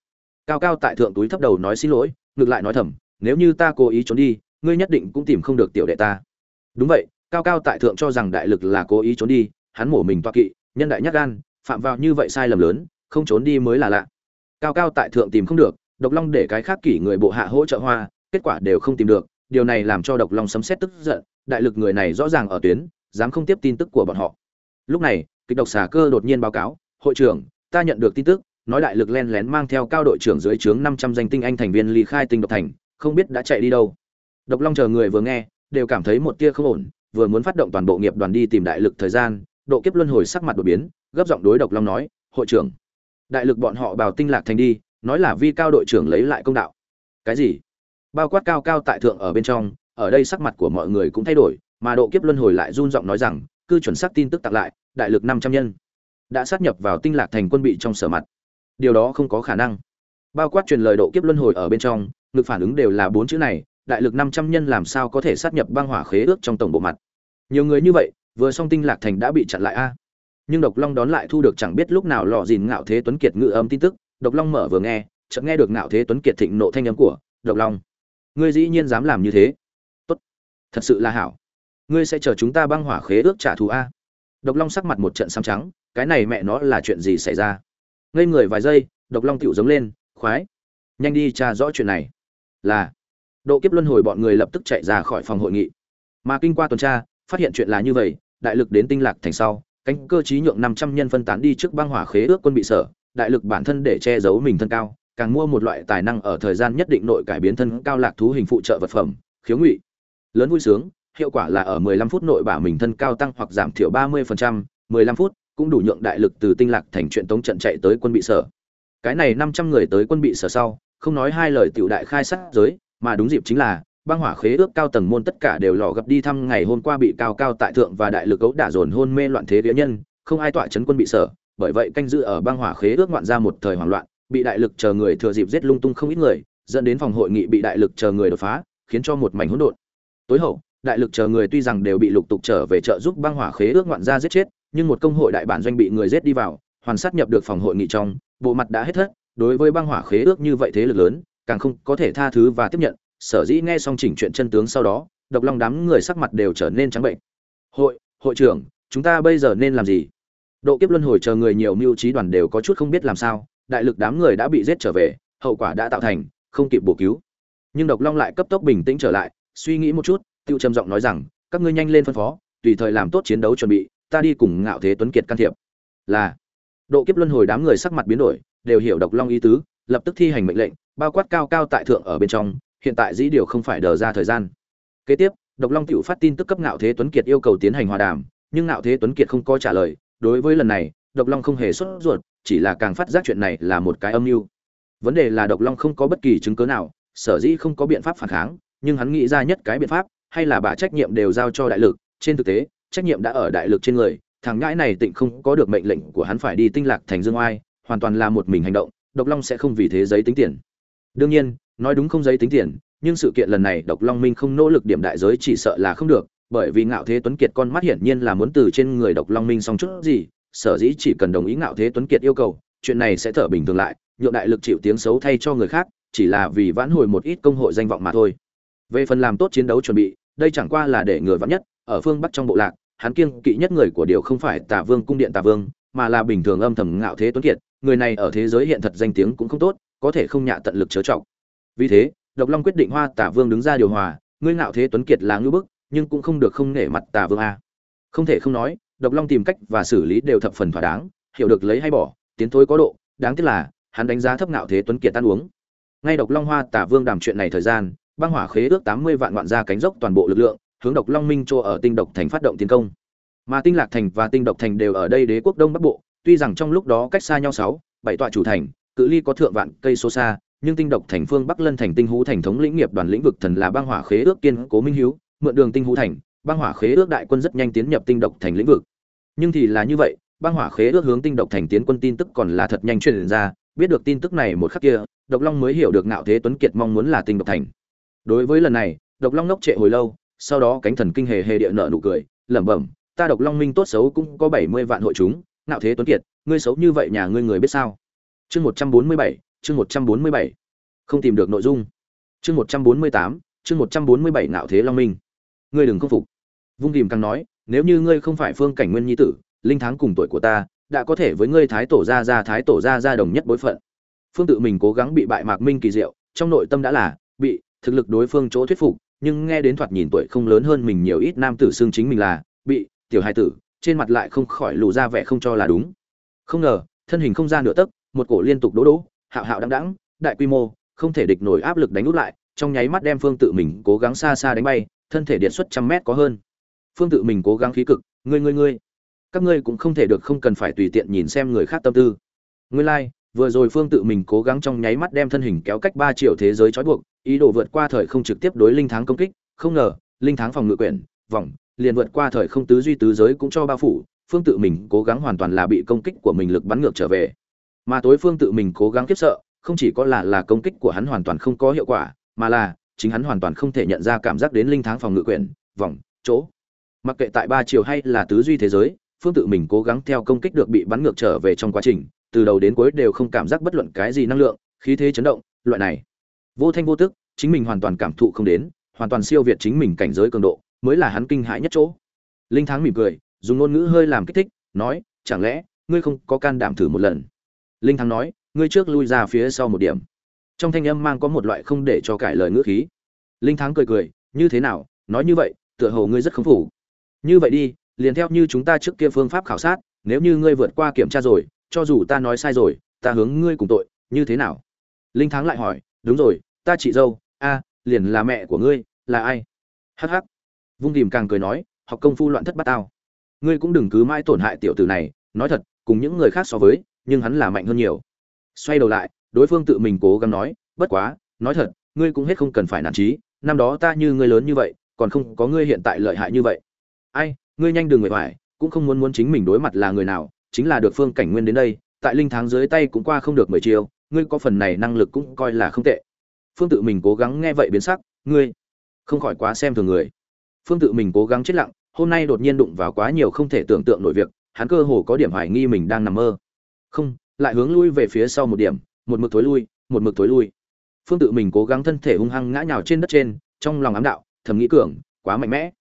Cao cao tại thượng túi thấp đầu nói xin lỗi, ngược lại nói thầm nếu như ta cố ý trốn đi, ngươi nhất định cũng tìm không được tiểu đệ ta. Đúng vậy, cao cao tại thượng cho rằng đại lực là cố ý trốn đi, hắn mổ mình toa kỵ, nhân đại nhắc gan, phạm vào như vậy sai lầm lớn, không trốn đi mới là lạ. Cao cao tại thượng tìm không được, độc long để cái khác kỷ người bộ hạ hỗ trợ hoa, kết quả đều không tìm được, điều này làm cho độc long sấm xét tức giận, đại lực người này rõ ràng ở tuyến, dám không tiếp tin tức của bọn họ. Lúc này, kịch độc xà cơ đột nhiên báo cáo, hội trưởng, ta nhận được tin tức, nói đại lực len lén mang theo cao đội trưởng dưới trướng năm trăm danh tinh anh thành viên ly khai tinh độc thành không biết đã chạy đi đâu. Độc long chờ người vừa nghe, đều cảm thấy một tia không ổn, vừa muốn phát động toàn bộ nghiệp đoàn đi tìm đại lực thời gian, độ kiếp luân hồi sắc mặt đột biến, gấp giọng đối độc long nói, hội trưởng, đại lực bọn họ bào tinh lạc thành đi, nói là vi cao đội trưởng lấy lại công đạo. Cái gì? Bao quát cao cao tại thượng ở bên trong, ở đây sắc mặt của mọi người cũng thay đổi, mà độ kiếp luân hồi lại run giọng nói rằng cư chuẩn xác tin tức tặng lại, đại lực năm trăm nhân, đã sát nhập vào tinh lạc thành quân bị trong sở mặt. Điều đó không có khả năng bao quát truyền lời độ kiếp luân hồi ở bên trong, ngực phản ứng đều là bốn chữ này, đại lực năm trăm nhân làm sao có thể sát nhập băng hỏa khế ước trong tổng bộ mặt. Nhiều người như vậy, vừa song tinh lạc thành đã bị chặn lại a. Nhưng độc long đón lại thu được chẳng biết lúc nào lò dìn ngạo thế tuấn kiệt ngự âm tin tức, độc long mở vừa nghe, chợt nghe được ngạo thế tuấn kiệt thịnh nộ thanh âm của độc long. Ngươi dĩ nhiên dám làm như thế. Tốt. Thật sự là hảo. Ngươi sẽ chờ chúng ta băng hỏa khế ước trả thù a. Độc long sắc mặt một trận xám trắng, cái này mẹ nó là chuyện gì xảy ra? Ngây người vài giây, độc long tựu giống lên khoái nhanh đi tra rõ chuyện này. Là độ kiếp luân hồi bọn người lập tức chạy ra khỏi phòng hội nghị. Mà kinh qua tuần tra phát hiện chuyện là như vậy đại lực đến tinh lạc thành sau cánh cơ trí nhượng năm trăm nhân phân tán đi trước băng hỏa khế ước quân bị sở đại lực bản thân để che giấu mình thân cao càng mua một loại tài năng ở thời gian nhất định nội cải biến thân cao lạc thú hình phụ trợ vật phẩm khiếu ngụy. Lớn vui sướng hiệu quả là ở 15 phút nội bả mình thân cao tăng hoặc giảm thiểu 30%, 15 phút cũng đủ nhượng đại lực từ tinh lạc thành chuyện tống trận chạy tới quân bị sở. Cái này 500 người tới quân bị sở sau, không nói hai lời tiểu đại khai sát giới, mà đúng dịp chính là băng hỏa khế ước cao tầng môn tất cả đều lò gặp đi thăm ngày hôm qua bị cao cao tại thượng và đại lực cấu đả dồn hôn mê loạn thế địa nhân, không ai tọa chấn quân bị sở, bởi vậy canh giữ ở băng hỏa khế ước ngoạn ra một thời hoảng loạn, bị đại lực chờ người thừa dịp giết lung tung không ít người, dẫn đến phòng hội nghị bị đại lực chờ người đột phá, khiến cho một mảnh hỗn độn. Tối hậu, đại lực chờ người tuy rằng đều bị lục tục trở về trợ giúp băng hỏa khế ước ngoạn ra giết chết, nhưng một công hội đại bản doanh bị người giết đi vào, hoàn sát nhập được phòng hội nghị trong, bộ mặt đã hết thất, đối với băng hỏa khế ước như vậy thế lực lớn, càng không có thể tha thứ và tiếp nhận, sở dĩ nghe xong chỉnh chuyện chân tướng sau đó, độc long đám người sắc mặt đều trở nên trắng bệnh. Hội, hội trưởng, chúng ta bây giờ nên làm gì? Độ kiếp luân hồi chờ người nhiều mưu trí đoàn đều có chút không biết làm sao, đại lực đám người đã bị giết trở về, hậu quả đã tạo thành, không kịp bổ cứu. Nhưng độc long lại cấp tốc bình tĩnh trở lại, suy nghĩ một chút, tiêu trầm giọng nói rằng các ngươi nhanh lên phân phó tùy thời làm tốt chiến đấu chuẩn bị ta đi cùng ngạo thế tuấn kiệt can thiệp là độ kiếp luân hồi đám người sắc mặt biến đổi, đều hiểu độc long ý tứ, lập tức thi hành mệnh lệnh, bao quát cao cao tại thượng ở bên trong, hiện tại dĩ điều không phải đờ ra thời gian. Kế tiếp, độc long tiểu phát tin tức cấp ngạo thế tuấn kiệt yêu cầu tiến hành hòa đàm, nhưng ngạo thế tuấn kiệt không có trả lời, đối với lần này, độc long không hề xuất ruột, chỉ là càng phát giác chuyện này là một cái âm mưu. Vấn đề là độc long không có bất kỳ chứng cứ nào, sở dĩ không có biện pháp phản kháng, nhưng hắn nghĩ ra nhất cái biện pháp, hay là bà trách nhiệm đều giao cho đại lực, trên thực tế, trách nhiệm đã ở đại lực trên người thằng ngãi này tịnh không có được mệnh lệnh của hắn phải đi tinh lạc thành dương oai, hoàn toàn là một mình hành động, độc long sẽ không vì thế giấy tính tiền. Đương nhiên, nói đúng không giấy tính tiền, nhưng sự kiện lần này độc long minh không nỗ lực điểm đại giới chỉ sợ là không được, bởi vì ngạo thế tuấn kiệt con mắt hiển nhiên là muốn từ trên người độc long minh xong chút gì, sở dĩ chỉ cần đồng ý ngạo thế tuấn kiệt yêu cầu, chuyện này sẽ thở bình thường lại, nhượng đại lực chịu tiếng xấu thay cho người khác, chỉ là vì vãn hồi một ít công hội danh vọng mà thôi. Về phần làm tốt chiến đấu chuẩn bị, đây chẳng qua là để người vắn nhất, ở phương bắc trong bộ lạc hắn kiêng kỵ nhất người của điều không phải tả vương cung điện tả vương, mà là bình thường âm thầm ngạo thế tuấn kiệt, người này ở thế giới hiện thật danh tiếng cũng không tốt, có thể không nhạ tận lực chớ trọng vì thế, độc long quyết định hoa tả vương đứng ra điều hòa ngươi ngạo thế tuấn kiệt là ngưỡng bức, nhưng cũng không được không nể mặt tả vương a. Không thể không nói, độc long tìm cách và xử lý đều thập phần thỏa đáng, hiểu được lấy hay bỏ, tiến thối có độ, đáng tiếc là, hắn đánh giá thấp ngạo thế tuấn kiệt tan uống. Ngay độc long hoa tả vương đàm chuyện này thời gian, băng hỏa khế ước tám mươi vạn ngoạn ra cánh dốc toàn bộ lực lượng hướng độc long minh cho ở tinh độc thành phát động tiến công. Mà tinh lạc thành và tinh độc thành đều ở đây đế quốc đông bắc bộ, tuy rằng trong lúc đó cách xa nhau sáu, bảy tọa chủ thành, cự ly có thượng vạn cây số xa, nhưng tinh độc thành phương bắc lân thành tinh hú thành thống lĩnh nghiệp đoàn lĩnh vực thần là băng hỏa khế ước kiên cố minh hiếu, mượn đường tinh hú thành, băng hỏa khế ước đại quân rất nhanh tiến nhập tinh độc thành lĩnh vực. Nhưng thì là như vậy, băng hỏa khế ước hướng tinh độc thành tiến quân tin tức còn là thật nhanh truyền ra, biết được tin tức này một khắc kia, độc long mới hiểu được ngạo thế tuấn kiệt mong muốn là tinh độc thành. Đối với lần này, độc long ngốc trệ hồi lâu sau đó cánh thần kinh hề hề địa nợ nụ cười, lẩm bẩm, ta độc long minh tốt xấu cũng có bảy mươi vạn hội chúng, ngạo thế tuấn kiệt, ngươi xấu như vậy nhà ngươi người biết sao? Chương một trăm bốn mươi bảy, chương một trăm bốn mươi bảy. Không tìm được nội dung. Chương một trăm bốn mươi tám, chương một trăm bốn mươi bảy ngạo thế long minh. Ngươi đừng không phục. Vung tìm càng nói, nếu như ngươi không phải phương cảnh nguyên nhi tử, linh tháng cùng tuổi của ta, đã có thể với ngươi thái tổ gia gia, thái tổ gia gia đồng nhất bối phận. Phương tự mình cố gắng bị bại mạc minh kỳ diệu, trong nội tâm đã là bị thực lực đối phương chỗ thuyết phục nhưng nghe đến thoạt nhìn tuổi không lớn hơn mình nhiều ít nam tử xương chính mình là bị tiểu hai tử trên mặt lại không khỏi lù ra vẻ không cho là đúng. Không ngờ thân hình không ra nửa tấc một cổ liên tục đỗ đỗ hạo hạo đăng đẳng đại quy mô không thể địch nổi áp lực đánh út lại trong nháy mắt đem phương tự mình cố gắng xa xa đánh bay thân thể điện xuất trăm mét có hơn. Phương tự mình cố gắng khí cực ngươi ngươi ngươi các ngươi cũng không thể được không cần phải tùy tiện nhìn xem người khác tâm tư. Ngươi lai、like, vừa rồi phương tự mình cố gắng trong nháy mắt đem thân hình kéo cách ba triệu thế giới trói buộc ý đồ vượt qua thời không trực tiếp đối linh tháng công kích, không ngờ, linh tháng phòng ngự quyển, vòng, liền vượt qua thời không tứ duy tứ giới cũng cho bao phủ, phương tự mình cố gắng hoàn toàn là bị công kích của mình lực bắn ngược trở về. Mà tối phương tự mình cố gắng kiếp sợ, không chỉ có là là công kích của hắn hoàn toàn không có hiệu quả, mà là, chính hắn hoàn toàn không thể nhận ra cảm giác đến linh tháng phòng ngự quyển, vòng, chỗ. Mặc kệ tại ba chiều hay là tứ duy thế giới, phương tự mình cố gắng theo công kích được bị bắn ngược trở về trong quá trình, từ đầu đến cuối đều không cảm giác bất luận cái gì năng lượng, khí thế chấn động, loại này vô thanh vô tức, chính mình hoàn toàn cảm thụ không đến, hoàn toàn siêu việt chính mình cảnh giới cường độ, mới là hắn kinh hãi nhất chỗ. Linh Thắng mỉm cười, dùng ngôn ngữ hơi làm kích thích, nói, chẳng lẽ, ngươi không có can đảm thử một lần? Linh thắng nói, ngươi trước lui ra phía sau một điểm. Trong thanh âm mang có một loại không để cho cải lời ngữ khí. Linh thắng cười cười, như thế nào, nói như vậy, tựa hồ ngươi rất khống phủ như vậy đi, liền theo như chúng ta trước kia phương pháp khảo sát, nếu như ngươi vượt qua kiểm tra rồi, cho dù ta nói sai rồi, ta hướng ngươi cùng tội, như thế nào? Linh thắng lại hỏi đúng rồi, ta chị dâu, a, liền là mẹ của ngươi, là ai? Hh ắ vung tìm càng cười nói, học công phu loạn thất bát tao. Ngươi cũng đừng cứ mãi tổn hại tiểu tử này, nói thật, cùng những người khác so với, nhưng hắn là mạnh hơn nhiều. Xoay đầu lại, đối phương tự mình cố gắng nói, bất quá, nói thật, ngươi cũng hết không cần phải nản trí, năm đó ta như ngươi lớn như vậy, còn không có ngươi hiện tại lợi hại như vậy. Ai, ngươi nhanh đừng người hoài cũng không muốn muốn chính mình đối mặt là người nào, chính là được phương cảnh nguyên đến đây, tại linh tháng dưới tay cũng qua không được mười chiều ngươi có phần này năng lực cũng coi là không tệ. Phương tự mình cố gắng nghe vậy biến sắc, ngươi, không khỏi quá xem thường người. Phương tự mình cố gắng chết lặng, hôm nay đột nhiên đụng vào quá nhiều không thể tưởng tượng nổi việc, hắn cơ hồ có điểm hoài nghi mình đang nằm mơ. Không, lại hướng lui về phía sau một điểm, một mực thối lui, một mực thối lui. Phương tự mình cố gắng thân thể hung hăng ngã nhào trên đất trên, trong lòng ám đạo, thầm nghĩ cường, quá mạnh mẽ.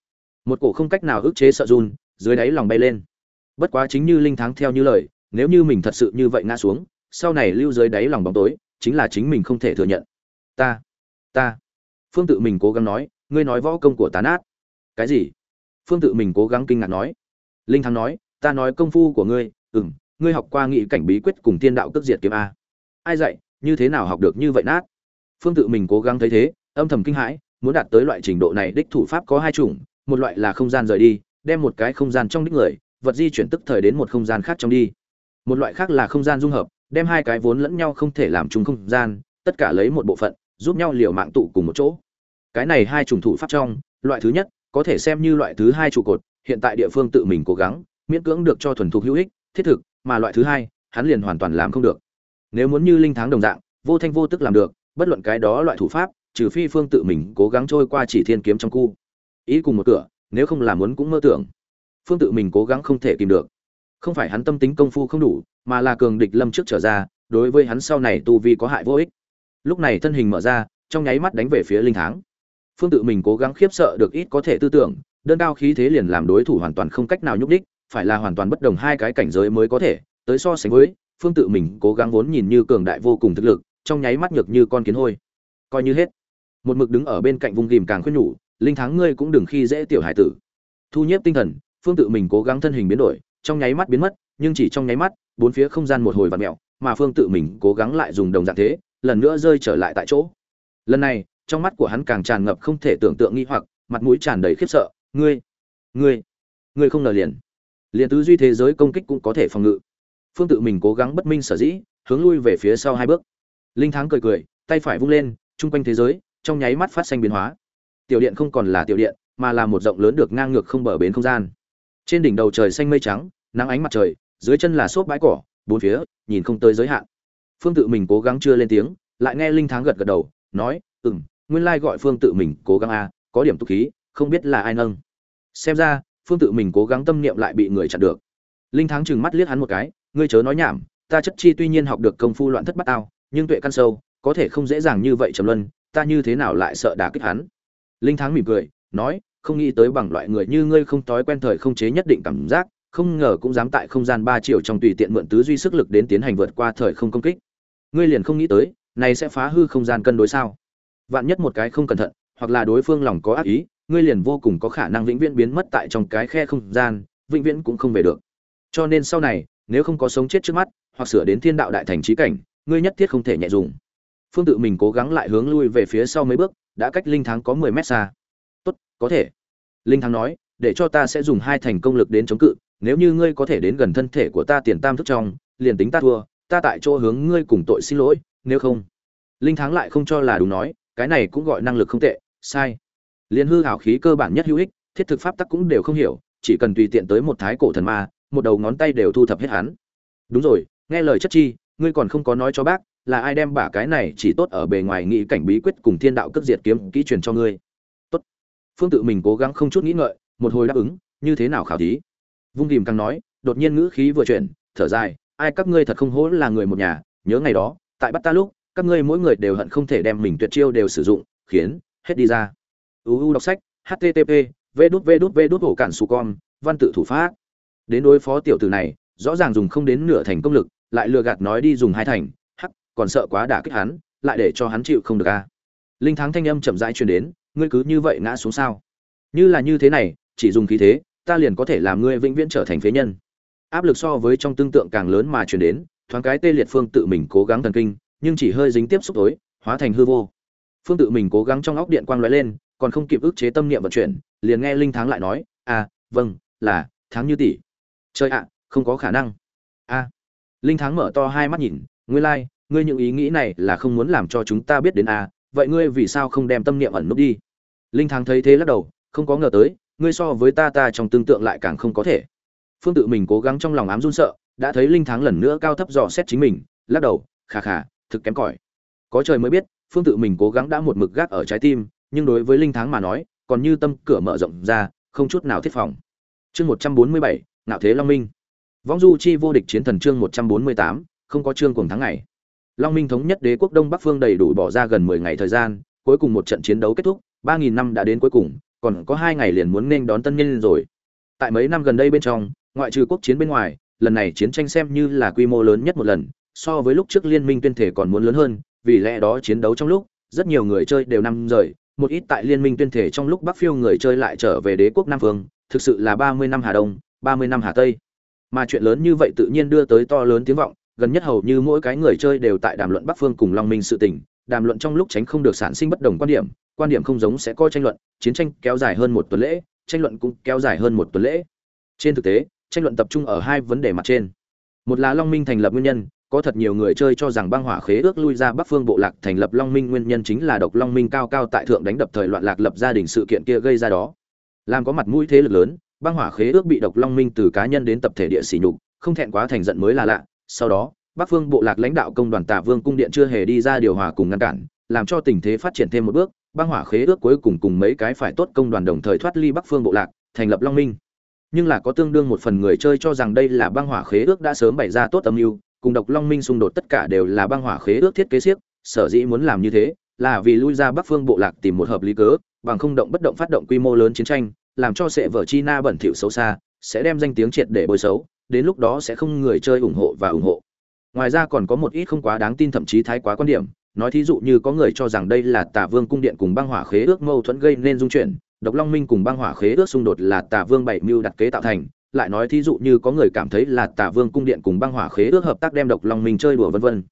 Một cổ không cách nào ức chế sợ run, dưới đáy lòng bay lên. Bất quá chính như linh thắng theo như lời, nếu như mình thật sự như vậy ngã xuống sau này lưu dưới đáy lòng bóng tối, chính là chính mình không thể thừa nhận. Ta ta. Phương tự mình cố gắng nói, ngươi nói võ công của ta nát. Cái gì? Phương tự mình cố gắng kinh ngạc nói. Linh thắng nói, ta nói công phu của ngươi ừ m ngươi học qua nghị cảnh bí quyết cùng tiên đạo cước diệt kiếm a. Ai dạy, như thế nào học được như vậy nát? Phương tự mình cố gắng thấy thế, âm thầm kinh hãi, muốn đạt tới loại trình độ này đích thủ pháp có hai chủng, một loại là không gian rời đi, đem một cái không gian trong đích người, vật di chuyển tức thời đến một không gian khác trong đi. Một loại khác là không gian dung hợp đem hai cái vốn lẫn nhau không thể làm chung không gian, tất cả lấy một bộ phận, giúp nhau liều mạng tụ cùng một chỗ. Cái này hai trùng thủ pháp trong, loại thứ nhất, có thể xem như loại thứ hai trụ cột, hiện tại địa phương tự mình cố gắng, miễn cưỡng được cho thuần thục hữu ích, thiết thực, mà loại thứ hai, hắn liền hoàn toàn làm không được. Nếu muốn như linh tháng đồng dạng, vô thanh vô tức làm được, bất luận cái đó loại thủ pháp, trừ phi phương tự mình cố gắng trôi qua chỉ thiên kiếm trong cu. Ý cùng một cửa, nếu không làm muốn cũng mơ tưởng. Phương tự mình cố gắng không thể tìm được không phải hắn tâm tính công phu không đủ, mà là cường địch lâm trước trở ra, đối với hắn sau này tu vi có hại vô ích. Lúc này thân hình mở ra, trong nháy mắt đánh về phía linh tháng phương tự mình cố gắng khiếp sợ được ít có thể tư tưởng, đơn cao khí thế liền làm đối thủ hoàn toàn không cách nào nhúc đích phải là hoàn toàn bất đồng hai cái cảnh giới mới có thể, tới so sánh với, phương tự mình cố gắng vốn nhìn như cường đại vô cùng thực lực, trong nháy mắt nhược như con kiến hôi. Coi như hết. Một mực đứng ở bên cạnh vùng ghìm càng khuyên nhủ, linh thắng ngươi cũng đừng khi dễ tiểu hải tử. Thu nhếp tinh thần, phương tự mình cố gắng thân hình biến đổi trong nháy mắt biến mất nhưng chỉ trong nháy mắt bốn phía không gian một hồi vặn mèo, mà phương tự mình cố gắng lại dùng đồng dạng thế lần nữa rơi trở lại tại chỗ. Lần này trong mắt của hắn càng tràn ngập không thể tưởng tượng nghi hoặc mặt mũi tràn đầy khiếp sợ ngươi ngươi ngươi không ngờ liền. Liền tứ duy thế giới công kích cũng có thể phòng ngự. Phương tự mình cố gắng bất minh sở dĩ hướng lui về phía sau hai bước. Linh thắng cười cười tay phải vung lên trung quanh thế giới trong nháy mắt phát sinh biến hóa. Tiểu điện không còn là tiểu điện mà là một rộng lớn được ngang ngược không bờ bến không gian trên đỉnh đầu trời xanh mây trắng, nắng ánh mặt trời, dưới chân là xốp bãi cỏ, bốn phía, nhìn không tới giới hạn. Phương tự mình cố gắng chưa lên tiếng, lại nghe linh thắng gật gật đầu, nói, ừm, nguyên lai gọi phương tự mình cố gắng a, có điểm tục khí, không biết là ai nâng. Xem ra, phương tự mình cố gắng tâm niệm lại bị người chặn được. Linh thắng chừng mắt liếc hắn một cái, ngươi chớ nói nhảm, ta chất chi tuy nhiên học được công phu loạn thất bát ao nhưng tuệ căn sâu, có thể không dễ dàng như vậy trầm luân, ta như thế nào lại sợ đả kích hắn? Linh thắng mỉm cười, nói không nghĩ tới bằng loại người như ngươi không thói quen thời không chế nhất định cảm giác, không ngờ cũng dám tại không gian ba triệu trong tùy tiện mượn tứ duy sức lực đến tiến hành vượt qua thời không công kích. Ngươi liền không nghĩ tới, này sẽ phá hư không gian cân đối sao? Vạn nhất một cái không cẩn thận, hoặc là đối phương lòng có ác ý, ngươi liền vô cùng có khả năng vĩnh viễn biến mất tại trong cái khe không gian, vĩnh viễn cũng không về được. Cho nên sau này, nếu không có sống chết trước mắt, hoặc sửa đến thiên đạo đại thành trí cảnh, ngươi nhất thiết không thể nhẹ dùng phương tự mình cố gắng lại hướng lui về phía sau mấy bước, đã cách linh thắng có mười mét xa có thể. Linh thắng nói, để cho ta sẽ dùng hai thành công lực đến chống cự, nếu như ngươi có thể đến gần thân thể của ta tiền tam thức trong, liền tính ta thua, ta tại chỗ hướng ngươi cùng tội xin lỗi, nếu không. Linh thắng lại không cho là đúng nói, cái này cũng gọi năng lực không tệ, sai. Liên hư hảo khí cơ bản nhất hữu ích, thiết thực pháp tắc cũng đều không hiểu, chỉ cần tùy tiện tới một thái cổ thần ma, một đầu ngón tay đều thu thập hết hắn. Đúng rồi, nghe lời chất chi, ngươi còn không có nói cho bác, là ai đem bả cái này chỉ tốt ở bề ngoài nghĩ cảnh bí quyết cùng thiên đạo cướp diệt kiếm kỹ truyền cho ngươi phương tự mình cố gắng không chút nghĩ ngợi, một hồi đáp ứng, như thế nào khảo thí? Vung tìm càng nói, đột nhiên ngữ khí vừa chuyển, thở dài, ai, các ngươi thật không hổ là người một nhà, nhớ ngày đó, tại bắt ta lúc, các ngươi mỗi người đều hận không thể đem mình tuyệt chiêu đều sử dụng, khiến, hết đi ra. Uu đọc sách http v đút v đút v đút hổ cản su con, văn tự thủ pháp. Đến đối phó tiểu tử này, rõ ràng dùng không đến nửa thành công lực, lại lừa gạt nói đi dùng hai thành, hắc, còn sợ quá đả kích hắn, lại để cho hắn chịu không được a. Linh thắng thanh âm chậm rãi truyền đến ngươi cứ như vậy ngã xuống sao? Như là như thế này chỉ dùng khí thế ta liền có thể làm ngươi vĩnh viễn trở thành phế nhân. Áp lực so với trong tương tượng càng lớn mà truyền đến thoáng cái tê liệt phương tự mình cố gắng thần kinh nhưng chỉ hơi dính tiếp xúc tối hóa thành hư vô. Phương tự mình cố gắng trong óc điện quang lóe lên còn không kịp ức chế tâm niệm vận chuyển liền nghe linh thắng lại nói à vâng là tháng như tỷ. Chơi ạ không có khả năng. A. Linh thắng mở to hai mắt nhìn ngươi lai、like, ngươi những ý nghĩ này là không muốn làm cho chúng ta biết đến a vậy ngươi vì sao không đem tâm niệm ẩn núp đi? Linh thắng thấy thế lắc đầu, không có ngờ tới, ngươi so với ta ta trong tương tượng lại càng không có thể. Phương tự mình cố gắng trong lòng ám run sợ, đã thấy linh thắng lần nữa cao thấp dò xét chính mình, lắc đầu, khà khà, thực kém cỏi. Có trời mới biết, phương tự mình cố gắng đã một mực gác ở trái tim, nhưng đối với linh thắng mà nói, còn như tâm cửa mở rộng ra, không chút nào thiết phòng. Chương một trăm bốn mươi bảy, ngạo thế long minh. Vong du chi vô địch chiến thần chương một trăm bốn mươi tám, không có chương cùng tháng ngày long minh thống nhất đế quốc đông bắc phương đầy đủ bỏ ra gần mười ngày thời gian cuối cùng một trận chiến đấu kết thúc ba nghìn năm đã đến cuối cùng còn có hai ngày liền muốn nên đón tân nhân rồi. Tại mấy năm gần đây bên trong ngoại trừ quốc chiến bên ngoài lần này chiến tranh xem như là quy mô lớn nhất một lần so với lúc trước liên minh tuyên thể còn muốn lớn hơn vì lẽ đó chiến đấu trong lúc rất nhiều người chơi đều nằm rời một ít tại liên minh tuyên thể trong lúc bắc phiêu người chơi lại trở về đế quốc nam Vương, thực sự là ba mươi năm hà đông ba mươi năm hà tây. Mà chuyện lớn như vậy tự nhiên đưa tới to lớn tiếng vọng gần nhất hầu như mỗi cái người chơi đều tại đàm luận bắc phương cùng long minh sự tình, đàm luận trong lúc tránh không được sản sinh bất đồng quan điểm quan điểm không giống sẽ coi tranh luận, chiến tranh kéo dài hơn một tuần lễ, tranh luận cũng kéo dài hơn một tuần lễ. Trên thực tế, tranh luận tập trung ở hai vấn đề mặt trên. Một là long minh thành lập nguyên nhân, có thật nhiều người chơi cho rằng băng hỏa khế ước lui ra bắc phương bộ lạc thành lập long minh nguyên nhân chính là độc long minh cao cao tại thượng đánh đập thời loạn lạc lập gia đình sự kiện kia gây ra đó. Làm có mặt mũi thế lực lớn, băng hỏa khế ước bị độc long minh từ cá nhân đến tập thể địa sỉ nhục, không thẹn quá thành giận mới là lạ sau đó, bắc phương bộ lạc lãnh đạo công đoàn tả vương cung điện chưa hề đi ra điều hòa cùng ngăn cản, làm cho tình thế phát triển thêm một bước, băng hỏa khế ước cuối cùng cùng mấy cái phải tốt công đoàn đồng thời thoát ly bắc phương bộ lạc, thành lập long minh. Nhưng là có tương đương một phần người chơi cho rằng đây là băng hỏa khế ước đã sớm bày ra tốt âm mưu, cùng độc long minh xung đột tất cả đều là băng hỏa khế ước thiết kế siếc, sở dĩ muốn làm như thế, là vì lui ra bắc phương bộ lạc tìm một hợp lý cớ, bằng không động bất động phát động quy mô lớn chiến tranh, làm cho sệ vở chi na bẩn thỉu xấu xa, sẽ đem danh tiếng triệt để bôi xấu đến lúc đó sẽ không người chơi ủng hộ và ủng hộ. Ngoài ra còn có một ít không quá đáng tin thậm chí thái quá quan điểm, nói thí dụ như có người cho rằng đây là tà vương cung điện cùng băng hỏa khế ước mâu thuẫn gây nên dung chuyển, độc long minh cùng băng hỏa khế ước xung đột là tà vương bảy mưu đặt kế tạo thành, lại nói thí dụ như có người cảm thấy là tà vương cung điện cùng băng hỏa khế ước hợp tác đem độc long minh chơi đùa vân vân.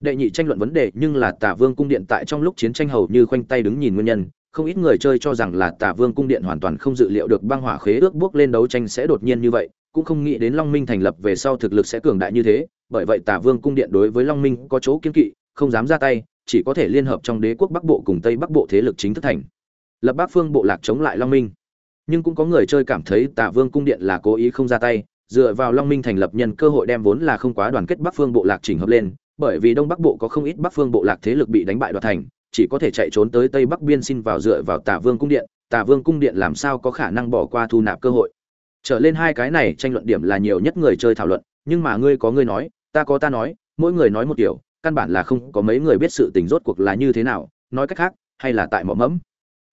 Đệ nhị tranh luận vấn đề nhưng là tà vương cung điện tại trong lúc chiến tranh hầu như khoanh tay đứng nhìn nguyên nhân, không ít người chơi cho rằng là tà vương cung điện hoàn toàn không dự liệu được băng hỏa khế ước bước lên đấu tranh sẽ đột nhiên như vậy cũng không nghĩ đến long minh thành lập về sau thực lực sẽ cường đại như thế, bởi vậy Tả vương cung điện đối với long minh có chỗ kiêng kỵ, không dám ra tay, chỉ có thể liên hợp trong đế quốc bắc bộ cùng tây bắc bộ thế lực chính thức thành. Lập bắc phương bộ lạc chống lại long minh. Nhưng cũng có người chơi cảm thấy Tả vương cung điện là cố ý không ra tay, dựa vào long minh thành lập nhân cơ hội đem vốn là không quá đoàn kết bắc phương bộ lạc chỉnh hợp lên, bởi vì đông bắc bộ có không ít bắc phương bộ lạc thế lực bị đánh bại đoạt thành, chỉ có thể chạy trốn tới tây bắc biên xin vào dựa vào Tả vương cung điện. Tả vương cung điện làm sao có khả năng bỏ qua thu nạp cơ hội? Trở lên hai cái này tranh luận điểm là nhiều nhất người chơi thảo luận, nhưng mà ngươi có ngươi nói, ta có ta nói, mỗi người nói một kiểu, căn bản là không có mấy người biết sự tình rốt cuộc là như thế nào, nói cách khác, hay là tại mỏ mẫm.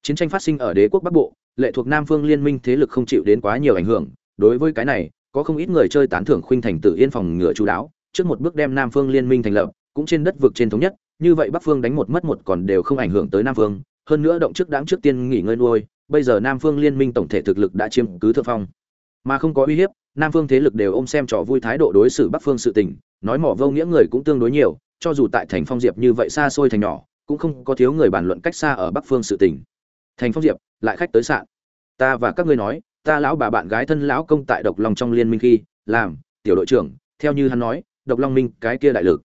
Chiến tranh phát sinh ở đế quốc bắc bộ, lệ thuộc nam phương liên minh thế lực không chịu đến quá nhiều ảnh hưởng, đối với cái này, có không ít người chơi tán thưởng khuynh thành tự yên phòng ngừa chú đáo, trước một bước đem nam phương liên minh thành lập, cũng trên đất vực trên thống nhất, như vậy bắc phương đánh một mất một còn đều không ảnh hưởng tới nam phương, hơn nữa động trước đáng trước tiên nghỉ ngơi nuôi, bây giờ nam phương liên minh tổng thể thực lực đã chiếm cứ thượng phong mà không có uy hiếp, nam phương thế lực đều ôm xem trò vui thái độ đối xử bắc phương sự tình, nói mỏ vô nghĩa người cũng tương đối nhiều, cho dù tại thành phong diệp như vậy xa xôi thành nhỏ, cũng không có thiếu người bàn luận cách xa ở bắc phương sự tình. Thành phong diệp, lại khách tới sạn. Ta và các ngươi nói, ta lão bà bạn gái thân lão công tại độc long trong liên minh khi, làm, tiểu đội trưởng, theo như hắn nói, độc long minh, cái kia đại lực.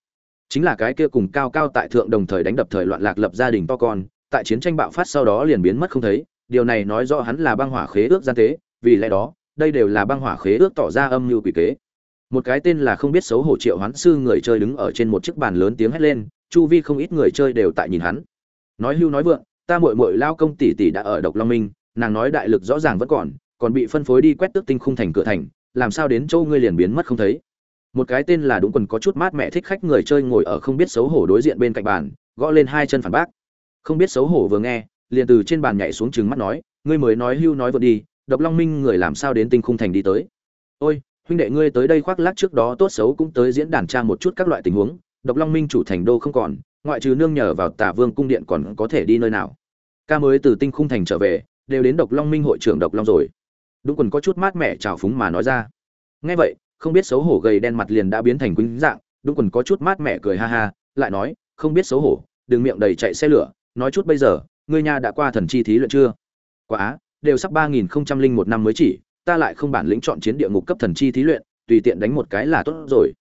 Chính là cái kia cùng cao cao tại thượng đồng thời đánh đập thời loạn lạc lập gia đình to con, tại chiến tranh bạo phát sau đó liền biến mất không thấy, điều này nói rõ hắn là băng hỏa khế ước gian tế, vì lẽ đó đây đều là băng hỏa khế ước tỏ ra âm mưu quỷ kế. Một cái tên là không biết xấu hổ triệu hoán sư người chơi đứng ở trên một chiếc bàn lớn tiếng hét lên, chu vi không ít người chơi đều tại nhìn hắn. Nói hưu nói vượng, ta muội muội lao công tỷ tỷ đã ở độc long minh, nàng nói đại lực rõ ràng vẫn còn còn bị phân phối đi quét tước tinh khung thành cửa thành, làm sao đến châu ngươi liền biến mất không thấy. Một cái tên là đúng quần có chút mát mẹ thích khách người chơi ngồi ở không biết xấu hổ đối diện bên cạnh bàn, gõ lên hai chân phản bác. Không biết xấu hổ vừa nghe, liền từ trên bàn nhảy xuống trừng mắt nói, ngươi mới nói hưu nói vượt đi độc long minh người làm sao đến tinh khung thành đi tới? Ôi, huynh đệ ngươi tới đây khoác lác trước đó tốt xấu cũng tới diễn đàn tra một chút các loại tình huống, độc long minh chủ thành đô không còn, ngoại trừ nương nhờ vào tả vương cung điện còn có thể đi nơi nào? Ca mới từ tinh khung thành trở về, đều đến độc long minh hội trưởng độc long rồi. Đúng quần có chút mát mẻ trào phúng mà nói ra. Nghe vậy, không biết xấu hổ gầy đen mặt liền đã biến thành quýnh dạng, đúng quần có chút mát mẻ cười ha ha, lại nói, không biết xấu hổ, đừng miệng đầy chạy xe lửa, nói chút bây giờ, ngươi nha đã qua thần chi thí luyện chưa? Quá đều sắp ba nghìn không trăm linh một năm mới chỉ ta lại không bản lĩnh chọn chiến địa ngục cấp thần chi thí luyện tùy tiện đánh một cái là tốt rồi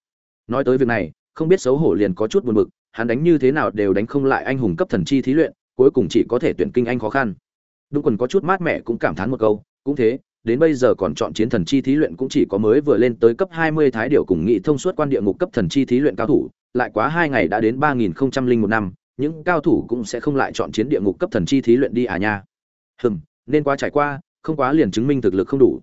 nói tới việc này không biết xấu hổ liền có chút buồn bực hắn đánh như thế nào đều đánh không lại anh hùng cấp thần chi thí luyện cuối cùng chỉ có thể tuyển kinh anh khó khăn đúng quần có chút mát mẻ cũng cảm thán một câu cũng thế đến bây giờ còn chọn chiến thần chi thí luyện cũng chỉ có mới vừa lên tới cấp 20 thái điều cùng nghị thông suốt quan địa ngục cấp thần chi thí luyện cao thủ, lại quá 2 ngày đã đến 3001 năm, những cao thủ cũng sẽ không lại chọn chiến địa ngục cấp thần chi thí luyện đi à nha. Hừm, nên quá trải qua, không quá liền chứng minh thực lực không đủ.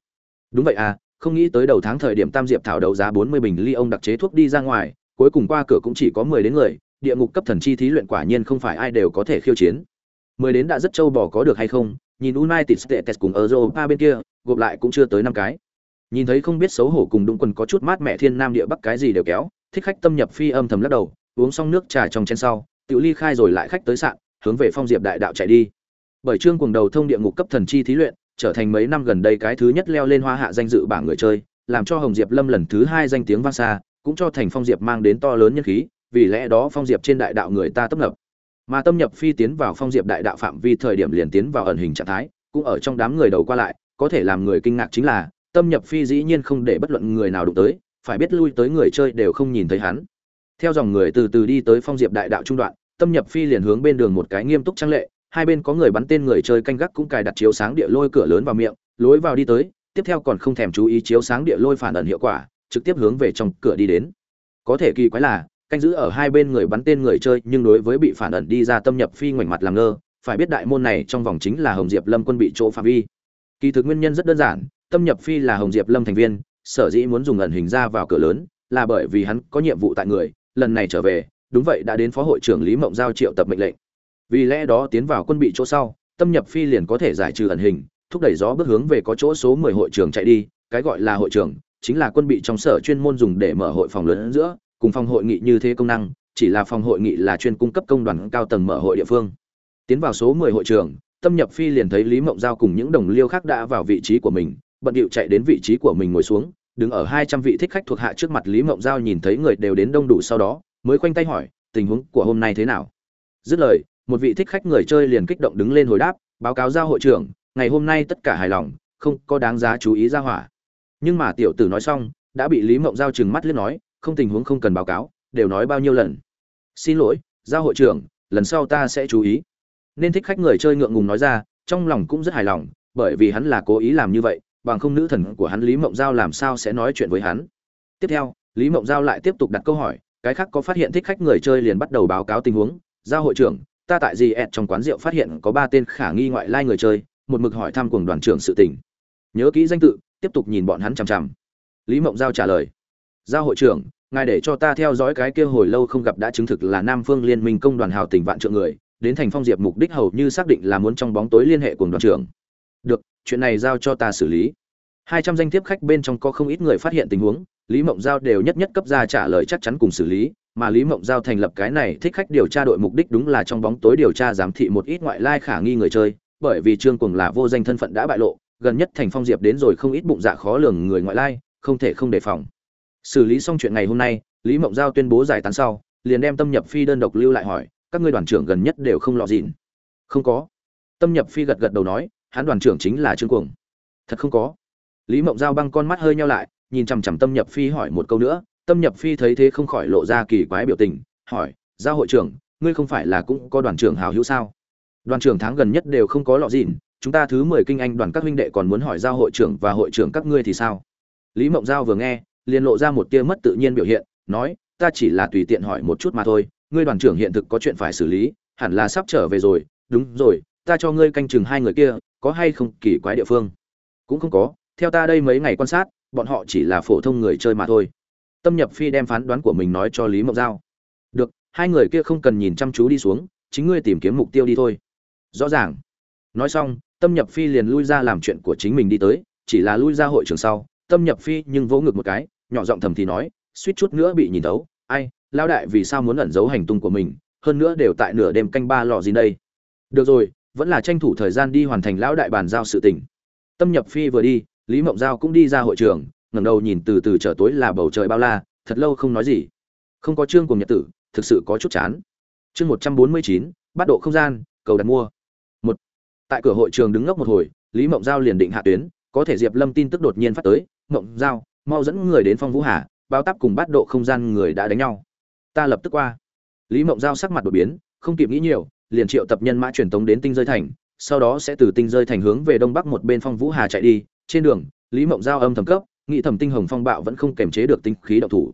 Đúng vậy à, không nghĩ tới đầu tháng thời điểm Tam Diệp thảo đấu giá 40 bình ly ông đặc chế thuốc đi ra ngoài, cuối cùng qua cửa cũng chỉ có 10 đến người, địa ngục cấp thần chi thí luyện quả nhiên không phải ai đều có thể khiêu chiến. 10 đến đã rất châu bò có được hay không, nhìn United States cùng Europa bên kia, gộp lại cũng chưa tới năm cái. Nhìn thấy không biết xấu hổ cùng đúng Quần có chút mát mẹ thiên nam địa bắc cái gì đều kéo, thích khách tâm nhập phi âm thầm lắc đầu, uống xong nước trà trong chén sau, tự Ly khai rồi lại khách tới sạn, hướng về Phong Diệp đại đạo chạy đi bởi trương cuồng đầu thông địa ngục cấp thần chi thí luyện, trở thành mấy năm gần đây cái thứ nhất leo lên hoa hạ danh dự bảng người chơi, làm cho hồng diệp lâm lần thứ hai danh tiếng vang xa, cũng cho thành phong diệp mang đến to lớn nhân khí, vì lẽ đó phong diệp trên đại đạo người ta tấp nập. Mà tâm nhập phi tiến vào phong diệp đại đạo phạm vi thời điểm liền tiến vào ẩn hình trạng thái, cũng ở trong đám người đầu qua lại, có thể làm người kinh ngạc chính là, tâm nhập phi dĩ nhiên không để bất luận người nào đụng tới, phải biết lui tới người chơi đều không nhìn thấy hắn. Theo dòng người từ từ đi tới phong diệp đại đạo trung đoạn, tâm nhập phi liền hướng bên đường một cái nghiêm túc trang lệ hai bên có người bắn tên người chơi canh gác cũng cài đặt chiếu sáng địa lôi cửa lớn vào miệng, lối vào đi tới, tiếp theo còn không thèm chú ý chiếu sáng địa lôi phản ẩn hiệu quả, trực tiếp hướng về trong cửa đi đến. Có thể kỳ quái là, canh giữ ở hai bên người bắn tên người chơi nhưng đối với bị phản ẩn đi ra tâm nhập phi ngoảnh mặt làm ngơ, phải biết đại môn này trong vòng chính là hồng diệp lâm quân bị chỗ phạm vi. Kỳ thực nguyên nhân rất đơn giản, tâm nhập phi là hồng diệp lâm thành viên, sở dĩ muốn dùng ẩn hình ra vào cửa lớn, là bởi vì hắn có nhiệm vụ tại người, lần này trở về, đúng vậy đã đến phó hội trưởng lý mộng giao triệu tập mệnh lệnh vì lẽ đó tiến vào quân bị chỗ sau, tâm nhập phi liền có thể giải trừ ẩn hình, thúc đẩy gió bước hướng về có chỗ số mười hội trường chạy đi, cái gọi là hội trường chính là quân bị trong sở chuyên môn dùng để mở hội phòng lớn giữa, cùng phòng hội nghị như thế công năng, chỉ là phòng hội nghị là chuyên cung cấp công đoàn cao tầng mở hội địa phương. Tiến vào số mười hội trường, tâm nhập phi liền thấy lý mộng giao cùng những đồng liêu khác đã vào vị trí của mình, bận điệu chạy đến vị trí của mình ngồi xuống, đứng ở hai trăm vị thích khách thuộc hạ trước mặt lý mộng giao nhìn thấy người đều đến đông đủ sau đó, mới khoanh tay hỏi, tình huống của hôm nay thế nào? Dứt lời một vị thích khách người chơi liền kích động đứng lên hồi đáp, báo cáo giao hội trưởng, ngày hôm nay tất cả hài lòng, không có đáng giá chú ý ra hỏa. Nhưng mà tiểu tử nói xong, đã bị lý mộng giao chừng mắt liếc nói, không tình huống không cần báo cáo, đều nói bao nhiêu lần? Xin lỗi, giao hội trưởng, lần sau ta sẽ chú ý. Nên thích khách người chơi ngượng ngùng nói ra, trong lòng cũng rất hài lòng, bởi vì hắn là cố ý làm như vậy, bằng không nữ thần của hắn lý mộng giao làm sao sẽ nói chuyện với hắn. Tiếp theo, lý mộng giao lại tiếp tục đặt câu hỏi, cái khác có phát hiện thích khách người chơi liền bắt đầu báo cáo tình huống, giao hội trưởng ta tại gì ẹt trong quán rượu phát hiện có ba tên khả nghi ngoại lai người chơi, một mực hỏi thăm cùng đoàn trưởng sự tình. Nhớ kỹ danh tự, tiếp tục nhìn bọn hắn chằm chằm. Lý mộng giao trả lời. Giao hội trưởng, ngài để cho ta theo dõi cái kia hồi lâu không gặp đã chứng thực là nam phương liên minh công đoàn hào Tỉnh vạn trượng người, đến thành phong diệp mục đích hầu như xác định là muốn trong bóng tối liên hệ cùng đoàn trưởng. Được, chuyện này giao cho ta xử lý. Hai trăm danh tiếp khách bên trong có không ít người phát hiện tình huống, lý mộng giao đều nhất nhất cấp ra trả lời chắc chắn cùng xử lý mà lý mộng giao thành lập cái này thích khách điều tra đội mục đích đúng là trong bóng tối điều tra giám thị một ít ngoại lai khả nghi người chơi, bởi vì trương cùng là vô danh thân phận đã bại lộ, gần nhất thành phong diệp đến rồi không ít bụng dạ khó lường người ngoại lai, không thể không đề phòng. Xử lý xong chuyện ngày hôm nay, lý mộng giao tuyên bố giải tán sau, liền đem tâm nhập phi đơn độc lưu lại hỏi, các ngươi đoàn trưởng gần nhất đều không lọ dịn? Không có. Tâm nhập phi gật gật đầu nói, hắn đoàn trưởng chính là trương cuồng. Thật không có. Lý mộng giao băng con mắt hơi nhau lại, nhìn chằm chằm tâm nhập phi hỏi một câu nữa tâm nhập phi thấy thế không khỏi lộ ra kỳ quái biểu tình, hỏi, giao hội trưởng, ngươi không phải là cũng có đoàn trưởng hào hữu sao? Đoàn trưởng tháng gần nhất đều không có lọ dịn, chúng ta thứ mười kinh anh đoàn các huynh đệ còn muốn hỏi giao hội trưởng và hội trưởng các ngươi thì sao? Lý mộng giao vừa nghe, liền lộ ra một tia mất tự nhiên biểu hiện, nói, ta chỉ là tùy tiện hỏi một chút mà thôi, ngươi đoàn trưởng hiện thực có chuyện phải xử lý, hẳn là sắp trở về rồi. Đúng rồi, ta cho ngươi canh chừng hai người kia, có hay không kỳ quái địa phương? Cũng không có, theo ta đây mấy ngày quan sát, bọn họ chỉ là phổ thông người chơi mà thôi tâm nhập phi đem phán đoán của mình nói cho lý mộng giao. Được, hai người kia không cần nhìn chăm chú đi xuống, chính ngươi tìm kiếm mục tiêu đi thôi. Rõ ràng. Nói xong, tâm nhập phi liền lui ra làm chuyện của chính mình đi tới, chỉ là lui ra hội trường sau, tâm nhập phi nhưng vỗ ngực một cái, nhỏ giọng thầm thì nói, suýt chút nữa bị nhìn thấu. Ai lao đại vì sao muốn ẩn giấu hành tung của mình, hơn nữa đều tại nửa đêm canh ba lò gì đây? Được rồi, vẫn là tranh thủ thời gian đi hoàn thành lão đại bàn giao sự tình. Tâm nhập phi vừa đi, lý mộng giao cũng đi ra hội trường ngẩng đầu nhìn từ từ trở tối là bầu trời bao la, thật lâu không nói gì. Không có chương cùng nhật tử, thực sự có chút chán. Chương một trăm bốn mươi chín bắt độ không gian, cầu đặt mua. Một. Tại cửa hội trường đứng ngốc một hồi, lý mộng giao liền định hạ tuyến, có thể diệp lâm tin tức đột nhiên phát tới, mộng giao, mau dẫn người đến phong vũ hà bao táp cùng bắt độ không gian người đã đánh nhau. Ta lập tức qua. Lý mộng giao sắc mặt đột biến, không kịp nghĩ nhiều, liền triệu tập nhân mã truyền tống đến tinh rơi thành, sau đó sẽ từ tinh rơi thành hướng về đông bắc một bên phong vũ hà chạy đi. Trên đường, lý mộng giao âm thầm cấp nghĩ thẩm tinh hồng phong bạo vẫn không kềm chế được tinh khí độc thủ.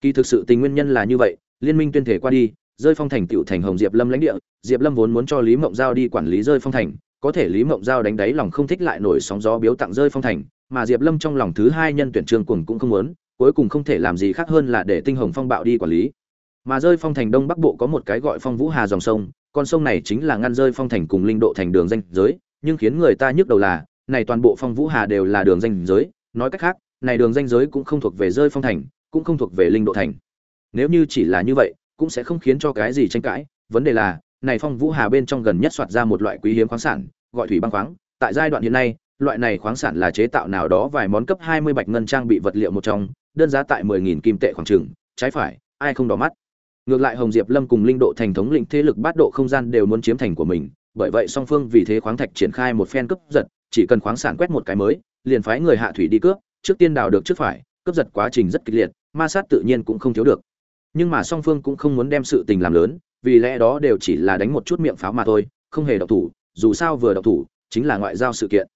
Kỳ thực sự tình nguyên nhân là như vậy, liên minh tuyên thể qua đi, rơi phong thành tựu thành hồng diệp lâm lãnh địa, diệp lâm vốn muốn cho lý mộng giao đi quản lý rơi phong thành, có thể lý mộng giao đánh đáy lòng không thích lại nổi sóng gió biếu tặng rơi phong thành, mà diệp lâm trong lòng thứ hai nhân tuyển trường cuồng cũng không muốn, cuối cùng không thể làm gì khác hơn là để tinh hồng phong bạo đi quản lý. Mà rơi phong thành đông bắc bộ có một cái gọi phong vũ hà dòng sông, con sông này chính là ngăn rơi phong thành cùng linh độ thành đường danh giới, nhưng khiến người ta nhức đầu là, này toàn bộ phong vũ hà đều là đường danh giới, nói cách khác này đường danh giới cũng không thuộc về rơi phong thành, cũng không thuộc về linh độ thành. Nếu như chỉ là như vậy, cũng sẽ không khiến cho cái gì tranh cãi. Vấn đề là, này phong vũ hà bên trong gần nhất soạt ra một loại quý hiếm khoáng sản, gọi thủy băng khoáng. Tại giai đoạn hiện nay, loại này khoáng sản là chế tạo nào đó vài món cấp 20 bạch ngân trang bị vật liệu một trong, đơn giá tại 10.000 kim tệ khoảng chừng, trái phải, ai không đỏ mắt. Ngược lại hồng diệp lâm cùng linh độ thành thống lĩnh thế lực bát độ không gian đều muốn chiếm thành của mình, bởi vậy song phương vì thế khoáng thạch triển khai một phen cướp giật, chỉ cần khoáng sản quét một cái mới, liền phái người hạ thủy đi cướp trước tiên đào được trước phải, cướp giật quá trình rất kịch liệt, ma sát tự nhiên cũng không thiếu được. Nhưng mà song phương cũng không muốn đem sự tình làm lớn, vì lẽ đó đều chỉ là đánh một chút miệng pháo mà thôi, không hề độc thủ, dù sao vừa độc thủ, chính là ngoại giao sự kiện.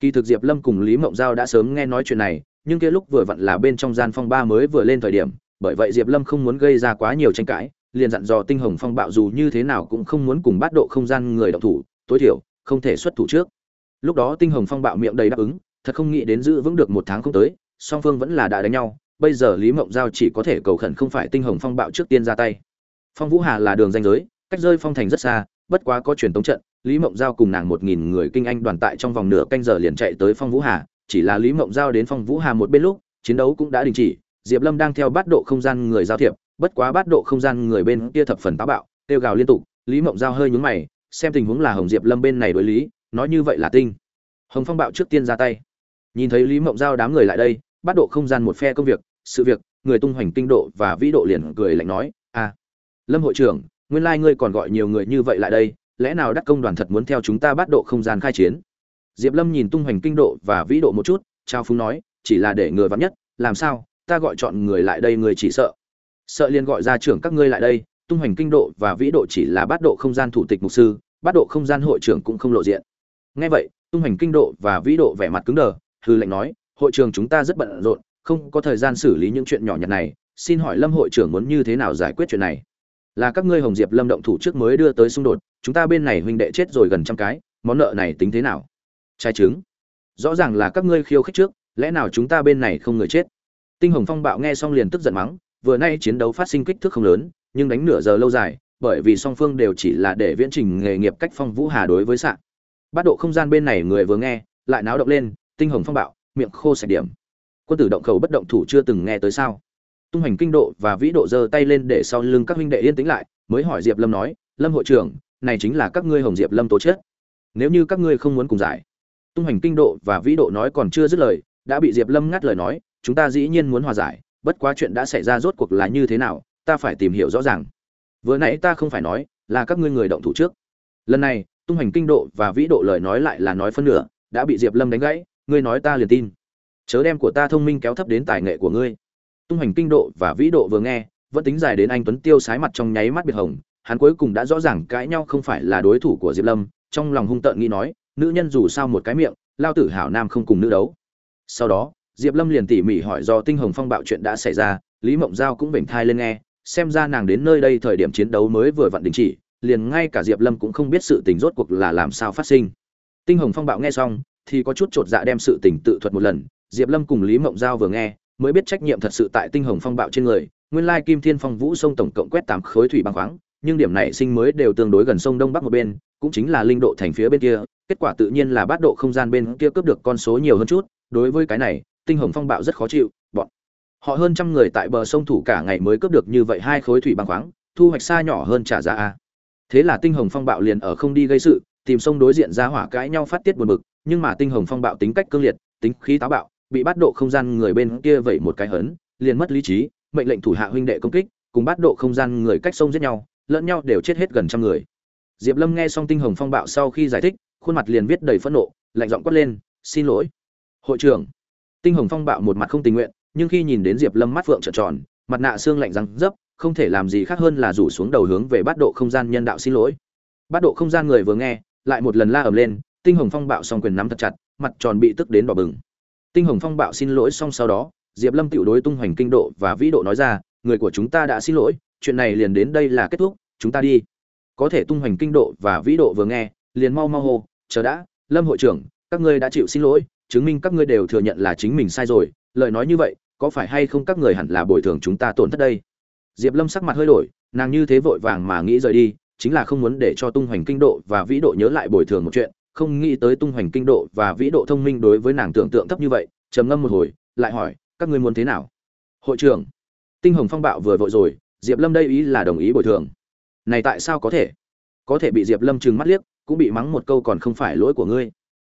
Kỳ thực diệp lâm cùng lý mộng giao đã sớm nghe nói chuyện này, nhưng kia lúc vừa vặn là bên trong gian phong ba mới vừa lên thời điểm, bởi vậy diệp lâm không muốn gây ra quá nhiều tranh cãi, liền dặn dò tinh hồng phong bạo dù như thế nào cũng không muốn cùng bắt độ không gian người độc thủ, tối thiểu, không thể xuất thủ trước. Lúc đó tinh hồng phong bạo miệng đầy đáp ứng thật không nghĩ đến giữ vững được một tháng không tới, song phương vẫn là đã đánh nhau, bây giờ lý mộng giao chỉ có thể cầu khẩn không phải tinh hồng phong bạo trước tiên ra tay. Phong vũ hà là đường danh giới, cách rơi phong thành rất xa, bất quá có truyền tống trận, lý mộng giao cùng nàng một nghìn người kinh anh đoàn tại trong vòng nửa canh giờ liền chạy tới phong vũ hà, chỉ là lý mộng giao đến phong vũ hà một bên lúc, chiến đấu cũng đã đình chỉ, diệp lâm đang theo bát độ không gian người giao thiệp, bất quá bát độ không gian người bên kia thập phần táo bạo, kêu gào liên tục, lý mộng giao hơi nhún mày, xem tình huống là hồng diệp lâm bên này đối lý, nói như vậy là tinh. Hồng phong bạo trước tiên ra tay nhìn thấy lý mộng giao đám người lại đây, bắt độ không gian một phe công việc, sự việc, người tung hoành kinh độ và vĩ độ liền cười lạnh nói a lâm hội trưởng, nguyên lai ngươi còn gọi nhiều người như vậy lại đây, lẽ nào đắc công đoàn thật muốn theo chúng ta bắt độ không gian khai chiến? Diệp lâm nhìn tung hoành kinh độ và vĩ độ một chút, trao phúng nói, chỉ là để người vắng nhất, làm sao, ta gọi chọn người lại đây người chỉ sợ. Sợ liền gọi ra trưởng các ngươi lại đây, tung hoành kinh độ và vĩ độ chỉ là bắt độ không gian thủ tịch mục sư, bắt độ không gian hội trưởng cũng không lộ diện. Ngay vậy, tung hoành kinh độ và vĩ độ vẻ mặt cứng đờ hư lệnh nói, hội trường chúng ta rất bận rộn, không có thời gian xử lý những chuyện nhỏ nhặt này. Xin hỏi lâm hội trưởng muốn như thế nào giải quyết chuyện này? Là các ngươi hồng diệp lâm động thủ trước mới đưa tới xung đột, chúng ta bên này huynh đệ chết rồi gần trăm cái, món nợ này tính thế nào? Trái chứng rõ ràng là các ngươi khiêu khích trước, lẽ nào chúng ta bên này không người chết? Tinh hồng phong bạo nghe xong liền tức giận mắng, vừa nay chiến đấu phát sinh kích thước không lớn, nhưng đánh nửa giờ lâu dài, bởi vì song phương đều chỉ là để viễn trình nghề nghiệp cách phong vũ hà đối với sạn. Bát độ không gian bên này người vừa nghe, lại náo động lên tinh hồng phong bạo, miệng khô sạch điểm. Quân tử động khẩu bất động thủ chưa từng nghe tới sao? Tung hành kinh độ và vĩ độ giơ tay lên để sau lưng các huynh đệ yên tĩnh lại, mới hỏi diệp lâm nói, lâm hội trưởng, này chính là các ngươi hồng diệp lâm tố chết nếu như các ngươi không muốn cùng giải. Tung hành kinh độ và vĩ độ nói còn chưa dứt lời, đã bị diệp lâm ngắt lời nói, chúng ta dĩ nhiên muốn hòa giải, bất quá chuyện đã xảy ra rốt cuộc là như thế nào, ta phải tìm hiểu rõ ràng. Vừa nãy ta không phải nói là các ngươi người động thủ trước. Lần này, tung hành kinh độ và vĩ độ lời nói lại là nói phân nửa, đã bị diệp lâm đánh gãy ngươi nói ta liền tin. Chớ đem của ta thông minh kéo thấp đến tài nghệ của ngươi. Tung hành kinh độ và vĩ độ vừa nghe, vẫn tính dài đến anh tuấn tiêu sái mặt trong nháy mắt biệt hồng, hắn cuối cùng đã rõ ràng cãi nhau không phải là đối thủ của diệp lâm, trong lòng hung tợn nghĩ nói, nữ nhân dù sao một cái miệng, lao tử hảo nam không cùng nữ đấu. Sau đó, diệp lâm liền tỉ mỉ hỏi do tinh hồng phong bạo chuyện đã xảy ra, lý mộng giao cũng vểnh thai lên nghe, xem ra nàng đến nơi đây thời điểm chiến đấu mới vừa vặn đình chỉ, liền ngay cả diệp lâm cũng không biết sự tình rốt cuộc là làm sao phát sinh. Tinh hồng phong bạo nghe xong thì có chút chột dạ đem sự tình tự thuật một lần, diệp lâm cùng lý mộng giao vừa nghe, mới biết trách nhiệm thật sự tại tinh hồng phong bạo trên người, nguyên lai kim thiên phong vũ sông tổng cộng quét tám khối thủy băng khoáng, nhưng điểm này sinh mới đều tương đối gần sông đông bắc một bên, cũng chính là linh độ thành phía bên kia, kết quả tự nhiên là bát độ không gian bên kia cướp được con số nhiều hơn chút, đối với cái này, tinh hồng phong bạo rất khó chịu, bọn họ hơn trăm người tại bờ sông thủ cả ngày mới cướp được như vậy hai khối thủy băng khoáng, thu hoạch xa nhỏ hơn trả giá a. Thế là tinh hồng phong bạo liền ở không đi gây sự tìm sông đối diện ra hỏa cãi nhau phát tiết buồn bực, nhưng mà tinh hồng phong bạo tính cách cương liệt, tính khí táo bạo, bị bắt độ không gian người bên kia vẩy một cái hấn, liền mất lý trí, mệnh lệnh thủ hạ huynh đệ công kích, cùng bắt độ không gian người cách sông giết nhau, lẫn nhau đều chết hết gần trăm người. Diệp lâm nghe xong tinh hồng phong bạo sau khi giải thích, khuôn mặt liền viết đầy phẫn nộ, lạnh giọng quát lên, xin lỗi, hội trưởng. Tinh hồng phong bạo một mặt không tình nguyện, nhưng khi nhìn đến diệp lâm mắt phượng trợn tròn, mặt nạ xương lạnh răng dấp không thể làm gì khác hơn là rủ xuống đầu hướng về bát độ không gian nhân đạo xin lỗi. Bát độ không gian người vừa nghe lại một lần la ầm lên, tinh hồng phong bạo song quyền nắm thật chặt, mặt tròn bị tức đến đỏ bừng. Tinh hồng phong bạo xin lỗi xong sau đó, diệp lâm tiểu đối tung hoành kinh độ và vĩ độ nói ra, người của chúng ta đã xin lỗi, chuyện này liền đến đây là kết thúc, chúng ta đi. Có thể tung hoành kinh độ và vĩ độ vừa nghe, liền mau mau hô, chờ đã, lâm hội trưởng, các ngươi đã chịu xin lỗi, chứng minh các ngươi đều thừa nhận là chính mình sai rồi, lời nói như vậy, có phải hay không các người hẳn là bồi thường chúng ta tổn thất đây? Diệp lâm sắc mặt hơi đổi, nàng như thế vội vàng mà nghĩ rời đi chính là không muốn để cho tung hoành kinh độ và vĩ độ nhớ lại bồi thường một chuyện, không nghĩ tới tung hoành kinh độ và vĩ độ thông minh đối với nàng tưởng tượng thấp như vậy, trầm ngâm một hồi, lại hỏi, các ngươi muốn thế nào? Hội trưởng, tinh hồng phong bạo vừa vội rồi, diệp lâm đây ý là đồng ý bồi thường. Này tại sao có thể? Có thể bị diệp lâm trừng mắt liếc, cũng bị mắng một câu còn không phải lỗi của ngươi.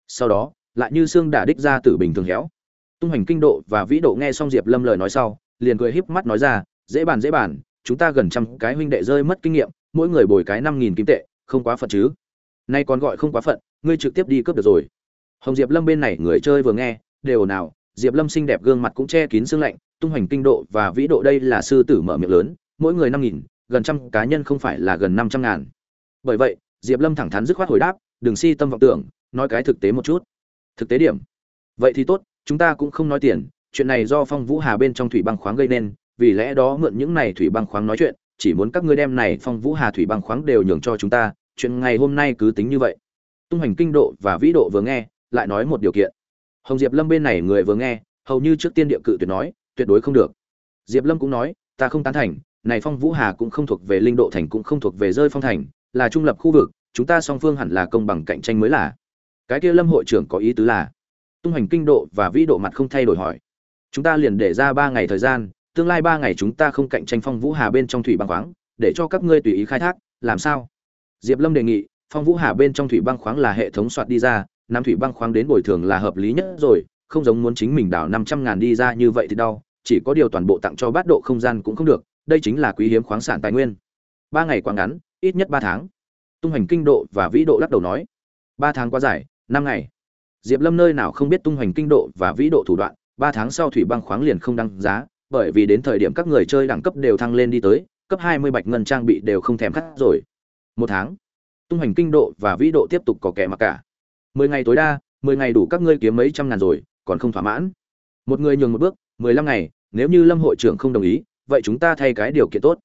Sau đó, lại như xương đả đích ra tử bình thường héo. Tung hoành kinh độ và vĩ độ nghe xong diệp lâm lời nói sau, liền cười híp mắt nói ra, dễ bàn dễ bàn, chúng ta gần trăm cái huynh đệ rơi mất kinh nghiệm mỗi người bồi cái năm nghìn kim tệ, không quá phận chứ. Nay còn gọi không quá phận, ngươi trực tiếp đi cướp được rồi. Hồng diệp lâm bên này người chơi vừa nghe, đều nào diệp lâm xinh đẹp gương mặt cũng che kín xương lạnh, tung hoành kinh độ và vĩ độ đây là sư tử mở miệng lớn, mỗi người năm nghìn, gần trăm cá nhân không phải là gần năm trăm ngàn. Bởi vậy, diệp lâm thẳng thắn dứt khoát hồi đáp, đừng si tâm vọng tưởng, nói cái thực tế một chút. Thực tế điểm. Vậy thì tốt, chúng ta cũng không nói tiền, chuyện này do phong vũ hà bên trong thủy băng khoáng gây nên, vì lẽ đó mượn những này thủy băng khoáng nói chuyện chỉ muốn các ngươi đem này phong vũ hà thủy băng khoáng đều nhường cho chúng ta, chuyện ngày hôm nay cứ tính như vậy. Tung hành kinh độ và vĩ độ vừa nghe, lại nói một điều kiện. Hồng diệp lâm bên này người vừa nghe, hầu như trước tiên địa cự tuyệt nói, tuyệt đối không được. Diệp lâm cũng nói, ta không tán thành, này phong vũ hà cũng không thuộc về linh độ thành cũng không thuộc về rơi phong thành, là trung lập khu vực, chúng ta song phương hẳn là công bằng cạnh tranh mới là. Cái kia lâm hội trưởng có ý tứ là, tung hành kinh độ và vĩ độ mặt không thay đổi hỏi. Chúng ta liền để ra ba ngày thời gian tương lai ba ngày chúng ta không cạnh tranh phong vũ hà bên trong thủy băng khoáng, để cho các ngươi tùy ý khai thác, làm sao? Diệp lâm đề nghị, phong vũ hà bên trong thủy băng khoáng là hệ thống soạt đi ra, năm thủy băng khoáng đến bồi thường là hợp lý nhất rồi, không giống muốn chính mình đào năm trăm ngàn đi ra như vậy thì đau, chỉ có điều toàn bộ tặng cho bát độ không gian cũng không được, đây chính là quý hiếm khoáng sản tài nguyên. Ba ngày quá ngắn, ít nhất ba tháng. Tung hành kinh độ và vĩ độ lắc đầu nói. Ba tháng quá dài, năm ngày. Diệp lâm nơi nào không biết tung hành kinh độ và vĩ độ thủ đoạn, ba tháng sau thủy băng khoáng liền không đăng giá bởi vì đến thời điểm các người chơi đẳng cấp đều thăng lên đi tới, cấp hai mươi bạch ngân trang bị đều không thèm cắt rồi. Một tháng, tung hành kinh độ và vĩ độ tiếp tục có kẻ mặc cả. mười ngày tối đa, mười ngày đủ các ngươi kiếm mấy trăm ngàn rồi, còn không thỏa mãn. Một người nhường một bước, mười lăm ngày, nếu như lâm hội trưởng không đồng ý, vậy chúng ta thay cái điều kiện tốt.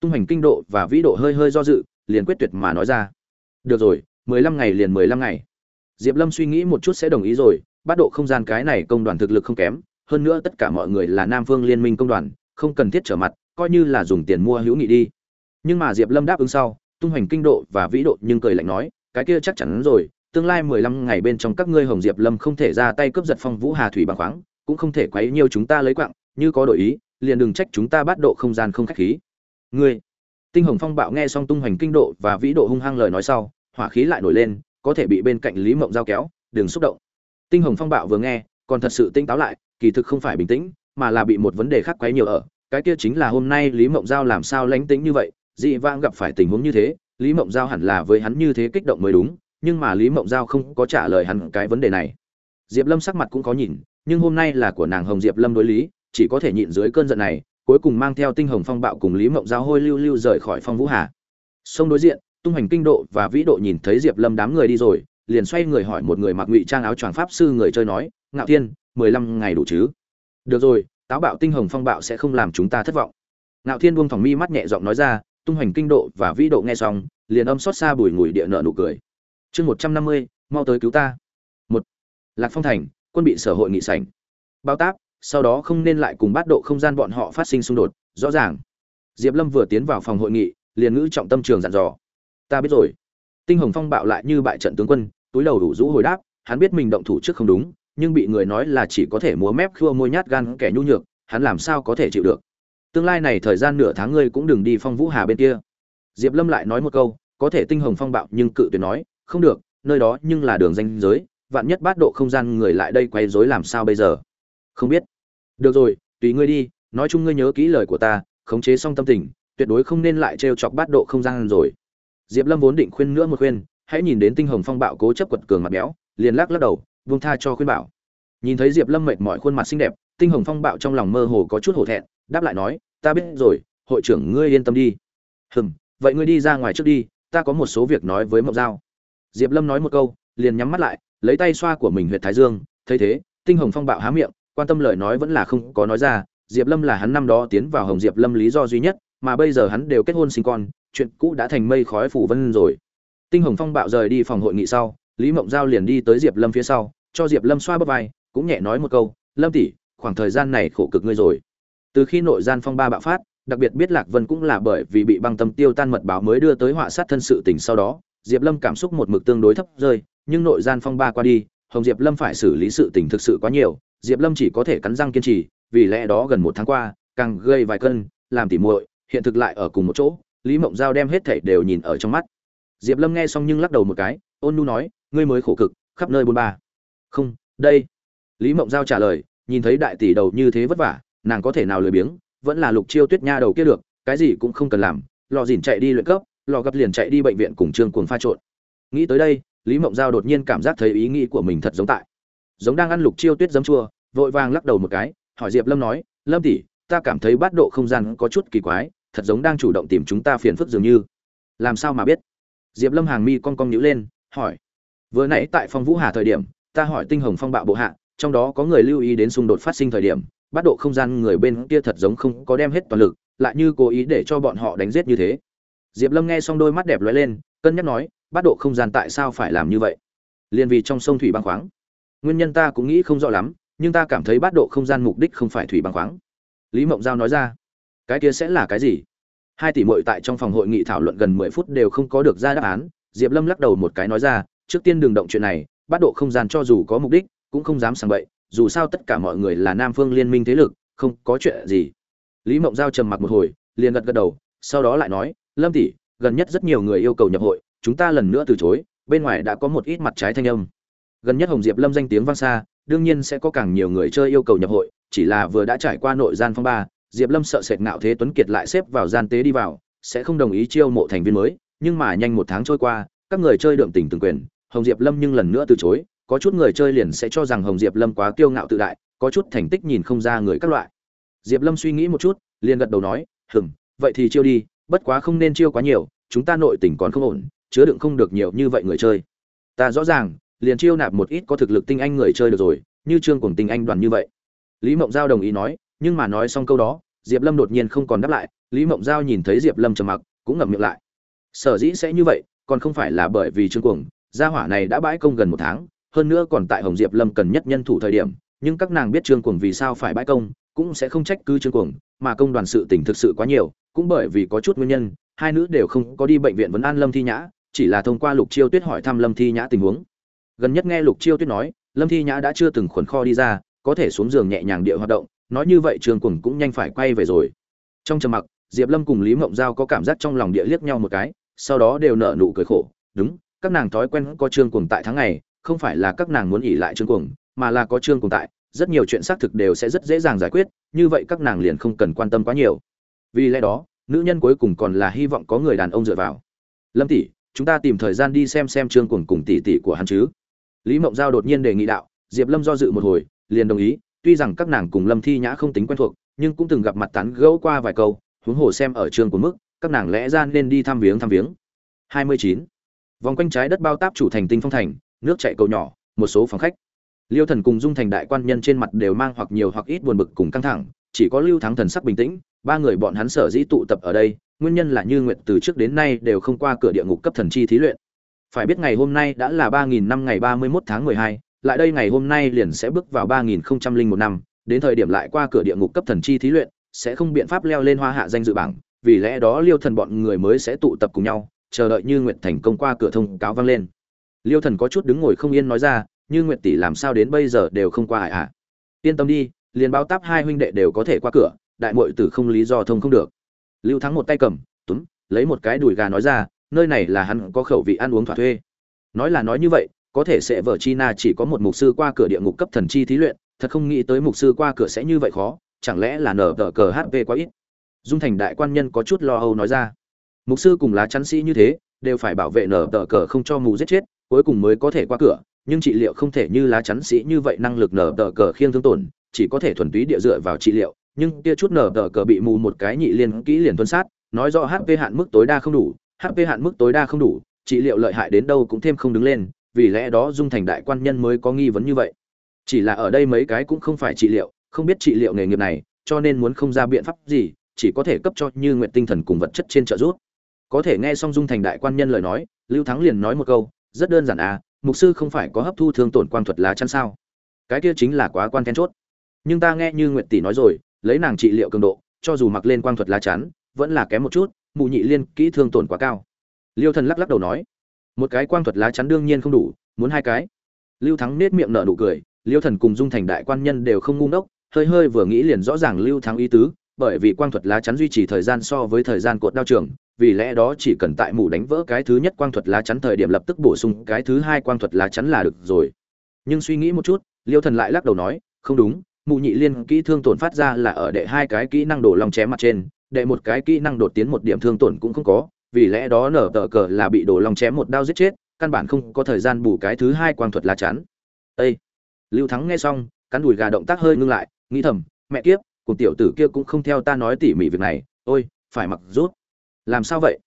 Tung hành kinh độ và vĩ độ hơi hơi do dự, liền quyết tuyệt mà nói ra. Được rồi, mười lăm ngày liền mười lăm ngày. Diệp lâm suy nghĩ một chút sẽ đồng ý rồi, bắt độ không gian cái này công đoàn thực lực không kém hơn nữa tất cả mọi người là nam phương liên minh công đoàn, không cần thiết trở mặt, coi như là dùng tiền mua hữu nghị đi. Nhưng mà diệp lâm đáp ứng sau, tung hoành kinh độ và vĩ độ nhưng cười lạnh nói, cái kia chắc chắn rồi, tương lai mười lăm ngày bên trong các ngươi hồng diệp lâm không thể ra tay cướp giật phong vũ hà thủy bằng khoáng, cũng không thể quấy nhiêu chúng ta lấy quặng như có đổi ý, liền đừng trách chúng ta bắt độ không gian không khách khí. Ngươi. Tinh hồng phong bạo nghe xong tung hoành kinh độ và vĩ độ hung hăng lời nói sau, hỏa khí lại nổi lên, có thể bị bên cạnh lý mộng giao kéo, đừng xúc động. Tinh hồng phong bạo vừa nghe, còn thật sự tinh táo lại kỳ thực không phải bình tĩnh, mà là bị một vấn đề khác quấy nhiều ở. Cái kia chính là hôm nay lý mộng giao làm sao lánh tính như vậy? Dị vãng gặp phải tình huống như thế, lý mộng giao hẳn là với hắn như thế kích động mới đúng, nhưng mà lý mộng giao không có trả lời hắn cái vấn đề này. Diệp lâm sắc mặt cũng có nhìn, nhưng hôm nay là của nàng hồng diệp lâm đối lý, chỉ có thể nhịn dưới cơn giận này, cuối cùng mang theo tinh hồng phong bạo cùng lý mộng giao hôi lưu lưu rời khỏi phong vũ hà. Sông đối diện, tung hành kinh độ và vĩ độ nhìn thấy diệp lâm đám người đi rồi, liền xoay người hỏi một người mặc ngụy trang áo choàng pháp sư người chơi nói, ngạo thiên mười lăm ngày đủ chứ? Được rồi, táo bạo tinh hồng phong bạo sẽ không làm chúng ta thất vọng. Ngạo thiên buông thỏng mi mắt nhẹ giọng nói ra, tung hành kinh độ và vĩ độ nghe xong, liền âm xót xa bùi ngùi địa nợ nụ cười. Chương một trăm năm mươi, mau tới cứu ta. Một, lạc phong thành, quân bị sở hội nghị sảnh. Bao táp, sau đó không nên lại cùng bát độ không gian bọn họ phát sinh xung đột, rõ ràng. Diệp lâm vừa tiến vào phòng hội nghị, liền ngữ trọng tâm trường dặn dò. Ta biết rồi. Tinh hồng phong bạo lại như bại trận tướng quân, túi đầu đủ rũ hồi đáp, hắn biết mình động thủ trước không đúng nhưng bị người nói là chỉ có thể múa mép khua môi nhát gan kẻ nhu nhược, hắn làm sao có thể chịu được? Tương lai này thời gian nửa tháng ngươi cũng đừng đi phong vũ hà bên kia. Diệp lâm lại nói một câu, có thể tinh hồng phong bạo nhưng cự tuyệt nói, không được, nơi đó nhưng là đường danh giới, vạn nhất bát độ không gian người lại đây quay rối làm sao bây giờ? Không biết. Được rồi, tùy ngươi đi, nói chung ngươi nhớ kỹ lời của ta, khống chế xong tâm tình, tuyệt đối không nên lại trêu chọc bát độ không gian rồi. Diệp lâm vốn định khuyên nữa một khuyên, hãy nhìn đến tinh hồng phong bạo cố chấp quật cường mặt béo, liền lắc lắc đầu buông tha cho khuyên bảo. Nhìn thấy diệp lâm mệt mỏi khuôn mặt xinh đẹp, tinh hồng phong bạo trong lòng mơ hồ có chút hổ thẹn, đáp lại nói, ta biết rồi, hội trưởng ngươi yên tâm đi. Hừm, vậy ngươi đi ra ngoài trước đi, ta có một số việc nói với mộng giao. Diệp lâm nói một câu, liền nhắm mắt lại, lấy tay xoa của mình huyệt thái dương, thấy thế, tinh hồng phong bạo há miệng, quan tâm lời nói vẫn là không có nói ra, diệp lâm là hắn năm đó tiến vào hồng diệp lâm lý do duy nhất, mà bây giờ hắn đều kết hôn sinh con, chuyện cũ đã thành mây khói phủ vân rồi. Tinh hồng phong bạo rời đi phòng hội nghị sau, lý mộng giao liền đi tới diệp lâm phía sau cho diệp lâm xoa bắp vai, cũng nhẹ nói một câu, lâm tỷ, khoảng thời gian này khổ cực ngươi rồi. Từ khi nội gian phong ba bạo phát, đặc biệt biết lạc vân cũng là bởi vì bị băng tâm tiêu tan mật báo mới đưa tới họa sát thân sự tình sau đó, diệp lâm cảm xúc một mực tương đối thấp rơi, nhưng nội gian phong ba qua đi, hồng diệp lâm phải xử lý sự tình thực sự quá nhiều, diệp lâm chỉ có thể cắn răng kiên trì, vì lẽ đó gần một tháng qua, càng gây vài cân, làm tỉ muội, hiện thực lại ở cùng một chỗ, lý mộng giao đem hết thảy đều nhìn ở trong mắt. Diệp lâm nghe xong nhưng lắc đầu một cái, ôn nu nói, ngươi mới khổ cực, khắp nơi bôn ba không, đây. Lý mộng giao trả lời, nhìn thấy đại tỷ đầu như thế vất vả, nàng có thể nào lười biếng, vẫn là lục chiêu tuyết nha đầu kia được, cái gì cũng không cần làm, lò dìn chạy đi luyện cấp, lò gấp liền chạy đi bệnh viện cùng trương cuồng pha trộn. Nghĩ tới đây, lý mộng giao đột nhiên cảm giác thấy ý nghĩ của mình thật giống tại. Giống đang ăn lục chiêu tuyết giấm chua, vội vàng lắc đầu một cái, hỏi diệp lâm nói, lâm tỷ, ta cảm thấy bát độ không gian có chút kỳ quái, thật giống đang chủ động tìm chúng ta phiền phức dường như. Làm sao mà biết? Diệp lâm hàng mi con cong nhíu lên, hỏi. Vừa nãy tại phong vũ hà thời điểm ta hỏi tinh hồng phong bạo bộ hạ, trong đó có người lưu ý đến xung đột phát sinh thời điểm bát độ không gian người bên kia thật giống không có đem hết toàn lực, lại như cố ý để cho bọn họ đánh giết như thế. Diệp lâm nghe xong đôi mắt đẹp lóe lên, cân nhắc nói bát độ không gian tại sao phải làm như vậy? Liền vì trong sông thủy băng khoáng. Nguyên nhân ta cũng nghĩ không rõ lắm, nhưng ta cảm thấy bát độ không gian mục đích không phải thủy băng khoáng. Lý mộng giao nói ra, cái kia sẽ là cái gì? Hai tỷ muội tại trong phòng hội nghị thảo luận gần mười phút đều không có được ra đáp án, diệp lâm lắc đầu một cái nói ra, trước tiên đừng động chuyện này bát độ không gian cho dù có mục đích, cũng không dám sàng bậy, dù sao tất cả mọi người là nam phương liên minh thế lực, không có chuyện gì. Lý mộng giao trầm mặc một hồi, liền gật gật đầu, sau đó lại nói, lâm tỷ, gần nhất rất nhiều người yêu cầu nhập hội, chúng ta lần nữa từ chối, bên ngoài đã có một ít mặt trái thanh âm. Gần nhất hồng diệp lâm danh tiếng vang xa, đương nhiên sẽ có càng nhiều người chơi yêu cầu nhập hội, chỉ là vừa đã trải qua nội gian phong ba, diệp lâm sợ sệt ngạo thế tuấn kiệt lại xếp vào gian tế đi vào, sẽ không đồng ý chiêu mộ thành viên mới, nhưng mà nhanh một tháng trôi qua, các người chơi đượm tình từng quyền hồng diệp lâm nhưng lần nữa từ chối, có chút người chơi liền sẽ cho rằng hồng diệp lâm quá kiêu ngạo tự đại, có chút thành tích nhìn không ra người các loại. Diệp lâm suy nghĩ một chút, liền gật đầu nói, hừm, vậy thì chiêu đi, bất quá không nên chiêu quá nhiều, chúng ta nội tình còn không ổn, chứa đựng không được nhiều như vậy người chơi. Ta rõ ràng, liền chiêu nạp một ít có thực lực tinh anh người chơi được rồi, như trương cùng tinh anh đoàn như vậy. Lý mộng giao đồng ý nói, nhưng mà nói xong câu đó, diệp lâm đột nhiên không còn đáp lại, lý mộng giao nhìn thấy diệp lâm trầm mặc, cũng ngậm miệng lại. Sở dĩ sẽ như vậy, còn không phải là bởi vì trương cuồng gia hỏa này đã bãi công gần một tháng, hơn nữa còn tại hồng diệp lâm cần nhất nhân thủ thời điểm, nhưng các nàng biết trương cuồng vì sao phải bãi công, cũng sẽ không trách cứ trương cuồng, mà công đoàn sự tình thực sự quá nhiều, cũng bởi vì có chút nguyên nhân, hai nữ đều không có đi bệnh viện vấn an lâm thi nhã, chỉ là thông qua lục chiêu tuyết hỏi thăm lâm thi nhã tình huống. Gần nhất nghe lục chiêu tuyết nói, lâm thi nhã đã chưa từng khuẩn kho đi ra, có thể xuống giường nhẹ nhàng địa hoạt động, nói như vậy trường Cuồng cũng nhanh phải quay về rồi. Trong trầm mặc, diệp lâm cùng lý mộng giao có cảm giác trong lòng địa liếc nhau một cái, sau đó đều nở nụ cười khổ, đúng các nàng thói quen có trương cuồng tại tháng ngày, không phải là các nàng muốn ỉ lại trương cuồng, mà là có trương cuồng tại, rất nhiều chuyện xác thực đều sẽ rất dễ dàng giải quyết, như vậy các nàng liền không cần quan tâm quá nhiều. Vì lẽ đó, nữ nhân cuối cùng còn là hy vọng có người đàn ông dựa vào. Lâm tỷ, chúng ta tìm thời gian đi xem xem trương cuồng cùng tỷ tỷ của hắn chứ. Lý mộng giao đột nhiên đề nghị đạo, diệp lâm do dự một hồi, liền đồng ý, tuy rằng các nàng cùng lâm thi nhã không tính quen thuộc, nhưng cũng từng gặp mặt tán gẫu qua vài câu, huống hồ xem ở trường của mức, các nàng lẽ ra nên đi thăm viếng thăm viếng. 29 vòng quanh trái đất bao táp chủ thành tinh phong thành, nước chảy cầu nhỏ, một số phòng khách. Liêu thần cùng dung thành đại quan nhân trên mặt đều mang hoặc nhiều hoặc ít buồn bực cùng căng thẳng, chỉ có lưu thắng thần sắc bình tĩnh, ba người bọn hắn sở dĩ tụ tập ở đây, nguyên nhân là như nguyện từ trước đến nay đều không qua cửa địa ngục cấp thần chi thí luyện. Phải biết ngày hôm nay đã là ba nghìn năm ngày ba mươi mốt tháng mười hai, lại đây ngày hôm nay liền sẽ bước vào ba nghìn không trăm linh một năm, đến thời điểm lại qua cửa địa ngục cấp thần chi thí luyện, sẽ không biện pháp leo lên hoa hạ danh dự bảng, vì lẽ đó liêu thần bọn người mới sẽ tụ tập cùng nhau chờ đợi như nguyệt thành công qua cửa thông cáo vang lên. Liêu thần có chút đứng ngồi không yên nói ra, như nguyệt tỷ làm sao đến bây giờ đều không qua hại ạ? Yên tâm đi, liền báo táp hai huynh đệ đều có thể qua cửa, đại muội tử không lý do thông không được. Lưu thắng một tay cầm, túm, lấy một cái đùi gà nói ra, nơi này là hắn có khẩu vị ăn uống thỏa thuê. Nói là nói như vậy, có thể sẽ vợ china chỉ có một mục sư qua cửa địa ngục cấp thần chi thí luyện, thật không nghĩ tới mục sư qua cửa sẽ như vậy khó, chẳng lẽ là nở tờ cờ hp quá ít? Dung thành đại quan nhân có chút lo âu nói ra mục sư cùng lá chắn sĩ như thế, đều phải bảo vệ nở tờ cờ không cho mù giết chết, cuối cùng mới có thể qua cửa, nhưng trị liệu không thể như lá chắn sĩ như vậy năng lực nở tờ cờ khiêng thương tổn, chỉ có thể thuần túy địa dựa vào trị liệu, nhưng kia chút nở tờ cờ bị mù một cái nhị liên kỹ liền tuân sát, nói rõ hp hạn mức tối đa không đủ hp hạn mức tối đa không đủ, trị liệu lợi hại đến đâu cũng thêm không đứng lên, vì lẽ đó dung thành đại quan nhân mới có nghi vấn như vậy. Chỉ là ở đây mấy cái cũng không phải trị liệu, không biết trị liệu nghề nghiệp này, cho nên muốn không ra biện pháp gì, chỉ có thể cấp cho như nguyện tinh thần cùng vật chất trên trợ giúp có thể nghe xong dung thành đại quan nhân lời nói, lưu thắng liền nói một câu, rất đơn giản à mục sư không phải có hấp thu thương tổn quan thuật lá chắn sao? Cái kia chính là quá quan then chốt. Nhưng ta nghe như nguyệt tỷ nói rồi, lấy nàng trị liệu cường độ, cho dù mặc lên quang thuật lá chắn, vẫn là kém một chút, mụ nhị liên kỹ thương tổn quá cao. Liêu thần lắc lắc đầu nói, một cái quang thuật lá chắn đương nhiên không đủ, muốn hai cái. Lưu thắng nết miệng nở nụ cười, liêu thần cùng dung thành đại quan nhân đều không ngu ngốc, hơi hơi vừa nghĩ liền rõ ràng lưu thắng ý tứ, bởi vì quang thuật lá chắn duy trì thời gian so với thời gian cột đao trường vì lẽ đó chỉ cần tại mù đánh vỡ cái thứ nhất quang thuật lá chắn thời điểm lập tức bổ sung cái thứ hai quang thuật lá chắn là được rồi. Nhưng suy nghĩ một chút, liêu thần lại lắc đầu nói, không đúng, mù nhị liên kỹ thương tổn phát ra là ở đệ hai cái kỹ năng đổ lòng chém mặt trên, đệ một cái kỹ năng đột tiến một điểm thương tổn cũng không có, vì lẽ đó nở tờ cờ là bị đổ lòng chém một đao giết chết, căn bản không có thời gian bù cái thứ hai quang thuật lá chắn. Ê! lưu thắng nghe xong, cắn đùi gà động tác hơi ngưng lại, nghĩ thầm, mẹ kiếp cùng tiểu tử kia cũng không theo ta nói tỉ mỉ việc này, ôi, phải mặc rút làm sao vậy?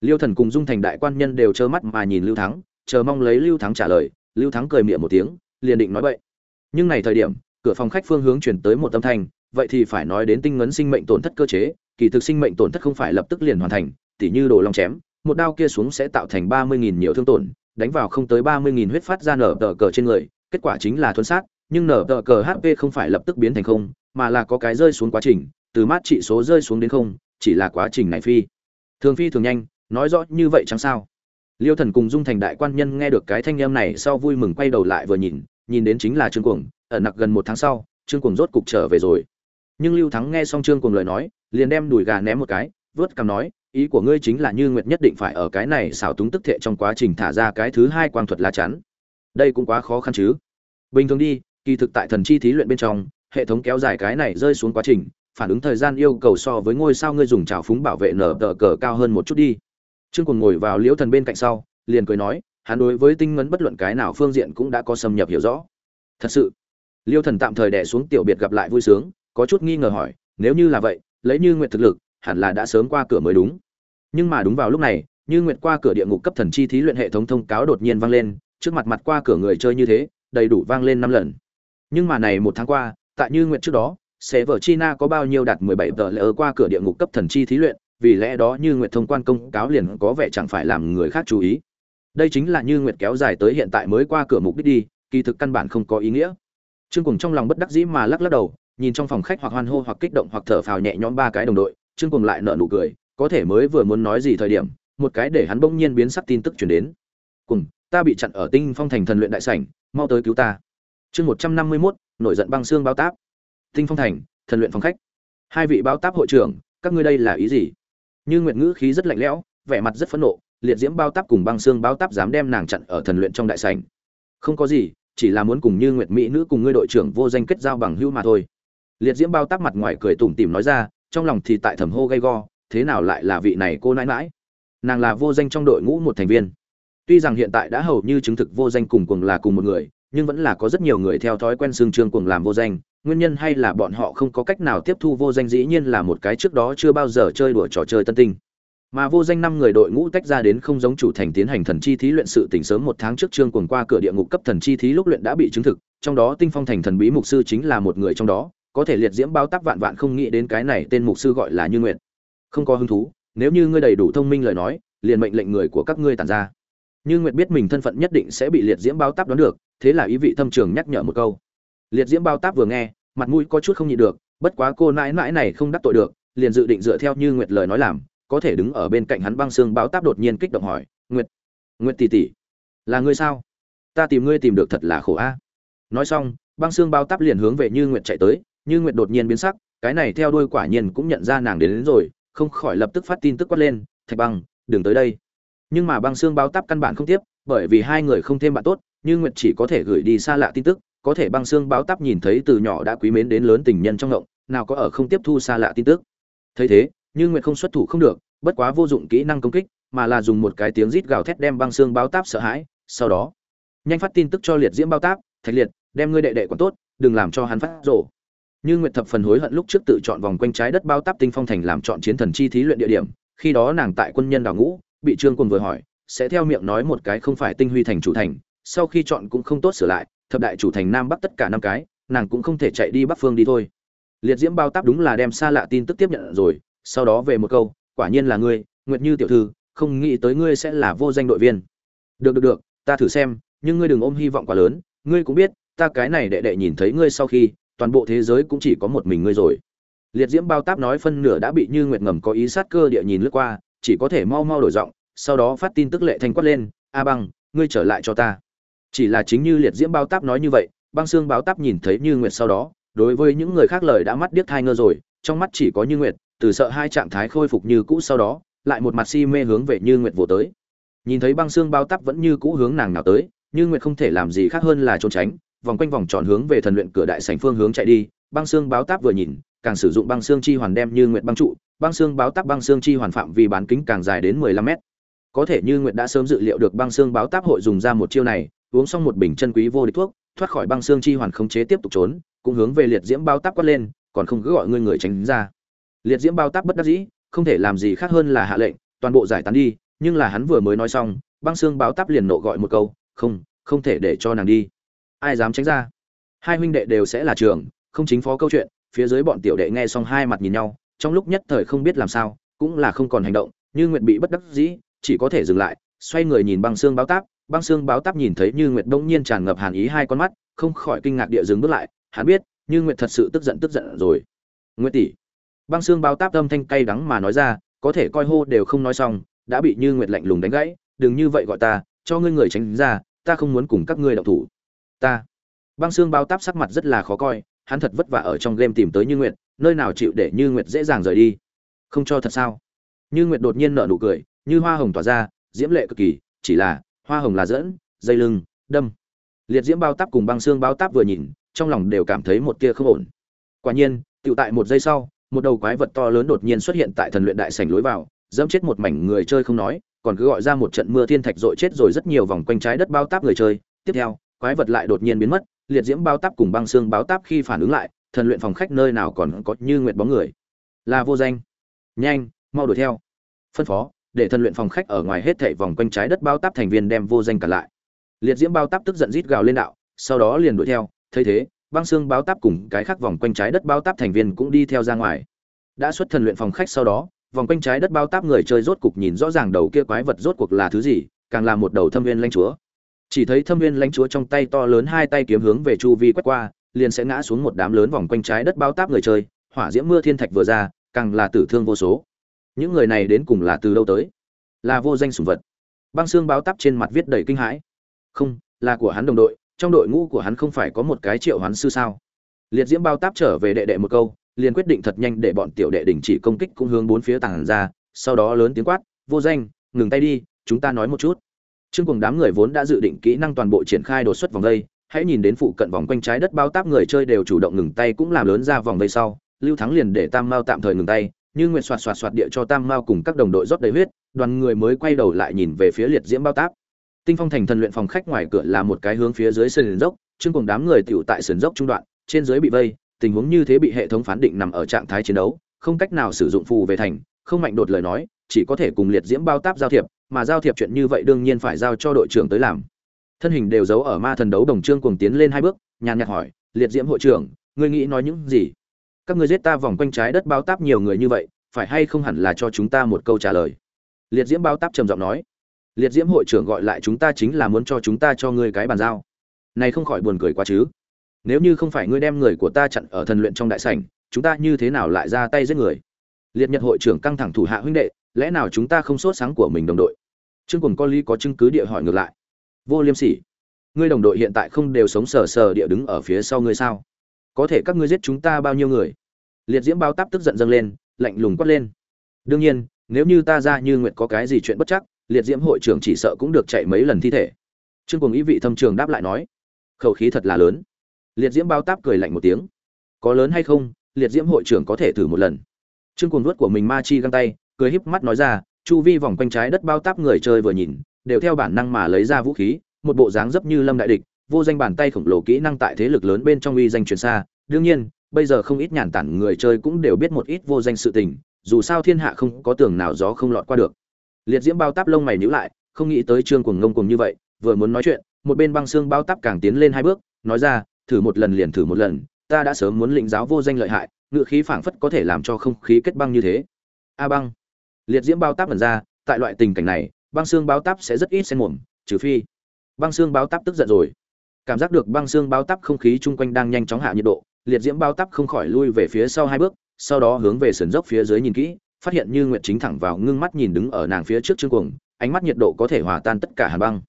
Liêu thần cùng dung thành đại quan nhân đều trơ mắt mà nhìn lưu thắng, chờ mong lấy lưu thắng trả lời, lưu thắng cười miệng một tiếng, liền định nói vậy nhưng này thời điểm, cửa phòng khách phương hướng chuyển tới một âm thanh, vậy thì phải nói đến tinh ngấn sinh mệnh tổn thất cơ chế, kỳ thực sinh mệnh tổn thất không phải lập tức liền hoàn thành, tỉ như đồ long chém, một đao kia xuống sẽ tạo thành ba mươi nghìn nhiều thương tổn, đánh vào không tới ba mươi nghìn huyết phát ra nở tờ cờ trên người, kết quả chính là thuấn sát, nhưng nở tờ cờ hp không phải lập tức biến thành không, mà là có cái rơi xuống quá trình, từ mát trị số rơi xuống đến không, chỉ là quá trình này phi thường phi thường nhanh, nói rõ như vậy chẳng sao. Liêu thần cùng dung thành đại quan nhân nghe được cái thanh âm này sau vui mừng quay đầu lại vừa nhìn nhìn đến chính là trương cuồng ở nặc gần một tháng sau, trương cuồng rốt cục trở về rồi. Nhưng lưu thắng nghe xong trương cuồng lời nói, liền đem đùi gà ném một cái, vớt cằm nói, ý của ngươi chính là như nguyệt nhất định phải ở cái này xảo túng tức thệ trong quá trình thả ra cái thứ hai quang thuật lá chắn. Đây cũng quá khó khăn chứ. Bình thường đi, kỳ thực tại thần chi thí luyện bên trong, hệ thống kéo dài cái này rơi xuống quá trình phản ứng thời gian yêu cầu so với ngôi sao ngươi dùng trào phúng bảo vệ nở tờ cờ cao hơn một chút đi. Trương cùng ngồi vào liễu thần bên cạnh sau, liền cười nói, hắn đối với tinh ngấn bất luận cái nào phương diện cũng đã có xâm nhập hiểu rõ. Thật sự liêu thần tạm thời đẻ xuống tiểu biệt gặp lại vui sướng, có chút nghi ngờ hỏi, nếu như là vậy, lấy như nguyện thực lực, hẳn là đã sớm qua cửa mới đúng. Nhưng mà đúng vào lúc này, như nguyện qua cửa địa ngục cấp thần chi thí luyện hệ thống thông cáo đột nhiên vang lên, trước mặt mặt qua cửa người chơi như thế, đầy đủ vang lên năm lần. Nhưng mà này một tháng qua, tại như nguyện trước đó sẽ vở china có bao nhiêu đạt 17 tờ lỡ qua cửa địa ngục cấp thần chi thí luyện, vì lẽ đó như Nguyệt thông quan công cáo liền có vẻ chẳng phải làm người khác chú ý. Đây chính là như nguyệt kéo dài tới hiện tại mới qua cửa mục đích đi, kỳ thực căn bản không có ý nghĩa. Trương cùng trong lòng bất đắc dĩ mà lắc lắc đầu, nhìn trong phòng khách hoặc hoan hô hoặc kích động hoặc thở phào nhẹ nhõm ba cái đồng đội, trương cùng lại nở nụ cười, có thể mới vừa muốn nói gì thời điểm, một cái để hắn bỗng nhiên biến sắc tin tức truyền đến. Cùng ta bị chặn ở tinh phong thành thần luyện đại sảnh, mau tới cứu ta. Chương một trăm năm mươi mốt, nổi giận băng xương bao táp tinh phong thành, thần luyện phòng khách. Hai vị bao táp hội trưởng, các ngươi đây là ý gì? Như nguyện ngữ khí rất lạnh lẽo, vẻ mặt rất phẫn nộ, liệt diễm bao táp cùng băng xương bao táp dám đem nàng chặn ở thần luyện trong đại sảnh. Không có gì, chỉ là muốn cùng như nguyệt mỹ nữ cùng ngươi đội trưởng vô danh kết giao bằng hữu mà thôi. Liệt diễm bao táp mặt ngoài cười tủm tỉm nói ra, trong lòng thì tại thầm hô gay go, thế nào lại là vị này cô nãi mãi nàng là vô danh trong đội ngũ một thành viên. Tuy rằng hiện tại đã hầu như chứng thực vô danh cùng cùng là cùng một người, nhưng vẫn là có rất nhiều người theo thói quen xương trương cùng làm vô danh nguyên nhân hay là bọn họ không có cách nào tiếp thu vô danh dĩ nhiên là một cái trước đó chưa bao giờ chơi đùa trò chơi tân tinh. Mà vô danh năm người đội ngũ tách ra đến không giống chủ thành tiến hành thần chi thí luyện sự tỉnh sớm một tháng trước trương cuồng qua cửa địa ngục cấp thần chi thí lúc luyện đã bị chứng thực, trong đó tinh phong thành thần bí mục sư chính là một người trong đó, có thể liệt diễm bao tác vạn vạn không nghĩ đến cái này tên mục sư gọi là như nguyện không có hứng thú, nếu như ngươi đầy đủ thông minh lời nói, liền mệnh lệnh người của các ngươi tàn ra. Như nguyện biết mình thân phận nhất định sẽ bị liệt diễm bao táp đoán được, thế là ý vị thâm trường nhắc nhở một câu liệt diễm bao táp vừa nghe mặt mũi có chút không nhịn được bất quá cô nãi nãi này không đắc tội được liền dự định dựa theo như nguyệt lời nói làm có thể đứng ở bên cạnh hắn băng xương Bao táp đột nhiên kích động hỏi nguyệt nguyệt tỷ tỷ là ngươi sao? Ta tìm ngươi tìm được thật là khổ a. Nói xong băng xương bao táp liền hướng về như nguyệt chạy tới như nguyệt đột nhiên biến sắc cái này theo đuôi quả nhiên cũng nhận ra nàng đến, đến rồi không khỏi lập tức phát tin tức quát lên thạch băng đừng tới đây. Nhưng mà băng xương Bao táp căn bản không tiếp bởi vì hai người không thêm bạn tốt như nguyệt chỉ có thể gửi đi xa lạ tin tức có thể băng xương báo táp nhìn thấy từ nhỏ đã quý mến đến lớn tình nhân trong ngộng, nào có ở không tiếp thu xa lạ tin tức. Thấy thế nhưng nguyệt không xuất thủ không được, bất quá vô dụng kỹ năng công kích, mà là dùng một cái tiếng rít gào thét đem băng xương báo táp sợ hãi. Sau đó, nhanh phát tin tức cho liệt diễm bao táp, thạch liệt, đem ngươi đệ đệ còn tốt, đừng làm cho hắn phát rổ như nguyệt thập phần hối hận lúc trước tự chọn vòng quanh trái đất bao táp tinh phong thành làm chọn chiến thần chi thí luyện địa điểm, khi đó nàng tại quân nhân đào ngũ, bị trương quân vừa hỏi, sẽ theo miệng nói một cái không phải tinh huy thành chủ thành sau khi chọn cũng không tốt sửa lại, thập đại chủ thành nam bắc tất cả năm cái, nàng cũng không thể chạy đi bắc phương đi thôi. Liệt diễm bao táp đúng là đem xa lạ tin tức tiếp nhận rồi, sau đó về một câu, quả nhiên là ngươi, nguyệt như tiểu thư, không nghĩ tới ngươi sẽ là vô danh đội viên. Được được được, ta thử xem, nhưng ngươi đừng ôm hy vọng quá lớn, ngươi cũng biết, ta cái này đệ đệ nhìn thấy ngươi sau khi, toàn bộ thế giới cũng chỉ có một mình ngươi rồi. Liệt diễm bao táp nói phân nửa đã bị như nguyệt ngầm có ý sát cơ địa nhìn lướt qua, chỉ có thể mau mau đổi giọng, sau đó phát tin tức lệ thanh quát lên, a băng, ngươi trở lại cho ta chỉ là chính như liệt diễm bao táp nói như vậy, băng xương báo táp nhìn thấy như nguyệt sau đó, đối với những người khác lời đã mắt điếc thai ngơ rồi, trong mắt chỉ có như nguyệt, từ sợ hai trạng thái khôi phục như cũ sau đó, lại một mặt si mê hướng về như nguyệt vồ tới. Nhìn thấy băng xương bao tắp vẫn như cũ hướng nàng nào tới, như nguyệt không thể làm gì khác hơn là trốn tránh, vòng quanh vòng tròn hướng về thần luyện cửa đại sảnh phương hướng chạy đi, băng xương báo táp vừa nhìn, càng sử dụng băng xương chi hoàn đem như nguyệt băng trụ, băng xương báo táp băng xương chi hoàn phạm vì bán kính càng dài đến 15 mét. Có thể như nguyệt đã sớm dự liệu được băng xương báo táp hội dùng ra một chiêu này uống xong một bình chân quý vô địch thuốc, thoát khỏi băng xương chi hoàn khống chế tiếp tục trốn, cũng hướng về liệt diễm bao táp quát lên, còn không cứ gọi ngươi người tránh ra. Liệt diễm bao táp bất đắc dĩ, không thể làm gì khác hơn là hạ lệnh, toàn bộ giải tán đi, nhưng là hắn vừa mới nói xong, băng xương bao táp liền nộ gọi một câu, không không thể để cho nàng đi. Ai dám tránh ra? Hai huynh đệ đều sẽ là trường, không chính phó câu chuyện, phía dưới bọn tiểu đệ nghe xong hai mặt nhìn nhau, trong lúc nhất thời không biết làm sao, cũng là không còn hành động, như nguyệt bị bất đắc dĩ, chỉ có thể dừng lại, xoay người nhìn băng xương báo táp băng xương báo táp nhìn thấy như nguyệt đông nhiên tràn ngập hàn ý hai con mắt, không khỏi kinh ngạc địa dừng bước lại, hắn biết, như nguyệt thật sự tức giận tức giận rồi. Nguyệt tỷ. Băng xương báo táp âm thanh cay đắng mà nói ra, có thể coi hô đều không nói xong, đã bị như nguyệt lạnh lùng đánh gãy, đừng như vậy gọi ta, cho ngươi người tránh ra, ta không muốn cùng các ngươi động thủ. Ta. Băng xương báo táp sắc mặt rất là khó coi, hắn thật vất vả ở trong game tìm tới như nguyệt, nơi nào chịu để như nguyệt dễ dàng rời đi. Không cho thật sao? Như nguyệt đột nhiên nở nụ cười, như hoa hồng tỏa ra, diễm lệ cực kỳ, chỉ là hoa hồng là dẫn, dây lưng, đâm. Liệt diễm bao táp cùng băng xương bao táp vừa nhìn, trong lòng đều cảm thấy một tia không ổn. Quả nhiên tự tại một giây sau, một đầu quái vật to lớn đột nhiên xuất hiện tại thần luyện đại sảnh lối vào, dẫm chết một mảnh người chơi không nói, còn cứ gọi ra một trận mưa thiên thạch dội chết rồi rất nhiều vòng quanh trái đất bao táp người chơi. Tiếp theo, quái vật lại đột nhiên biến mất, liệt diễm bao táp cùng băng xương báo táp khi phản ứng lại, thần luyện phòng khách nơi nào còn có như nguyệt bóng người. Là vô danh. Nhanh, mau đuổi theo. Phân phó để thần luyện phòng khách ở ngoài hết thảy vòng quanh trái đất bao táp thành viên đem vô danh cả lại. Liệt diễm bao táp tức giận rít gào lên đạo, sau đó liền đuổi theo, thấy thế, băng xương bao táp cùng cái khác vòng quanh trái đất bao táp thành viên cũng đi theo ra ngoài. Đã xuất thần luyện phòng khách sau đó, vòng quanh trái đất bao táp người chơi rốt cục nhìn rõ ràng đầu kia quái vật rốt cuộc là thứ gì, càng là một đầu thâm viên lãnh chúa. Chỉ thấy thâm viên lãnh chúa trong tay to lớn hai tay kiếm hướng về chu vi quét qua, liền sẽ ngã xuống một đám lớn vòng quanh trái đất bao táp người chơi, hỏa diễm mưa thiên thạch vừa ra, càng là tử thương vô số những người này đến cùng là từ đâu tới? Là vô danh sủng vật. Băng xương báo tắp trên mặt viết đầy kinh hãi. Không, là của hắn đồng đội, trong đội ngũ của hắn không phải có một cái triệu hoán sư sao? Liệt diễm bao táp trở về đệ đệ một câu, liền quyết định thật nhanh để bọn tiểu đệ đình chỉ công kích cũng hướng bốn phía tàng ra, sau đó lớn tiếng quát, vô danh, ngừng tay đi, chúng ta nói một chút. Chương cùng đám người vốn đã dự định kỹ năng toàn bộ triển khai đột xuất vòng vây hãy nhìn đến phụ cận vòng quanh trái đất bao táp người chơi đều chủ động ngừng tay cũng làm lớn ra vòng vây sau, lưu thắng liền để tam mao tạm thời ngừng tay như nguyện xoạt xoạt xoạt địa cho tam mao cùng các đồng đội rót đầy huyết, đoàn người mới quay đầu lại nhìn về phía liệt diễm bao táp. Tinh phong thành thần luyện phòng khách ngoài cửa là một cái hướng phía dưới sườn dốc chương cùng đám người tiểu tại sườn dốc trung đoạn, trên dưới bị vây, tình huống như thế bị hệ thống phán định nằm ở trạng thái chiến đấu, không cách nào sử dụng phù về thành, không mạnh đột lời nói, chỉ có thể cùng liệt diễm bao táp giao thiệp, mà giao thiệp chuyện như vậy đương nhiên phải giao cho đội trưởng tới làm. Thân hình đều giấu ở ma thần đấu đồng trương cùng tiến lên hai bước, nhàn nhạt hỏi, liệt diễm hội trưởng, ngươi nghĩ nói những gì? Các ngươi giết ta vòng quanh trái đất bao táp nhiều người như vậy, phải hay không hẳn là cho chúng ta một câu trả lời? Liệt diễm bao táp trầm giọng nói. Liệt diễm hội trưởng gọi lại chúng ta chính là muốn cho chúng ta cho ngươi cái bàn giao. Này không khỏi buồn cười quá chứ. Nếu như không phải ngươi đem người của ta chặn ở thần luyện trong đại sảnh, chúng ta như thế nào lại ra tay giết người? Liệt nhật hội trưởng căng thẳng thủ hạ huynh đệ, lẽ nào chúng ta không sốt sáng của mình đồng đội? Trương cùng con ly có chứng cứ địa hỏi ngược lại. Vô liêm sỉ, ngươi đồng đội hiện tại không đều sống sờ sờ địa đứng ở phía sau ngươi sao? Có thể các ngươi giết chúng ta bao nhiêu người? Liệt diễm bao táp tức giận dâng lên, lạnh lùng quát lên. Đương nhiên, nếu như ta ra như nguyện có cái gì chuyện bất chắc, liệt diễm hội trưởng chỉ sợ cũng được chạy mấy lần thi thể. Trương cùng ý vị thâm trường đáp lại nói, khẩu khí thật là lớn. Liệt diễm bao táp cười lạnh một tiếng, có lớn hay không, liệt diễm hội trưởng có thể thử một lần. Trương cùng nuốt của mình ma chi găng tay, cười híp mắt nói ra, chu vi vòng quanh trái đất bao táp người chơi vừa nhìn, đều theo bản năng mà lấy ra vũ khí, một bộ dáng dấp như lâm đại địch vô danh bàn tay khổng lồ kỹ năng tại thế lực lớn bên trong uy danh truyền xa. Đương nhiên, bây giờ không ít nhàn tản người chơi cũng đều biết một ít vô danh sự tình, dù sao thiên hạ không có tường nào gió không lọt qua được. Liệt diễm bao táp lông mày nhíu lại, không nghĩ tới trương cuồng ngông cuồng như vậy, vừa muốn nói chuyện, một bên băng xương bao táp càng tiến lên hai bước, nói ra, thử một lần liền thử một lần, ta đã sớm muốn lĩnh giáo vô danh lợi hại, ngự khí phảng phất có thể làm cho không khí kết băng như thế. A à băng. Liệt diễm bao táp lần ra, tại loại tình cảnh này, băng xương bao táp sẽ rất ít xen mồm, trừ phi. Băng xương bao táp tức giận rồi cảm giác được băng xương bao tắp không khí chung quanh đang nhanh chóng hạ nhiệt độ, liệt diễm bao tắp không khỏi lui về phía sau hai bước, sau đó hướng về sườn dốc phía dưới nhìn kỹ, phát hiện như nguyệt chính thẳng vào ngưng mắt nhìn đứng ở nàng phía trước trương cuồng, ánh mắt nhiệt độ có thể hòa tan tất cả hàn băng.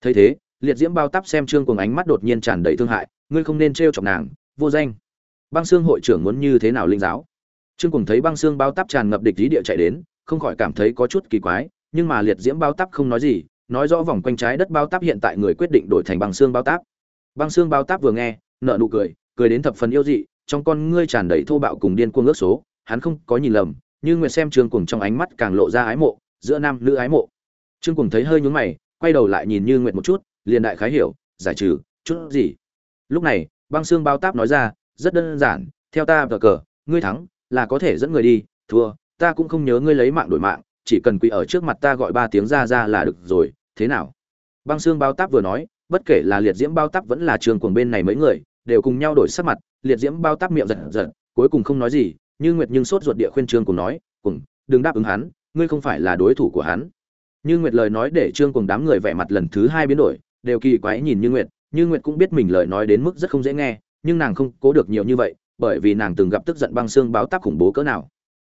Thấy thế, liệt diễm bao tắp xem trương cuồng ánh mắt đột nhiên tràn đầy thương hại, ngươi không nên trêu chọc nàng, vô danh. Băng xương hội trưởng muốn như thế nào linh giáo? Trương cuồng thấy băng xương bao tắp tràn ngập địch lý địa chạy đến, không khỏi cảm thấy có chút kỳ quái, nhưng mà liệt diễm bao tắp không nói gì, nói rõ vòng quanh trái đất bao tắp hiện tại người quyết định đổi thành băng xương bao tắp băng xương bao táp vừa nghe nợ nụ cười cười đến thập phần yêu dị, trong con ngươi tràn đầy thô bạo cùng điên cuồng ước số, hắn không có nhìn lầm, như nguyệt xem trương cuồng trong ánh mắt càng lộ ra ái mộ, giữa nam nữ ái mộ. Trương cuồng thấy hơi nhướng mày, quay đầu lại nhìn như nguyệt một chút, liền đại khái hiểu, giải trừ, chút gì. Lúc này, băng xương bao táp nói ra, rất đơn giản, theo ta vờ cờ, ngươi thắng, là có thể dẫn người đi, thua, ta cũng không nhớ ngươi lấy mạng đổi mạng, chỉ cần quỳ ở trước mặt ta gọi ba tiếng ra ra là được rồi, thế nào? Băng xương bao táp vừa nói bất kể là liệt diễm bao tắp vẫn là trường cuồng bên này mấy người, đều cùng nhau đổi sắc mặt, liệt diễm bao tắp miệng giật giật, cuối cùng không nói gì, như nguyệt nhưng sốt ruột địa khuyên trương cùng nói cùng đừng đáp ứng hắn, ngươi không phải là đối thủ của hắn. Như nguyệt lời nói để trương cùng đám người vẻ mặt lần thứ hai biến đổi, đều kỳ quái nhìn như nguyệt như nguyệt cũng biết mình lời nói đến mức rất không dễ nghe, nhưng nàng không cố được nhiều như vậy, bởi vì nàng từng gặp tức giận băng xương báo táp khủng bố cỡ nào.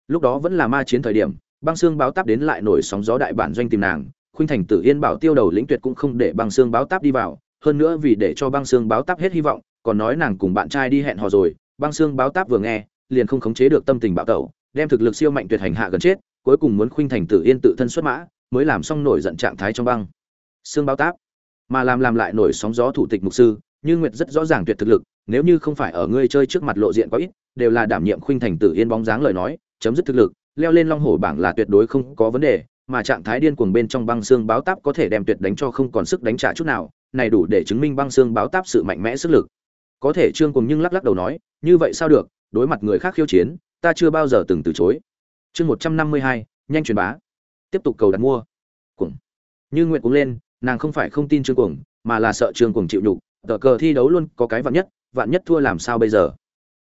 Lúc đó vẫn là ma chiến thời điểm, băng xương báo táp đến lại nổi sóng gió đại bản doanh tìm nàng khuynh thành tử yên bảo tiêu đầu lĩnh tuyệt cũng không để băng xương báo táp đi vào, hơn nữa vì để cho băng xương báo táp hết hy vọng, còn nói nàng cùng bạn trai đi hẹn hò rồi, băng xương báo táp vừa nghe, liền không khống chế được tâm tình bạo tẩu, đem thực lực siêu mạnh tuyệt hành hạ gần chết, cuối cùng muốn khuynh thành tử yên tự thân xuất mã, mới làm xong nổi giận trạng thái trong băng. Xương báo táp, mà làm làm lại nổi sóng gió thủ tịch mục sư, như nguyệt rất rõ ràng tuyệt thực lực, nếu như không phải ở ngươi chơi trước mặt lộ diện quá ít, đều là đảm nhiệm khuynh thành tử yên bóng dáng lời nói, chấm dứt thực lực, leo lên long hổ bảng là tuyệt đối không có vấn đề mà trạng thái điên cuồng bên trong băng xương báo táp có thể đem tuyệt đánh cho không còn sức đánh trả chút nào, này đủ để chứng minh băng xương báo táp sự mạnh mẽ sức lực. Có thể trương cùng nhưng lắc lắc đầu nói, như vậy sao được, đối mặt người khác khiêu chiến, ta chưa bao giờ từng từ chối. Chương một trăm năm mươi hai, nhanh truyền bá. Tiếp tục cầu đặt mua. Cuồng. Như nguyện cũng lên, nàng không phải không tin trương cuồng, mà là sợ trương cuồng chịu nhục, tờ cờ thi đấu luôn có cái vạn nhất vạn nhất thua làm sao bây giờ?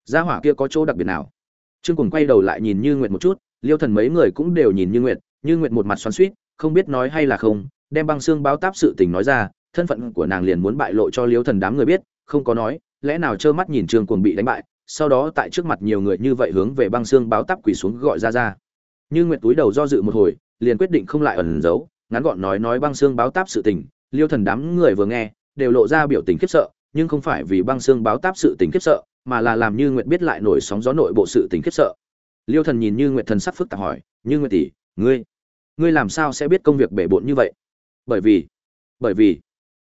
Gia hỏa kia có chỗ đặc biệt nào? Trương cuồng quay đầu lại nhìn như nguyện một chút, liêu thần mấy người cũng đều nhìn như nguyện như Nguyệt một mặt xoắn xuýt, không biết nói hay là không đem băng xương báo táp sự tình nói ra thân phận của nàng liền muốn bại lộ cho liêu thần đám người biết không có nói lẽ nào trơ mắt nhìn trương cuồng bị đánh bại sau đó tại trước mặt nhiều người như vậy hướng về băng xương báo táp quỳ xuống gọi ra ra. Như Nguyệt túi đầu do dự một hồi liền quyết định không lại ẩn giấu ngắn gọn nói nói băng xương báo táp sự tình liêu thần đám người vừa nghe đều lộ ra biểu tình khiếp sợ nhưng không phải vì băng xương báo táp sự tình khiếp sợ mà là làm như Nguyệt biết lại nổi sóng gió nội bộ sự tình khiếp sợ. Liêu thần nhìn như Nguyệt thần sắc phức tạp hỏi như Nguyệt tỷ ngươi ngươi làm sao sẽ biết công việc bể bộn như vậy? Bởi vì bởi vì,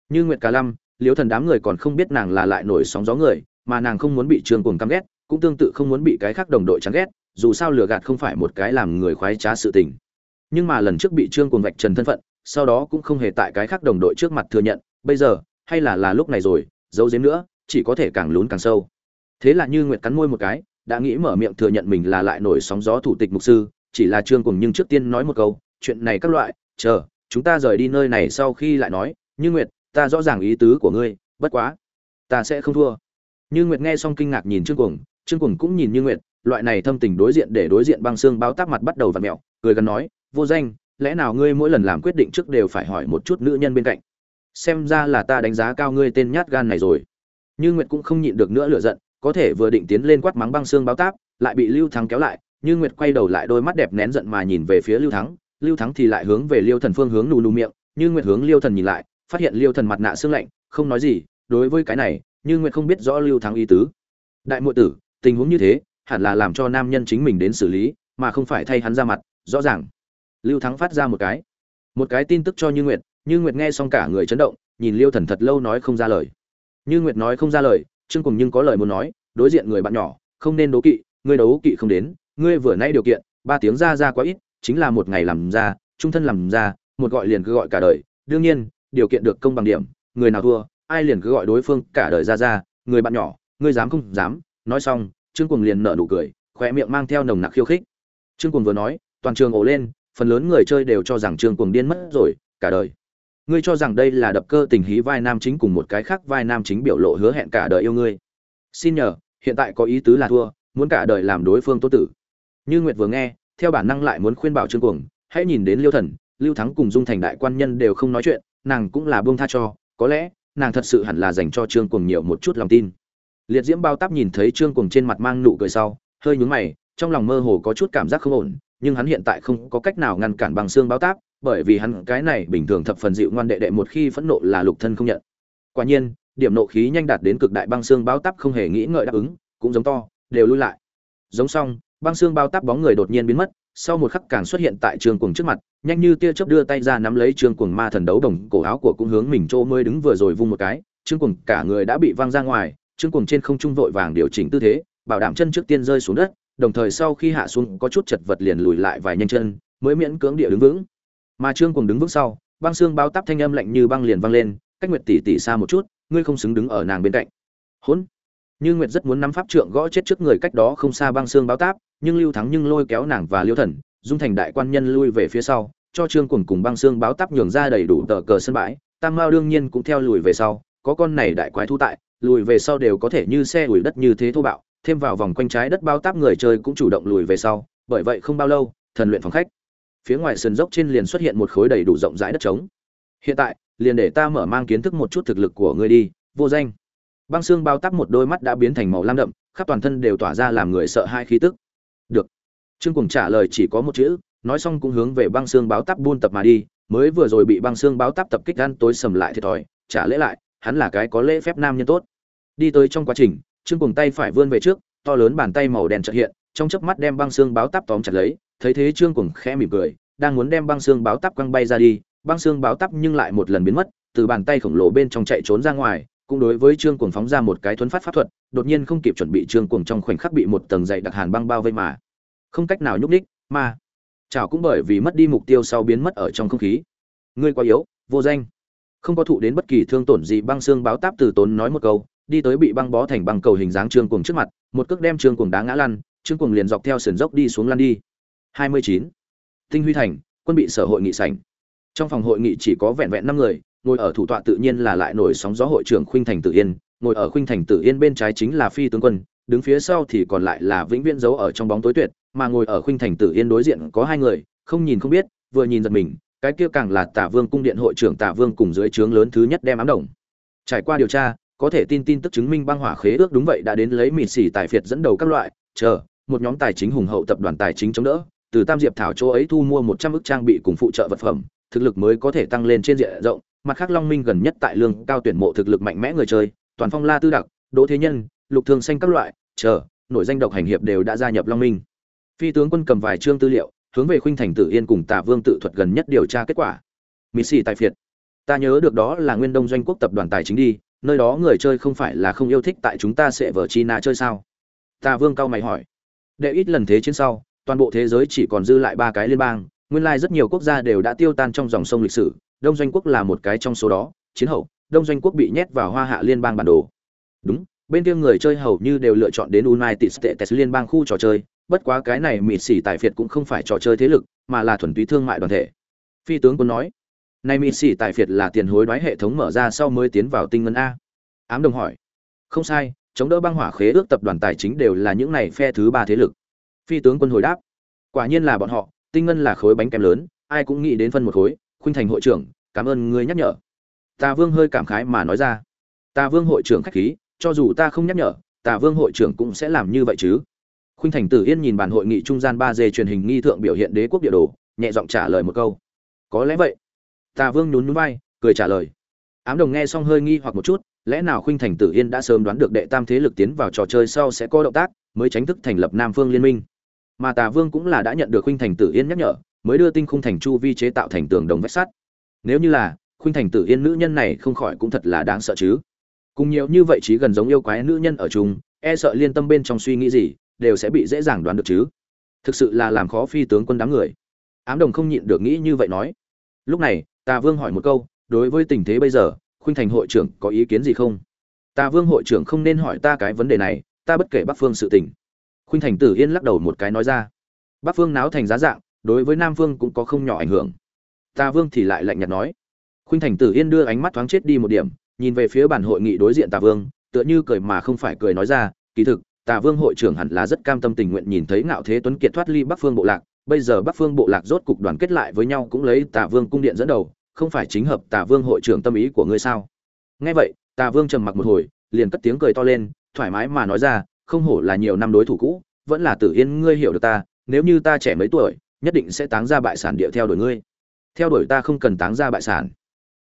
như Nguyệt cả lâm liếu thần đám người còn không biết nàng là lại nổi sóng gió người, mà nàng không muốn bị trương cuồng căm ghét, cũng tương tự không muốn bị cái khác đồng đội chán ghét, dù sao lừa gạt không phải một cái làm người khoái trá sự tình. Nhưng mà lần trước bị trương cuồng vạch trần thân phận, sau đó cũng không hề tại cái khác đồng đội trước mặt thừa nhận, bây giờ, hay là là lúc này rồi, giấu giếm nữa, chỉ có thể càng lún càng sâu. Thế là như nguyệt cắn môi một cái, đã nghĩ mở miệng thừa nhận mình là lại nổi sóng gió thủ tịch mục sư, chỉ là trương cuồng nhưng trước tiên nói một câu chuyện này các loại, chờ, chúng ta rời đi nơi này sau khi lại nói, như nguyệt, ta rõ ràng ý tứ của ngươi, bất quá, ta sẽ không thua. Như nguyệt nghe xong kinh ngạc nhìn trương cuồng trương cuồng cũng nhìn như nguyệt, loại này thâm tình đối diện để đối diện băng xương báo tác mặt bắt đầu vặn mẹo, cười gần nói, vô danh, lẽ nào ngươi mỗi lần làm quyết định trước đều phải hỏi một chút nữ nhân bên cạnh? Xem ra là ta đánh giá cao ngươi tên nhát gan này rồi. Như nguyệt cũng không nhịn được nữa lựa giận, có thể vừa định tiến lên quát mắng băng xương báo táp, lại bị lưu thắng kéo lại, như nguyệt quay đầu lại đôi mắt đẹp nén giận mà nhìn về phía lưu thắng lưu thắng thì lại hướng về liêu thần phương hướng nù nù miệng, như nguyệt hướng liêu thần nhìn lại, phát hiện liêu thần mặt nạ xương lạnh, không nói gì, đối với cái này, như nguyệt không biết rõ lưu thắng ý tứ. Đại muội tử, tình huống như thế, hẳn là làm cho nam nhân chính mình đến xử lý, mà không phải thay hắn ra mặt, rõ ràng. Lưu thắng phát ra một cái. Một cái tin tức cho như nguyệt như nguyệt nghe xong cả người chấn động, nhìn liêu thần thật lâu nói không ra lời. Như nguyệt nói không ra lời, trương cùng nhưng có lời muốn nói, đối diện người bạn nhỏ, không nên đấu kỵ ngươi đấu kỵ không đến, ngươi vừa nay điều kiện, ba tiếng ra ra quá ít chính là một ngày làm ra, trung thân làm ra, một gọi liền cứ gọi cả đời. Đương nhiên, điều kiện được công bằng điểm, người nào thua, ai liền cứ gọi đối phương cả đời ra ra, người bạn nhỏ ngươi dám không dám. Nói xong, trương cuồng liền nở nụ cười khỏe miệng mang theo nồng nặc khiêu khích. Trương cuồng vừa nói, toàn trường ồ lên, phần lớn người chơi đều cho rằng trương cuồng điên mất rồi, cả đời. Ngươi cho rằng đây là đập cơ tình hí vai nam chính cùng một cái khác vai nam chính biểu lộ hứa hẹn cả đời yêu ngươi. Xin nhờ, hiện tại có ý tứ là thua, muốn cả đời làm đối phương tốt tử. Như nguyệt vừa nghe theo bản năng lại muốn khuyên bảo trương cuồng, hãy nhìn đến liêu thần, lưu thắng cùng dung thành đại quan nhân đều không nói chuyện, nàng cũng là buông tha cho, có lẽ, nàng thật sự hẳn là dành cho trương cuồng nhiều một chút lòng tin. Liệt diễm bao táp nhìn thấy trương cuồng trên mặt mang nụ cười sau, hơi nhúng mày, trong lòng mơ hồ có chút cảm giác không ổn, nhưng hắn hiện tại không có cách nào ngăn cản bằng xương bao táp, bởi vì hắn cái này bình thường thập phần dịu ngoan đệ đệ một khi phẫn nộ là lục thân không nhận. Quả nhiên, điểm nộ khí nhanh đạt đến cực đại băng xương bao táp không hề nghĩ ngợi đáp ứng, cũng giống to, đều lui lại. Giống xong băng xương bao táp bóng người đột nhiên biến mất, sau một khắc càng xuất hiện tại trương cuồng trước mặt, nhanh như tia chớp đưa tay ra nắm lấy trương cuồng ma thần đấu đồng, cổ áo của cũng hướng mình chỗ mới đứng vừa rồi vung một cái trương cuồng cả người đã bị văng ra ngoài trương cuồng trên không trung vội vàng điều chỉnh tư thế, bảo đảm chân trước tiên rơi xuống đất, đồng thời sau khi hạ xuống có chút chật vật liền lùi lại vài nhanh chân, mới miễn cưỡng địa đứng vững. Mà trương cuồng đứng vững sau, băng xương bao tắp thanh âm lạnh như băng liền văng lên, cách nguyệt tỷ tỷ xa một chút, ngươi không xứng đứng ở nàng bên cạnh. Hỗn! Như nguyệt rất muốn nắm pháp trượng gõ chết trước người cách đó không xa băng xương báo táp, nhưng lưu thắng nhưng lôi kéo nàng và liêu thần, dung thành đại quan nhân lui về phía sau, cho trương cuồng cùng băng xương báo táp nhường ra đầy đủ tờ cờ sân bãi. Tam mao đương nhiên cũng theo lùi về sau, có con này đại quái thu tại, lùi về sau đều có thể như xe ủi đất như thế thô bạo, thêm vào vòng quanh trái đất bao táp người chơi cũng chủ động lùi về sau, bởi vậy không bao lâu, thần luyện phòng khách. Phía ngoài sườn dốc trên liền xuất hiện một khối đầy đủ rộng rãi đất trống. Hiện tại, liền để ta mở mang kiến thức một chút thực lực của ngươi đi, vô danh băng xương bao tắp một đôi mắt đã biến thành màu lam đậm, khắp toàn thân đều tỏa ra làm người sợ hai khí tức. Được. Trương cùng trả lời chỉ có một chữ, nói xong cũng hướng về băng xương báo tắp buôn tập mà đi, mới vừa rồi bị băng xương báo tắp tập kích gan tối sầm lại thiệt thòi, trả lễ lại, hắn là cái có lễ phép nam nhân tốt. Đi tới trong quá trình, trương cùng tay phải vươn về trước, to lớn bàn tay màu đen chợt hiện, trong chớp mắt đem băng xương báo tắp tóm chặt lấy, thấy thế trương cùng khẽ mỉm cười, đang muốn đem băng xương báo tắp quăng bay ra đi, băng xương báo tắp nhưng lại một lần biến mất, từ bàn tay khổng lồ bên trong chạy trốn ra ngoài cũng đối với trương cuồng phóng ra một cái thuấn phát pháp thuật, đột nhiên không kịp chuẩn bị trương cuồng trong khoảnh khắc bị một tầng dày đặc hàn băng bao vây mà. Không cách nào nhúc ních mà chào cũng bởi vì mất đi mục tiêu sau biến mất ở trong không khí. Ngươi quá yếu, vô danh. Không có thụ đến bất kỳ thương tổn gì, băng xương báo táp từ tốn nói một câu, đi tới bị băng bó thành băng cầu hình dáng trương cuồng trước mặt, một cước đem trương cuồng đá ngã lăn, trương cuồng liền dọc theo sườn dốc đi xuống lăn đi. 29. tinh huy thành, quân bị sở hội nghị sảnh. Trong phòng hội nghị chỉ có vẹn vẹn năm người ngồi ở thủ tọa tự nhiên là lại nổi sóng gió hội trưởng khuynh thành tự yên, ngồi ở khuynh thành tự yên bên trái chính là phi tướng quân, đứng phía sau thì còn lại là vĩnh viễn giấu ở trong bóng tối tuyệt, mà ngồi ở khuynh thành tự yên đối diện có hai người, không nhìn không biết, vừa nhìn giật mình, cái kia càng là tả vương cung điện hội trưởng tả vương cùng dưới trướng lớn thứ nhất đem ám đồng trải qua điều tra, có thể tin tin tức chứng minh băng hỏa khế ước đúng vậy đã đến lấy mịt xỉ tài phiệt dẫn đầu các loại, chờ, một nhóm tài chính hùng hậu tập đoàn tài chính chống đỡ, từ tam diệp thảo chỗ ấy thu mua một trăm ức trang bị cùng phụ trợ vật phẩm, thực lực mới có thể tăng lên trên diện rộng mặt khác long minh gần nhất tại lương cao tuyển mộ thực lực mạnh mẽ người chơi, toàn phong la tư đặc, đỗ thế nhân, lục thường xanh các loại, chờ nội danh độc hành hiệp đều đã gia nhập long minh. Phi tướng quân cầm vài chương tư liệu, hướng về khuynh thành tử yên cùng tả vương tự thuật gần nhất điều tra kết quả. Mỹ sĩ tại phiệt. Ta nhớ được đó là nguyên đông doanh quốc tập đoàn tài chính đi, nơi đó người chơi không phải là không yêu thích tại chúng ta sẽ vở china chơi sao? Tạ vương cao mày hỏi. Đệ ít lần thế chiến sau, toàn bộ thế giới chỉ còn dư lại ba cái liên bang, nguyên lai rất nhiều quốc gia đều đã tiêu tan trong dòng sông lịch sử đông doanh quốc là một cái trong số đó, chiến hậu, đông doanh quốc bị nhét vào hoa hạ liên bang bản đồ. Đúng, bên kia người chơi hầu như đều lựa chọn đến united states liên bang khu trò chơi, bất quá cái này mịt xỉ tài phiệt cũng không phải trò chơi thế lực, mà là thuần túy thương mại đoàn thể. Phi tướng quân nói, này mịt xỉ tài phiệt là tiền hối đoái hệ thống mở ra sau mới tiến vào tinh ngân a. Ám đồng hỏi, không sai, chống đỡ băng hỏa khế ước tập đoàn tài chính đều là những này phe thứ ba thế lực. Phi tướng quân hồi đáp, quả nhiên là bọn họ, tinh ngân là khối bánh kem lớn, ai cũng nghĩ đến phân một khối khuynh thành hội trưởng, cảm ơn ngươi nhắc nhở. Tà vương hơi cảm khái mà nói ra. Tà vương hội trưởng khách khí, cho dù ta không nhắc nhở, tà vương hội trưởng cũng sẽ làm như vậy chứ. Khuynh thành tử yên nhìn bàn hội nghị trung gian ba d truyền hình nghi thượng biểu hiện đế quốc địa đồ, nhẹ giọng trả lời một câu. Có lẽ vậy. Tà vương nhún nhún vai, cười trả lời. Ám đồng nghe xong hơi nghi hoặc một chút, lẽ nào khuynh thành tử yên đã sớm đoán được đệ tam thế lực tiến vào trò chơi sau sẽ có động tác, mới tránh thức thành lập nam phương liên minh? Mà tà vương cũng là đã nhận được khuynh thành tử yên nhắc nhở mới đưa tinh khung thành chu vi chế tạo thành tường đồng vách sắt. Nếu như là, khuynh thành tử yên nữ nhân này không khỏi cũng thật là đáng sợ chứ. Cùng nhiều như vậy chí gần giống yêu quái nữ nhân ở chung e sợ liên tâm bên trong suy nghĩ gì, đều sẽ bị dễ dàng đoán được chứ. Thực sự là làm khó phi tướng quân đám người. Ám đồng không nhịn được nghĩ như vậy nói. Lúc này, tà vương hỏi một câu, đối với tình thế bây giờ, khuynh thành hội trưởng có ý kiến gì không? Tà vương hội trưởng không nên hỏi ta cái vấn đề này, ta bất kể bắc phương sự tình. Khuynh thành tử yên lắc đầu một cái nói ra. Bắc phương náo thành giá dạng đối với nam vương cũng có không nhỏ ảnh hưởng. Ta vương thì lại lạnh nhạt nói. Khuynh thành tử yên đưa ánh mắt thoáng chết đi một điểm, nhìn về phía bản hội nghị đối diện tà vương, tựa như cười mà không phải cười nói ra, kỳ thực tà vương hội trưởng hẳn là rất cam tâm tình nguyện nhìn thấy ngạo thế tuấn kiệt thoát ly bắc phương bộ lạc, bây giờ bắc phương bộ lạc rốt cục đoàn kết lại với nhau cũng lấy tà vương cung điện dẫn đầu, không phải chính hợp tà vương hội trưởng tâm ý của ngươi sao? Nghe vậy tà vương trầm mặc một hồi, liền cất tiếng cười to lên, thoải mái mà nói ra, không hổ là nhiều năm đối thủ cũ, vẫn là tử yên ngươi hiểu được ta, nếu như ta trẻ mấy tuổi nhất định sẽ táng ra bại sản địa theo đuổi ngươi. Theo đuổi ta không cần táng ra bại sản.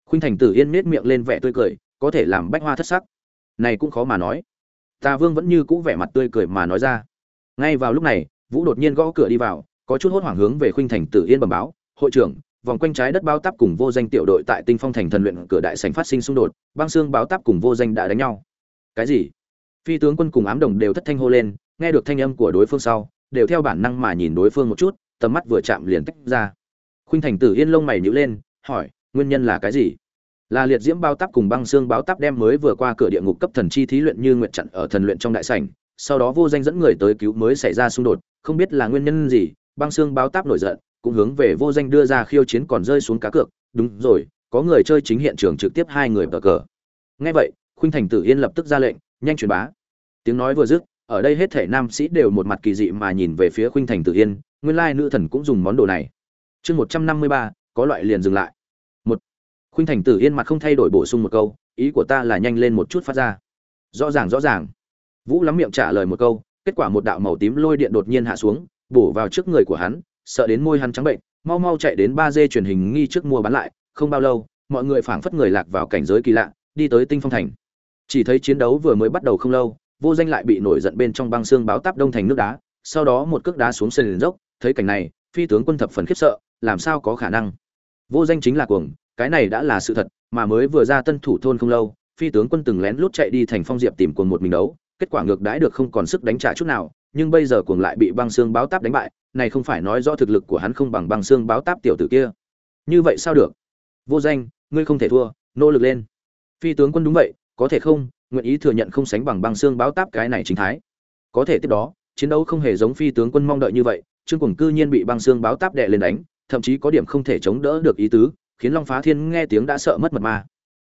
Khuynh thành tử yên nết miệng lên vẻ tươi cười, có thể làm bách hoa thất sắc. Này cũng khó mà nói. Ta vương vẫn như cũ vẻ mặt tươi cười mà nói ra. Ngay vào lúc này, vũ đột nhiên gõ cửa đi vào, có chút hốt hoảng hướng về khuynh thành tử yên bẩm báo, hội trưởng, vòng quanh trái đất báo táp cùng vô danh tiểu đội tại tinh phong thành thần luyện cửa đại sảnh phát sinh xung đột, băng xương báo táp cùng vô danh đã đánh nhau. Cái gì? Phi tướng quân cùng ám đồng đều thất thanh hô lên, nghe được thanh âm của đối phương sau, đều theo bản năng mà nhìn đối phương một chút tầm mắt vừa chạm liền tách ra. Khuynh thành tử yên lông mày nhíu lên, hỏi, nguyên nhân là cái gì? Là liệt diễm bao táp cùng băng xương báo táp đem mới vừa qua cửa địa ngục cấp thần chi thí luyện như nguyện chặn ở thần luyện trong đại sảnh, sau đó vô danh dẫn người tới cứu mới xảy ra xung đột, không biết là nguyên nhân gì, băng xương báo táp nổi giận, cũng hướng về vô danh đưa ra khiêu chiến còn rơi xuống cá cược. Đúng rồi, có người chơi chính hiện trường trực tiếp hai người bờ cờ. Nghe vậy, khuynh thành tử yên lập tức ra lệnh, nhanh truyền bá. Tiếng nói vừa dứt, ở đây hết thể nam sĩ đều một mặt kỳ dị mà nhìn về phía khuynh thành tử yên nguyên lai nữ thần cũng dùng món đồ này. Chương một trăm năm mươi ba, có loại liền dừng lại. Một, khuynh thành tử yên mặt không thay đổi bổ sung một câu, ý của ta là nhanh lên một chút phát ra. Rõ ràng rõ ràng. Vũ lắm miệng trả lời một câu, kết quả một đạo màu tím lôi điện đột nhiên hạ xuống, bổ vào trước người của hắn, sợ đến môi hắn trắng bệnh, mau mau chạy đến ba d truyền hình nghi trước mua bán lại, không bao lâu, mọi người phảng phất người lạc vào cảnh giới kỳ lạ, đi tới tinh phong thành. Chỉ thấy chiến đấu vừa mới bắt đầu không lâu, vô danh lại bị nổi giận bên trong băng xương báo táp đông thành nước đá, sau đó một cước đá xuống sân dốc thấy cảnh này, phi tướng quân thập phần khiếp sợ, làm sao có khả năng? Vô danh chính là cuồng, cái này đã là sự thật, mà mới vừa ra tân thủ thôn không lâu, phi tướng quân từng lén lút chạy đi thành phong diệp tìm cuồng một mình đấu, kết quả ngược đãi được không còn sức đánh trả chút nào, nhưng bây giờ cuồng lại bị băng xương báo táp đánh bại, này không phải nói rõ thực lực của hắn không bằng băng xương báo táp tiểu tử kia. Như vậy sao được? Vô danh, ngươi không thể thua, nỗ lực lên. Phi tướng quân đúng vậy, có thể không? Nguyện ý thừa nhận không sánh bằng băng xương báo táp cái này chính thái. Có thể tiếp đó, chiến đấu không hề giống phi tướng quân mong đợi như vậy trương cuồng cư nhiên bị băng xương báo táp đè lên đánh, thậm chí có điểm không thể chống đỡ được ý tứ, khiến long phá thiên nghe tiếng đã sợ mất mật ma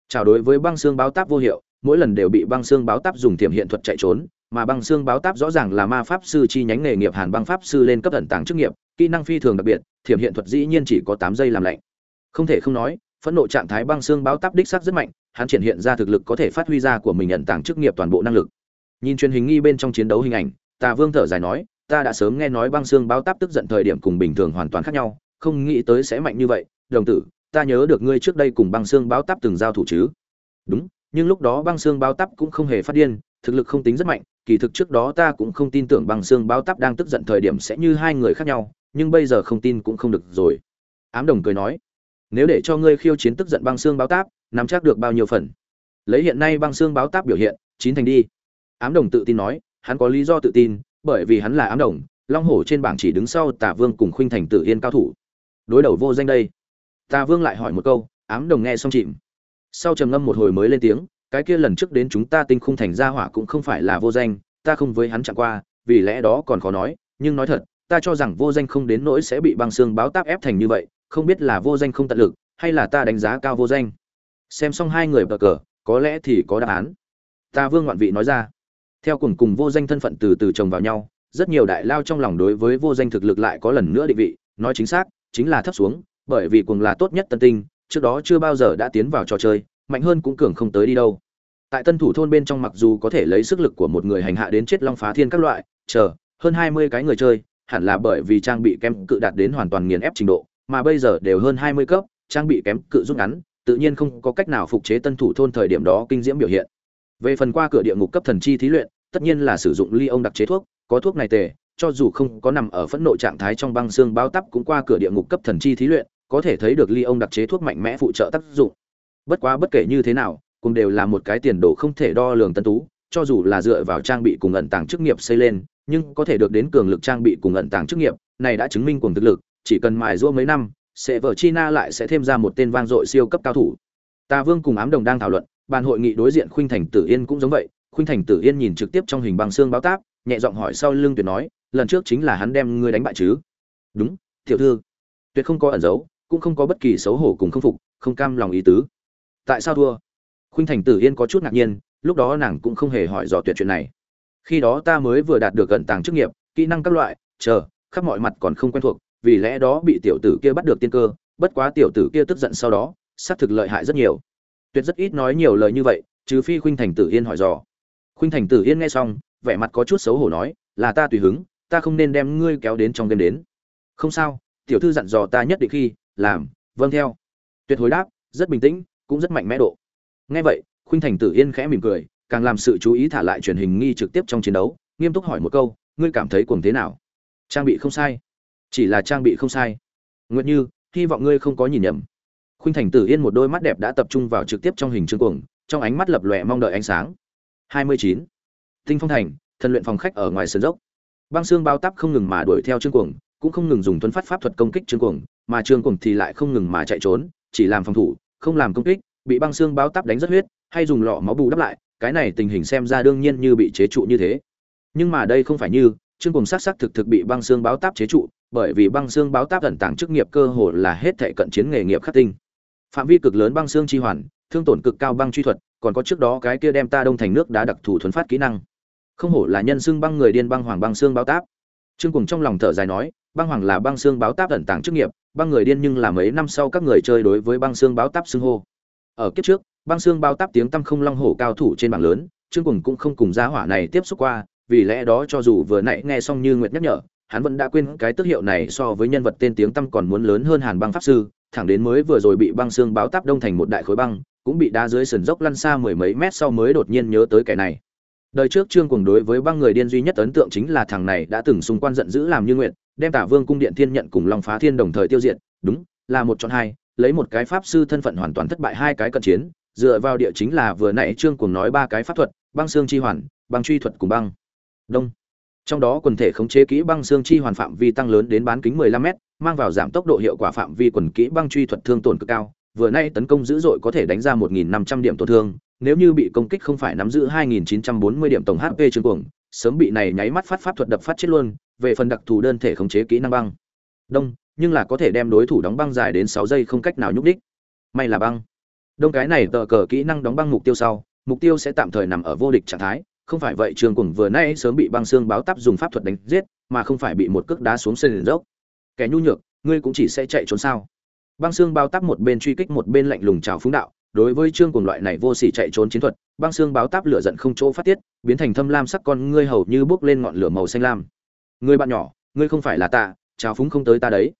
chào đối với băng xương báo táp vô hiệu, mỗi lần đều bị băng xương báo táp dùng tiềm hiện thuật chạy trốn, mà băng xương báo táp rõ ràng là ma pháp sư chi nhánh nghề nghiệp hàn băng pháp sư lên cấp ẩn tàng chức nghiệp, kỹ năng phi thường đặc biệt, thiểm hiện thuật dĩ nhiên chỉ có tám giây làm lạnh. Không thể không nói, phẫn nộ trạng thái băng xương báo táp đích sắc rất mạnh, hắn triển hiện ra thực lực có thể phát huy ra của mình ẩn tàng chức nghiệp toàn bộ năng lực. Nhìn truyền hình nghi bên trong chiến đấu hình ảnh, tà vương thở dài nói ta đã sớm nghe nói băng xương báo táp tức giận thời điểm cùng bình thường hoàn toàn khác nhau, không nghĩ tới sẽ mạnh như vậy. Đồng tử, ta nhớ được ngươi trước đây cùng băng xương báo táp từng giao thủ chứ? Đúng, nhưng lúc đó băng xương báo táp cũng không hề phát điên, thực lực không tính rất mạnh, kỳ thực trước đó ta cũng không tin tưởng băng xương báo táp đang tức giận thời điểm sẽ như hai người khác nhau, nhưng bây giờ không tin cũng không được rồi. Ám đồng cười nói, nếu để cho ngươi khiêu chiến tức giận băng xương báo táp, nắm chắc được bao nhiêu phần? Lấy hiện nay băng xương báo táp biểu hiện, chín thành đi. Ám đồng tự tin nói, hắn có lý do tự tin bởi vì hắn là ám đồng, long hổ trên bảng chỉ đứng sau tả vương cùng khuynh thành tử yên cao thủ. Đối đầu vô danh đây, tà vương lại hỏi một câu, ám đồng nghe xong chìm. Sau trầm ngâm một hồi mới lên tiếng, cái kia lần trước đến chúng ta tinh khung thành gia hỏa cũng không phải là vô danh, ta không với hắn chẳng qua, vì lẽ đó còn khó nói, nhưng nói thật, ta cho rằng vô danh không đến nỗi sẽ bị băng xương báo táp ép thành như vậy, không biết là vô danh không tận lực, hay là ta đánh giá cao vô danh. Xem xong hai người bờ cờ, có lẽ thì có đáp án. Ta vương ngoạn vị nói ra theo cùng cùng vô danh thân phận từ từ chồng vào nhau, rất nhiều đại lao trong lòng đối với vô danh thực lực lại có lần nữa định vị, nói chính xác, chính là thấp xuống, bởi vì cùng là tốt nhất tân tinh, trước đó chưa bao giờ đã tiến vào trò chơi, mạnh hơn cũng cường không tới đi đâu. Tại tân thủ thôn bên trong mặc dù có thể lấy sức lực của một người hành hạ đến chết long phá thiên các loại, chờ, hơn hai mươi cái người chơi, hẳn là bởi vì trang bị kém cự đạt đến hoàn toàn nghiền ép trình độ, mà bây giờ đều hơn hai mươi cấp, trang bị kém cự rút ngắn, tự nhiên không có cách nào phục chế tân thủ thôn thời điểm đó kinh diễm biểu hiện về phần qua cửa địa ngục cấp thần chi thí luyện, tất nhiên là sử dụng ly ông đặc chế thuốc, có thuốc này tề, cho dù không có nằm ở phẫn nộ trạng thái trong băng xương bao tắp cũng qua cửa địa ngục cấp thần chi thí luyện, có thể thấy được ly ông đặc chế thuốc mạnh mẽ phụ trợ tác dụng. Bất quá bất kể như thế nào, cũng đều là một cái tiền đồ không thể đo lường tân tú, cho dù là dựa vào trang bị cùng ẩn tàng chức nghiệp xây lên, nhưng có thể được đến cường lực trang bị cùng ẩn tàng chức nghiệp, này đã chứng minh cùng thực lực, chỉ cần mài giũa mấy năm, sẽ vở china lại sẽ thêm ra một tên vang dội siêu cấp cao thủ. Ta vương cùng ám đồng đang thảo luận bàn hội nghị đối diện khuynh thành tử yên cũng giống vậy, khuynh thành tử yên nhìn trực tiếp trong hình băng xương báo táp, nhẹ giọng hỏi sau lưng tuyệt nói, lần trước chính là hắn đem ngươi đánh bại chứ? Đúng, tiểu thư. Tuyệt không có ẩn giấu, cũng không có bất kỳ xấu hổ cùng không phục, không cam lòng ý tứ. Tại sao thua? Khuynh thành tử yên có chút ngạc nhiên, lúc đó nàng cũng không hề hỏi dò tuyệt chuyện này. Khi đó ta mới vừa đạt được gần tàng chức nghiệp, kỹ năng các loại, chờ, khắp mọi mặt còn không quen thuộc, vì lẽ đó bị tiểu tử kia bắt được tiên cơ, bất quá tiểu tử kia tức giận sau đó, xác thực lợi hại rất nhiều tuyệt rất ít nói nhiều lời như vậy, trừ phi khuynh thành tử yên hỏi dò. Khuynh thành tử yên nghe xong, vẻ mặt có chút xấu hổ nói, là ta tùy hứng, ta không nên đem ngươi kéo đến trong đêm đến. Không sao, tiểu thư dặn dò ta nhất định khi, làm vâng theo. Tuyệt hồi đáp, rất bình tĩnh, cũng rất mạnh mẽ độ. Nghe vậy, khuynh thành tử yên khẽ mỉm cười, càng làm sự chú ý thả lại truyền hình nghi trực tiếp trong chiến đấu, nghiêm túc hỏi một câu, ngươi cảm thấy cuồng thế nào? Trang bị không sai. Chỉ là trang bị không sai. Nguyệt như, hy vọng ngươi không có nhìn nhầm khuynh thành tử yên một đôi mắt đẹp đã tập trung vào trực tiếp trong hình trương cuồng, trong ánh mắt lập lòe mong đợi ánh sáng. 29. tinh phong thành, thần luyện phòng khách ở ngoài sườn dốc. Băng xương bao tắp không ngừng mà đuổi theo trương cuồng, cũng không ngừng dùng tuấn phát pháp thuật công kích trương cuồng, mà trương cuồng thì lại không ngừng mà chạy trốn, chỉ làm phòng thủ, không làm công kích, bị băng xương bao tắp đánh rất huyết, hay dùng lọ máu bù đắp lại, cái này tình hình xem ra đương nhiên như bị chế trụ như thế. Nhưng mà đây không phải như, trương cùng sát sắc thực thực bị băng xương báo táp chế trụ, bởi vì băng xương báo táp ẩn tàng chức nghiệp cơ hồ là hết thệ cận chiến nghề nghiệp khắc tinh phạm vi cực lớn băng xương chi hoàn, thương tổn cực cao băng truy thuật, còn có trước đó cái kia đem ta đông thành nước đá đặc thù thuần phát kỹ năng. Không hổ là nhân xương băng người điên băng hoàng băng xương báo táp. Trương cùng trong lòng thở dài nói, băng hoàng là băng xương báo táp ẩn tàng chức nghiệp, băng người điên nhưng là mấy năm sau các người chơi đối với băng xương báo táp xưng hô. Ở kiếp trước, băng xương báo táp tiếng tăm không long hổ cao thủ trên bảng lớn, trương cùng cũng không cùng gia hỏa này tiếp xúc qua, vì lẽ đó cho dù vừa nãy nghe xong như nguyệt nhắc nhở, hắn vẫn đã quên cái tước hiệu này so với nhân vật tên tiếng tăm còn muốn lớn hơn hàn băng pháp sư thẳng đến mới vừa rồi bị băng xương báo táp đông thành một đại khối băng, cũng bị đá dưới sườn dốc lăn xa mười mấy mét sau mới đột nhiên nhớ tới cái này. Đời trước trương cùng đối với băng người điên duy nhất ấn tượng chính là thằng này đã từng xung quan giận dữ làm như nguyện, đem tả vương cung điện thiên nhận cùng long phá thiên đồng thời tiêu diệt, đúng, là một chọn hai, lấy một cái pháp sư thân phận hoàn toàn thất bại hai cái cận chiến, dựa vào địa chính là vừa nãy trương cùng nói ba cái pháp thuật, băng xương chi hoàn, băng truy thuật cùng băng. Đông trong đó quần thể khống chế kỹ băng xương chi hoàn phạm vi tăng lớn đến bán kính 15 m mang vào giảm tốc độ hiệu quả phạm vi quần kỹ băng truy thuật thương tổn cực cao. Vừa nay tấn công dữ dội có thể đánh ra 1.500 điểm tổn thương, nếu như bị công kích không phải nắm giữ 2.940 điểm tổng hp trường cuồng, sớm bị này nháy mắt phát pháp thuật đập phát chết luôn, về phần đặc thù đơn thể khống chế kỹ năng băng. Đông, nhưng là có thể đem đối thủ đóng băng dài đến 6 giây không cách nào nhúc đích may là băng. Đông, cái này tờ cờ kỹ năng đóng băng mục tiêu sau, mục tiêu sẽ tạm thời nằm ở vô địch trạng thái không phải vậy trường cùng vừa nay sớm bị băng xương báo táp dùng pháp thuật đánh giết, mà không phải bị một cước đá xuống sân dốc. Kẻ nhu nhược, ngươi cũng chỉ sẽ chạy trốn sao? Băng xương báo táp một bên truy kích một bên lạnh lùng chào phúng đạo, đối với trương cùng loại này vô sỉ chạy trốn chiến thuật, băng xương báo táp lửa giận không chỗ phát tiết, biến thành thâm lam sắc con ngươi hầu như bốc lên ngọn lửa màu xanh lam. Ngươi bạn nhỏ, ngươi không phải là ta, chào phúng không tới ta đấy.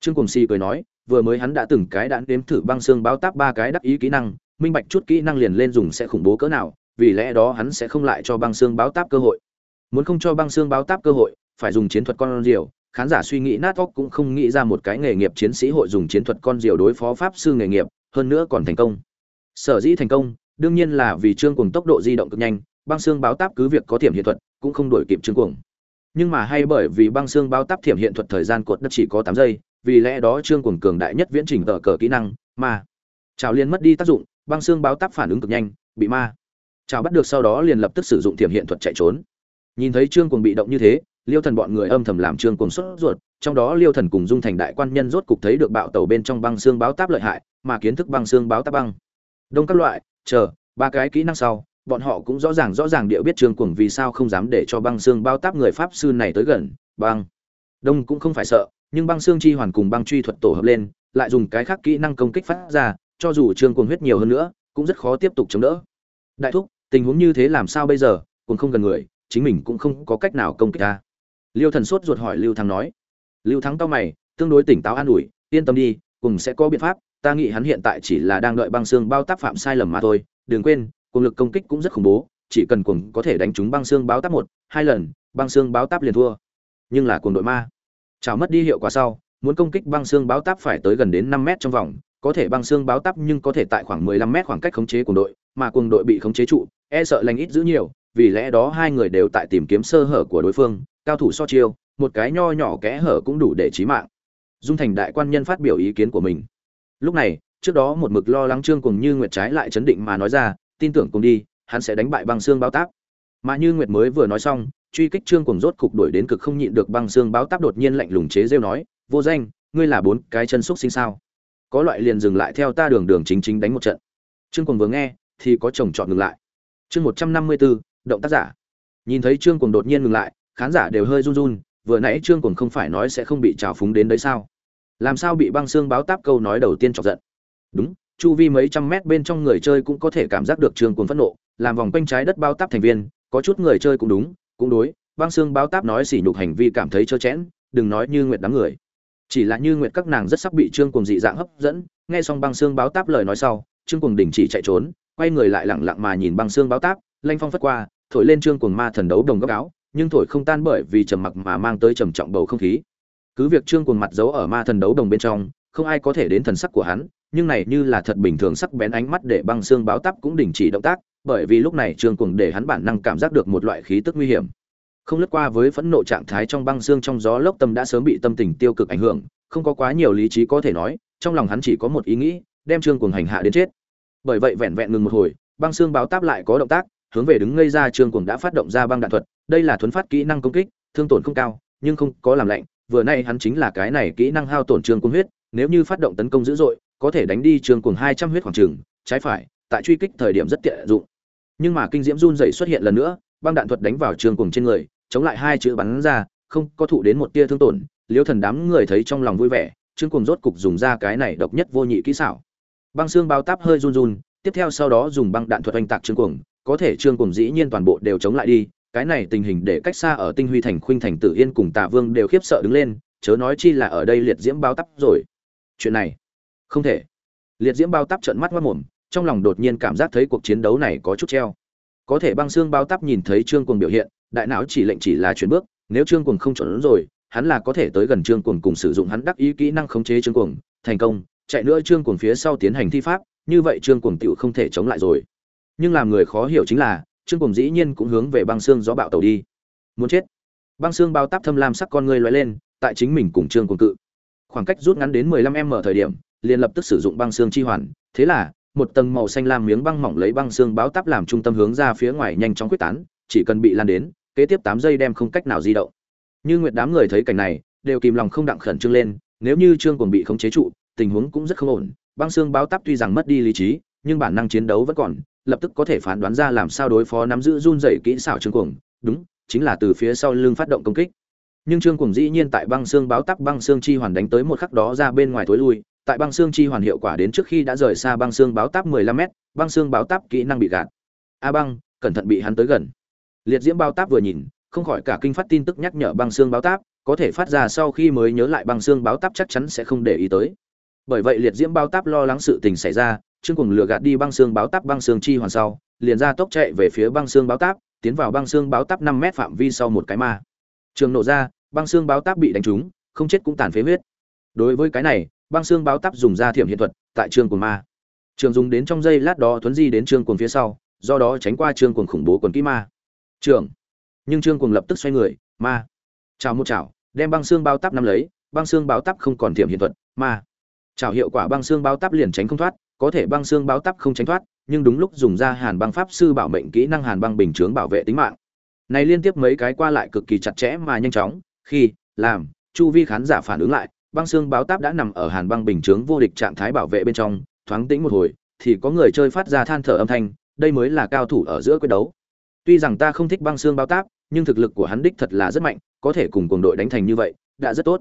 Trương cùng si cười nói, vừa mới hắn đã từng cái đã nếm thử băng xương báo táp ba cái đắc ý kỹ năng, minh bạch chút kỹ năng liền lên dùng sẽ khủng bố cỡ nào vì lẽ đó hắn sẽ không lại cho băng xương báo táp cơ hội. Muốn không cho băng xương báo táp cơ hội, phải dùng chiến thuật con diều khán giả suy nghĩ nát óc cũng không nghĩ ra một cái nghề nghiệp chiến sĩ hội dùng chiến thuật con diều đối phó pháp sư nghề nghiệp, hơn nữa còn thành công. Sở dĩ thành công, đương nhiên là vì trương cùng tốc độ di động cực nhanh, băng xương báo táp cứ việc có thiểm hiện thuật, cũng không đổi kịp trương cuồng. Nhưng mà hay bởi vì băng xương báo táp thiểm hiện thuật thời gian cột đất chỉ có tám giây, vì lẽ đó trương cuồng cường đại nhất viễn trình tờ cờ kỹ năng mà trào liên mất đi tác dụng, băng xương báo táp phản ứng cực nhanh, bị ma chào bắt được sau đó liền lập tức sử dụng thiểm hiện thuật chạy trốn. Nhìn thấy trương cuồng bị động như thế, liêu thần bọn người âm thầm làm trương cuồng xuất ruột, trong đó liêu thần cùng dung thành đại quan nhân rốt cục thấy được bạo tàu bên trong băng xương báo táp lợi hại, mà kiến thức băng xương báo táp băng. Đông các loại, chờ, ba cái kỹ năng sau, bọn họ cũng rõ ràng rõ ràng địa biết trương cuồng vì sao không dám để cho băng xương báo táp người pháp sư này tới gần, băng. Đông cũng không phải sợ, nhưng băng xương chi hoàn cùng băng truy thuật tổ hợp lên, lại dùng cái khác kỹ năng công kích phát ra, cho dù trương cuồng huyết nhiều hơn nữa, cũng rất khó tiếp tục chống đỡ đại thúc, tình huống như thế làm sao bây giờ? Cũng không gần người, chính mình cũng không có cách nào công kích ta. Liêu thần sốt ruột hỏi lưu thắng nói. Lưu thắng tao mày, tương đối tỉnh táo an ủi, yên tâm đi, cùng sẽ có biện pháp, ta nghĩ hắn hiện tại chỉ là đang đợi băng xương bao tác phạm sai lầm mà thôi. Đừng quên, cùng lực công kích cũng rất khủng bố, chỉ cần cùng có thể đánh trúng băng xương báo táp một, hai lần, băng xương báo táp liền thua. Nhưng là cùng đội ma. Chào mất đi hiệu quả sau, muốn công kích băng xương báo táp phải tới gần đến năm mét trong vòng, có thể băng xương báo táp nhưng có thể tại khoảng 15 mét khoảng cách khống chế của đội mà cùng đội bị khống chế trụ e sợ lành ít giữ nhiều, vì lẽ đó hai người đều tại tìm kiếm sơ hở của đối phương, cao thủ so chiêu, một cái nho nhỏ kẽ hở cũng đủ để chí mạng. Dung thành đại quan nhân phát biểu ý kiến của mình. Lúc này, trước đó một mực lo lắng trương cùng như nguyệt trái lại chấn định mà nói ra, tin tưởng cùng đi, hắn sẽ đánh bại băng xương báo táp. Mà như nguyệt mới vừa nói xong, truy kích trương cùng rốt cục đuổi đến cực không nhịn được băng xương báo táp đột nhiên lạnh lùng chế rêu nói, vô danh, ngươi là bốn cái chân xúc sinh sao? Có loại liền dừng lại theo ta đường đường chính chính đánh một trận. Trương cùng vừa nghe thì có chồng chọn ngừng lại. Chương một trăm năm mươi bốn động tác giả. Nhìn thấy trương cùng đột nhiên ngừng lại, khán giả đều hơi run run, vừa nãy trương cùng không phải nói sẽ không bị trào phúng đến đấy sao? Làm sao bị băng xương báo táp câu nói đầu tiên chọc giận? Đúng, chu vi mấy trăm mét bên trong người chơi cũng có thể cảm giác được trương cùng phẫn nộ, làm vòng quanh trái đất bao táp thành viên, có chút người chơi cũng đúng, cũng đối, băng xương báo táp nói sỉ nhục hành vi cảm thấy trơ chẽn, đừng nói như nguyệt đám người. Chỉ là như nguyệt các nàng rất sắp bị trương cùng dị dạng hấp dẫn, nghe xong băng xương báo táp lời nói sau, trương cùng đình chỉ chạy trốn quay người lại lẳng lặng mà nhìn băng xương báo táp, lanh phong phất qua, thổi lên trương cuồng ma thần đấu đồng góc áo, nhưng thổi không tan bởi vì trầm mặc mà mang tới trầm trọng bầu không khí. Cứ việc trương cuồng mặt giấu ở ma thần đấu đồng bên trong, không ai có thể đến thần sắc của hắn, nhưng này như là thật bình thường sắc bén ánh mắt để băng xương báo táp cũng đình chỉ động tác, bởi vì lúc này trương cuồng để hắn bản năng cảm giác được một loại khí tức nguy hiểm. Không lướt qua với phẫn nộ trạng thái trong băng xương trong gió lốc tâm đã sớm bị tâm tình tiêu cực ảnh hưởng, không có quá nhiều lý trí có thể nói, trong lòng hắn chỉ có một ý nghĩ, đem trương cuồng hành hạ đến chết bởi vậy vẹn vẹn ngừng một hồi, băng xương báo táp lại có động tác, hướng về đứng ngây ra trương cuồng đã phát động ra băng đạn thuật. Đây là thuấn phát kỹ năng công kích, thương tổn không cao, nhưng không có làm lạnh. Vừa nay hắn chính là cái này kỹ năng hao tổn trương cuồng huyết, nếu như phát động tấn công dữ dội, có thể đánh đi trương cuồng hai trăm huyết khoảng trường, trái phải, tại truy kích thời điểm rất tiện dụng. Nhưng mà kinh diễm run dậy xuất hiện lần nữa, băng đạn thuật đánh vào trương cuồng trên người, chống lại hai chữ bắn ra, không có thụ đến một tia thương tổn. Liêu thần đám người thấy trong lòng vui vẻ trương cuồng rốt cục dùng ra cái này độc nhất vô nhị kỹ xảo băng xương bao táp hơi run run, tiếp theo sau đó dùng băng đạn thuật oanh tạc trương cuồng, có thể trương cuồng dĩ nhiên toàn bộ đều chống lại đi, cái này tình hình để cách xa ở tinh huy thành, khuynh thành, tử yên cùng tạ vương đều khiếp sợ đứng lên, chớ nói chi là ở đây liệt diễm bao tắp rồi. Chuyện này, không thể. Liệt diễm bao tắp trợn mắt mất mồm, trong lòng đột nhiên cảm giác thấy cuộc chiến đấu này có chút treo. Có thể băng xương bao tắp nhìn thấy trương cuồng biểu hiện, đại não chỉ lệnh chỉ là chuyển bước, nếu trương cuồng không chuẩn rồi, hắn là có thể tới gần trương cuồng cùng sử dụng hắn đắc ý kỹ năng khống chế trương cuồng, thành công chạy nữa trương cuồng phía sau tiến hành thi pháp, như vậy trương cuồng tựu không thể chống lại rồi. Nhưng làm người khó hiểu chính là, trương cuồng dĩ nhiên cũng hướng về băng xương gió bạo tàu đi. Muốn chết. Băng xương bao táp thâm lam sắc con người lóe lên, tại chính mình cùng trương cuồng cự. Khoảng cách rút ngắn đến 15 m thời điểm, liền lập tức sử dụng băng xương chi hoàn. Thế là, một tầng màu xanh lam miếng băng mỏng lấy băng xương báo táp làm trung tâm hướng ra phía ngoài nhanh chóng quyết tán, chỉ cần bị lan đến, kế tiếp 8 giây đem không cách nào di động. Như nguyệt đám người thấy cảnh này, đều kìm lòng không đặng khẩn trương lên, nếu như trương cuồng bị khống chế trụ tình huống cũng rất không ổn. Băng xương báo táp tuy rằng mất đi lý trí, nhưng bản năng chiến đấu vẫn còn, lập tức có thể phán đoán ra làm sao đối phó nắm giữ run dày kỹ xảo trương cuồng. Đúng, chính là từ phía sau lưng phát động công kích. Nhưng trương cuồng dĩ nhiên tại băng xương báo tắc băng xương chi hoàn đánh tới một khắc đó ra bên ngoài tối lui. Tại băng xương chi hoàn hiệu quả đến trước khi đã rời xa băng xương báo táp 15 mét, băng xương báo táp kỹ năng bị gạt. A băng, cẩn thận bị hắn tới gần. Liệt diễm báo táp vừa nhìn, không khỏi cả kinh phát tin tức nhắc nhở băng xương báo táp, có thể phát ra sau khi mới nhớ lại băng xương báo táp chắc chắn sẽ không để ý tới bởi vậy liệt diễm báo táp lo lắng sự tình xảy ra, trương cùng lừa gạt đi băng xương báo táp băng xương chi hoàn sau, liền ra tốc chạy về phía băng xương báo táp, tiến vào băng xương báo táp năm mét phạm vi sau một cái ma. Trường nổ ra, băng xương báo táp bị đánh trúng, không chết cũng tàn phế huyết. Đối với cái này, băng xương báo táp dùng ra thiểm hiện thuật, tại trường cùng ma. Trường dùng đến trong giây lát đó thuấn di đến trường cuồng phía sau, do đó tránh qua trường cuồng khủng bố quần kỹ ma. Trường. Nhưng trương cuồng lập tức xoay người, ma. Chào một chào đem băng xương báo táp nắm lấy, băng xương báo táp không còn thiểm hiện thuật, ma. Trảo hiệu quả băng xương báo táp liền tránh không thoát, có thể băng xương báo táp không tránh thoát, nhưng đúng lúc dùng ra hàn băng pháp sư bảo mệnh kỹ năng hàn băng bình chướng bảo vệ tính mạng. Này liên tiếp mấy cái qua lại cực kỳ chặt chẽ mà nhanh chóng, khi, làm, chu vi khán giả phản ứng lại, băng xương báo táp đã nằm ở hàn băng bình chướng vô địch trạng thái bảo vệ bên trong, thoáng tĩnh một hồi, thì có người chơi phát ra than thở âm thanh, đây mới là cao thủ ở giữa quyết đấu. Tuy rằng ta không thích băng xương báo táp, nhưng thực lực của hắn đích thật là rất mạnh, có thể cùng cùng đội đánh thành như vậy, đã rất tốt.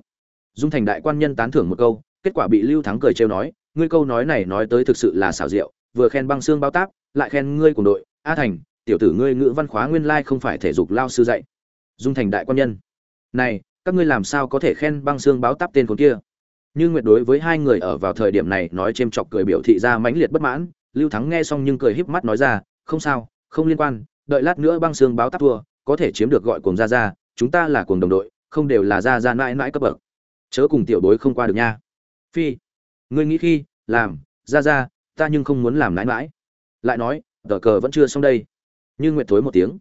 Dung thành đại quan nhân tán thưởng một câu kết quả bị lưu thắng cười trêu nói, ngươi câu nói này nói tới thực sự là xảo diệu, vừa khen băng xương báo tác lại khen ngươi cùng đội, a thành, tiểu tử ngươi ngữ văn khóa nguyên lai không phải thể dục lao sư dạy. Dung thành đại quan nhân. Này, các ngươi làm sao có thể khen băng xương báo táp tên con kia? Như nguyệt đối với hai người ở vào thời điểm này nói chêm chọc cười biểu thị ra mãnh liệt bất mãn, lưu thắng nghe xong nhưng cười híp mắt nói ra, không sao, không liên quan, đợi lát nữa băng xương báo táp thua, có thể chiếm được gọi cuồng ra ra chúng ta là cuồng đồng đội, không đều là ra ra mãi mãi cấp bậc. Chớ cùng tiểu đối không qua được nha phi, ngươi nghĩ khi, làm, ra ra, ta nhưng không muốn làm mãi mãi lại nói, tờ cờ vẫn chưa xong đây. Như nguyệt thối một tiếng.